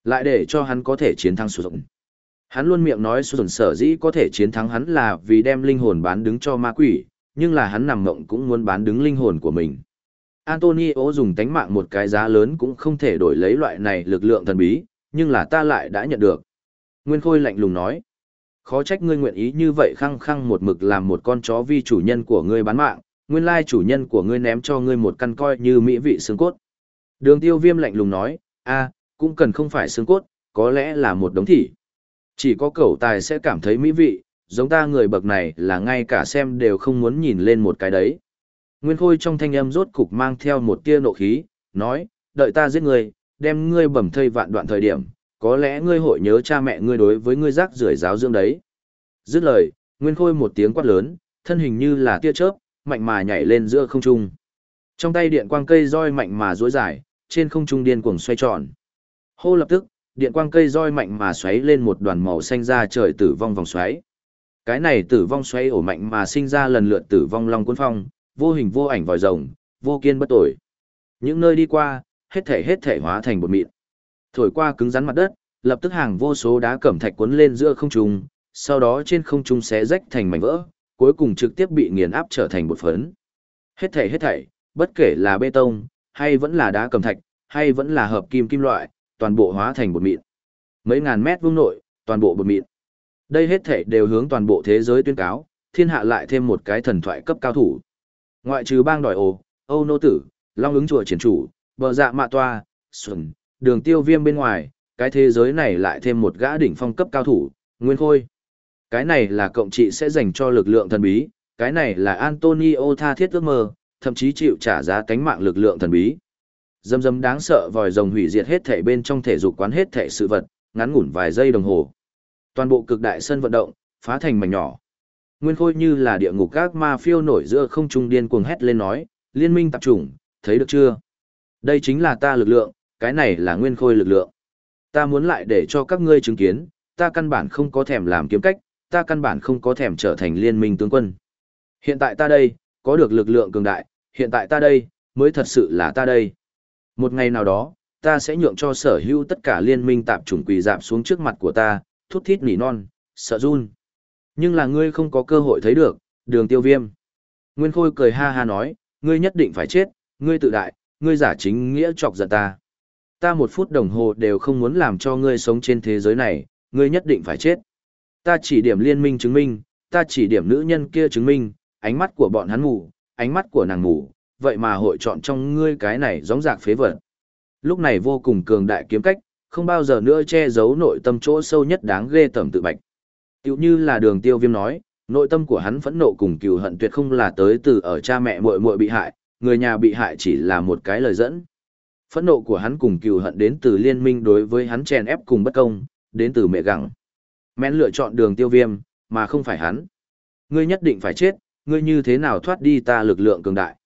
Lại để cho hắn có thể chiến thắng sử dụng. Hắn luôn miệng nói sử sở dĩ có thể chiến thắng hắn là vì đem linh hồn bán đứng cho ma quỷ, nhưng là hắn nằm mộng cũng muốn bán đứng linh hồn của mình. Antonio dùng tánh mạng một cái giá lớn cũng không thể đổi lấy loại này lực lượng thần bí, nhưng là ta lại đã nhận được. Nguyên Khôi lạnh lùng nói khó trách ngươi nguyện ý như vậy khăng khăng một mực làm một con chó vi chủ nhân của ngươi bán mạng, nguyên lai chủ nhân của ngươi ném cho ngươi một căn coi như mỹ vị xương cốt. Đường tiêu viêm lạnh lùng nói, a cũng cần không phải xương cốt, có lẽ là một đống thỉ. Chỉ có cẩu tài sẽ cảm thấy mỹ vị, giống ta người bậc này là ngay cả xem đều không muốn nhìn lên một cái đấy. Nguyên Khôi trong thanh âm rốt cục mang theo một tia nộ khí, nói, đợi ta giết ngươi, đem ngươi bầm thây vạn đoạn thời điểm, có lẽ ngươi hội nhớ cha mẹ ngươi đối với ngươi rác rưởi giáo dưỡng đấy. Dứt lời, Nguyên Khôi một tiếng quát lớn, thân hình như là tia chớp, mạnh mà nhảy lên giữa không trung. Trong tay điện quang cây roi mạnh mà duỗi dài, trên không trung điên cuồng xoay tròn. Hô lập tức, điện quang cây roi mạnh mà xoáy lên một đoàn màu xanh ra trời tử vong vòng xoáy. Cái này tử vong xoáy ổ mạnh mà sinh ra lần lượt tử vong long cuốn phong, vô hình vô ảnh vòi rồng, vô kiên bất tội. Những nơi đi qua, hết thể hết thể hóa thành bột mịn. Thổi qua cứng rắn mặt đất, lập tức hàng vô số đá cẩm thạch cuốn lên giữa không trung, sau đó trên không trung xé rách thành mảnh vỡ, cuối cùng trực tiếp bị nghiền áp trở thành bột phấn. Hết thảy hết thảy, bất kể là bê tông, hay vẫn là đá cẩm thạch, hay vẫn là hợp kim kim loại, toàn bộ hóa thành bột mịn. Mấy ngàn mét vuông nội, toàn bộ bột mịn. Đây hết thảy đều hướng toàn bộ thế giới tuyên cáo, thiên hạ lại thêm một cái thần thoại cấp cao thủ. Ngoại trừ bang đòi ồ, Âu Nô Tử, Long ứng chùa triển chủ, bờ dạ mạ toa, xuân, đường tiêu viêm bên ngoài, cái thế giới này lại thêm một gã đỉnh phong cấp cao thủ, Nguyên Khôi. Cái này là cộng trị sẽ dành cho lực lượng thần bí, cái này là Antonio tha thiết ước mơ, thậm chí chịu trả giá cánh mạng lực lượng thần bí. Dâm dâm đáng sợ vòi rồng hủy diệt hết thể bên trong thể dục quán hết thể sự vật, ngắn ngủn vài giây đồng hồ. Toàn bộ cực đại sân vận động, phá thành mảnh nhỏ. Nguyên Khôi như là địa ngục các ma phiêu nổi giữa không trung điên cuồng hét lên nói, liên minh tập trung, thấy được chưa? Đây chính là ta lực lượng, cái này là Nguyên Khôi lực lượng. Ta muốn lại để cho các ngươi chứng kiến, ta căn bản không có thèm làm kiếm cách, ta căn bản không có thèm trở thành liên minh tướng quân. Hiện tại ta đây, có được lực lượng cường đại, hiện tại ta đây, mới thật sự là ta đây. Một ngày nào đó, ta sẽ nhượng cho sở hữu tất cả liên minh tạp chủng quỳ dạp xuống trước mặt của ta, thút thít nỉ non, sợ run. Nhưng là ngươi không có cơ hội thấy được, đường tiêu viêm. Nguyên Khôi cười ha ha nói, ngươi nhất định phải chết, ngươi tự đại, ngươi giả chính nghĩa chọc giận ta. Ta một phút đồng hồ đều không muốn làm cho ngươi sống trên thế giới này, ngươi nhất định phải chết. Ta chỉ điểm liên minh chứng minh, ta chỉ điểm nữ nhân kia chứng minh, ánh mắt của bọn hắn mù, ánh mắt của nàng mù, vậy mà hội chọn trong ngươi cái này giống giạc phế vật. Lúc này vô cùng cường đại kiếm cách, không bao giờ nữa che giấu nội tâm chỗ sâu nhất đáng ghê tởm tự bạch. Tiểu như là đường tiêu viêm nói, nội tâm của hắn phẫn nộ cùng cừu hận tuyệt không là tới từ ở cha mẹ muội muội bị hại, người nhà bị hại chỉ là một cái lời dẫn. Phẫn nộ của hắn cùng cừu hận đến từ liên minh đối với hắn chèn ép cùng bất công, đến từ mẹ gặng. Mẹn lựa chọn đường tiêu viêm, mà không phải hắn. Ngươi nhất định phải chết, ngươi như thế nào thoát đi ta lực lượng cường đại.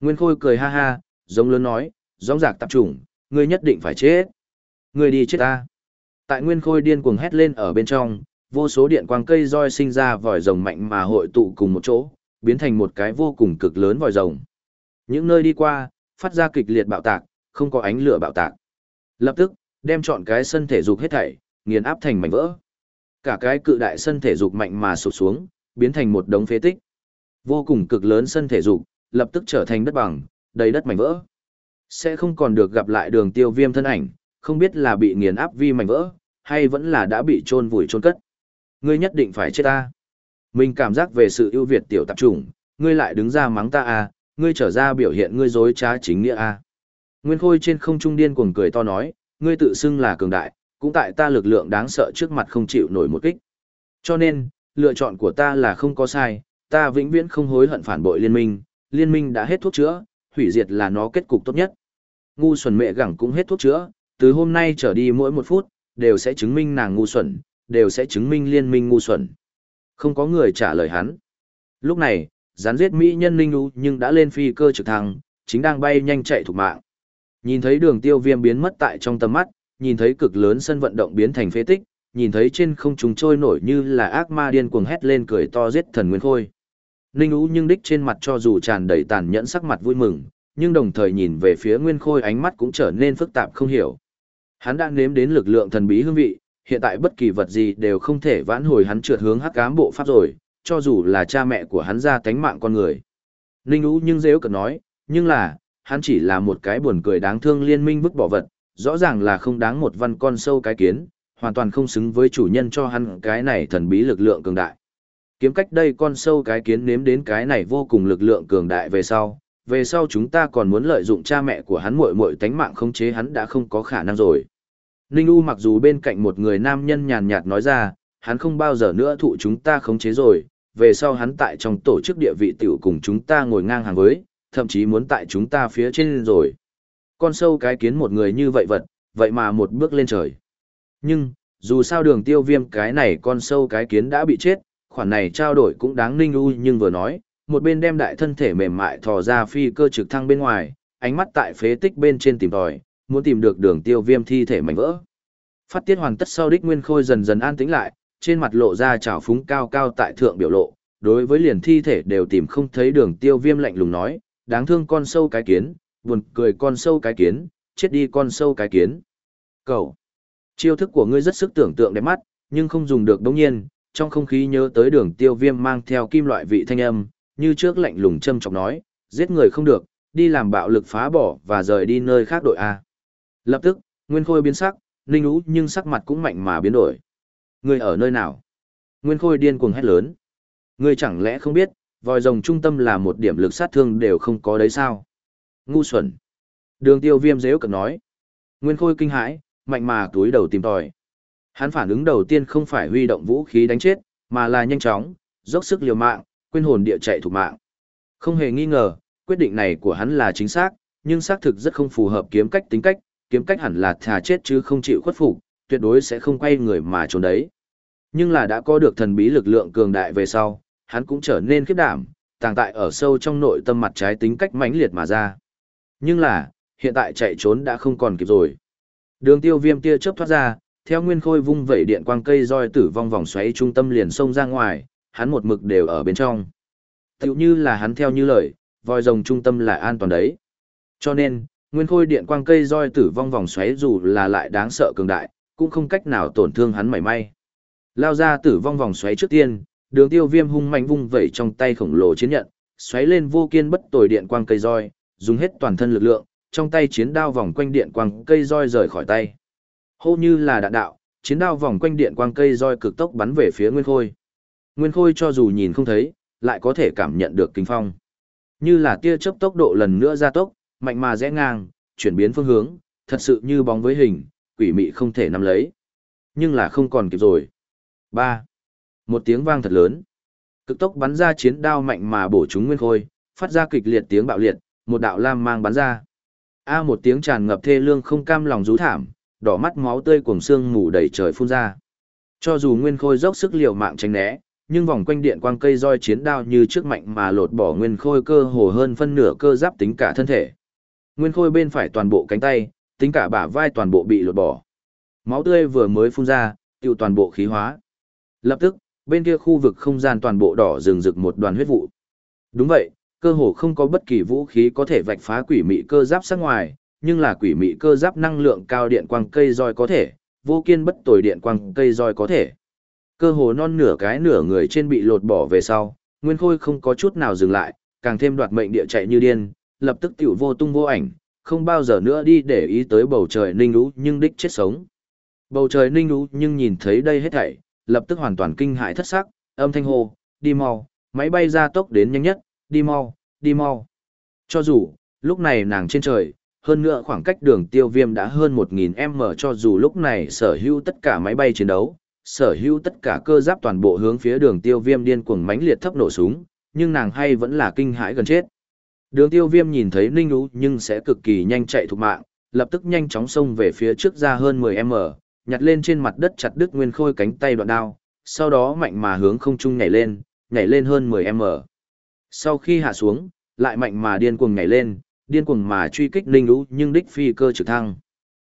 Nguyên Khôi cười ha ha, giống lớn nói, giống giặc tập trùng, ngươi nhất định phải chết. Ngươi đi chết ta. Tại nguyên khôi điên cuồng hét lên ở bên trong, vô số điện quang cây roi sinh ra vòi rồng mạnh mà hội tụ cùng một chỗ, biến thành một cái vô cùng cực lớn vòi rồng. Những nơi đi qua, phát ra kịch liệt bạo tạc, không có ánh lửa bạo tạc. Lập tức, đem chọn cái sân thể dục hết thảy, nghiền áp thành mảnh vỡ. Cả cái cự đại sân thể dục mạnh mà sụp xuống, biến thành một đống phế tích. Vô cùng cực lớn sân thể dục, lập tức trở thành đất bằng, đầy đất mảnh vỡ. Sẽ không còn được gặp lại đường tiêu viêm thân ảnh, không biết là bị nghiền áp vi mảnh vỡ, hay vẫn là đã bị trôn vùi trôn cất. Ngươi nhất định phải chết ta. Mình cảm giác về sự ưu việt tiểu tạp chủng, ngươi lại đứng ra mắng ta à, ngươi trở ra biểu hiện ngươi dối trá chính nghĩa à. Nguyên Khôi trên không trung điên cuồng cười to nói, ngươi tự xưng là cường đại, cũng tại ta lực lượng đáng sợ trước mặt không chịu nổi một kích. Cho nên, lựa chọn của ta là không có sai, ta vĩnh viễn không hối hận phản bội liên minh, liên minh đã hết thuốc chữa, hủy diệt là nó kết cục tốt nhất. Ngu xuẩn mẹ gẳng cũng hết thuốc chữa, từ hôm nay trở đi mỗi một phút, đều sẽ chứng minh nàng ngu xuẩn, đều sẽ chứng minh liên minh ngu xuẩn. Không có người trả lời hắn. Lúc này, gián giết Mỹ nhân Linh U nhưng đã lên phi cơ trực thăng, chính đang bay nhanh chạy thục mạng. Nhìn thấy đường tiêu viêm biến mất tại trong tầm mắt, nhìn thấy cực lớn sân vận động biến thành phế tích, nhìn thấy trên không trung trôi nổi như là ác ma điên cuồng hét lên cười to giết thần nguyên khôi. Ninh Ú nhưng đích trên mặt cho dù tràn đầy tàn nhẫn sắc mặt vui mừng, nhưng đồng thời nhìn về phía nguyên khôi ánh mắt cũng trở nên phức tạp không hiểu. Hắn đã nếm đến lực lượng thần bí hương vị, hiện tại bất kỳ vật gì đều không thể vãn hồi hắn trượt hướng hắc ám bộ pháp rồi, cho dù là cha mẹ của hắn ra tánh mạng con người. Ninh Ú nhưng dễ cật nói, nhưng là, hắn chỉ là một cái buồn cười đáng thương liên minh vứt bỏ vật, rõ ràng là không đáng một văn con sâu cái kiến, hoàn toàn không xứng với chủ nhân cho hắn cái này thần bí lực lượng cường đại. Kiếm cách đây con sâu cái kiến nếm đến cái này vô cùng lực lượng cường đại về sau, về sau chúng ta còn muốn lợi dụng cha mẹ của hắn muội muội tánh mạng khống chế hắn đã không có khả năng rồi. Ninh U mặc dù bên cạnh một người nam nhân nhàn nhạt nói ra, hắn không bao giờ nữa thụ chúng ta khống chế rồi, về sau hắn tại trong tổ chức địa vị tiểu cùng chúng ta ngồi ngang hàng với, thậm chí muốn tại chúng ta phía trên rồi. Con sâu cái kiến một người như vậy vật, vậy mà một bước lên trời. Nhưng, dù sao đường tiêu viêm cái này con sâu cái kiến đã bị chết, khoản này trao đổi cũng đáng ninh u nhưng vừa nói, một bên đem đại thân thể mềm mại thò ra phi cơ trực thăng bên ngoài, ánh mắt tại phế tích bên trên tìm tòi, muốn tìm được đường tiêu viêm thi thể mảnh vỡ. Phát tiết hoàn tất sau đích nguyên khôi dần dần an tĩnh lại, trên mặt lộ ra trào phúng cao cao tại thượng biểu lộ, đối với liền thi thể đều tìm không thấy đường tiêu viêm lạnh lùng nói, đáng thương con sâu cái kiến, buồn cười con sâu cái kiến, chết đi con sâu cái kiến. Cậu, chiêu thức của ngươi rất sức tưởng tượng đẹp mắt, nhưng không dùng được đống nhiên, trong không khí nhớ tới đường tiêu viêm mang theo kim loại vị thanh âm, như trước lạnh lùng châm chọc nói, giết người không được, đi làm bạo lực phá bỏ và rời đi nơi khác đội A. Lập tức, Nguyên Khôi biến sắc, Ninh Ú nhưng sắc mặt cũng mạnh mà biến đổi. Người ở nơi nào? Nguyên Khôi điên cuồng hét lớn. Người chẳng lẽ không biết, vòi rồng trung tâm là một điểm lực sát thương đều không có đấy sao? Ngu xuẩn. Đường tiêu viêm dễ cực nói. Nguyên Khôi kinh hãi, mạnh mà túi đầu tìm tòi. Hắn phản ứng đầu tiên không phải huy động vũ khí đánh chết, mà là nhanh chóng, dốc sức liều mạng, quên hồn địa chạy thủ mạng. Không hề nghi ngờ, quyết định này của hắn là chính xác, nhưng xác thực rất không phù hợp kiếm cách tính cách, kiếm cách hẳn là thà chết chứ không chịu khuất phục, tuyệt đối sẽ không quay người mà trốn đấy. Nhưng là đã có được thần bí lực lượng cường đại về sau, hắn cũng trở nên khiếp đảm, tàng tại ở sâu trong nội tâm mặt trái tính cách mãnh liệt mà ra. Nhưng là, hiện tại chạy trốn đã không còn kịp rồi. Đường tiêu viêm tia chớp thoát ra, theo nguyên khôi vung vẩy điện quang cây roi tử vong vòng xoáy trung tâm liền xông ra ngoài, hắn một mực đều ở bên trong. Tiểu như là hắn theo như lời, vòi rồng trung tâm là an toàn đấy. Cho nên, nguyên khôi điện quang cây roi tử vong vòng xoáy dù là lại đáng sợ cường đại, cũng không cách nào tổn thương hắn mảy may. Lao ra tử vong vòng xoáy trước tiên, đường tiêu viêm hung mạnh vung vẩy trong tay khổng lồ chiến nhận, xoáy lên vô kiên bất tồi điện quang cây roi, dùng hết toàn thân lực lượng, trong tay chiến đao vòng quanh điện quang cây roi rời khỏi tay. Hô như là đạn đạo, chiến đao vòng quanh điện quang cây roi cực tốc bắn về phía Nguyên Khôi. Nguyên Khôi cho dù nhìn không thấy, lại có thể cảm nhận được kinh phong. Như là tia chớp tốc độ lần nữa gia tốc, mạnh mà rẽ ngang, chuyển biến phương hướng, thật sự như bóng với hình, quỷ mị không thể nắm lấy. Nhưng là không còn kịp rồi. 3. Một tiếng vang thật lớn. Cực tốc bắn ra chiến đao mạnh mà bổ trúng Nguyên Khôi, phát ra kịch liệt tiếng bạo liệt, một đạo lam mang bắn ra. A một tiếng tràn ngập thê lương không cam lòng rú thảm, đỏ mắt máu tươi cuồng xương mù đầy trời phun ra. Cho dù Nguyên Khôi dốc sức liều mạng tránh né, nhưng vòng quanh điện quang cây roi chiến đao như trước mạnh mà lột bỏ Nguyên Khôi cơ hồ hơn phân nửa cơ giáp tính cả thân thể. Nguyên Khôi bên phải toàn bộ cánh tay, tính cả bả vai toàn bộ bị lột bỏ. Máu tươi vừa mới phun ra, tiêu toàn bộ khí hóa. Lập tức, bên kia khu vực không gian toàn bộ đỏ rừng rực một đoàn huyết vụ. Đúng vậy, cơ hồ không có bất kỳ vũ khí có thể vạch phá quỷ mị cơ giáp sát ngoài, nhưng là quỷ mị cơ giáp năng lượng cao điện quang cây roi có thể, vô kiên bất tồi điện quang cây roi có thể. Cơ hồ non nửa cái nửa người trên bị lột bỏ về sau, Nguyên Khôi không có chút nào dừng lại, càng thêm đoạt mệnh địa chạy như điên, lập tức tiểu vô tung vô ảnh, không bao giờ nữa đi để ý tới bầu trời ninh lũ nhưng đích chết sống. Bầu trời ninh lũ nhưng nhìn thấy đây hết thảy, lập tức hoàn toàn kinh hãi thất sắc, âm thanh hô, đi mau, máy bay ra tốc đến nhanh nhất, đi mau, đi mau. Cho dù, lúc này nàng trên trời, hơn nữa khoảng cách đường tiêu viêm đã hơn 1.000m cho dù lúc này sở hữu tất cả máy bay chiến đấu, sở hữu tất cả cơ giáp toàn bộ hướng phía đường tiêu viêm điên cuồng mãnh liệt thấp nổ súng, nhưng nàng hay vẫn là kinh hãi gần chết. Đường tiêu viêm nhìn thấy Ninh Ú nhưng sẽ cực kỳ nhanh chạy thục mạng, lập tức nhanh chóng xông về phía trước ra hơn 10m, nhặt lên trên mặt đất chặt đứt nguyên khôi cánh tay đoạn đao, sau đó mạnh mà hướng không trung nhảy lên, nhảy lên hơn 10m. Sau khi hạ xuống, lại mạnh mà điên cuồng nhảy lên, điên cuồng mà truy kích Ninh Vũ nhưng đích phi cơ trực thăng.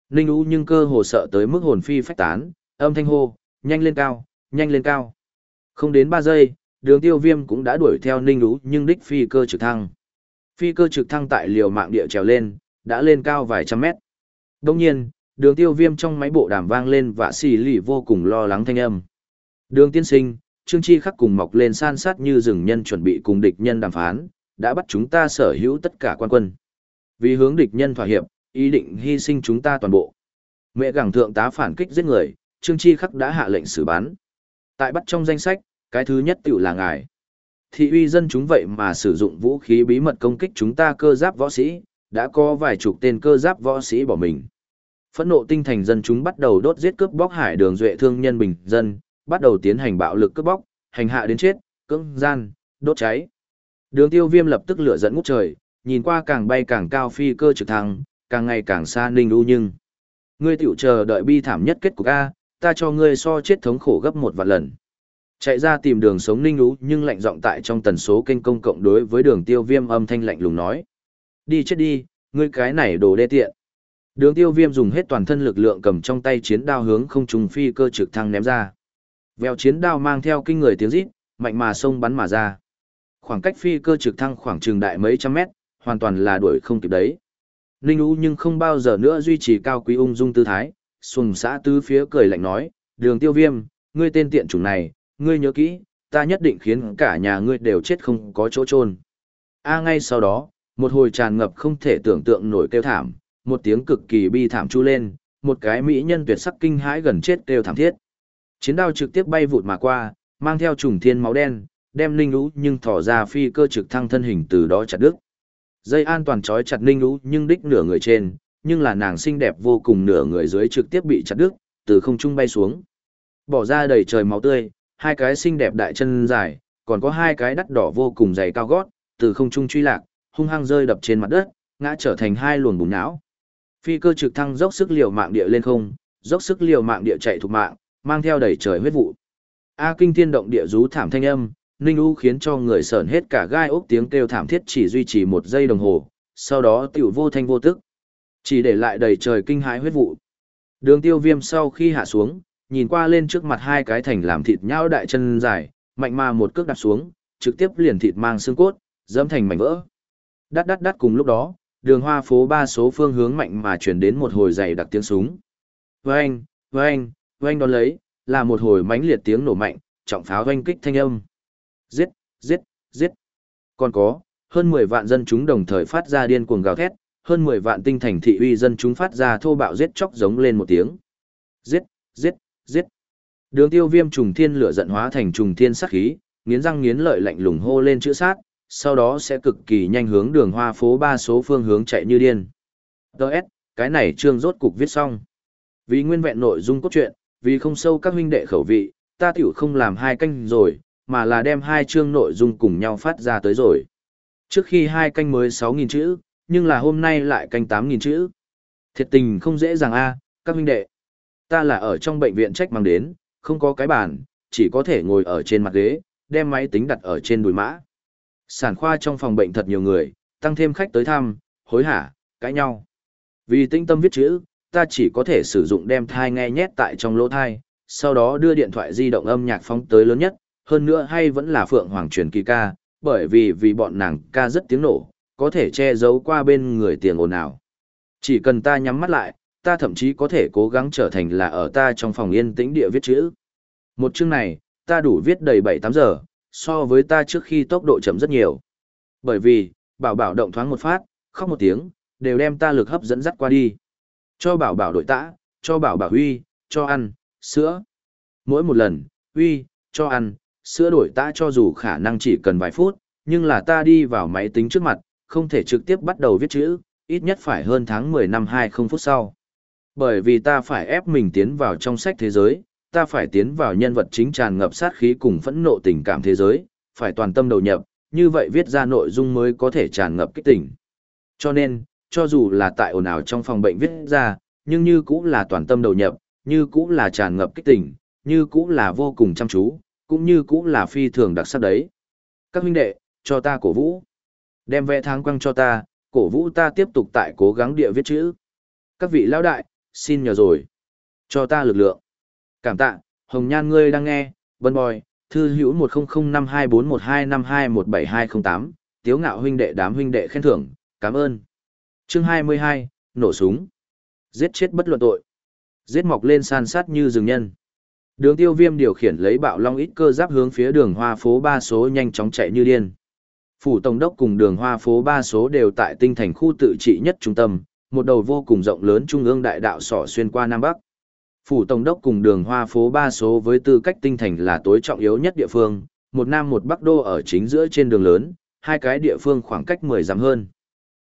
Ninh Vũ nhưng cơ hồ sợ tới mức hồn phi phách tán, âm thanh hô, nhanh lên cao, nhanh lên cao. Không đến 3 giây, đường tiêu viêm cũng đã đuổi theo Ninh Vũ nhưng đích phi cơ trực thăng. Phi cơ trực thăng tại liều mạng địa trèo lên, đã lên cao vài trăm mét. Đồng nhiên, đường tiêu viêm trong máy bộ đàm vang lên và xì lì vô cùng lo lắng thanh âm. Đường tiên sinh, Trương Chi khắc cùng mọc lên san sát như rừng nhân chuẩn bị cùng địch nhân đàm phán, đã bắt chúng ta sở hữu tất cả quan quân. Vì hướng địch nhân thỏa hiệp, ý định hy sinh chúng ta toàn bộ. Mẹ gẳng thượng tá phản kích giết người, Trương Chi khắc đã hạ lệnh xử bắn. Tại bắt trong danh sách, cái thứ nhất tiểu là ngài. Thị uy dân chúng vậy mà sử dụng vũ khí bí mật công kích chúng ta cơ giáp võ sĩ, đã có vài chục tên cơ giáp võ sĩ bỏ mình. Phẫn nộ tinh thành dân chúng bắt đầu đốt giết cướp bóc hải đường duệ thương nhân bình dân, bắt đầu tiến hành bạo lực cướp bóc, hành hạ đến chết, cưỡng gian, đốt cháy. Đường tiêu viêm lập tức lửa dẫn ngút trời, nhìn qua càng bay càng cao phi cơ trực thăng, càng ngày càng xa ninh u nhưng. Ngươi tiểu chờ đợi bi thảm nhất kết cục A, ta cho ngươi so chết thống khổ gấp một vạn lần. Chạy ra tìm đường sống ninh U nhưng lạnh giọng tại trong tần số kênh công cộng đối với đường tiêu viêm âm thanh lạnh lùng nói. Đi chết đi, ngươi cái này đồ đê tiện. Đường tiêu viêm dùng hết toàn thân lực lượng cầm trong tay chiến đao hướng không trùng phi cơ trực thăng ném ra. Vèo chiến đao mang theo kinh người tiếng rít, mạnh mà xông bắn mà ra. Khoảng cách phi cơ trực thăng khoảng trường đại mấy trăm mét, hoàn toàn là đuổi không kịp đấy. Ninh U nhưng không bao giờ nữa duy trì cao quý ung dung tư thái, xuồng xã tứ phía cười lạnh nói, đường tiêu viêm, ngươi tên tiện chủng này, ngươi nhớ kỹ, ta nhất định khiến cả nhà ngươi đều chết không có chỗ chôn. A ngay sau đó, một hồi tràn ngập không thể tưởng tượng nổi kêu thảm, một tiếng cực kỳ bi thảm chu lên, một cái mỹ nhân tuyệt sắc kinh hãi gần chết kêu thảm thiết. Chiến đao trực tiếp bay vụt mà qua, mang theo trùng thiên máu đen, đem Ninh Lũ nhưng thỏ ra phi cơ trực thăng thân hình từ đó chặt đứt. Dây an toàn trói chặt Ninh Lũ nhưng đích nửa người trên, nhưng là nàng xinh đẹp vô cùng nửa người dưới trực tiếp bị chặt đứt, từ không trung bay xuống. Bỏ ra đầy trời máu tươi, hai cái xinh đẹp đại chân dài, còn có hai cái đắt đỏ vô cùng dày cao gót, từ không trung truy lạc, hung hăng rơi đập trên mặt đất, ngã trở thành hai luồng bùn não. Phi cơ trực thăng dốc sức liều mạng địa lên không, dốc sức liều mạng địa chạy thục mạng, mang theo đầy trời huyết vụ. A kinh thiên động địa rú thảm thanh âm, Ninh U khiến cho người sởn hết cả gai ốc tiếng kêu thảm thiết chỉ duy trì một giây đồng hồ, sau đó tiểu vô thanh vô tức. Chỉ để lại đầy trời kinh hãi huyết vụ. Đường tiêu viêm sau khi hạ xuống, nhìn qua lên trước mặt hai cái thành làm thịt nhau đại chân dài, mạnh mà một cước đạp xuống, trực tiếp liền thịt mang xương cốt, dẫm thành mảnh vỡ. Đắt đắt đắt cùng lúc đó, đường hoa phố ba số phương hướng mạnh mà chuyển đến một hồi dày đặc tiếng súng. Vâng, vâng, vâng đón lấy, là một hồi mãnh liệt tiếng nổ mạnh, trọng pháo doanh kích thanh âm. Giết, giết, giết. Còn có, hơn 10 vạn dân chúng đồng thời phát ra điên cuồng gào thét, hơn 10 vạn tinh thành thị uy dân chúng phát ra thô bạo giết chóc giống lên một tiếng. Giết, giết, giết. Đường tiêu viêm trùng thiên lửa giận hóa thành trùng thiên sát khí, nghiến răng nghiến lợi lạnh lùng hô lên chữ sát, sau đó sẽ cực kỳ nhanh hướng đường hoa phố ba số phương hướng chạy như điên. Đợt, cái này chương rốt cục viết xong. Vì nguyên vẹn nội dung cốt truyện, vì không sâu các huynh đệ khẩu vị, ta tiểu không làm hai canh rồi, mà là đem hai chương nội dung cùng nhau phát ra tới rồi. Trước khi hai canh mới 6.000 chữ, nhưng là hôm nay lại canh 8.000 chữ. Thiệt tình không dễ dàng a các huynh đệ. Ta là ở trong bệnh viện trách mang đến, không có cái bàn, chỉ có thể ngồi ở trên mặt ghế, đem máy tính đặt ở trên đùi mã. Sản khoa trong phòng bệnh thật nhiều người, tăng thêm khách tới thăm, hối hả, cãi nhau. Vì tinh tâm viết chữ, ta chỉ có thể sử dụng đem thai nghe nhét tại trong lỗ thai, sau đó đưa điện thoại di động âm nhạc phóng tới lớn nhất, hơn nữa hay vẫn là Phượng Hoàng truyền kỳ ca, bởi vì vì bọn nàng ca rất tiếng nổ, có thể che giấu qua bên người tiền ồn ào. Chỉ cần ta nhắm mắt lại, ta thậm chí có thể cố gắng trở thành là ở ta trong phòng yên tĩnh địa viết chữ. Một chương này, ta đủ viết đầy 7-8 giờ, so với ta trước khi tốc độ chậm rất nhiều. Bởi vì, bảo bảo động thoáng một phát, khóc một tiếng, đều đem ta lực hấp dẫn dắt qua đi. Cho bảo bảo đội tã, cho bảo bảo huy, cho ăn, sữa. Mỗi một lần, huy, cho ăn, sữa đổi ta cho dù khả năng chỉ cần vài phút, nhưng là ta đi vào máy tính trước mặt, không thể trực tiếp bắt đầu viết chữ, ít nhất phải hơn tháng 10 năm 20 phút sau. Bởi vì ta phải ép mình tiến vào trong sách thế giới, ta phải tiến vào nhân vật chính tràn ngập sát khí cùng phẫn nộ tình cảm thế giới, phải toàn tâm đầu nhập, như vậy viết ra nội dung mới có thể tràn ngập kích tỉnh. Cho nên, cho dù là tại ồn ào trong phòng bệnh viết ra, nhưng như cũng là toàn tâm đầu nhập, như cũng là tràn ngập kích tỉnh, như cũng là vô cùng chăm chú, cũng như cũng là phi thường đặc sắc đấy. Các huynh đệ, cho ta cổ vũ. Đem vẽ tháng quăng cho ta, cổ vũ ta tiếp tục tại cố gắng địa viết chữ. Các vị lão đại, xin nhờ rồi. Cho ta lực lượng. Cảm tạ, Hồng Nhan ngươi đang nghe, Vân Bòi, thư hữu 1005241252172208, tiếu ngạo huynh đệ đám huynh đệ khen thưởng, cảm ơn. Chương 22, nổ súng. Giết chết bất luận tội. Giết mọc lên san sát như rừng nhân. Đường tiêu viêm điều khiển lấy bạo long ít cơ giáp hướng phía đường hoa phố ba số nhanh chóng chạy như điên. Phủ Tổng đốc cùng đường hoa phố ba số đều tại tinh thành khu tự trị nhất trung tâm, một đầu vô cùng rộng lớn trung ương đại đạo sỏ xuyên qua Nam Bắc. Phủ Tổng đốc cùng đường hoa phố ba số với tư cách tinh thành là tối trọng yếu nhất địa phương, một nam một bắc đô ở chính giữa trên đường lớn, hai cái địa phương khoảng cách 10 dặm hơn.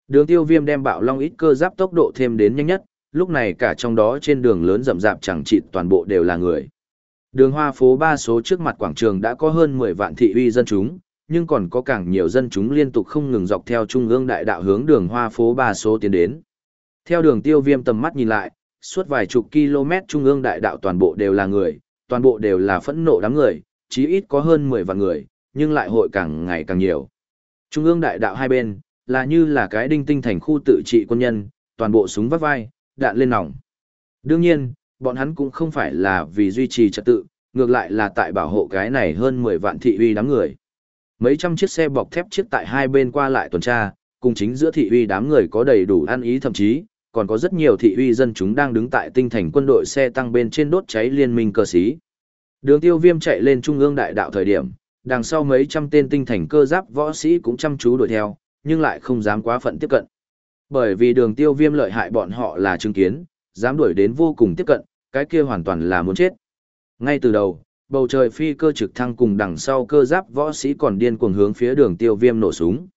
Đường tiêu viêm đem bạo long ít cơ giáp tốc độ thêm đến nhanh nhất, lúc này cả trong đó trên đường lớn rậm rạp chẳng chịt toàn bộ đều là người. Đường hoa phố ba số trước mặt quảng trường đã có hơn 10 vạn thị uy dân chúng, nhưng còn có càng nhiều dân chúng liên tục không ngừng dọc theo trung ương đại đạo hướng đường hoa phố ba số tiến đến. Theo đường tiêu viêm tầm mắt nhìn lại, suốt vài chục km trung ương đại đạo toàn bộ đều là người, toàn bộ đều là phẫn nộ đám người, chí ít có hơn 10 vạn người, nhưng lại hội càng ngày càng nhiều. Trung ương đại đạo hai bên, là như là cái đinh tinh thành khu tự trị quân nhân, toàn bộ súng vắt vai, đạn lên nòng. Đương nhiên, bọn hắn cũng không phải là vì duy trì trật tự, ngược lại là tại bảo hộ cái này hơn 10 vạn thị uy đám người. Mấy trăm chiếc xe bọc thép chiếc tại hai bên qua lại tuần tra, cùng chính giữa thị uy đám người có đầy đủ ăn ý thậm chí, còn có rất nhiều thị uy dân chúng đang đứng tại tinh thành quân đội xe tăng bên trên đốt cháy liên minh cơ sĩ. Đường tiêu viêm chạy lên trung ương đại đạo thời điểm, đằng sau mấy trăm tên tinh thành cơ giáp võ sĩ cũng chăm chú đuổi theo, nhưng lại không dám quá phận tiếp cận. Bởi vì đường tiêu viêm lợi hại bọn họ là chứng kiến, dám đuổi đến vô cùng tiếp cận, cái kia hoàn toàn là muốn chết. Ngay từ đầu, bầu trời phi cơ trực thăng cùng đằng sau cơ giáp võ sĩ còn điên cuồng hướng phía đường tiêu viêm nổ súng.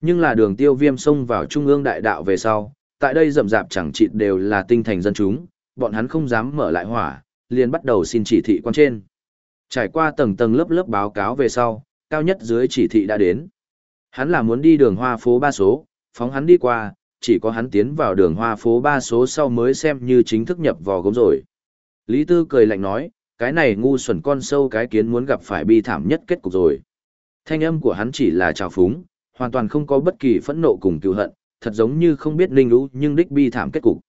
Nhưng là đường tiêu viêm xông vào trung ương đại đạo về sau, tại đây rậm rạp chẳng chịt đều là tinh thành dân chúng, bọn hắn không dám mở lại hỏa, liền bắt đầu xin chỉ thị quan trên. Trải qua tầng tầng lớp lớp báo cáo về sau, cao nhất dưới chỉ thị đã đến. Hắn là muốn đi đường hoa phố ba số, phóng hắn đi qua, chỉ có hắn tiến vào đường hoa phố ba số sau mới xem như chính thức nhập vò gốm rồi. Lý Tư cười lạnh nói, cái này ngu xuẩn con sâu cái kiến muốn gặp phải bi thảm nhất kết cục rồi. Thanh âm của hắn chỉ là trào phúng, hoàn toàn không có bất kỳ phẫn nộ cùng cứu hận, thật giống như không biết linh lũ nhưng đích bi thảm kết cục.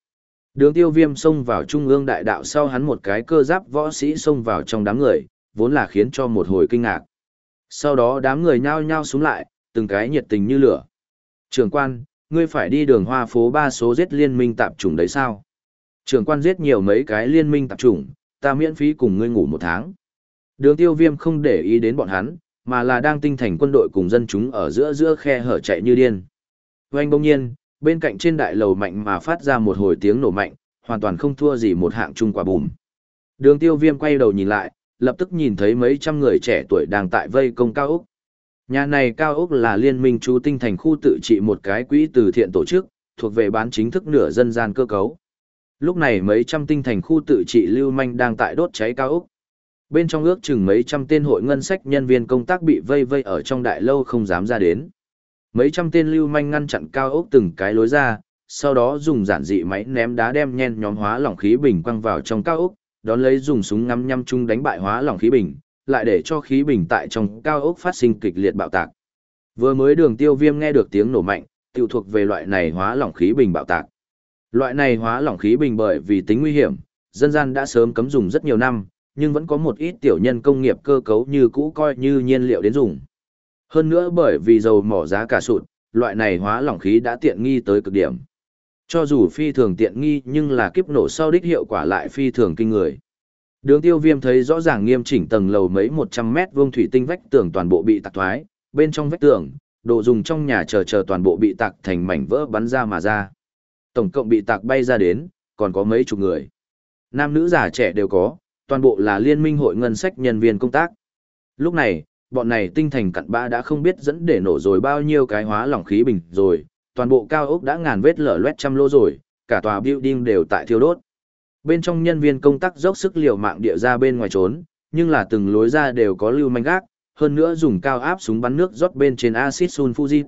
Đường tiêu viêm xông vào trung ương đại đạo sau hắn một cái cơ giáp võ sĩ xông vào trong đám người, vốn là khiến cho một hồi kinh ngạc. Sau đó đám người nhao nhao xuống lại, từng cái nhiệt tình như lửa. Trường quan, ngươi phải đi đường hoa phố ba số giết liên minh tạp chủng đấy sao? Trưởng quan giết nhiều mấy cái liên minh tạp chủng, ta miễn phí cùng ngươi ngủ một tháng. Đường tiêu viêm không để ý đến bọn hắn, mà là đang tinh thành quân đội cùng dân chúng ở giữa giữa khe hở chạy như điên. Oanh bỗng nhiên, bên cạnh trên đại lầu mạnh mà phát ra một hồi tiếng nổ mạnh, hoàn toàn không thua gì một hạng trung quả bùm. Đường tiêu viêm quay đầu nhìn lại, lập tức nhìn thấy mấy trăm người trẻ tuổi đang tại vây công cao Úc. Nhà này cao Úc là liên minh chú tinh thành khu tự trị một cái quỹ từ thiện tổ chức, thuộc về bán chính thức nửa dân gian cơ cấu. Lúc này mấy trăm tinh thành khu tự trị lưu manh đang tại đốt cháy cao Úc. Bên trong ước chừng mấy trăm tên hội ngân sách nhân viên công tác bị vây vây ở trong đại lâu không dám ra đến. Mấy trăm tên lưu manh ngăn chặn cao ốc từng cái lối ra, sau đó dùng giản dị máy ném đá đem nhen nhóm hóa lỏng khí bình quăng vào trong cao ốc, đón lấy dùng súng ngắm nhăm chung đánh bại hóa lỏng khí bình, lại để cho khí bình tại trong cao ốc phát sinh kịch liệt bạo tạc. Vừa mới đường tiêu viêm nghe được tiếng nổ mạnh, tiểu thuộc về loại này hóa lỏng khí bình bạo tạc. Loại này hóa lỏng khí bình bởi vì tính nguy hiểm, dân gian đã sớm cấm dùng rất nhiều năm, nhưng vẫn có một ít tiểu nhân công nghiệp cơ cấu như cũ coi như nhiên liệu đến dùng. Hơn nữa bởi vì dầu mỏ giá cả sụt, loại này hóa lỏng khí đã tiện nghi tới cực điểm. Cho dù phi thường tiện nghi nhưng là kiếp nổ sau đích hiệu quả lại phi thường kinh người. Đường tiêu viêm thấy rõ ràng nghiêm chỉnh tầng lầu mấy 100 mét vuông thủy tinh vách tường toàn bộ bị tạc thoái, bên trong vách tường, đồ dùng trong nhà chờ chờ toàn bộ bị tạc thành mảnh vỡ bắn ra mà ra. Tổng cộng bị tạc bay ra đến, còn có mấy chục người. Nam nữ già trẻ đều có, toàn bộ là liên minh hội ngân sách nhân viên công tác. Lúc này, bọn này tinh thành cặn bã đã không biết dẫn để nổ rồi bao nhiêu cái hóa lỏng khí bình rồi, toàn bộ cao ốc đã ngàn vết lở loét trăm lô rồi, cả tòa building đều tại thiêu đốt. Bên trong nhân viên công tác dốc sức liều mạng địa ra bên ngoài trốn, nhưng là từng lối ra đều có lưu manh gác, hơn nữa dùng cao áp súng bắn nước rót bên trên axit sulfuric.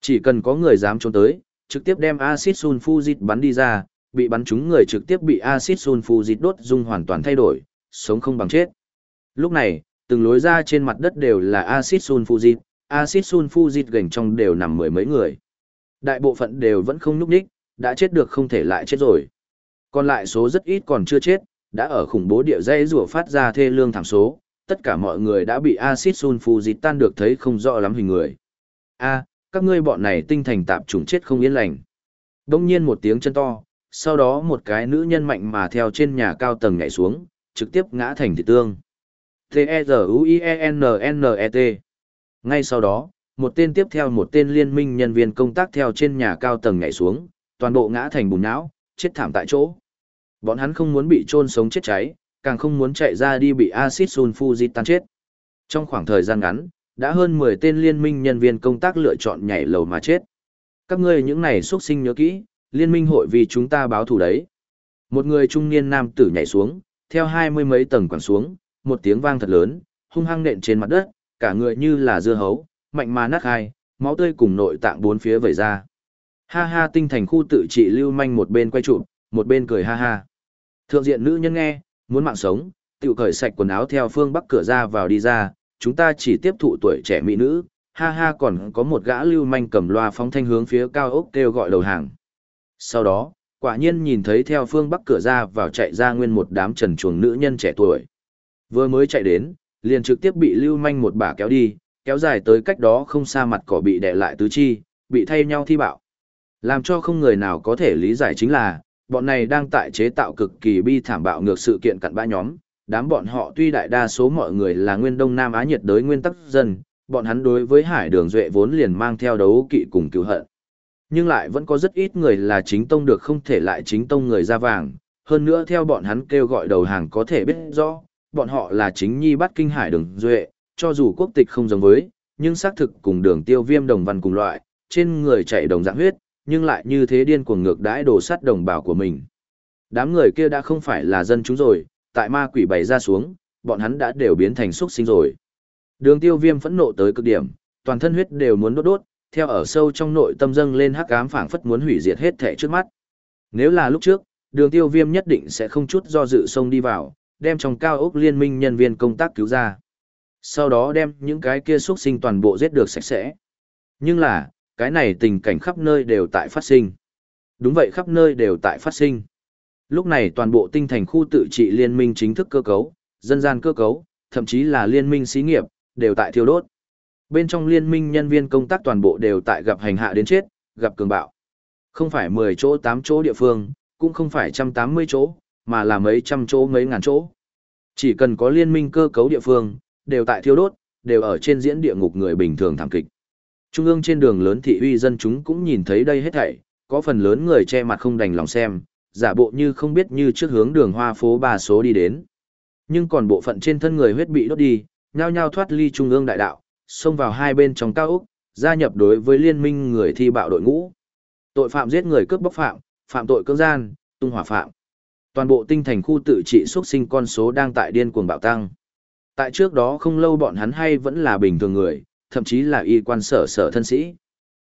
Chỉ cần có người dám trốn tới, trực tiếp đem axit sulfuric bắn đi ra, bị bắn trúng người trực tiếp bị axit sulfuric đốt dung hoàn toàn thay đổi, sống không bằng chết. Lúc này, từng lối ra trên mặt đất đều là axit sulfuric, axit sulfuric gành trong đều nằm mười mấy người. Đại bộ phận đều vẫn không nhúc nhích, đã chết được không thể lại chết rồi. Còn lại số rất ít còn chưa chết, đã ở khủng bố địa dây rủa phát ra thê lương thảm số, tất cả mọi người đã bị axit sulfuric tan được thấy không rõ lắm hình người. A, các ngươi bọn này tinh thành tạp chủng chết không yên lành. Đông nhiên một tiếng chân to, sau đó một cái nữ nhân mạnh mà theo trên nhà cao tầng nhảy xuống, trực tiếp ngã thành thị tương. T-E-Z-U-I-E-N-N-E-T Ngay sau đó, một tên tiếp theo một tên liên minh nhân viên công tác theo trên nhà cao tầng nhảy xuống, toàn bộ ngã thành bùn não, chết thảm tại chỗ. Bọn hắn không muốn bị chôn sống chết cháy, càng không muốn chạy ra đi bị axit sulfuric tan chết. Trong khoảng thời gian ngắn, đã hơn 10 tên liên minh nhân viên công tác lựa chọn nhảy lầu mà chết. Các ngươi những này xuất sinh nhớ kỹ, liên minh hội vì chúng ta báo thù đấy. Một người trung niên nam tử nhảy xuống, theo hai mươi mấy tầng quẳng xuống, một tiếng vang thật lớn, hung hăng nện trên mặt đất, cả người như là dưa hấu, mạnh mà nát hai, máu tươi cùng nội tạng bốn phía vẩy ra. Ha ha tinh thành khu tự trị lưu manh một bên quay trụ, một bên cười ha ha. Thượng diện nữ nhân nghe, muốn mạng sống, tiểu cởi sạch quần áo theo phương bắc cửa ra vào đi ra, chúng ta chỉ tiếp thụ tuổi trẻ mỹ nữ, ha ha còn có một gã lưu manh cầm loa phóng thanh hướng phía cao ốc kêu gọi đầu hàng. Sau đó, quả nhiên nhìn thấy theo phương bắc cửa ra vào chạy ra nguyên một đám trần chuồng nữ nhân trẻ tuổi. Vừa mới chạy đến, liền trực tiếp bị lưu manh một bà kéo đi, kéo dài tới cách đó không xa mặt cỏ bị đè lại tứ chi, bị thay nhau thi bạo. Làm cho không người nào có thể lý giải chính là, bọn này đang tại chế tạo cực kỳ bi thảm bạo ngược sự kiện cặn bã nhóm, đám bọn họ tuy đại đa số mọi người là nguyên đông nam á nhiệt đới nguyên tắc dân, bọn hắn đối với hải đường duệ vốn liền mang theo đấu kỵ cùng cứu hận. Nhưng lại vẫn có rất ít người là chính tông được không thể lại chính tông người ra vàng, hơn nữa theo bọn hắn kêu gọi đầu hàng có thể biết rõ, bọn họ là chính nhi bắt kinh hải đường duệ, cho dù quốc tịch không giống với, nhưng xác thực cùng đường tiêu viêm đồng văn cùng loại, trên người chạy đồng dạng huyết, nhưng lại như thế điên cuồng ngược đãi đồ sắt đồng bào của mình. Đám người kia đã không phải là dân chúng rồi, tại ma quỷ bày ra xuống, bọn hắn đã đều biến thành xuất sinh rồi. Đường tiêu viêm phẫn nộ tới cực điểm, toàn thân huyết đều muốn đốt đốt, theo ở sâu trong nội tâm dâng lên hắc ám phảng phất muốn hủy diệt hết thể trước mắt. Nếu là lúc trước, đường tiêu viêm nhất định sẽ không chút do dự sông đi vào, đem trong cao ốc liên minh nhân viên công tác cứu ra. Sau đó đem những cái kia xuất sinh toàn bộ giết được sạch sẽ. Nhưng là, cái này tình cảnh khắp nơi đều tại phát sinh. Đúng vậy khắp nơi đều tại phát sinh. Lúc này toàn bộ tinh thành khu tự trị liên minh chính thức cơ cấu, dân gian cơ cấu, thậm chí là liên minh xí nghiệp, đều tại thiêu đốt. Bên trong liên minh nhân viên công tác toàn bộ đều tại gặp hành hạ đến chết, gặp cường bạo. Không phải 10 chỗ 8 chỗ địa phương, cũng không phải 180 chỗ, mà là mấy trăm chỗ mấy ngàn chỗ. Chỉ cần có liên minh cơ cấu địa phương, đều tại thiêu đốt, đều ở trên diễn địa ngục người bình thường thảm kịch. Trung ương trên đường lớn thị uy dân chúng cũng nhìn thấy đây hết thảy, có phần lớn người che mặt không đành lòng xem, giả bộ như không biết như trước hướng đường hoa phố ba số đi đến. Nhưng còn bộ phận trên thân người huyết bị đốt đi, nhao nhao thoát ly trung ương đại đạo, xông vào hai bên trong cao ốc, gia nhập đối với liên minh người thi bạo đội ngũ. Tội phạm giết người cướp bóc phạm, phạm tội cưỡng gian, tung hỏa phạm. Toàn bộ tinh thành khu tự trị xuất sinh con số đang tại điên cuồng bạo tăng. Tại trước đó không lâu bọn hắn hay vẫn là bình thường người, thậm chí là y quan sở sở thân sĩ.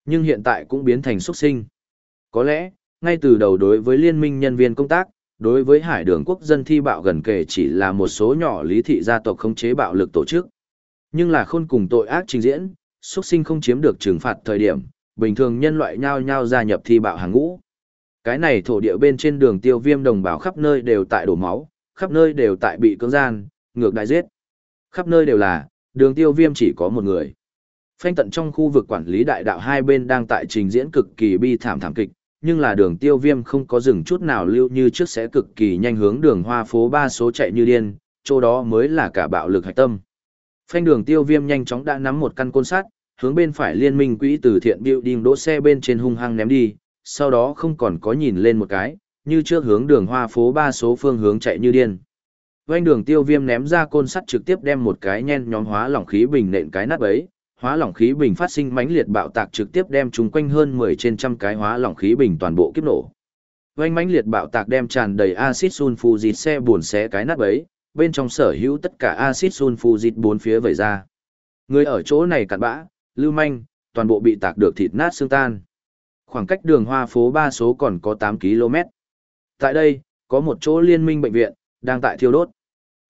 Nhưng hiện tại cũng biến thành xuất sinh. Có lẽ, ngay từ đầu đối với liên minh nhân viên công tác, đối với hải đường quốc dân thi bạo gần kể chỉ là một số nhỏ lý thị gia tộc khống chế bạo lực tổ chức. Nhưng là khôn cùng tội ác trình diễn, xuất sinh không chiếm được trừng phạt thời điểm, bình thường nhân loại nhao nhao gia nhập thi bạo hàng ngũ. Cái này thổ địa bên trên đường tiêu viêm đồng bào khắp nơi đều tại đổ máu, khắp nơi đều tại bị cưỡng gian, ngược đại giết. Khắp nơi đều là, đường tiêu viêm chỉ có một người. Phanh tận trong khu vực quản lý đại đạo hai bên đang tại trình diễn cực kỳ bi thảm thảm kịch, nhưng là đường tiêu viêm không có dừng chút nào lưu như trước sẽ cực kỳ nhanh hướng đường hoa phố ba số chạy như điên, chỗ đó mới là cả bạo lực hạch tâm. Phanh đường tiêu viêm nhanh chóng đã nắm một căn côn sắt, hướng bên phải liên minh quỹ từ thiện building đỗ xe bên trên hung hăng ném đi, sau đó không còn có nhìn lên một cái, như trước hướng đường hoa phố ba số phương hướng chạy như điên. Quanh đường tiêu viêm ném ra côn sắt trực tiếp đem một cái nhen nhóm hóa lỏng khí bình nện cái nát ấy hóa lỏng khí bình phát sinh mãnh liệt bạo tạc trực tiếp đem chúng quanh hơn 10 trên trăm cái hóa lỏng khí bình toàn bộ kiếp nổ. Vành mãnh liệt bạo tạc đem tràn đầy axit sulfuric xe buồn xé cái nát bấy, bên trong sở hữu tất cả axit sulfuric bốn phía vẩy ra. Người ở chỗ này cặn bã, lưu manh, toàn bộ bị tạc được thịt nát xương tan. Khoảng cách đường hoa phố 3 số còn có 8 km. Tại đây, có một chỗ liên minh bệnh viện, đang tại thiêu đốt.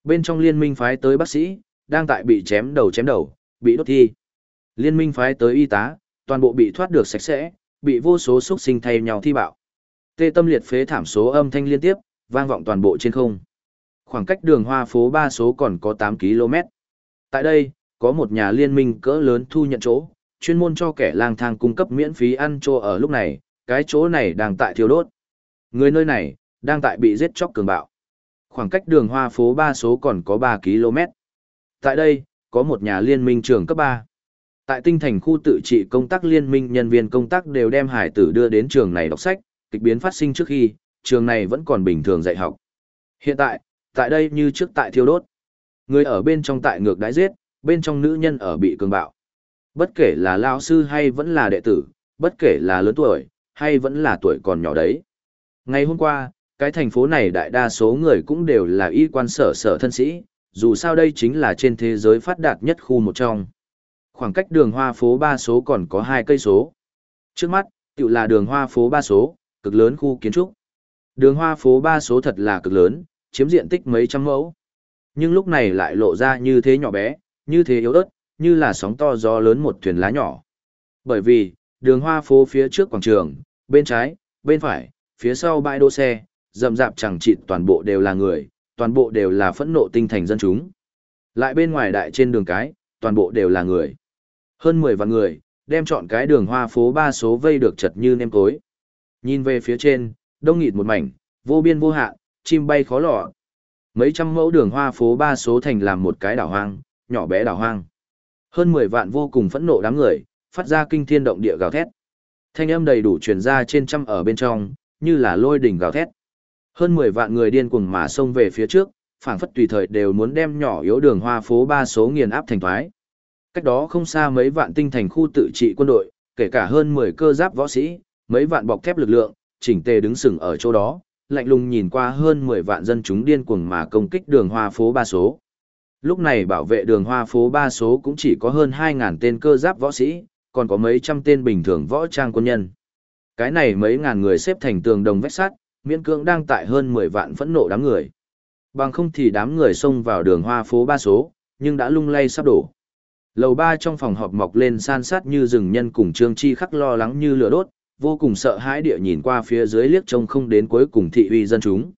Bên trong liên minh phái tới bác sĩ, đang tại bị chém đầu chém đầu, bị đốt thi. Liên minh phái tới y tá, toàn bộ bị thoát được sạch sẽ, bị vô số xuất sinh thay nhau thi bạo. Tê tâm liệt phế thảm số âm thanh liên tiếp, vang vọng toàn bộ trên không. Khoảng cách đường hoa phố 3 số còn có 8 km. Tại đây, có một nhà liên minh cỡ lớn thu nhận chỗ, chuyên môn cho kẻ lang thang cung cấp miễn phí ăn chỗ ở lúc này, cái chỗ này đang tại thiêu đốt. Người nơi này, đang tại bị giết chóc cường bạo. Khoảng cách đường hoa phố 3 số còn có 3 km. Tại đây, có một nhà liên minh trường cấp 3. Tại tinh thành khu tự trị công tác liên minh nhân viên công tác đều đem hải tử đưa đến trường này đọc sách, kịch biến phát sinh trước khi, trường này vẫn còn bình thường dạy học. Hiện tại, tại đây như trước tại thiêu đốt. Người ở bên trong tại ngược đái giết, bên trong nữ nhân ở bị cường bạo. Bất kể là lao sư hay vẫn là đệ tử, bất kể là lớn tuổi, hay vẫn là tuổi còn nhỏ đấy. Ngày hôm qua, cái thành phố này đại đa số người cũng đều là y quan sở sở thân sĩ, dù sao đây chính là trên thế giới phát đạt nhất khu một trong. Khoảng cách đường hoa phố ba số còn có hai cây số. Trước mắt, tự là đường hoa phố ba số, cực lớn khu kiến trúc. Đường hoa phố ba số thật là cực lớn, chiếm diện tích mấy trăm mẫu. Nhưng lúc này lại lộ ra như thế nhỏ bé, như thế yếu ớt, như là sóng to gió lớn một thuyền lá nhỏ. Bởi vì, đường hoa phố phía trước quảng trường, bên trái, bên phải, phía sau bãi đỗ xe, rậm rạp chẳng chịt toàn bộ đều là người, toàn bộ đều là phẫn nộ tinh thành dân chúng. Lại bên ngoài đại trên đường cái, toàn bộ đều là người. Hơn 10 vạn người, đem chọn cái đường hoa phố ba số vây được chật như nêm cối. Nhìn về phía trên, đông nghịt một mảnh, vô biên vô hạn, chim bay khó lọ. Mấy trăm mẫu đường hoa phố ba số thành làm một cái đảo hoang, nhỏ bé đảo hoang. Hơn 10 vạn vô cùng phẫn nộ đám người, phát ra kinh thiên động địa gào thét. Thanh âm đầy đủ truyền ra trên trăm ở bên trong, như là lôi đỉnh gào thét. Hơn 10 vạn người điên cuồng mà xông về phía trước, phảng phất tùy thời đều muốn đem nhỏ yếu đường hoa phố ba số nghiền áp thành thoái. Cách đó không xa mấy vạn tinh thành khu tự trị quân đội, kể cả hơn 10 cơ giáp võ sĩ, mấy vạn bọc thép lực lượng, chỉnh tề đứng sừng ở chỗ đó, lạnh lùng nhìn qua hơn 10 vạn dân chúng điên cuồng mà công kích đường hoa phố ba số. Lúc này bảo vệ đường hoa phố ba số cũng chỉ có hơn 2.000 tên cơ giáp võ sĩ, còn có mấy trăm tên bình thường võ trang quân nhân. Cái này mấy ngàn người xếp thành tường đồng vách sắt, miễn cưỡng đang tại hơn 10 vạn phẫn nộ đám người. Bằng không thì đám người xông vào đường hoa phố ba số, nhưng đã lung lay sắp đổ. Lầu ba trong phòng họp mọc lên san sát như rừng nhân cùng Trương Chi khắc lo lắng như lửa đốt, vô cùng sợ hãi địa nhìn qua phía dưới liếc trông không đến cuối cùng thị uy dân chúng.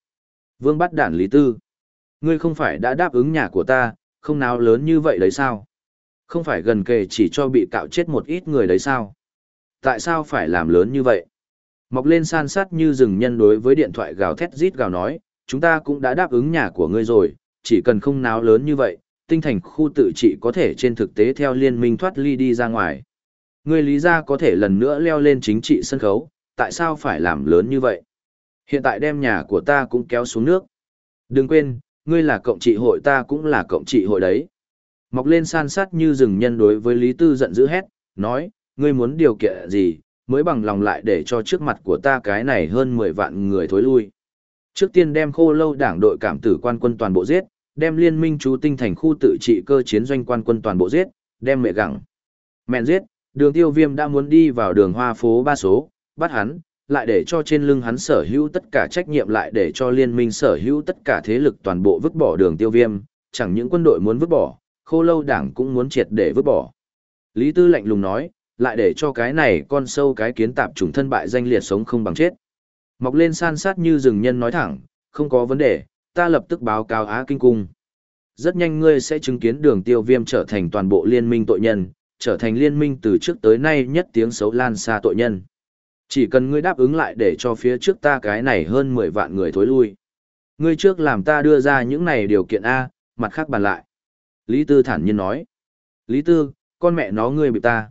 Vương bắt đản Lý Tư. Ngươi không phải đã đáp ứng nhà của ta, không nào lớn như vậy đấy sao? Không phải gần kề chỉ cho bị cạo chết một ít người đấy sao? Tại sao phải làm lớn như vậy? Mọc lên san sát như rừng nhân đối với điện thoại gào thét rít gào nói, chúng ta cũng đã đáp ứng nhà của ngươi rồi, chỉ cần không náo lớn như vậy, tinh thành khu tự trị có thể trên thực tế theo liên minh thoát ly đi ra ngoài. Ngươi lý Gia có thể lần nữa leo lên chính trị sân khấu, tại sao phải làm lớn như vậy? Hiện tại đem nhà của ta cũng kéo xuống nước. Đừng quên, ngươi là cộng trị hội ta cũng là cộng trị hội đấy. Mọc lên san sát như rừng nhân đối với Lý Tư giận dữ hét, nói, ngươi muốn điều kiện gì, mới bằng lòng lại để cho trước mặt của ta cái này hơn 10 vạn người thối lui. Trước tiên đem khô lâu đảng đội cảm tử quan quân toàn bộ giết, đem liên minh chú tinh thành khu tự trị cơ chiến doanh quan quân toàn bộ giết, đem mẹ gặng. Mẹn giết, đường tiêu viêm đã muốn đi vào đường hoa phố ba số, bắt hắn, lại để cho trên lưng hắn sở hữu tất cả trách nhiệm lại để cho liên minh sở hữu tất cả thế lực toàn bộ vứt bỏ đường tiêu viêm, chẳng những quân đội muốn vứt bỏ, khô lâu đảng cũng muốn triệt để vứt bỏ. Lý Tư lạnh lùng nói, lại để cho cái này con sâu cái kiến tạp trùng thân bại danh liệt sống không bằng chết. Mọc lên san sát như rừng nhân nói thẳng, không có vấn đề, ta lập tức báo cáo Á Kinh Cung. Rất nhanh ngươi sẽ chứng kiến đường tiêu viêm trở thành toàn bộ liên minh tội nhân, trở thành liên minh từ trước tới nay nhất tiếng xấu lan xa tội nhân. Chỉ cần ngươi đáp ứng lại để cho phía trước ta cái này hơn 10 vạn người thối lui. Ngươi trước làm ta đưa ra những này điều kiện A, mặt khác bàn lại. Lý Tư thản nhiên nói. Lý Tư, con mẹ nó ngươi bị ta.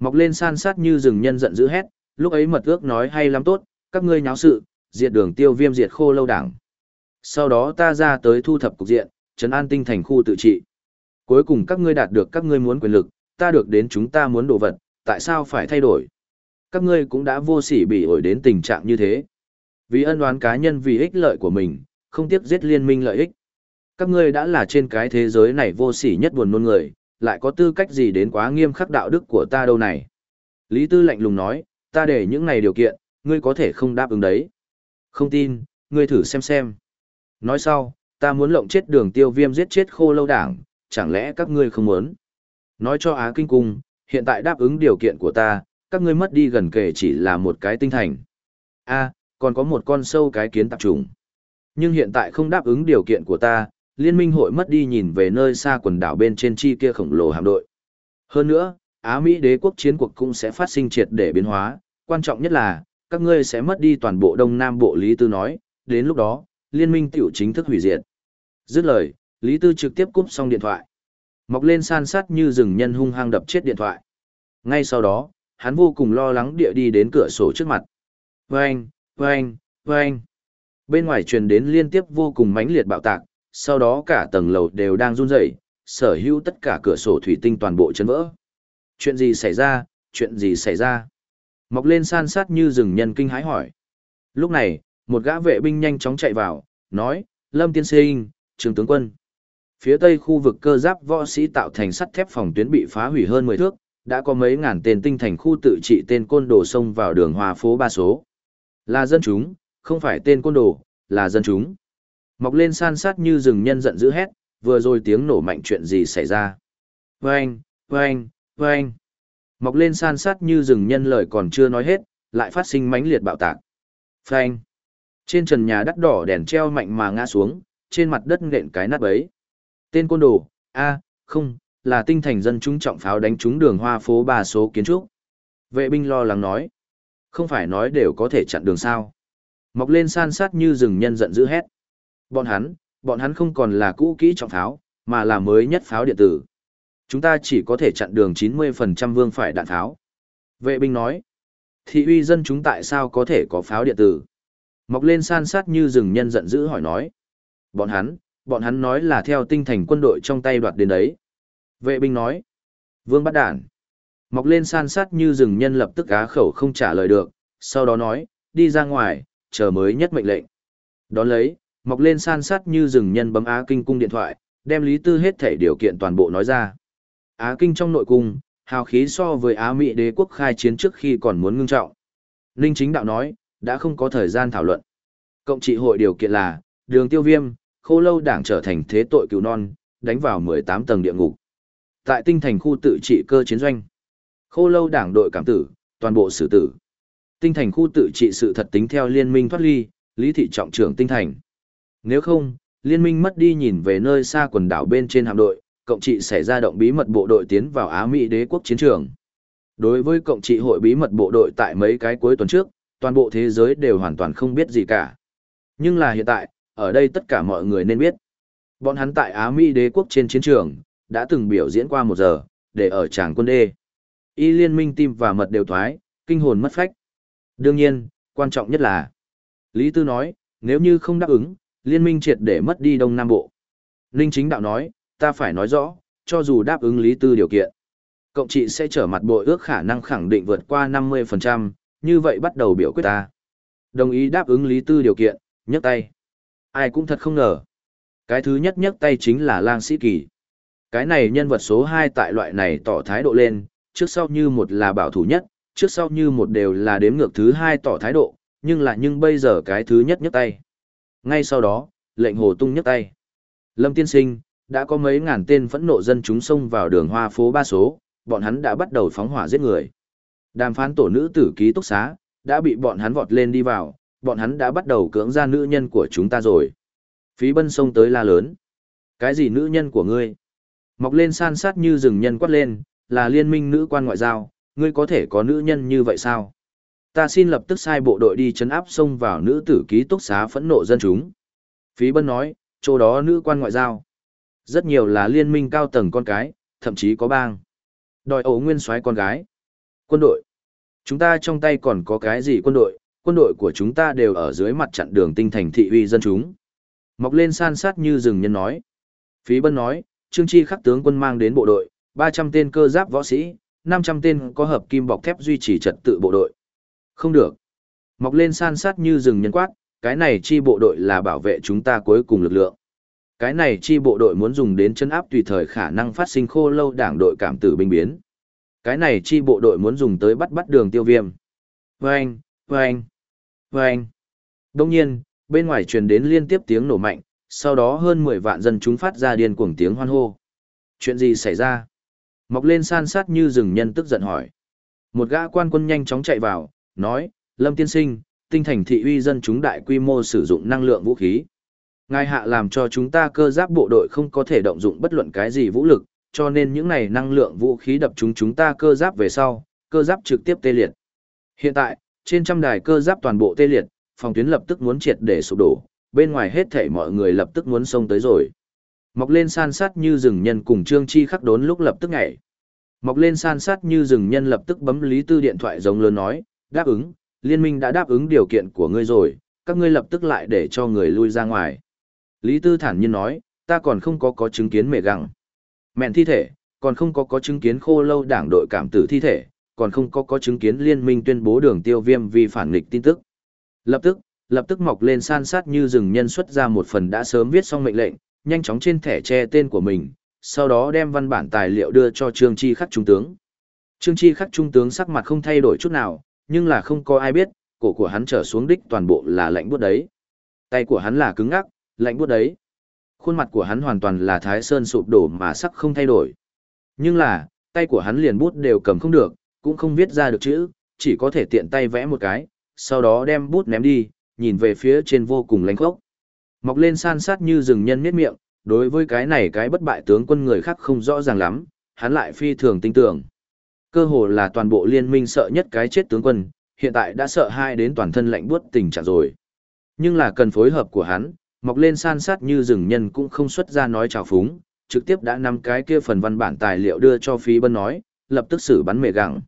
Mọc lên san sát như rừng nhân giận dữ hét, lúc ấy mật ước nói hay lắm tốt, các ngươi nháo sự, diệt đường tiêu viêm diệt khô lâu đảng. Sau đó ta ra tới thu thập cục diện, trấn an tinh thành khu tự trị. Cuối cùng các ngươi đạt được các ngươi muốn quyền lực, ta được đến chúng ta muốn đồ vật, tại sao phải thay đổi? Các ngươi cũng đã vô sỉ bị ổi đến tình trạng như thế. Vì ân oán cá nhân vì ích lợi của mình, không tiếc giết liên minh lợi ích. Các ngươi đã là trên cái thế giới này vô sỉ nhất buồn nôn người, lại có tư cách gì đến quá nghiêm khắc đạo đức của ta đâu này. Lý Tư lạnh lùng nói, ta để những này điều kiện, ngươi có thể không đáp ứng đấy. Không tin, ngươi thử xem xem. Nói sau, ta muốn lộng chết đường tiêu viêm giết chết khô lâu đảng, chẳng lẽ các ngươi không muốn? Nói cho Á Kinh Cung, hiện tại đáp ứng điều kiện của ta, các ngươi mất đi gần kể chỉ là một cái tinh thành. a còn có một con sâu cái kiến tạp trùng. Nhưng hiện tại không đáp ứng điều kiện của ta, liên minh hội mất đi nhìn về nơi xa quần đảo bên trên chi kia khổng lồ hạm đội. Hơn nữa, Á Mỹ đế quốc chiến cuộc cũng sẽ phát sinh triệt để biến hóa, quan trọng nhất là, các ngươi sẽ mất đi toàn bộ Đông Nam Bộ Lý Tư nói, đến lúc đó, liên minh tiểu chính thức hủy diệt. Dứt lời, Lý Tư trực tiếp cúp xong điện thoại. Mọc lên san sát như rừng nhân hung hăng đập chết điện thoại. Ngay sau đó, hắn vô cùng lo lắng địa đi đến cửa sổ trước mặt. Vâng, vâng, vâng. Bên ngoài truyền đến liên tiếp vô cùng mãnh liệt bạo tạc, sau đó cả tầng lầu đều đang run rẩy, sở hữu tất cả cửa sổ thủy tinh toàn bộ chấn vỡ. Chuyện gì xảy ra, chuyện gì xảy ra? Mọc lên san sát như rừng nhân kinh hãi hỏi. Lúc này, một gã vệ binh nhanh chóng chạy vào, nói, Lâm tiên sinh, trường tướng quân. Phía tây khu vực cơ giáp võ sĩ tạo thành sắt thép phòng tuyến bị phá hủy hơn 10 thước, đã có mấy ngàn tên tinh thành khu tự trị tên côn đồ xông vào đường hòa phố ba số. Là dân chúng, không phải tên côn đồ, là dân chúng. Mọc lên san sát như rừng nhân giận dữ hét, vừa rồi tiếng nổ mạnh chuyện gì xảy ra. Vâng, vâng, vâng. Mọc lên san sát như rừng nhân lời còn chưa nói hết, lại phát sinh mãnh liệt bạo tạc. Phanh. Trên trần nhà đắt đỏ đèn treo mạnh mà ngã xuống, trên mặt đất nện cái nát bấy. Tên côn đồ, a, không, là tinh thành dân chúng trọng pháo đánh trúng đường hoa phố ba số kiến trúc. Vệ binh lo lắng nói. Không phải nói đều có thể chặn đường sao. Mọc lên san sát như rừng nhân giận dữ hét. Bọn hắn, bọn hắn không còn là cũ kỹ trọng pháo, mà là mới nhất pháo điện tử. Chúng ta chỉ có thể chặn đường 90% vương phải đạn pháo. Vệ binh nói. Thị uy dân chúng tại sao có thể có pháo điện tử? Mọc lên san sát như rừng nhân giận dữ hỏi nói. Bọn hắn, bọn hắn nói là theo tinh thành quân đội trong tay đoạt đến đấy. Vệ binh nói. Vương bắt đản. Mọc lên san sát như rừng nhân lập tức á khẩu không trả lời được, sau đó nói, đi ra ngoài, chờ mới nhất mệnh lệnh. Đón lấy, mọc lên san sát như rừng nhân bấm Á Kinh cung điện thoại, đem Lý Tư hết thể điều kiện toàn bộ nói ra. Á Kinh trong nội cung, hào khí so với Á Mỹ đế quốc khai chiến trước khi còn muốn ngưng trọng. Ninh chính đạo nói, đã không có thời gian thảo luận. Cộng trị hội điều kiện là, đường tiêu viêm, khô lâu đảng trở thành thế tội cứu non, đánh vào 18 tầng địa ngục. Tại tinh thành khu tự trị cơ chiến doanh, khô lâu đảng đội cảm tử, toàn bộ xử tử. Tinh thành khu tự trị sự thật tính theo liên minh thoát ly, lý thị trọng trưởng tinh thành. Nếu không, liên minh mất đi nhìn về nơi xa quần đảo bên trên hạm đội, cộng trị sẽ ra động bí mật bộ đội tiến vào Á Mỹ đế quốc chiến trường. Đối với cộng trị hội bí mật bộ đội tại mấy cái cuối tuần trước, toàn bộ thế giới đều hoàn toàn không biết gì cả. Nhưng là hiện tại, ở đây tất cả mọi người nên biết. Bọn hắn tại Á Mỹ đế quốc trên chiến trường, đã từng biểu diễn qua một giờ, để ở tràng quân đê. Y liên minh tim và mật đều thoái, kinh hồn mất phách. Đương nhiên, quan trọng nhất là, Lý Tư nói, nếu như không đáp ứng, liên minh triệt để mất đi Đông Nam Bộ. Ninh chính đạo nói, ta phải nói rõ, cho dù đáp ứng Lý Tư điều kiện, cộng trị sẽ trở mặt bội ước khả năng khẳng định vượt qua 50%, như vậy bắt đầu biểu quyết ta. Đồng ý đáp ứng Lý Tư điều kiện, nhấc tay. Ai cũng thật không ngờ. Cái thứ nhất nhấc tay chính là Lang Sĩ Kỳ. Cái này nhân vật số 2 tại loại này tỏ thái độ lên, trước sau như một là bảo thủ nhất, trước sau như một đều là đếm ngược thứ hai tỏ thái độ, nhưng là nhưng bây giờ cái thứ nhất nhấc tay. Ngay sau đó, lệnh hồ tung nhấc tay. Lâm tiên sinh, đã có mấy ngàn tên phẫn nộ dân chúng xông vào đường hoa phố ba số, bọn hắn đã bắt đầu phóng hỏa giết người. Đàm phán tổ nữ tử ký túc xá, đã bị bọn hắn vọt lên đi vào, bọn hắn đã bắt đầu cưỡng ra nữ nhân của chúng ta rồi. Phí bân sông tới la lớn. Cái gì nữ nhân của ngươi? Mọc lên san sát như rừng nhân quát lên, là liên minh nữ quan ngoại giao, ngươi có thể có nữ nhân như vậy sao? Ta xin lập tức sai bộ đội đi chấn áp xông vào nữ tử ký túc xá phẫn nộ dân chúng. Phí bân nói, chỗ đó nữ quan ngoại giao. Rất nhiều là liên minh cao tầng con cái, thậm chí có bang. Đòi ổ nguyên soái con gái. Quân đội. Chúng ta trong tay còn có cái gì quân đội, quân đội của chúng ta đều ở dưới mặt chặn đường tinh thành thị uy dân chúng. Mọc lên san sát như rừng nhân nói. Phí bân nói, Trương Chi khắc tướng quân mang đến bộ đội, 300 tên cơ giáp võ sĩ, 500 tên có hợp kim bọc thép duy trì trật tự bộ đội. Không được. Mọc lên san sát như rừng nhân quát, cái này chi bộ đội là bảo vệ chúng ta cuối cùng lực lượng. Cái này chi bộ đội muốn dùng đến chân áp tùy thời khả năng phát sinh khô lâu đảng đội cảm tử binh biến. Cái này chi bộ đội muốn dùng tới bắt bắt đường tiêu viêm. Vâng, vâng, vâng. Đông nhiên, bên ngoài truyền đến liên tiếp tiếng nổ mạnh, sau đó hơn 10 vạn dân chúng phát ra điên cuồng tiếng hoan hô. Chuyện gì xảy ra? Mọc lên san sát như rừng nhân tức giận hỏi. Một gã quan quân nhanh chóng chạy vào, nói, Lâm tiên sinh, tinh thành thị uy dân chúng đại quy mô sử dụng năng lượng vũ khí. Ngài hạ làm cho chúng ta cơ giáp bộ đội không có thể động dụng bất luận cái gì vũ lực, cho nên những này năng lượng vũ khí đập chúng chúng ta cơ giáp về sau, cơ giáp trực tiếp tê liệt. Hiện tại, trên trăm đài cơ giáp toàn bộ tê liệt, phòng tuyến lập tức muốn triệt để sụp đổ, bên ngoài hết thảy mọi người lập tức muốn xông tới rồi. Mọc lên san sát như rừng nhân cùng Trương Chi khắc đốn lúc lập tức ngảy. Mọc lên san sát như rừng nhân lập tức bấm Lý Tư điện thoại giống lớn nói, đáp ứng, liên minh đã đáp ứng điều kiện của ngươi rồi, các ngươi lập tức lại để cho người lui ra ngoài. Lý Tư thản nhiên nói, ta còn không có có chứng kiến mẹ gặng. Mẹn thi thể, còn không có có chứng kiến khô lâu đảng đội cảm tử thi thể, còn không có có chứng kiến liên minh tuyên bố đường tiêu viêm vì phản nghịch tin tức. Lập tức, lập tức mọc lên san sát như rừng nhân xuất ra một phần đã sớm viết xong mệnh lệnh, nhanh chóng trên thẻ che tên của mình, sau đó đem văn bản tài liệu đưa cho Trương Chi khắc trung tướng. Trương Chi khắc trung tướng sắc mặt không thay đổi chút nào, nhưng là không có ai biết, cổ của hắn trở xuống đích toàn bộ là lạnh buốt đấy. Tay của hắn là cứng ngắc, lạnh buốt đấy. Khuôn mặt của hắn hoàn toàn là thái sơn sụp đổ mà sắc không thay đổi. Nhưng là, tay của hắn liền bút đều cầm không được, cũng không viết ra được chữ, chỉ có thể tiện tay vẽ một cái, sau đó đem bút ném đi, nhìn về phía trên vô cùng lánh khốc. Mọc lên san sát như rừng nhân miết miệng, đối với cái này cái bất bại tướng quân người khác không rõ ràng lắm, hắn lại phi thường tin tưởng. Cơ hồ là toàn bộ liên minh sợ nhất cái chết tướng quân, hiện tại đã sợ hai đến toàn thân lạnh buốt tình trạng rồi. Nhưng là cần phối hợp của hắn, mọc lên san sát như rừng nhân cũng không xuất ra nói chào phúng, trực tiếp đã nắm cái kia phần văn bản tài liệu đưa cho phí bân nói, lập tức xử bắn mẹ gặng.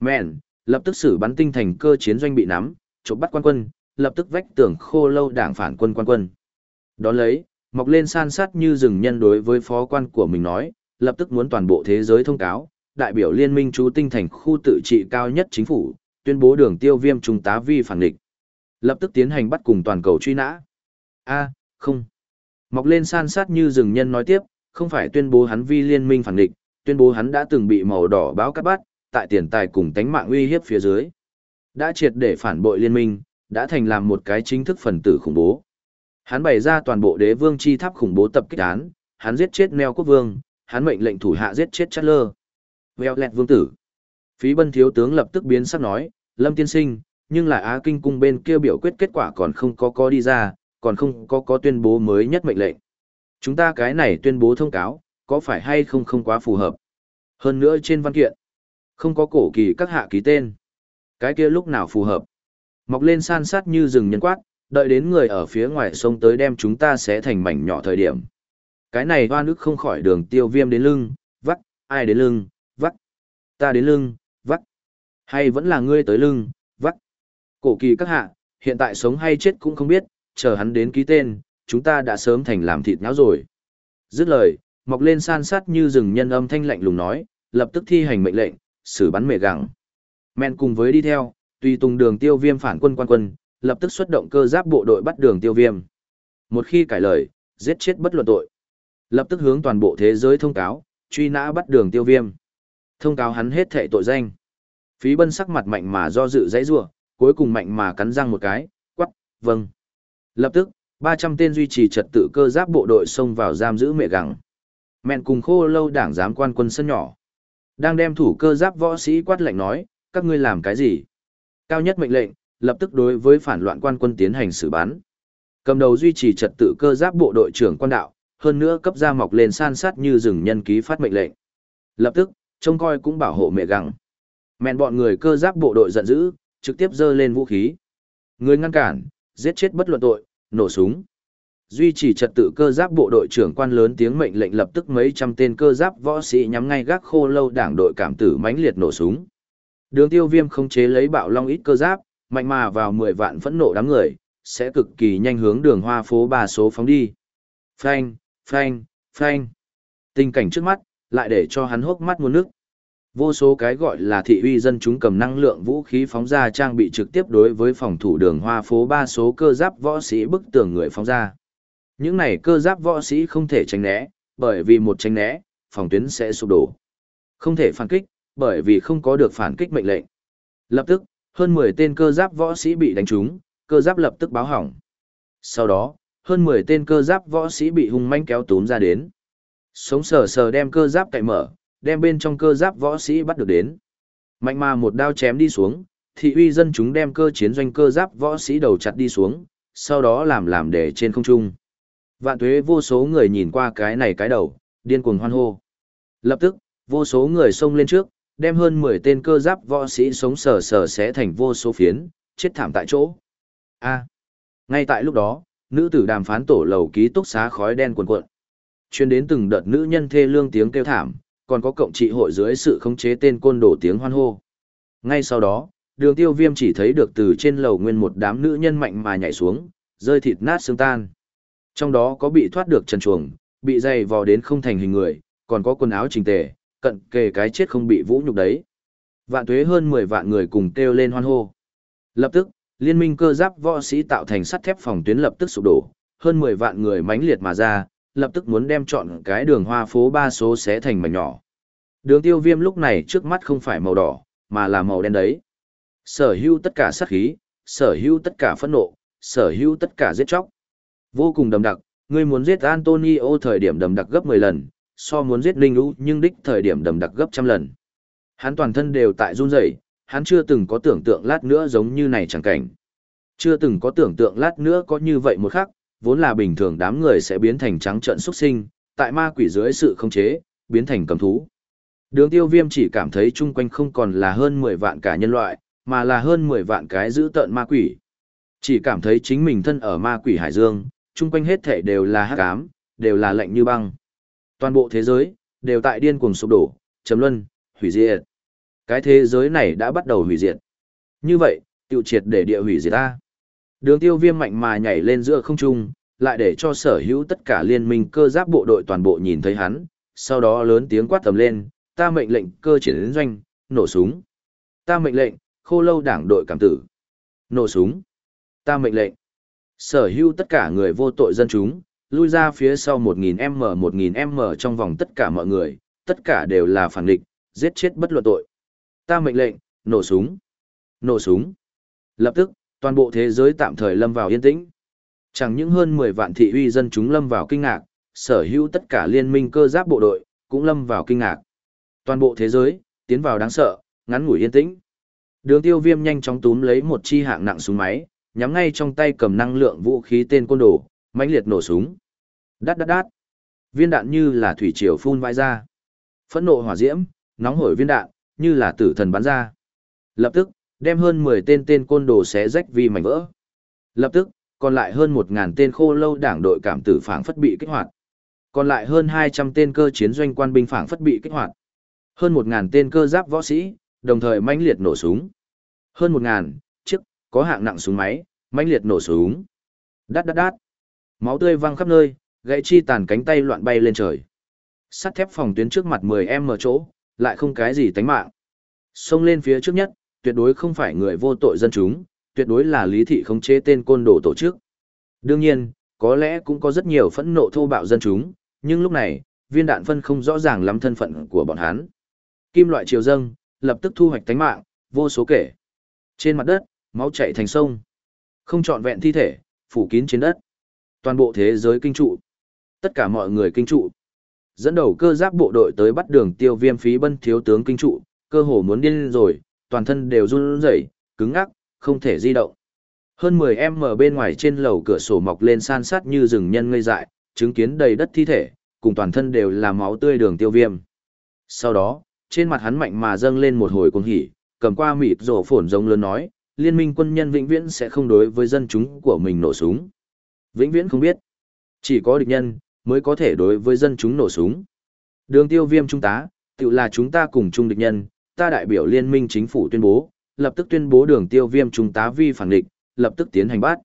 Mẹn, lập tức xử bắn tinh thành cơ chiến doanh bị nắm, chụp bắt quan quân, lập tức vách tường khô lâu đảng phản quân quan quân. Đón lấy, mọc lên san sát như rừng nhân đối với phó quan của mình nói, lập tức muốn toàn bộ thế giới thông cáo, đại biểu liên minh chú tinh thành khu tự trị cao nhất chính phủ, tuyên bố đường tiêu viêm trung tá vi phản địch. Lập tức tiến hành bắt cùng toàn cầu truy nã a không. Mọc lên san sát như rừng nhân nói tiếp, không phải tuyên bố hắn vi liên minh phản địch, tuyên bố hắn đã từng bị màu đỏ báo cắt bắt, tại tiền tài cùng tánh mạng uy hiếp phía dưới. Đã triệt để phản bội liên minh, đã thành làm một cái chính thức phần tử khủng bố. Hắn bày ra toàn bộ đế vương chi tháp khủng bố tập kích án, hắn giết chết Neo quốc vương, hắn mệnh lệnh thủ hạ giết chết chất lơ veo lẹt vương tử. Phí bân thiếu tướng lập tức biến sắc nói, Lâm tiên sinh, nhưng là Á Kinh cung bên kia biểu quyết kết quả còn không có có đi ra, còn không có có tuyên bố mới nhất mệnh lệnh. Chúng ta cái này tuyên bố thông cáo, có phải hay không không quá phù hợp. Hơn nữa trên văn kiện, không có cổ kỳ các hạ ký tên. Cái kia lúc nào phù hợp. Mọc lên san sát như rừng nhân quát, đợi đến người ở phía ngoài sông tới đem chúng ta sẽ thành mảnh nhỏ thời điểm. Cái này hoa nước không khỏi đường tiêu viêm đến lưng, vắt, ai đến lưng, vắt. Ta đến lưng, vắt. Hay vẫn là ngươi tới lưng, vắt. Cổ kỳ các hạ, hiện tại sống hay chết cũng không biết, chờ hắn đến ký tên, chúng ta đã sớm thành làm thịt nháo rồi. Dứt lời, mọc lên san sát như rừng nhân âm thanh lạnh lùng nói, lập tức thi hành mệnh lệnh, xử bắn mề gặng. Men cùng với đi theo, tùy tùng đường tiêu viêm phản quân quan quân, lập tức xuất động cơ giáp bộ đội bắt đường tiêu viêm. Một khi cải lời, giết chết bất luận tội. Lập tức hướng toàn bộ thế giới thông cáo, truy nã bắt đường tiêu viêm. Thông cáo hắn hết thệ tội danh. Phí bân sắc mặt mạnh mà do dự dãy rủa cuối cùng mạnh mà cắn răng một cái, quắc, vâng. Lập tức, 300 tên duy trì trật tự cơ giáp bộ đội xông vào giam giữ mẹ gặng. Mẹn cùng khô lâu đảng giám quan quân sân nhỏ. Đang đem thủ cơ giáp võ sĩ quát lệnh nói, các ngươi làm cái gì? Cao nhất mệnh lệnh, lập tức đối với phản loạn quan quân tiến hành xử bắn. Cầm đầu duy trì trật tự cơ giáp bộ đội trưởng quan đạo, hơn nữa cấp ra mọc lên san sát như rừng nhân ký phát mệnh lệnh. Lập tức, trông coi cũng bảo hộ mẹ gặng. Mẹn bọn người cơ giáp bộ đội giận dữ, trực tiếp giơ lên vũ khí. Người ngăn cản, giết chết bất luận tội, nổ súng. Duy trì trật tự cơ giáp bộ đội trưởng quan lớn tiếng mệnh lệnh lập tức mấy trăm tên cơ giáp võ sĩ nhắm ngay gác khô lâu đảng đội cảm tử mãnh liệt nổ súng. Đường tiêu viêm không chế lấy bạo long ít cơ giáp, mạnh mà vào 10 vạn phẫn nộ đám người, sẽ cực kỳ nhanh hướng đường hoa phố ba số phóng đi. Phanh, phanh, phanh. Tình cảnh trước mắt, lại để cho hắn hốc mắt muôn nước. Vô số cái gọi là thị uy dân chúng cầm năng lượng vũ khí phóng ra trang bị trực tiếp đối với phòng thủ đường hoa phố ba số cơ giáp võ sĩ bức tường người phóng ra. Những này cơ giáp võ sĩ không thể tránh né, bởi vì một tránh né, phòng tuyến sẽ sụp đổ. Không thể phản kích, bởi vì không có được phản kích mệnh lệnh. Lập tức, hơn 10 tên cơ giáp võ sĩ bị đánh trúng, cơ giáp lập tức báo hỏng. Sau đó, hơn 10 tên cơ giáp võ sĩ bị hung manh kéo túm ra đến. Sống sờ sờ đem cơ giáp cậy mở, đem bên trong cơ giáp võ sĩ bắt được đến. Mạnh mà một đao chém đi xuống, thị uy dân chúng đem cơ chiến doanh cơ giáp võ sĩ đầu chặt đi xuống, sau đó làm làm để trên không trung. Vạn tuế vô số người nhìn qua cái này cái đầu, điên cuồng hoan hô. Lập tức, vô số người xông lên trước, đem hơn 10 tên cơ giáp võ sĩ sống sờ sờ sẽ thành vô số phiến, chết thảm tại chỗ. A. ngay tại lúc đó, nữ tử đàm phán tổ lầu ký túc xá khói đen cuồn cuộn. Chuyên đến từng đợt nữ nhân thê lương tiếng kêu thảm, còn có cộng trị hội dưới sự khống chế tên côn đồ tiếng hoan hô. Ngay sau đó, đường tiêu viêm chỉ thấy được từ trên lầu nguyên một đám nữ nhân mạnh mà nhảy xuống, rơi thịt nát xương tan. Trong đó có bị thoát được trần chuồng, bị dày vò đến không thành hình người, còn có quần áo chỉnh tề, cận kề cái chết không bị vũ nhục đấy. Vạn tuế hơn 10 vạn người cùng kêu lên hoan hô. Lập tức, liên minh cơ giáp võ sĩ tạo thành sắt thép phòng tuyến lập tức sụp đổ, hơn 10 vạn người mãnh liệt mà ra, lập tức muốn đem chọn cái đường hoa phố ba số xé thành mảnh nhỏ. Đường tiêu viêm lúc này trước mắt không phải màu đỏ, mà là màu đen đấy. Sở hữu tất cả sát khí, sở hữu tất cả phẫn nộ, sở hữu tất cả giết chóc. Vô cùng đầm đặc, ngươi muốn giết Antonio thời điểm đầm đặc gấp 10 lần, so muốn giết linh Lũ nhưng đích thời điểm đầm đặc gấp trăm lần. Hắn toàn thân đều tại run rẩy, hắn chưa từng có tưởng tượng lát nữa giống như này chẳng cảnh. Chưa từng có tưởng tượng lát nữa có như vậy một khắc, vốn là bình thường đám người sẽ biến thành trắng trợn xuất sinh, tại ma quỷ dưới sự khống chế, biến thành cầm thú. Đường tiêu viêm chỉ cảm thấy chung quanh không còn là hơn 10 vạn cả nhân loại, mà là hơn 10 vạn cái giữ tợn ma quỷ. Chỉ cảm thấy chính mình thân ở ma quỷ hải dương, chung quanh hết thể đều là hắc ám, đều là lạnh như băng. Toàn bộ thế giới, đều tại điên cuồng sụp đổ, chấm luân, hủy diệt. Cái thế giới này đã bắt đầu hủy diệt. Như vậy, tiêu triệt để địa hủy diệt ta. Đường tiêu viêm mạnh mà nhảy lên giữa không trung, lại để cho sở hữu tất cả liên minh cơ giáp bộ đội toàn bộ nhìn thấy hắn, sau đó lớn tiếng quát tầm lên, ta mệnh lệnh cơ triển doanh, nổ súng. Ta mệnh lệnh, khô lâu đảng đội cảm tử. Nổ súng. Ta mệnh lệnh. Sở hữu tất cả người vô tội dân chúng, lui ra phía sau 1000M 1000M trong vòng tất cả mọi người, tất cả đều là phản địch, giết chết bất luận tội. Ta mệnh lệnh, nổ súng. Nổ súng. Lập tức, toàn bộ thế giới tạm thời lâm vào yên tĩnh. Chẳng những hơn 10 vạn thị uy dân chúng lâm vào kinh ngạc, sở hữu tất cả liên minh cơ giáp bộ đội, cũng lâm vào kinh ngạc. Toàn bộ thế giới, tiến vào đáng sợ, ngắn ngủi yên tĩnh. Đường tiêu viêm nhanh chóng túm lấy một chi hạng nặng súng máy, nhắm ngay trong tay cầm năng lượng vũ khí tên côn đồ, mãnh liệt nổ súng. Đát đát đát. Viên đạn như là thủy triều phun vãi ra. Phẫn nộ hỏa diễm, nóng hổi viên đạn, như là tử thần bắn ra. Lập tức, đem hơn 10 tên tên côn đồ xé rách vì mảnh vỡ. Lập tức, còn lại hơn 1000 tên khô lâu đảng đội cảm tử phảng phất bị kích hoạt. Còn lại hơn 200 tên cơ chiến doanh quan binh phảng phất bị kích hoạt. Hơn 1000 tên cơ giáp võ sĩ, đồng thời mãnh liệt nổ súng. Hơn 1000 chiếc, có hạng nặng súng máy, mãnh liệt nổ súng. Đát đát đát. Máu tươi văng khắp nơi, gãy chi tàn cánh tay loạn bay lên trời. Sắt thép phòng tuyến trước mặt 10 em mở chỗ, lại không cái gì tánh mạng. Xông lên phía trước nhất, tuyệt đối không phải người vô tội dân chúng, tuyệt đối là lý thị khống chế tên côn đồ tổ chức. Đương nhiên, có lẽ cũng có rất nhiều phẫn nộ thô bạo dân chúng, nhưng lúc này, viên đạn phân không rõ ràng lắm thân phận của bọn hắn. Kim loại triều dâng, lập tức thu hoạch tánh mạng, vô số kể. Trên mặt đất, máu chảy thành sông. Không trọn vẹn thi thể, phủ kín trên đất. Toàn bộ thế giới kinh trụ. Tất cả mọi người kinh trụ. Dẫn đầu cơ giáp bộ đội tới bắt đường tiêu viêm phí bân thiếu tướng kinh trụ, cơ hồ muốn điên rồi, toàn thân đều run rẩy, cứng ngắc, không thể di động. Hơn 10 em ở bên ngoài trên lầu cửa sổ mọc lên san sát như rừng nhân ngây dại, chứng kiến đầy đất thi thể, cùng toàn thân đều là máu tươi đường tiêu viêm. Sau đó, trên mặt hắn mạnh mà dâng lên một hồi cuồng hỉ, cầm qua mịt rổ phổn giống lớn nói, liên minh quân nhân vĩnh viễn sẽ không đối với dân chúng của mình nổ súng. Vĩnh viễn không biết. Chỉ có địch nhân, mới có thể đối với dân chúng nổ súng. Đường tiêu viêm trung tá, tự là chúng ta cùng chung địch nhân, ta đại biểu liên minh chính phủ tuyên bố, lập tức tuyên bố đường tiêu viêm trung tá vi phản địch, lập tức tiến hành bắt.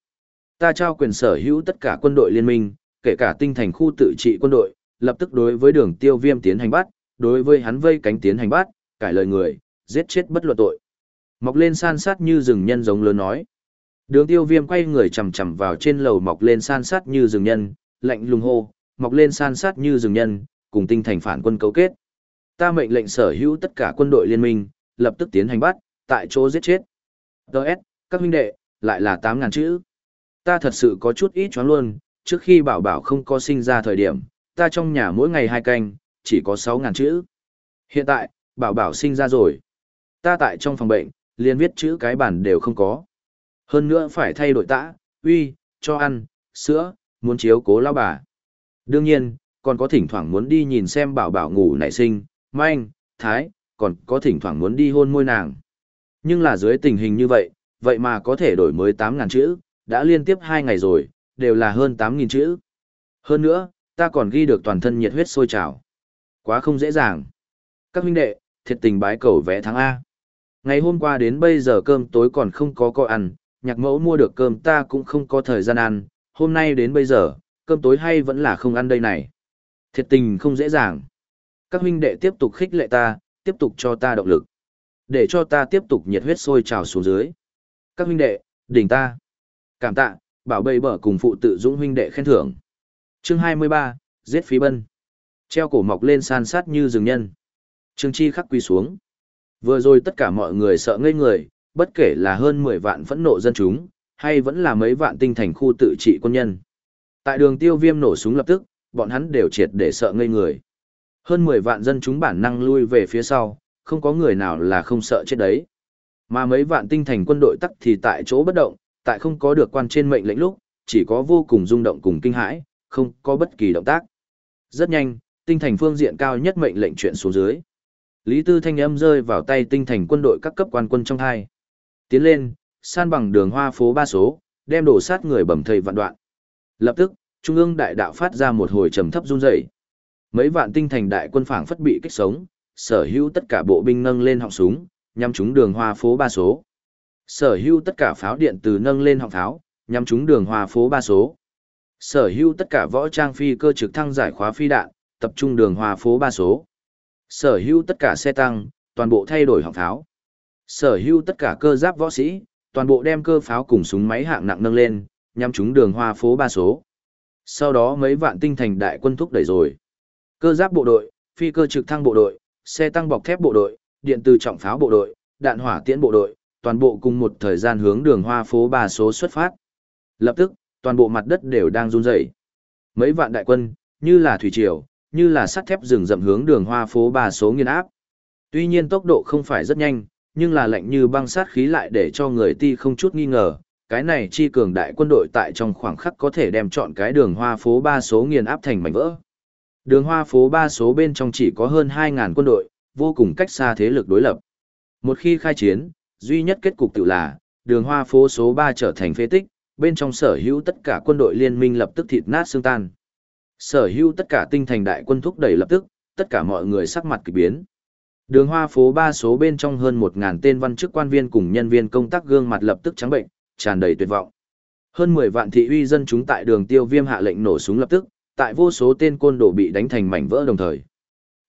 Ta trao quyền sở hữu tất cả quân đội liên minh, kể cả tinh thành khu tự trị quân đội, lập tức đối với đường tiêu viêm tiến hành bắt, đối với hắn vây cánh tiến hành bắt, cải lời người, giết chết bất luận tội. Mọc lên san sát như rừng nhân giống lớn nói. Đường tiêu viêm quay người chầm chầm vào trên lầu mọc lên san sát như rừng nhân, lạnh lùng hô, mọc lên san sát như rừng nhân, cùng tinh thành phản quân cấu kết. Ta mệnh lệnh sở hữu tất cả quân đội liên minh, lập tức tiến hành bắt, tại chỗ giết chết. Đợt, các huynh đệ, lại là 8.000 chữ. Ta thật sự có chút ít choáng luôn, trước khi bảo bảo không có sinh ra thời điểm, ta trong nhà mỗi ngày hai canh, chỉ có 6.000 chữ. Hiện tại, bảo bảo sinh ra rồi. Ta tại trong phòng bệnh, liền viết chữ cái bản đều không có. Hơn nữa phải thay đổi tã, uy, cho ăn, sữa, muốn chiếu cố lao bà. Đương nhiên, còn có thỉnh thoảng muốn đi nhìn xem bảo bảo ngủ nảy sinh, manh, thái, còn có thỉnh thoảng muốn đi hôn môi nàng. Nhưng là dưới tình hình như vậy, vậy mà có thể đổi mới 8.000 chữ, đã liên tiếp 2 ngày rồi, đều là hơn 8.000 chữ. Hơn nữa, ta còn ghi được toàn thân nhiệt huyết sôi trào. Quá không dễ dàng. Các huynh đệ, thiệt tình bái cầu vẽ tháng A. Ngày hôm qua đến bây giờ cơm tối còn không có coi ăn, nhạc mẫu mua được cơm ta cũng không có thời gian ăn, hôm nay đến bây giờ, cơm tối hay vẫn là không ăn đây này. Thiệt tình không dễ dàng. Các huynh đệ tiếp tục khích lệ ta, tiếp tục cho ta động lực. Để cho ta tiếp tục nhiệt huyết sôi trào xuống dưới. Các huynh đệ, đỉnh ta. Cảm tạ, bảo bầy bở cùng phụ tự dũng huynh đệ khen thưởng. Chương 23, giết phí bân. Treo cổ mọc lên san sát như rừng nhân. Trương Chi khắc quy xuống. Vừa rồi tất cả mọi người sợ ngây người, bất kể là hơn 10 vạn phẫn nộ dân chúng, hay vẫn là mấy vạn tinh thành khu tự trị quân nhân. Tại đường tiêu viêm nổ súng lập tức, bọn hắn đều triệt để sợ ngây người. Hơn 10 vạn dân chúng bản năng lui về phía sau, không có người nào là không sợ chết đấy. Mà mấy vạn tinh thành quân đội tắc thì tại chỗ bất động, tại không có được quan trên mệnh lệnh lúc, chỉ có vô cùng rung động cùng kinh hãi, không có bất kỳ động tác. Rất nhanh, tinh thành phương diện cao nhất mệnh lệnh chuyện xuống dưới. Lý Tư thanh âm rơi vào tay tinh thành quân đội các cấp quan quân trong hai. Tiến lên, san bằng đường hoa phố ba số, đem đổ sát người bầm thây vạn đoạn. Lập tức, trung ương đại đạo phát ra một hồi trầm thấp run rẩy. Mấy vạn tinh thành đại quân phảng phất bị kích sống, sở hữu tất cả bộ binh nâng lên họng súng, nhắm trúng đường hoa phố ba số. Sở hữu tất cả pháo điện từ nâng lên họng pháo, nhắm trúng đường hoa phố ba số. Sở hữu tất cả võ trang phi cơ trực thăng giải khóa phi đạn, tập trung đường hoa phố ba số. Sở hữu tất cả xe tăng, toàn bộ thay đổi họng pháo. Sở hữu tất cả cơ giáp võ sĩ, toàn bộ đem cơ pháo cùng súng máy hạng nặng nâng lên, nhắm trúng đường hoa phố ba số. Sau đó mấy vạn tinh thành đại quân thúc đẩy rồi. Cơ giáp bộ đội, phi cơ trực thăng bộ đội, xe tăng bọc thép bộ đội, điện từ trọng pháo bộ đội, đạn hỏa tiễn bộ đội, toàn bộ cùng một thời gian hướng đường hoa phố ba số xuất phát. Lập tức, toàn bộ mặt đất đều đang run rẩy. Mấy vạn đại quân, như là thủy triều, như là sắt thép rừng rậm hướng đường hoa phố ba số nghiên áp. Tuy nhiên tốc độ không phải rất nhanh, nhưng là lạnh như băng sát khí lại để cho người ti không chút nghi ngờ, cái này chi cường đại quân đội tại trong khoảng khắc có thể đem chọn cái đường hoa phố ba số nghiền áp thành mảnh vỡ. Đường hoa phố ba số bên trong chỉ có hơn 2.000 quân đội, vô cùng cách xa thế lực đối lập. Một khi khai chiến, duy nhất kết cục tự là, đường hoa phố số 3 trở thành phế tích, bên trong sở hữu tất cả quân đội liên minh lập tức thịt nát xương tan. Sở hữu tất cả tinh thành đại quân thúc đẩy lập tức, tất cả mọi người sắc mặt kỳ biến. Đường hoa phố 3 số bên trong hơn 1.000 tên văn chức quan viên cùng nhân viên công tác gương mặt lập tức trắng bệnh, tràn đầy tuyệt vọng. Hơn 10 vạn thị uy dân chúng tại đường tiêu viêm hạ lệnh nổ súng lập tức, tại vô số tên côn đồ bị đánh thành mảnh vỡ đồng thời.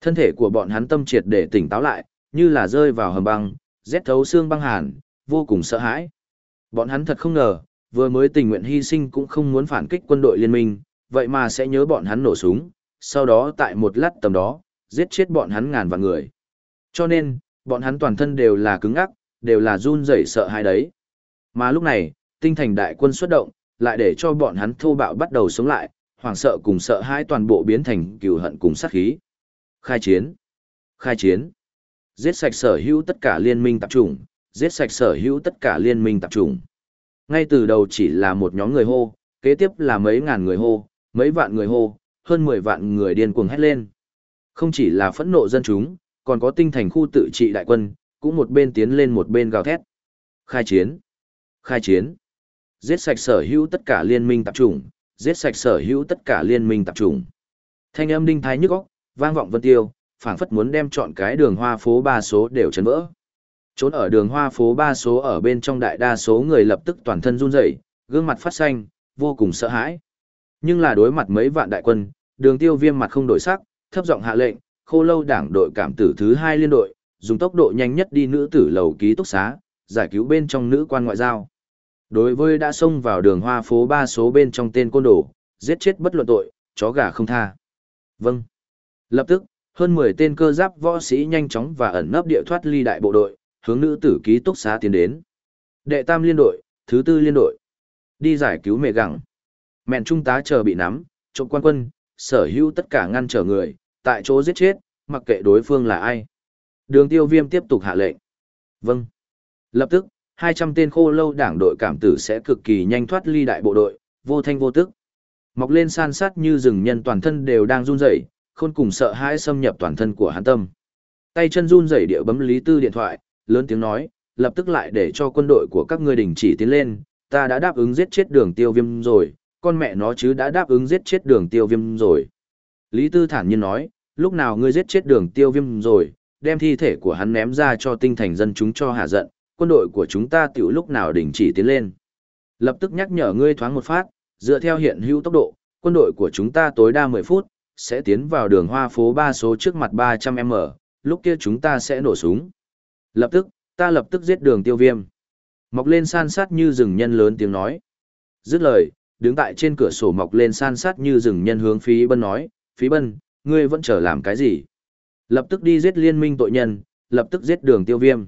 Thân thể của bọn hắn tâm triệt để tỉnh táo lại, như là rơi vào hầm băng, rét thấu xương băng hàn, vô cùng sợ hãi. Bọn hắn thật không ngờ, vừa mới tình nguyện hy sinh cũng không muốn phản kích quân đội liên minh, vậy mà sẽ nhớ bọn hắn nổ súng, sau đó tại một lát tầm đó, giết chết bọn hắn ngàn vạn người. Cho nên, bọn hắn toàn thân đều là cứng ngắc, đều là run rẩy sợ hãi đấy. Mà lúc này, tinh thành đại quân xuất động, lại để cho bọn hắn thô bạo bắt đầu sống lại, hoảng sợ cùng sợ hãi toàn bộ biến thành cừu hận cùng sát khí. Khai chiến! Khai chiến! Giết sạch sở hữu tất cả liên minh tập trung, giết sạch sở hữu tất cả liên minh tập trung. Ngay từ đầu chỉ là một nhóm người hô, kế tiếp là mấy ngàn người hô, mấy vạn người hô, hơn 10 vạn người điên cuồng hét lên. Không chỉ là phẫn nộ dân chúng, còn có tinh thành khu tự trị đại quân, cũng một bên tiến lên một bên gào thét. Khai chiến! Khai chiến! Giết sạch sở hữu tất cả liên minh tập trung, giết sạch sở hữu tất cả liên minh tập trung. Thanh âm đinh thái nhức óc, vang vọng vân tiêu, phảng phất muốn đem chọn cái đường hoa phố ba số đều chấn vỡ. Trốn ở đường hoa phố ba số ở bên trong đại đa số người lập tức toàn thân run rẩy, gương mặt phát xanh, vô cùng sợ hãi. Nhưng là đối mặt mấy vạn đại quân, đường tiêu viêm mặt không đổi sắc, thấp giọng hạ lệnh, khô lâu đảng đội cảm tử thứ hai liên đội, dùng tốc độ nhanh nhất đi nữ tử lầu ký túc xá, giải cứu bên trong nữ quan ngoại giao. Đối với đã xông vào đường hoa phố ba số bên trong tên côn đồ, giết chết bất luận tội, chó gà không tha. Vâng. Lập tức, hơn 10 tên cơ giáp võ sĩ nhanh chóng và ẩn nấp địa thoát ly đại bộ đội, hướng nữ tử ký túc xá tiến đến. Đệ tam liên đội, thứ tư liên đội. Đi giải cứu mẹ gặng. Mẹn trung tá chờ bị nắm, trộm quan quân, sở hữu tất cả ngăn trở người, tại chỗ giết chết, mặc kệ đối phương là ai. Đường tiêu viêm tiếp tục hạ lệnh. Vâng. Lập tức, 200 tên khô lâu đảng đội cảm tử sẽ cực kỳ nhanh thoát ly đại bộ đội, vô thanh vô tức. Mọc lên san sát như rừng nhân toàn thân đều đang run rẩy, khôn cùng sợ hãi xâm nhập toàn thân của hắn tâm. Tay chân run rẩy địa bấm Lý Tư điện thoại, lớn tiếng nói, lập tức lại để cho quân đội của các ngươi đình chỉ tiến lên, ta đã đáp ứng giết chết đường tiêu viêm rồi, con mẹ nó chứ đã đáp ứng giết chết đường tiêu viêm rồi. Lý Tư thản nhiên nói, lúc nào ngươi giết chết đường tiêu viêm rồi, đem thi thể của hắn ném ra cho tinh thành dân chúng cho hạ giận, quân đội của chúng ta tiểu lúc nào đình chỉ tiến lên. Lập tức nhắc nhở ngươi thoáng một phát, dựa theo hiện hữu tốc độ, quân đội của chúng ta tối đa 10 phút, sẽ tiến vào đường hoa phố 3 số trước mặt 300m, lúc kia chúng ta sẽ nổ súng. Lập tức, ta lập tức giết đường tiêu viêm. Mọc lên san sát như rừng nhân lớn tiếng nói. Dứt lời, đứng tại trên cửa sổ mọc lên san sát như rừng nhân hướng phí bân nói, phí bân, ngươi vẫn chờ làm cái gì? Lập tức đi giết liên minh tội nhân, lập tức giết đường tiêu viêm.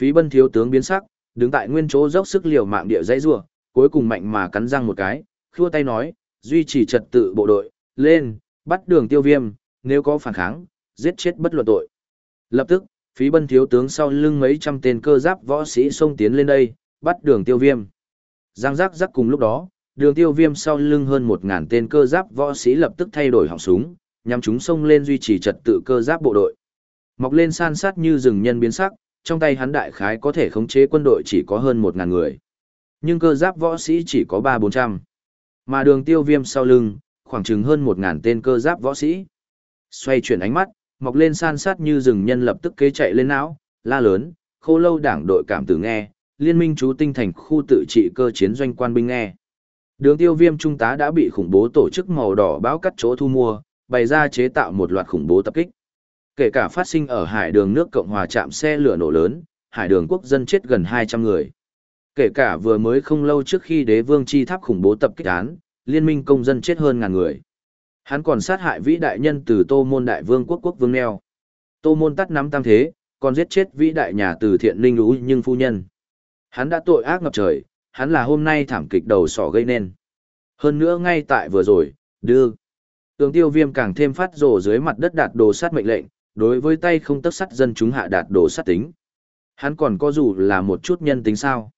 Phí bân thiếu tướng biến sắc, đứng tại nguyên chỗ dốc sức liều mạng địa dãy rua, cuối cùng mạnh mà cắn răng một cái, khua tay nói, duy trì trật tự bộ đội, lên, bắt đường tiêu viêm, nếu có phản kháng, giết chết bất luận tội. Lập tức, phí bân thiếu tướng sau lưng mấy trăm tên cơ giáp võ sĩ xông tiến lên đây, bắt đường tiêu viêm. Giang giác giác cùng lúc đó, đường tiêu viêm sau lưng hơn một ngàn tên cơ giáp võ sĩ lập tức thay đổi họng súng, nhằm chúng xông lên duy trì trật tự cơ giáp bộ đội. Mọc lên san sát như rừng nhân biến sắc, trong tay hắn đại khái có thể khống chế quân đội chỉ có hơn một ngàn người. Nhưng cơ giáp võ sĩ chỉ có ba bốn trăm Mà đường tiêu viêm sau lưng, khoảng chừng hơn một ngàn tên cơ giáp võ sĩ. Xoay chuyển ánh mắt, mọc lên san sát như rừng nhân lập tức kế chạy lên não, la lớn, khô lâu đảng đội cảm tử nghe, liên minh chú tinh thành khu tự trị cơ chiến doanh quan binh nghe. Đường tiêu viêm trung tá đã bị khủng bố tổ chức màu đỏ báo cắt chỗ thu mua, bày ra chế tạo một loạt khủng bố tập kích. Kể cả phát sinh ở hải đường nước Cộng hòa chạm xe lửa nổ lớn, hải đường quốc dân chết gần 200 người. Kể cả vừa mới không lâu trước khi đế vương chi tháp khủng bố tập kích án, liên minh công dân chết hơn ngàn người. Hắn còn sát hại vĩ đại nhân từ Tô Môn Đại Vương quốc quốc vương neo. Tô Môn tắt nắm tam thế, còn giết chết vĩ đại nhà từ thiện linh lũ nhưng phu nhân. Hắn đã tội ác ngập trời, hắn là hôm nay thảm kịch đầu sỏ gây nên. Hơn nữa ngay tại vừa rồi, đưa. tướng tiêu viêm càng thêm phát rồ dưới mặt đất đạt đồ sát mệnh lệnh, đối với tay không tất sắt dân chúng hạ đạt đồ sát tính. Hắn còn có dù là một chút nhân tính sao.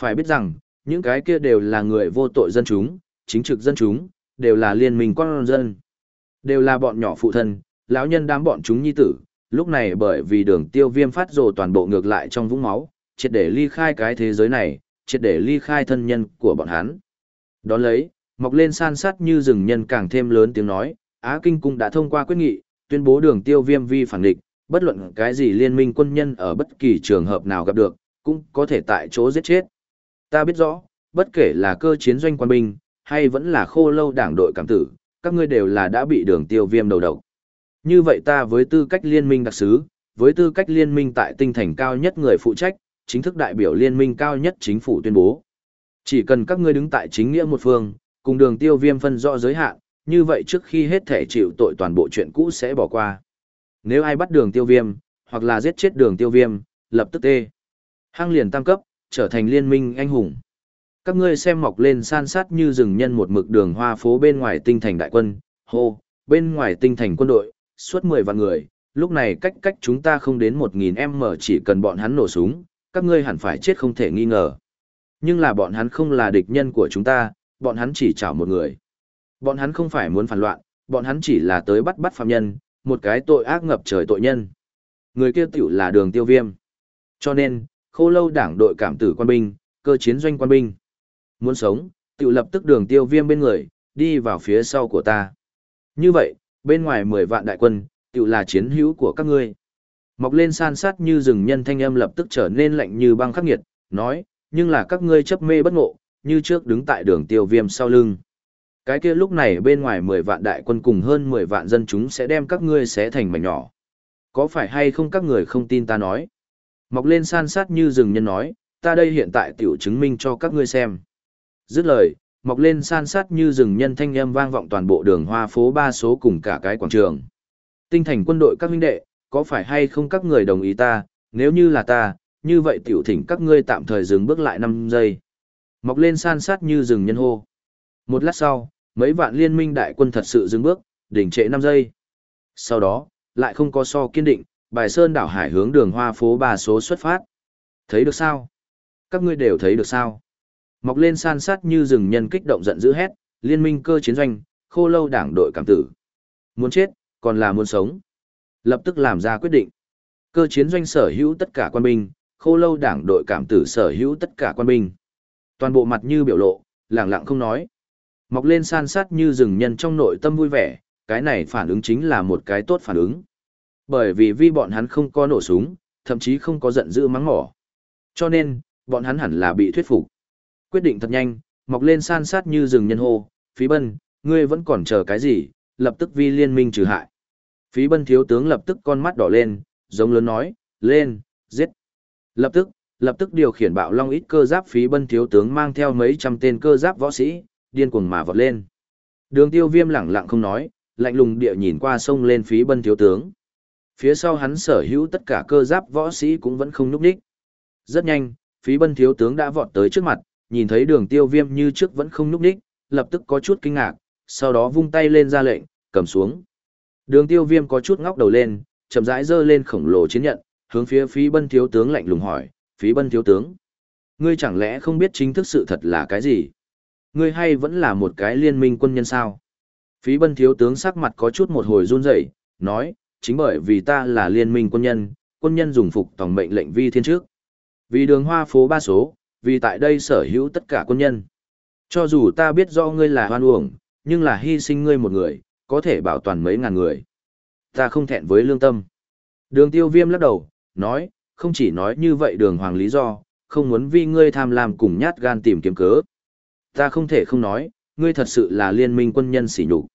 Phải biết rằng, những cái kia đều là người vô tội dân chúng, chính trực dân chúng, đều là liên minh quan dân. Đều là bọn nhỏ phụ thân, lão nhân đám bọn chúng nhi tử, lúc này bởi vì đường tiêu viêm phát rồ toàn bộ ngược lại trong vũng máu, triệt để ly khai cái thế giới này, triệt để ly khai thân nhân của bọn hắn. Đón lấy, mọc lên san sát như rừng nhân càng thêm lớn tiếng nói, Á Kinh Cung đã thông qua quyết nghị, tuyên bố đường tiêu viêm vi phản địch, bất luận cái gì liên minh quân nhân ở bất kỳ trường hợp nào gặp được, cũng có thể tại chỗ giết chết. Ta biết rõ, bất kể là cơ chiến doanh quan binh, hay vẫn là khô lâu đảng đội cảm tử, các ngươi đều là đã bị đường tiêu viêm đầu độc. Như vậy ta với tư cách liên minh đặc sứ, với tư cách liên minh tại tinh thành cao nhất người phụ trách, chính thức đại biểu liên minh cao nhất chính phủ tuyên bố. Chỉ cần các ngươi đứng tại chính nghĩa một phương, cùng đường tiêu viêm phân rõ giới hạn, như vậy trước khi hết thể chịu tội toàn bộ chuyện cũ sẽ bỏ qua. Nếu ai bắt đường tiêu viêm, hoặc là giết chết đường tiêu viêm, lập tức tê. Hăng liền tam cấp, trở thành liên minh anh hùng. Các ngươi xem mọc lên san sát như rừng nhân một mực đường hoa phố bên ngoài tinh thành đại quân, hô, bên ngoài tinh thành quân đội, suốt 10 vạn người, lúc này cách cách chúng ta không đến 1.000 m chỉ cần bọn hắn nổ súng, các ngươi hẳn phải chết không thể nghi ngờ. Nhưng là bọn hắn không là địch nhân của chúng ta, bọn hắn chỉ chảo một người. Bọn hắn không phải muốn phản loạn, bọn hắn chỉ là tới bắt bắt phạm nhân, một cái tội ác ngập trời tội nhân. Người kia tiểu là đường tiêu viêm. Cho nên, khô lâu đảng đội cảm tử quan binh, cơ chiến doanh quan binh. Muốn sống, tiểu lập tức đường tiêu viêm bên người, đi vào phía sau của ta. Như vậy, bên ngoài 10 vạn đại quân, tiểu là chiến hữu của các ngươi. Mọc lên san sát như rừng nhân thanh âm lập tức trở nên lạnh như băng khắc nghiệt, nói, nhưng là các ngươi chấp mê bất ngộ, như trước đứng tại đường tiêu viêm sau lưng. Cái kia lúc này bên ngoài 10 vạn đại quân cùng hơn 10 vạn dân chúng sẽ đem các ngươi xé thành mảnh nhỏ. Có phải hay không các người không tin ta nói? Mọc lên san sát như rừng nhân nói, ta đây hiện tại tiểu chứng minh cho các ngươi xem. Dứt lời, mọc lên san sát như rừng nhân thanh âm vang vọng toàn bộ đường hoa phố ba số cùng cả cái quảng trường. Tinh thành quân đội các huynh đệ, có phải hay không các người đồng ý ta, nếu như là ta, như vậy tiểu thỉnh các ngươi tạm thời dừng bước lại 5 giây. Mọc lên san sát như rừng nhân hô. Một lát sau, mấy vạn liên minh đại quân thật sự dừng bước, đỉnh trệ 5 giây. Sau đó, lại không có so kiên định, bài sơn đảo hải hướng đường hoa phố ba số xuất phát. Thấy được sao? Các ngươi đều thấy được sao? Mọc lên san sát như rừng nhân kích động giận dữ hét, liên minh cơ chiến doanh, khô lâu đảng đội cảm tử. Muốn chết, còn là muốn sống. Lập tức làm ra quyết định. Cơ chiến doanh sở hữu tất cả quan binh, khô lâu đảng đội cảm tử sở hữu tất cả quan binh. Toàn bộ mặt như biểu lộ, lẳng lặng không nói. Mọc lên san sát như rừng nhân trong nội tâm vui vẻ, cái này phản ứng chính là một cái tốt phản ứng. Bởi vì vi bọn hắn không có nổ súng, thậm chí không có giận dữ mắng mỏ. Cho nên, bọn hắn hẳn là bị thuyết phục. Quyết định thật nhanh, mọc lên san sát như rừng nhân hô, phí bân, ngươi vẫn còn chờ cái gì, lập tức vi liên minh trừ hại. Phí bân thiếu tướng lập tức con mắt đỏ lên, giống lớn nói, lên, giết. Lập tức, lập tức điều khiển bạo long ít cơ giáp phí bân thiếu tướng mang theo mấy trăm tên cơ giáp võ sĩ, điên cuồng mà vọt lên. Đường tiêu viêm lẳng lặng không nói, lạnh lùng địa nhìn qua sông lên phí bân thiếu tướng. Phía sau hắn sở hữu tất cả cơ giáp võ sĩ cũng vẫn không núp đích. Rất nhanh, phí bân thiếu tướng đã vọt tới trước mặt, nhìn thấy đường tiêu viêm như trước vẫn không núp đích, lập tức có chút kinh ngạc, sau đó vung tay lên ra lệnh, cầm xuống. Đường tiêu viêm có chút ngóc đầu lên, chậm rãi dơ lên khổng lồ chiến nhận, hướng phía phí bân thiếu tướng lạnh lùng hỏi, phí bân thiếu tướng. Ngươi chẳng lẽ không biết chính thức sự thật là cái gì? Ngươi hay vẫn là một cái liên minh quân nhân sao? Phí bân thiếu tướng sắc mặt có chút một hồi run rẩy nói, chính bởi vì ta là liên minh quân nhân, quân nhân dùng phục tổng mệnh lệnh vi thiên trước. Vì đường hoa phố ba số, vì tại đây sở hữu tất cả quân nhân. Cho dù ta biết do ngươi là hoan uổng, nhưng là hy sinh ngươi một người, có thể bảo toàn mấy ngàn người. Ta không thẹn với lương tâm. Đường tiêu viêm lắc đầu, nói, không chỉ nói như vậy đường hoàng lý do, không muốn vì ngươi tham lam cùng nhát gan tìm kiếm cớ. Ta không thể không nói, ngươi thật sự là liên minh quân nhân sỉ nhục.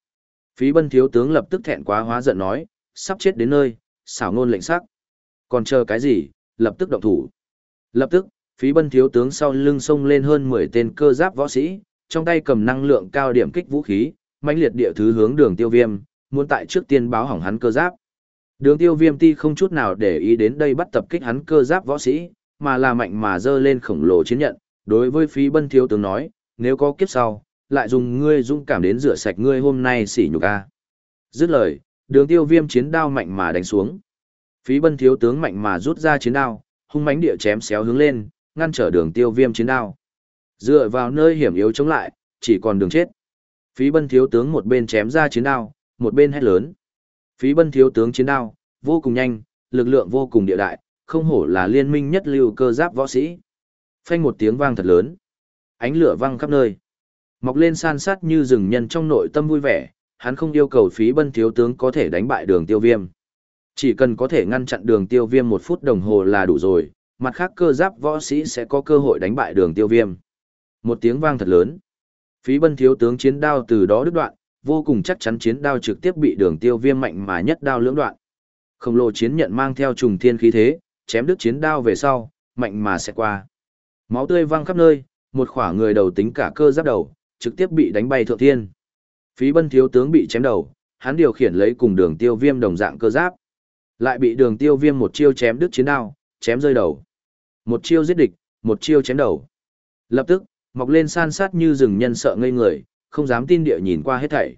Phí bân thiếu tướng lập tức thẹn quá hóa giận nói, sắp chết đến nơi, xảo ngôn lệnh sắc. Còn chờ cái gì, lập tức động thủ. Lập tức, phí bân thiếu tướng sau lưng xông lên hơn 10 tên cơ giáp võ sĩ, trong tay cầm năng lượng cao điểm kích vũ khí, mãnh liệt địa thứ hướng đường tiêu viêm, muốn tại trước tiên báo hỏng hắn cơ giáp. Đường tiêu viêm ti không chút nào để ý đến đây bắt tập kích hắn cơ giáp võ sĩ, mà là mạnh mà dơ lên khổng lồ chiến nhận, đối với phí bân thiếu tướng nói, nếu có kiếp sau, lại dùng ngươi dũng cảm đến rửa sạch ngươi hôm nay xỉ nhục a. Dứt lời, đường tiêu viêm chiến đao mạnh mà đánh xuống. Phí bân thiếu tướng mạnh mà rút ra chiến đao, hung mãnh địa chém xéo hướng lên, ngăn trở đường tiêu viêm chiến đao. Dựa vào nơi hiểm yếu chống lại, chỉ còn đường chết. Phí bân thiếu tướng một bên chém ra chiến đao, một bên hét lớn. Phí bân thiếu tướng chiến đao, vô cùng nhanh, lực lượng vô cùng địa đại, không hổ là liên minh nhất lưu cơ giáp võ sĩ. Phanh một tiếng vang thật lớn. Ánh lửa vang khắp nơi. Mọc lên san sát như rừng nhân trong nội tâm vui vẻ, hắn không yêu cầu phí bân thiếu tướng có thể đánh bại đường tiêu viêm. Chỉ cần có thể ngăn chặn đường tiêu viêm một phút đồng hồ là đủ rồi, mặt khác cơ giáp võ sĩ sẽ có cơ hội đánh bại đường tiêu viêm. Một tiếng vang thật lớn. Phí bân thiếu tướng chiến đao từ đó đứt đoạn, vô cùng chắc chắn chiến đao trực tiếp bị đường tiêu viêm mạnh mà nhất đao lưỡng đoạn. Khổng lồ chiến nhận mang theo trùng thiên khí thế, chém đứt chiến đao về sau, mạnh mà sẽ qua. Máu tươi văng khắp nơi, một khỏa người đầu tính cả cơ giáp đầu, trực tiếp bị đánh bay thượng thiên. Phí bân thiếu tướng bị chém đầu, hắn điều khiển lấy cùng đường tiêu viêm đồng dạng cơ giáp. Lại bị đường tiêu viêm một chiêu chém đứt chiến đao, chém rơi đầu. Một chiêu giết địch, một chiêu chém đầu. Lập tức, mọc lên san sát như rừng nhân sợ ngây người, không dám tin địa nhìn qua hết thảy.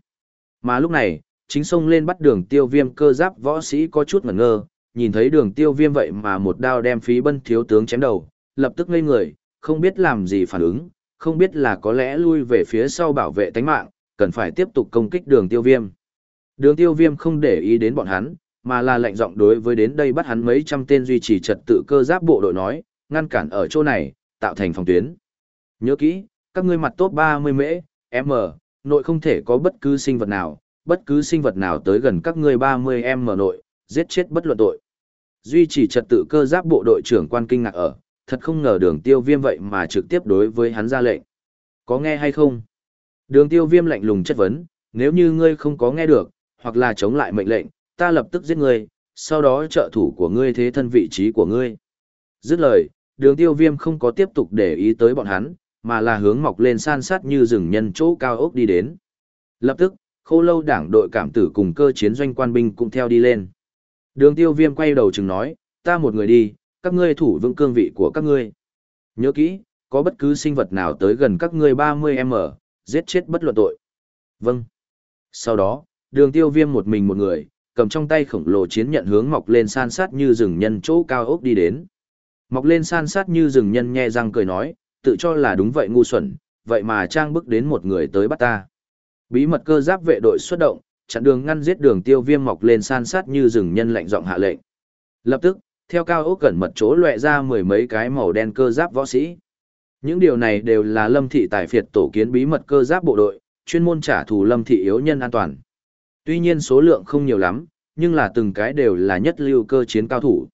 Mà lúc này, chính sông lên bắt đường tiêu viêm cơ giáp võ sĩ có chút ngẩn ngơ, nhìn thấy đường tiêu viêm vậy mà một đao đem phí bân thiếu tướng chém đầu, lập tức ngây người, không biết làm gì phản ứng, không biết là có lẽ lui về phía sau bảo vệ tánh mạng, cần phải tiếp tục công kích đường tiêu viêm. Đường tiêu viêm không để ý đến bọn hắn, mà là lệnh giọng đối với đến đây bắt hắn mấy trăm tên duy trì trật tự cơ giáp bộ đội nói, ngăn cản ở chỗ này, tạo thành phòng tuyến. Nhớ kỹ, các ngươi mặt top 30 mễ, m, nội không thể có bất cứ sinh vật nào, bất cứ sinh vật nào tới gần các ngươi 30 m nội, giết chết bất luận tội. Duy trì trật tự cơ giáp bộ đội trưởng quan kinh ngạc ở, thật không ngờ đường tiêu viêm vậy mà trực tiếp đối với hắn ra lệnh. Có nghe hay không? Đường tiêu viêm lạnh lùng chất vấn, nếu như ngươi không có nghe được, hoặc là chống lại mệnh lệnh, ta lập tức giết ngươi, sau đó trợ thủ của ngươi thế thân vị trí của ngươi. Dứt lời, đường tiêu viêm không có tiếp tục để ý tới bọn hắn, mà là hướng mọc lên san sát như rừng nhân chỗ cao ốc đi đến. Lập tức, khô lâu đảng đội cảm tử cùng cơ chiến doanh quan binh cũng theo đi lên. Đường tiêu viêm quay đầu chừng nói, ta một người đi, các ngươi thủ vững cương vị của các ngươi. Nhớ kỹ, có bất cứ sinh vật nào tới gần các ngươi 30M, giết chết bất luận tội. Vâng. Sau đó, đường tiêu viêm một mình một người, cầm trong tay khổng lồ chiến nhận hướng mọc lên san sát như rừng nhân chỗ cao ốc đi đến. Mọc lên san sát như rừng nhân nhe răng cười nói, tự cho là đúng vậy ngu xuẩn, vậy mà trang bức đến một người tới bắt ta. Bí mật cơ giáp vệ đội xuất động, chặn đường ngăn giết đường tiêu viêm mọc lên san sát như rừng nhân lạnh giọng hạ lệnh. Lập tức, theo cao ốc cẩn mật chỗ loẹ ra mười mấy cái màu đen cơ giáp võ sĩ. Những điều này đều là lâm thị tài phiệt tổ kiến bí mật cơ giáp bộ đội, chuyên môn trả thù lâm thị yếu nhân an toàn. Tuy nhiên số lượng không nhiều lắm, nhưng là từng cái đều là nhất lưu cơ chiến cao thủ.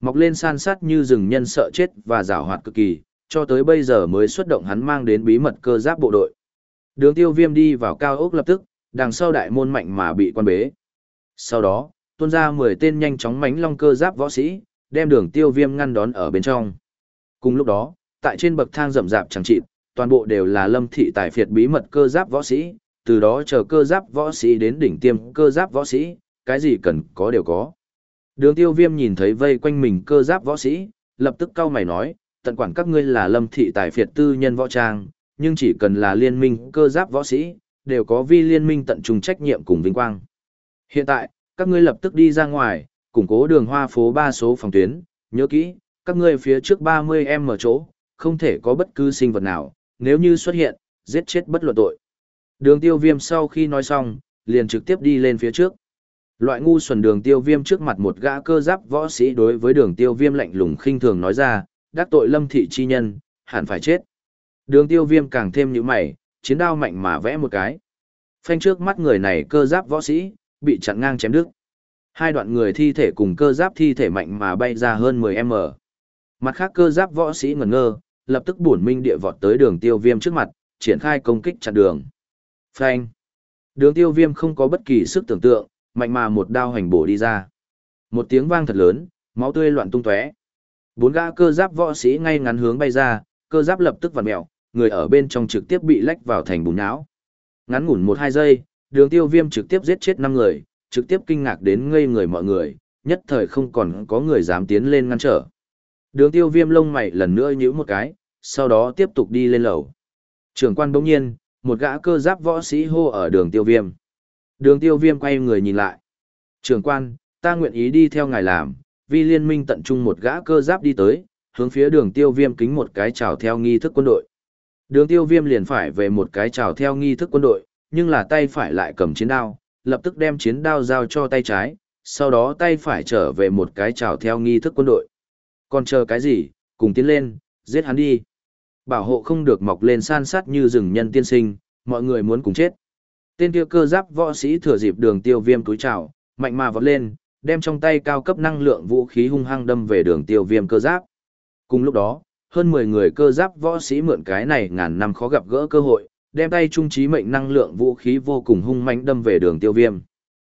Mọc lên san sát như rừng nhân sợ chết và rào hoạt cực kỳ, cho tới bây giờ mới xuất động hắn mang đến bí mật cơ giáp bộ đội. Đường tiêu viêm đi vào cao ốc lập tức, đằng sau đại môn mạnh mà bị quan bế. Sau đó, tuôn ra 10 tên nhanh chóng mánh long cơ giáp võ sĩ, đem đường tiêu viêm ngăn đón ở bên trong. Cùng lúc đó, tại trên bậc thang rậm rạp chẳng chịt, toàn bộ đều là lâm thị tài phiệt bí mật cơ giáp võ sĩ, từ đó chờ cơ giáp võ sĩ đến đỉnh tiêm cơ giáp võ sĩ, cái gì cần có đều có. Đường tiêu viêm nhìn thấy vây quanh mình cơ giáp võ sĩ, lập tức cau mày nói, tận quản các ngươi là lâm thị tài phiệt tư nhân võ trang, nhưng chỉ cần là liên minh cơ giáp võ sĩ, đều có vi liên minh tận trung trách nhiệm cùng vinh quang. Hiện tại, các ngươi lập tức đi ra ngoài, củng cố đường hoa phố ba số phòng tuyến, nhớ kỹ, các ngươi phía trước 30 em ở chỗ, không thể có bất cứ sinh vật nào, nếu như xuất hiện, giết chết bất luận tội. Đường tiêu viêm sau khi nói xong, liền trực tiếp đi lên phía trước. Loại ngu xuẩn đường tiêu viêm trước mặt một gã cơ giáp võ sĩ đối với đường tiêu viêm lạnh lùng khinh thường nói ra, đắc tội lâm thị chi nhân, hẳn phải chết. Đường tiêu viêm càng thêm những mày, chiến đao mạnh mà vẽ một cái. Phanh trước mắt người này cơ giáp võ sĩ, bị chặn ngang chém đứt. Hai đoạn người thi thể cùng cơ giáp thi thể mạnh mà bay ra hơn 10m. Mặt khác cơ giáp võ sĩ ngẩn ngơ, lập tức bổn minh địa vọt tới đường tiêu viêm trước mặt, triển khai công kích chặn đường. Phanh. Đường tiêu viêm không có bất kỳ sức tưởng tượng, mạnh mà một đao hành bổ đi ra. Một tiếng vang thật lớn, máu tươi loạn tung tóe. Bốn gã cơ giáp võ sĩ ngay ngắn hướng bay ra, cơ giáp lập tức vặn mèo, người ở bên trong trực tiếp bị lách vào thành bùn não. Ngắn ngủn một hai giây, đường tiêu viêm trực tiếp giết chết năm người, trực tiếp kinh ngạc đến ngây người mọi người, nhất thời không còn có người dám tiến lên ngăn trở. Đường tiêu viêm lông mày lần nữa nhíu một cái, sau đó tiếp tục đi lên lầu. Trưởng quan bỗng nhiên, một gã cơ giáp võ sĩ hô ở đường tiêu viêm. Đường tiêu viêm quay người nhìn lại. Trưởng quan, ta nguyện ý đi theo ngài làm, vì liên minh tận trung một gã cơ giáp đi tới, hướng phía đường tiêu viêm kính một cái chào theo nghi thức quân đội. Đường tiêu viêm liền phải về một cái chào theo nghi thức quân đội, nhưng là tay phải lại cầm chiến đao, lập tức đem chiến đao giao cho tay trái, sau đó tay phải trở về một cái chào theo nghi thức quân đội. Còn chờ cái gì, cùng tiến lên, giết hắn đi. Bảo hộ không được mọc lên san sát như rừng nhân tiên sinh, mọi người muốn cùng chết. Tên kia cơ giáp võ sĩ thừa dịp đường tiêu viêm túi trào, mạnh mà vọt lên, đem trong tay cao cấp năng lượng vũ khí hung hăng đâm về đường tiêu viêm cơ giáp. Cùng lúc đó, hơn 10 người cơ giáp võ sĩ mượn cái này ngàn năm khó gặp gỡ cơ hội, đem tay trung trí mệnh năng lượng vũ khí vô cùng hung mãnh đâm về đường tiêu viêm.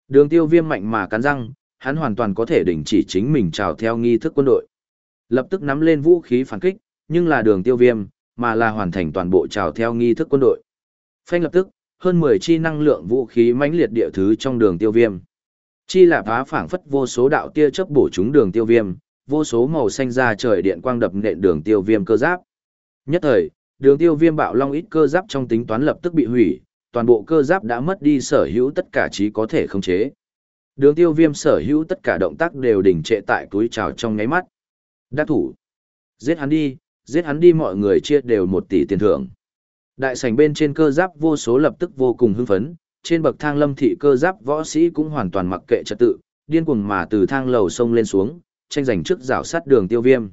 Đường tiêu viêm mạnh mà cắn răng, hắn hoàn toàn có thể đình chỉ chính mình trào theo nghi thức quân đội. Lập tức nắm lên vũ khí phản kích, nhưng là đường tiêu viêm, mà là hoàn thành toàn bộ trào theo nghi thức quân đội. Phanh lập tức, hơn 10 chi năng lượng vũ khí mãnh liệt địa thứ trong đường tiêu viêm. Chi là phá phảng phất vô số đạo tia chớp bổ trúng đường tiêu viêm, vô số màu xanh ra trời điện quang đập nện đường tiêu viêm cơ giáp. Nhất thời, đường tiêu viêm bạo long ít cơ giáp trong tính toán lập tức bị hủy, toàn bộ cơ giáp đã mất đi sở hữu tất cả trí có thể khống chế. Đường tiêu viêm sở hữu tất cả động tác đều đình trệ tại túi trào trong ngáy mắt. Đắc thủ. Giết hắn đi, giết hắn đi mọi người chia đều một tỷ tiền thưởng. Đại sảnh bên trên cơ giáp vô số lập tức vô cùng hưng phấn, trên bậc thang lâm thị cơ giáp võ sĩ cũng hoàn toàn mặc kệ trật tự, điên cuồng mà từ thang lầu sông lên xuống, tranh giành trước rào sát đường tiêu viêm.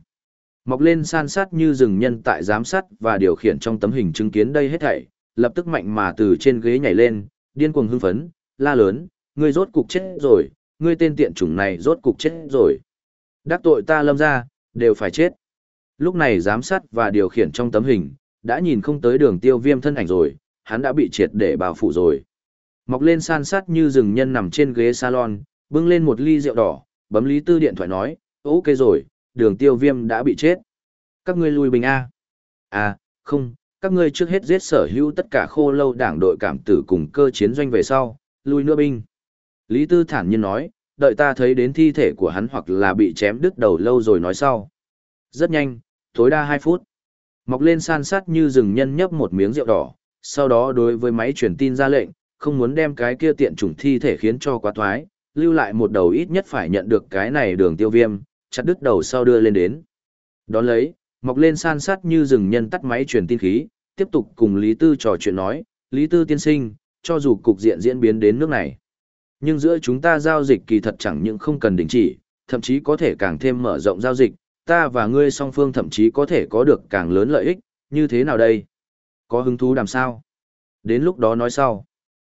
Mọc lên san sát như rừng nhân tại giám sát và điều khiển trong tấm hình chứng kiến đây hết thảy, lập tức mạnh mà từ trên ghế nhảy lên, điên cuồng hưng phấn, la lớn, ngươi rốt cục chết rồi, ngươi tên tiện chủng này rốt cục chết rồi. Đắc tội ta lâm ra, đều phải chết. Lúc này giám sát và điều khiển trong tấm hình, đã nhìn không tới đường tiêu viêm thân ảnh rồi, hắn đã bị triệt để bào phủ rồi. Mọc lên san sát như rừng nhân nằm trên ghế salon, bưng lên một ly rượu đỏ, bấm lý tư điện thoại nói, ok rồi, đường tiêu viêm đã bị chết. Các ngươi lui bình A. À, không, các ngươi trước hết giết sở hữu tất cả khô lâu đảng đội cảm tử cùng cơ chiến doanh về sau, lui nữa binh. Lý Tư thản nhiên nói, đợi ta thấy đến thi thể của hắn hoặc là bị chém đứt đầu lâu rồi nói sau. Rất nhanh, tối đa 2 phút. Mọc lên san sát như rừng nhân nhấp một miếng rượu đỏ, sau đó đối với máy truyền tin ra lệnh, không muốn đem cái kia tiện chủng thi thể khiến cho quá thoái, lưu lại một đầu ít nhất phải nhận được cái này đường tiêu viêm, chặt đứt đầu sau đưa lên đến. Đón lấy, mọc lên san sát như rừng nhân tắt máy truyền tin khí, tiếp tục cùng Lý Tư trò chuyện nói, Lý Tư tiên sinh, cho dù cục diện diễn biến đến nước này. Nhưng giữa chúng ta giao dịch kỳ thật chẳng những không cần đình chỉ, thậm chí có thể càng thêm mở rộng giao dịch, ta và ngươi song phương thậm chí có thể có được càng lớn lợi ích, như thế nào đây? Có hứng thú làm sao? Đến lúc đó nói sau.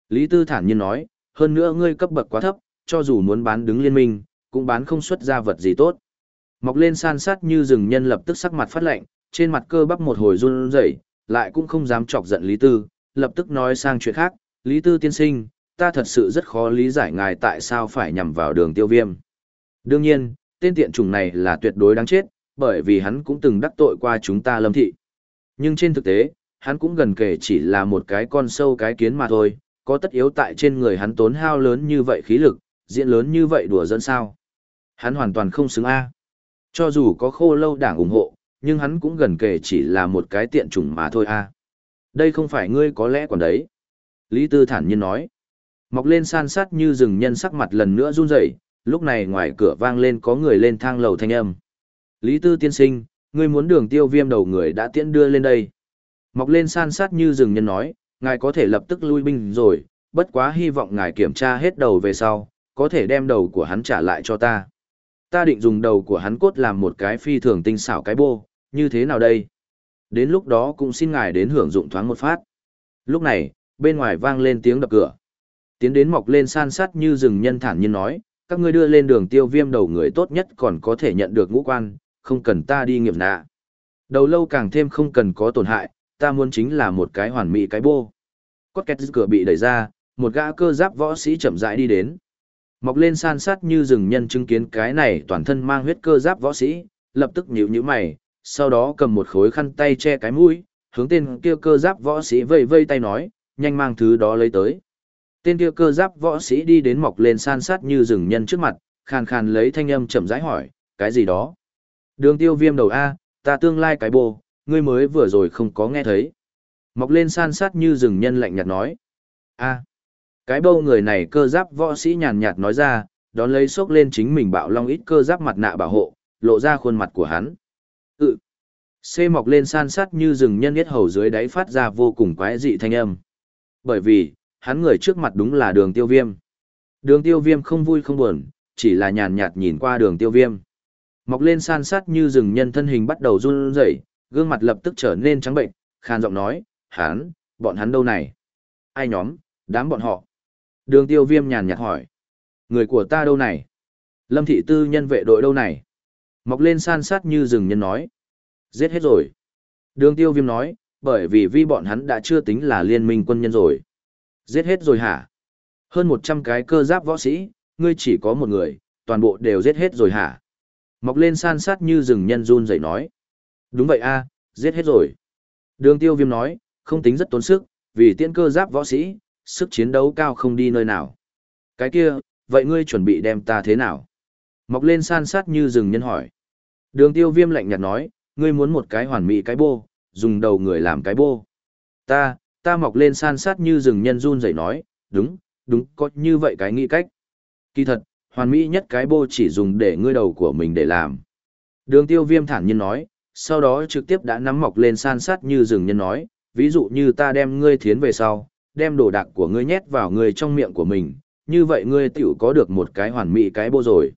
Lý Tư thản nhiên nói, hơn nữa ngươi cấp bậc quá thấp, cho dù muốn bán đứng liên minh, cũng bán không xuất ra vật gì tốt. Mọc lên san sát như rừng nhân lập tức sắc mặt phát lạnh, trên mặt cơ bắp một hồi run rẩy, lại cũng không dám chọc giận Lý Tư, lập tức nói sang chuyện khác, Lý Tư tiên sinh, ta thật sự rất khó lý giải ngài tại sao phải nhằm vào đường tiêu viêm. Đương nhiên, tên tiện chủng này là tuyệt đối đáng chết, bởi vì hắn cũng từng đắc tội qua chúng ta lâm thị. Nhưng trên thực tế, hắn cũng gần kể chỉ là một cái con sâu cái kiến mà thôi, có tất yếu tại trên người hắn tốn hao lớn như vậy khí lực, diễn lớn như vậy đùa dẫn sao. Hắn hoàn toàn không xứng A. Cho dù có khô lâu đảng ủng hộ, nhưng hắn cũng gần kề chỉ là một cái tiện chủng mà thôi A. Đây không phải ngươi có lẽ còn đấy. Lý Tư thản nhiên nói. Mọc lên san sát như rừng nhân sắc mặt lần nữa run rẩy, lúc này ngoài cửa vang lên có người lên thang lầu thanh âm. Lý Tư tiên sinh, ngươi muốn đường tiêu viêm đầu người đã tiễn đưa lên đây. Mọc lên san sát như rừng nhân nói, ngài có thể lập tức lui binh rồi, bất quá hy vọng ngài kiểm tra hết đầu về sau, có thể đem đầu của hắn trả lại cho ta. Ta định dùng đầu của hắn cốt làm một cái phi thường tinh xảo cái bô, như thế nào đây? Đến lúc đó cũng xin ngài đến hưởng dụng thoáng một phát. Lúc này, bên ngoài vang lên tiếng đập cửa. Tiến đến mọc lên san sát như rừng nhân thản nhiên nói, các ngươi đưa lên đường tiêu viêm đầu người tốt nhất còn có thể nhận được ngũ quan, không cần ta đi nghiệp nạ. Đầu lâu càng thêm không cần có tổn hại, ta muốn chính là một cái hoàn mỹ cái bô. Cốt két cửa bị đẩy ra, một gã cơ giáp võ sĩ chậm rãi đi đến. Mọc lên san sát như rừng nhân chứng kiến cái này toàn thân mang huyết cơ giáp võ sĩ, lập tức nhíu nhíu mày, sau đó cầm một khối khăn tay che cái mũi, hướng tên kia cơ giáp võ sĩ vây vây tay nói, nhanh mang thứ đó lấy tới. Tên kia cơ giáp võ sĩ đi đến mọc lên san sát như rừng nhân trước mặt, khàn khàn lấy thanh âm chậm rãi hỏi, cái gì đó? Đường tiêu viêm đầu A, ta tương lai cái bồ, ngươi mới vừa rồi không có nghe thấy. Mọc lên san sát như rừng nhân lạnh nhạt nói. A, cái bâu người này cơ giáp võ sĩ nhàn nhạt nói ra, đón lấy xốc lên chính mình bạo long ít cơ giáp mặt nạ bảo hộ, lộ ra khuôn mặt của hắn. Ừ. C mọc lên san sát như rừng nhân yết hầu dưới đáy phát ra vô cùng quái dị thanh âm. Bởi vì, hắn người trước mặt đúng là đường tiêu viêm. Đường tiêu viêm không vui không buồn, chỉ là nhàn nhạt nhìn qua đường tiêu viêm. Mọc lên san sát như rừng nhân thân hình bắt đầu run rẩy, gương mặt lập tức trở nên trắng bệnh, khan giọng nói, hắn, bọn hắn đâu này? Ai nhóm, đám bọn họ. Đường tiêu viêm nhàn nhạt hỏi. Người của ta đâu này? Lâm thị tư nhân vệ đội đâu này? Mọc lên san sát như rừng nhân nói. Giết hết rồi. Đường tiêu viêm nói, bởi vì vi bọn hắn đã chưa tính là liên minh quân nhân rồi. Giết hết rồi hả? Hơn 100 cái cơ giáp võ sĩ, ngươi chỉ có một người, toàn bộ đều giết hết rồi hả? Mọc lên san sát như rừng nhân run dậy nói. Đúng vậy a giết hết rồi. Đường tiêu viêm nói, không tính rất tốn sức, vì tiễn cơ giáp võ sĩ, sức chiến đấu cao không đi nơi nào. Cái kia, vậy ngươi chuẩn bị đem ta thế nào? Mọc lên san sát như rừng nhân hỏi. Đường tiêu viêm lạnh nhạt nói, ngươi muốn một cái hoàn mỹ cái bô, dùng đầu người làm cái bô. Ta, ta mọc lên san sát như rừng nhân run rẩy nói, đúng, đúng, có như vậy cái nghĩ cách. Kỳ thật, hoàn mỹ nhất cái bô chỉ dùng để ngươi đầu của mình để làm. Đường tiêu viêm thản nhiên nói, sau đó trực tiếp đã nắm mọc lên san sát như rừng nhân nói, ví dụ như ta đem ngươi thiến về sau, đem đồ đạc của ngươi nhét vào ngươi trong miệng của mình, như vậy ngươi tiểu có được một cái hoàn mỹ cái bô rồi.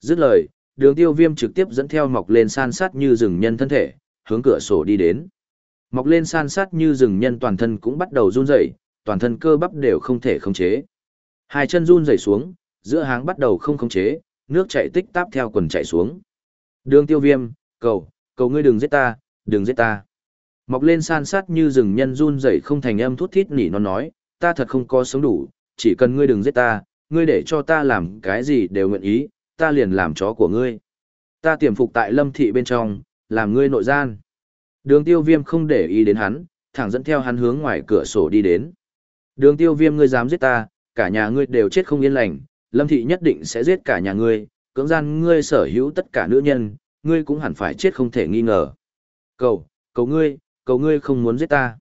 Dứt lời, đường tiêu viêm trực tiếp dẫn theo mọc lên san sát như rừng nhân thân thể, hướng cửa sổ đi đến. Mọc lên san sát như rừng nhân toàn thân cũng bắt đầu run rẩy, toàn thân cơ bắp đều không thể khống chế. Hai chân run rẩy xuống, giữa háng bắt đầu không khống chế, nước chảy tích táp theo quần chảy xuống. Đường tiêu viêm, cầu, cầu ngươi đừng giết ta, đừng giết ta. Mọc lên san sát như rừng nhân run rẩy không thành âm thút thít nỉ nó nói, ta thật không có sống đủ, chỉ cần ngươi đừng giết ta, ngươi để cho ta làm cái gì đều nguyện ý, ta liền làm chó của ngươi. Ta tiềm phục tại lâm thị bên trong, làm ngươi nội gian. Đường tiêu viêm không để ý đến hắn, thẳng dẫn theo hắn hướng ngoài cửa sổ đi đến. Đường tiêu viêm ngươi dám giết ta, cả nhà ngươi đều chết không yên lành, lâm thị nhất định sẽ giết cả nhà ngươi, cưỡng gian ngươi sở hữu tất cả nữ nhân, ngươi cũng hẳn phải chết không thể nghi ngờ. Cầu, cầu ngươi, cầu ngươi không muốn giết ta.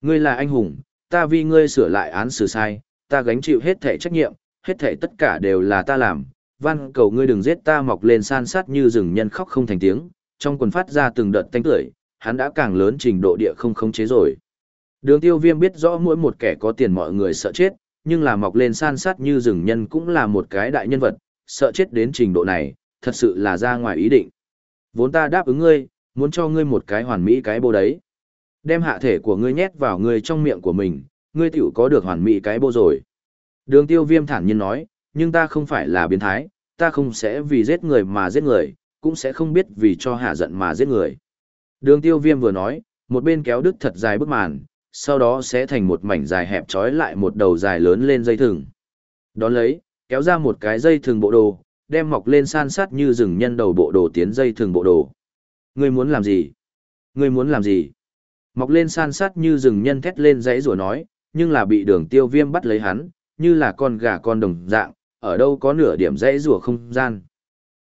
Ngươi là anh hùng, ta vì ngươi sửa lại án xử sai, ta gánh chịu hết thể trách nhiệm, hết thể tất cả đều là ta làm. Văn cầu ngươi đừng giết ta mọc lên san sát như rừng nhân khóc không thành tiếng, trong quần phát ra từng đợt tanh tưởi, hắn đã càng lớn trình độ địa không khống chế rồi. Đường tiêu viêm biết rõ mỗi một kẻ có tiền mọi người sợ chết, nhưng là mọc lên san sát như rừng nhân cũng là một cái đại nhân vật, sợ chết đến trình độ này, thật sự là ra ngoài ý định. Vốn ta đáp ứng ngươi, muốn cho ngươi một cái hoàn mỹ cái bô đấy. Đem hạ thể của ngươi nhét vào ngươi trong miệng của mình, ngươi tiểu có được hoàn mỹ cái bô rồi. Đường tiêu viêm thản nhiên nói, nhưng ta không phải là biến thái, ta không sẽ vì giết người mà giết người, cũng sẽ không biết vì cho hạ giận mà giết người. Đường tiêu viêm vừa nói, một bên kéo đứt thật dài bức màn, sau đó sẽ thành một mảnh dài hẹp trói lại một đầu dài lớn lên dây thừng. Đón lấy, kéo ra một cái dây thừng bộ đồ, đem mọc lên san sát như rừng nhân đầu bộ đồ tiến dây thừng bộ đồ. Ngươi muốn làm gì? Ngươi muốn làm gì? Mọc lên san sát như rừng nhân thét lên dãy rủa nói, nhưng là bị đường tiêu viêm bắt lấy hắn, như là con gà con đồng dạng, ở đâu có nửa điểm dãy rủa không gian.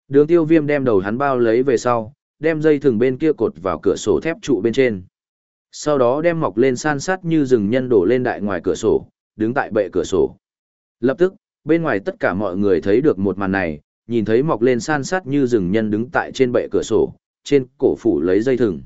Đường tiêu viêm đem đầu hắn bao lấy về sau, đem dây thừng bên kia cột vào cửa sổ thép trụ bên trên. Sau đó đem mọc lên san sát như rừng nhân đổ lên đại ngoài cửa sổ, đứng tại bệ cửa sổ. Lập tức, bên ngoài tất cả mọi người thấy được một màn này, nhìn thấy mọc lên san sát như rừng nhân đứng tại trên bệ cửa sổ, trên cổ phủ lấy dây thừng.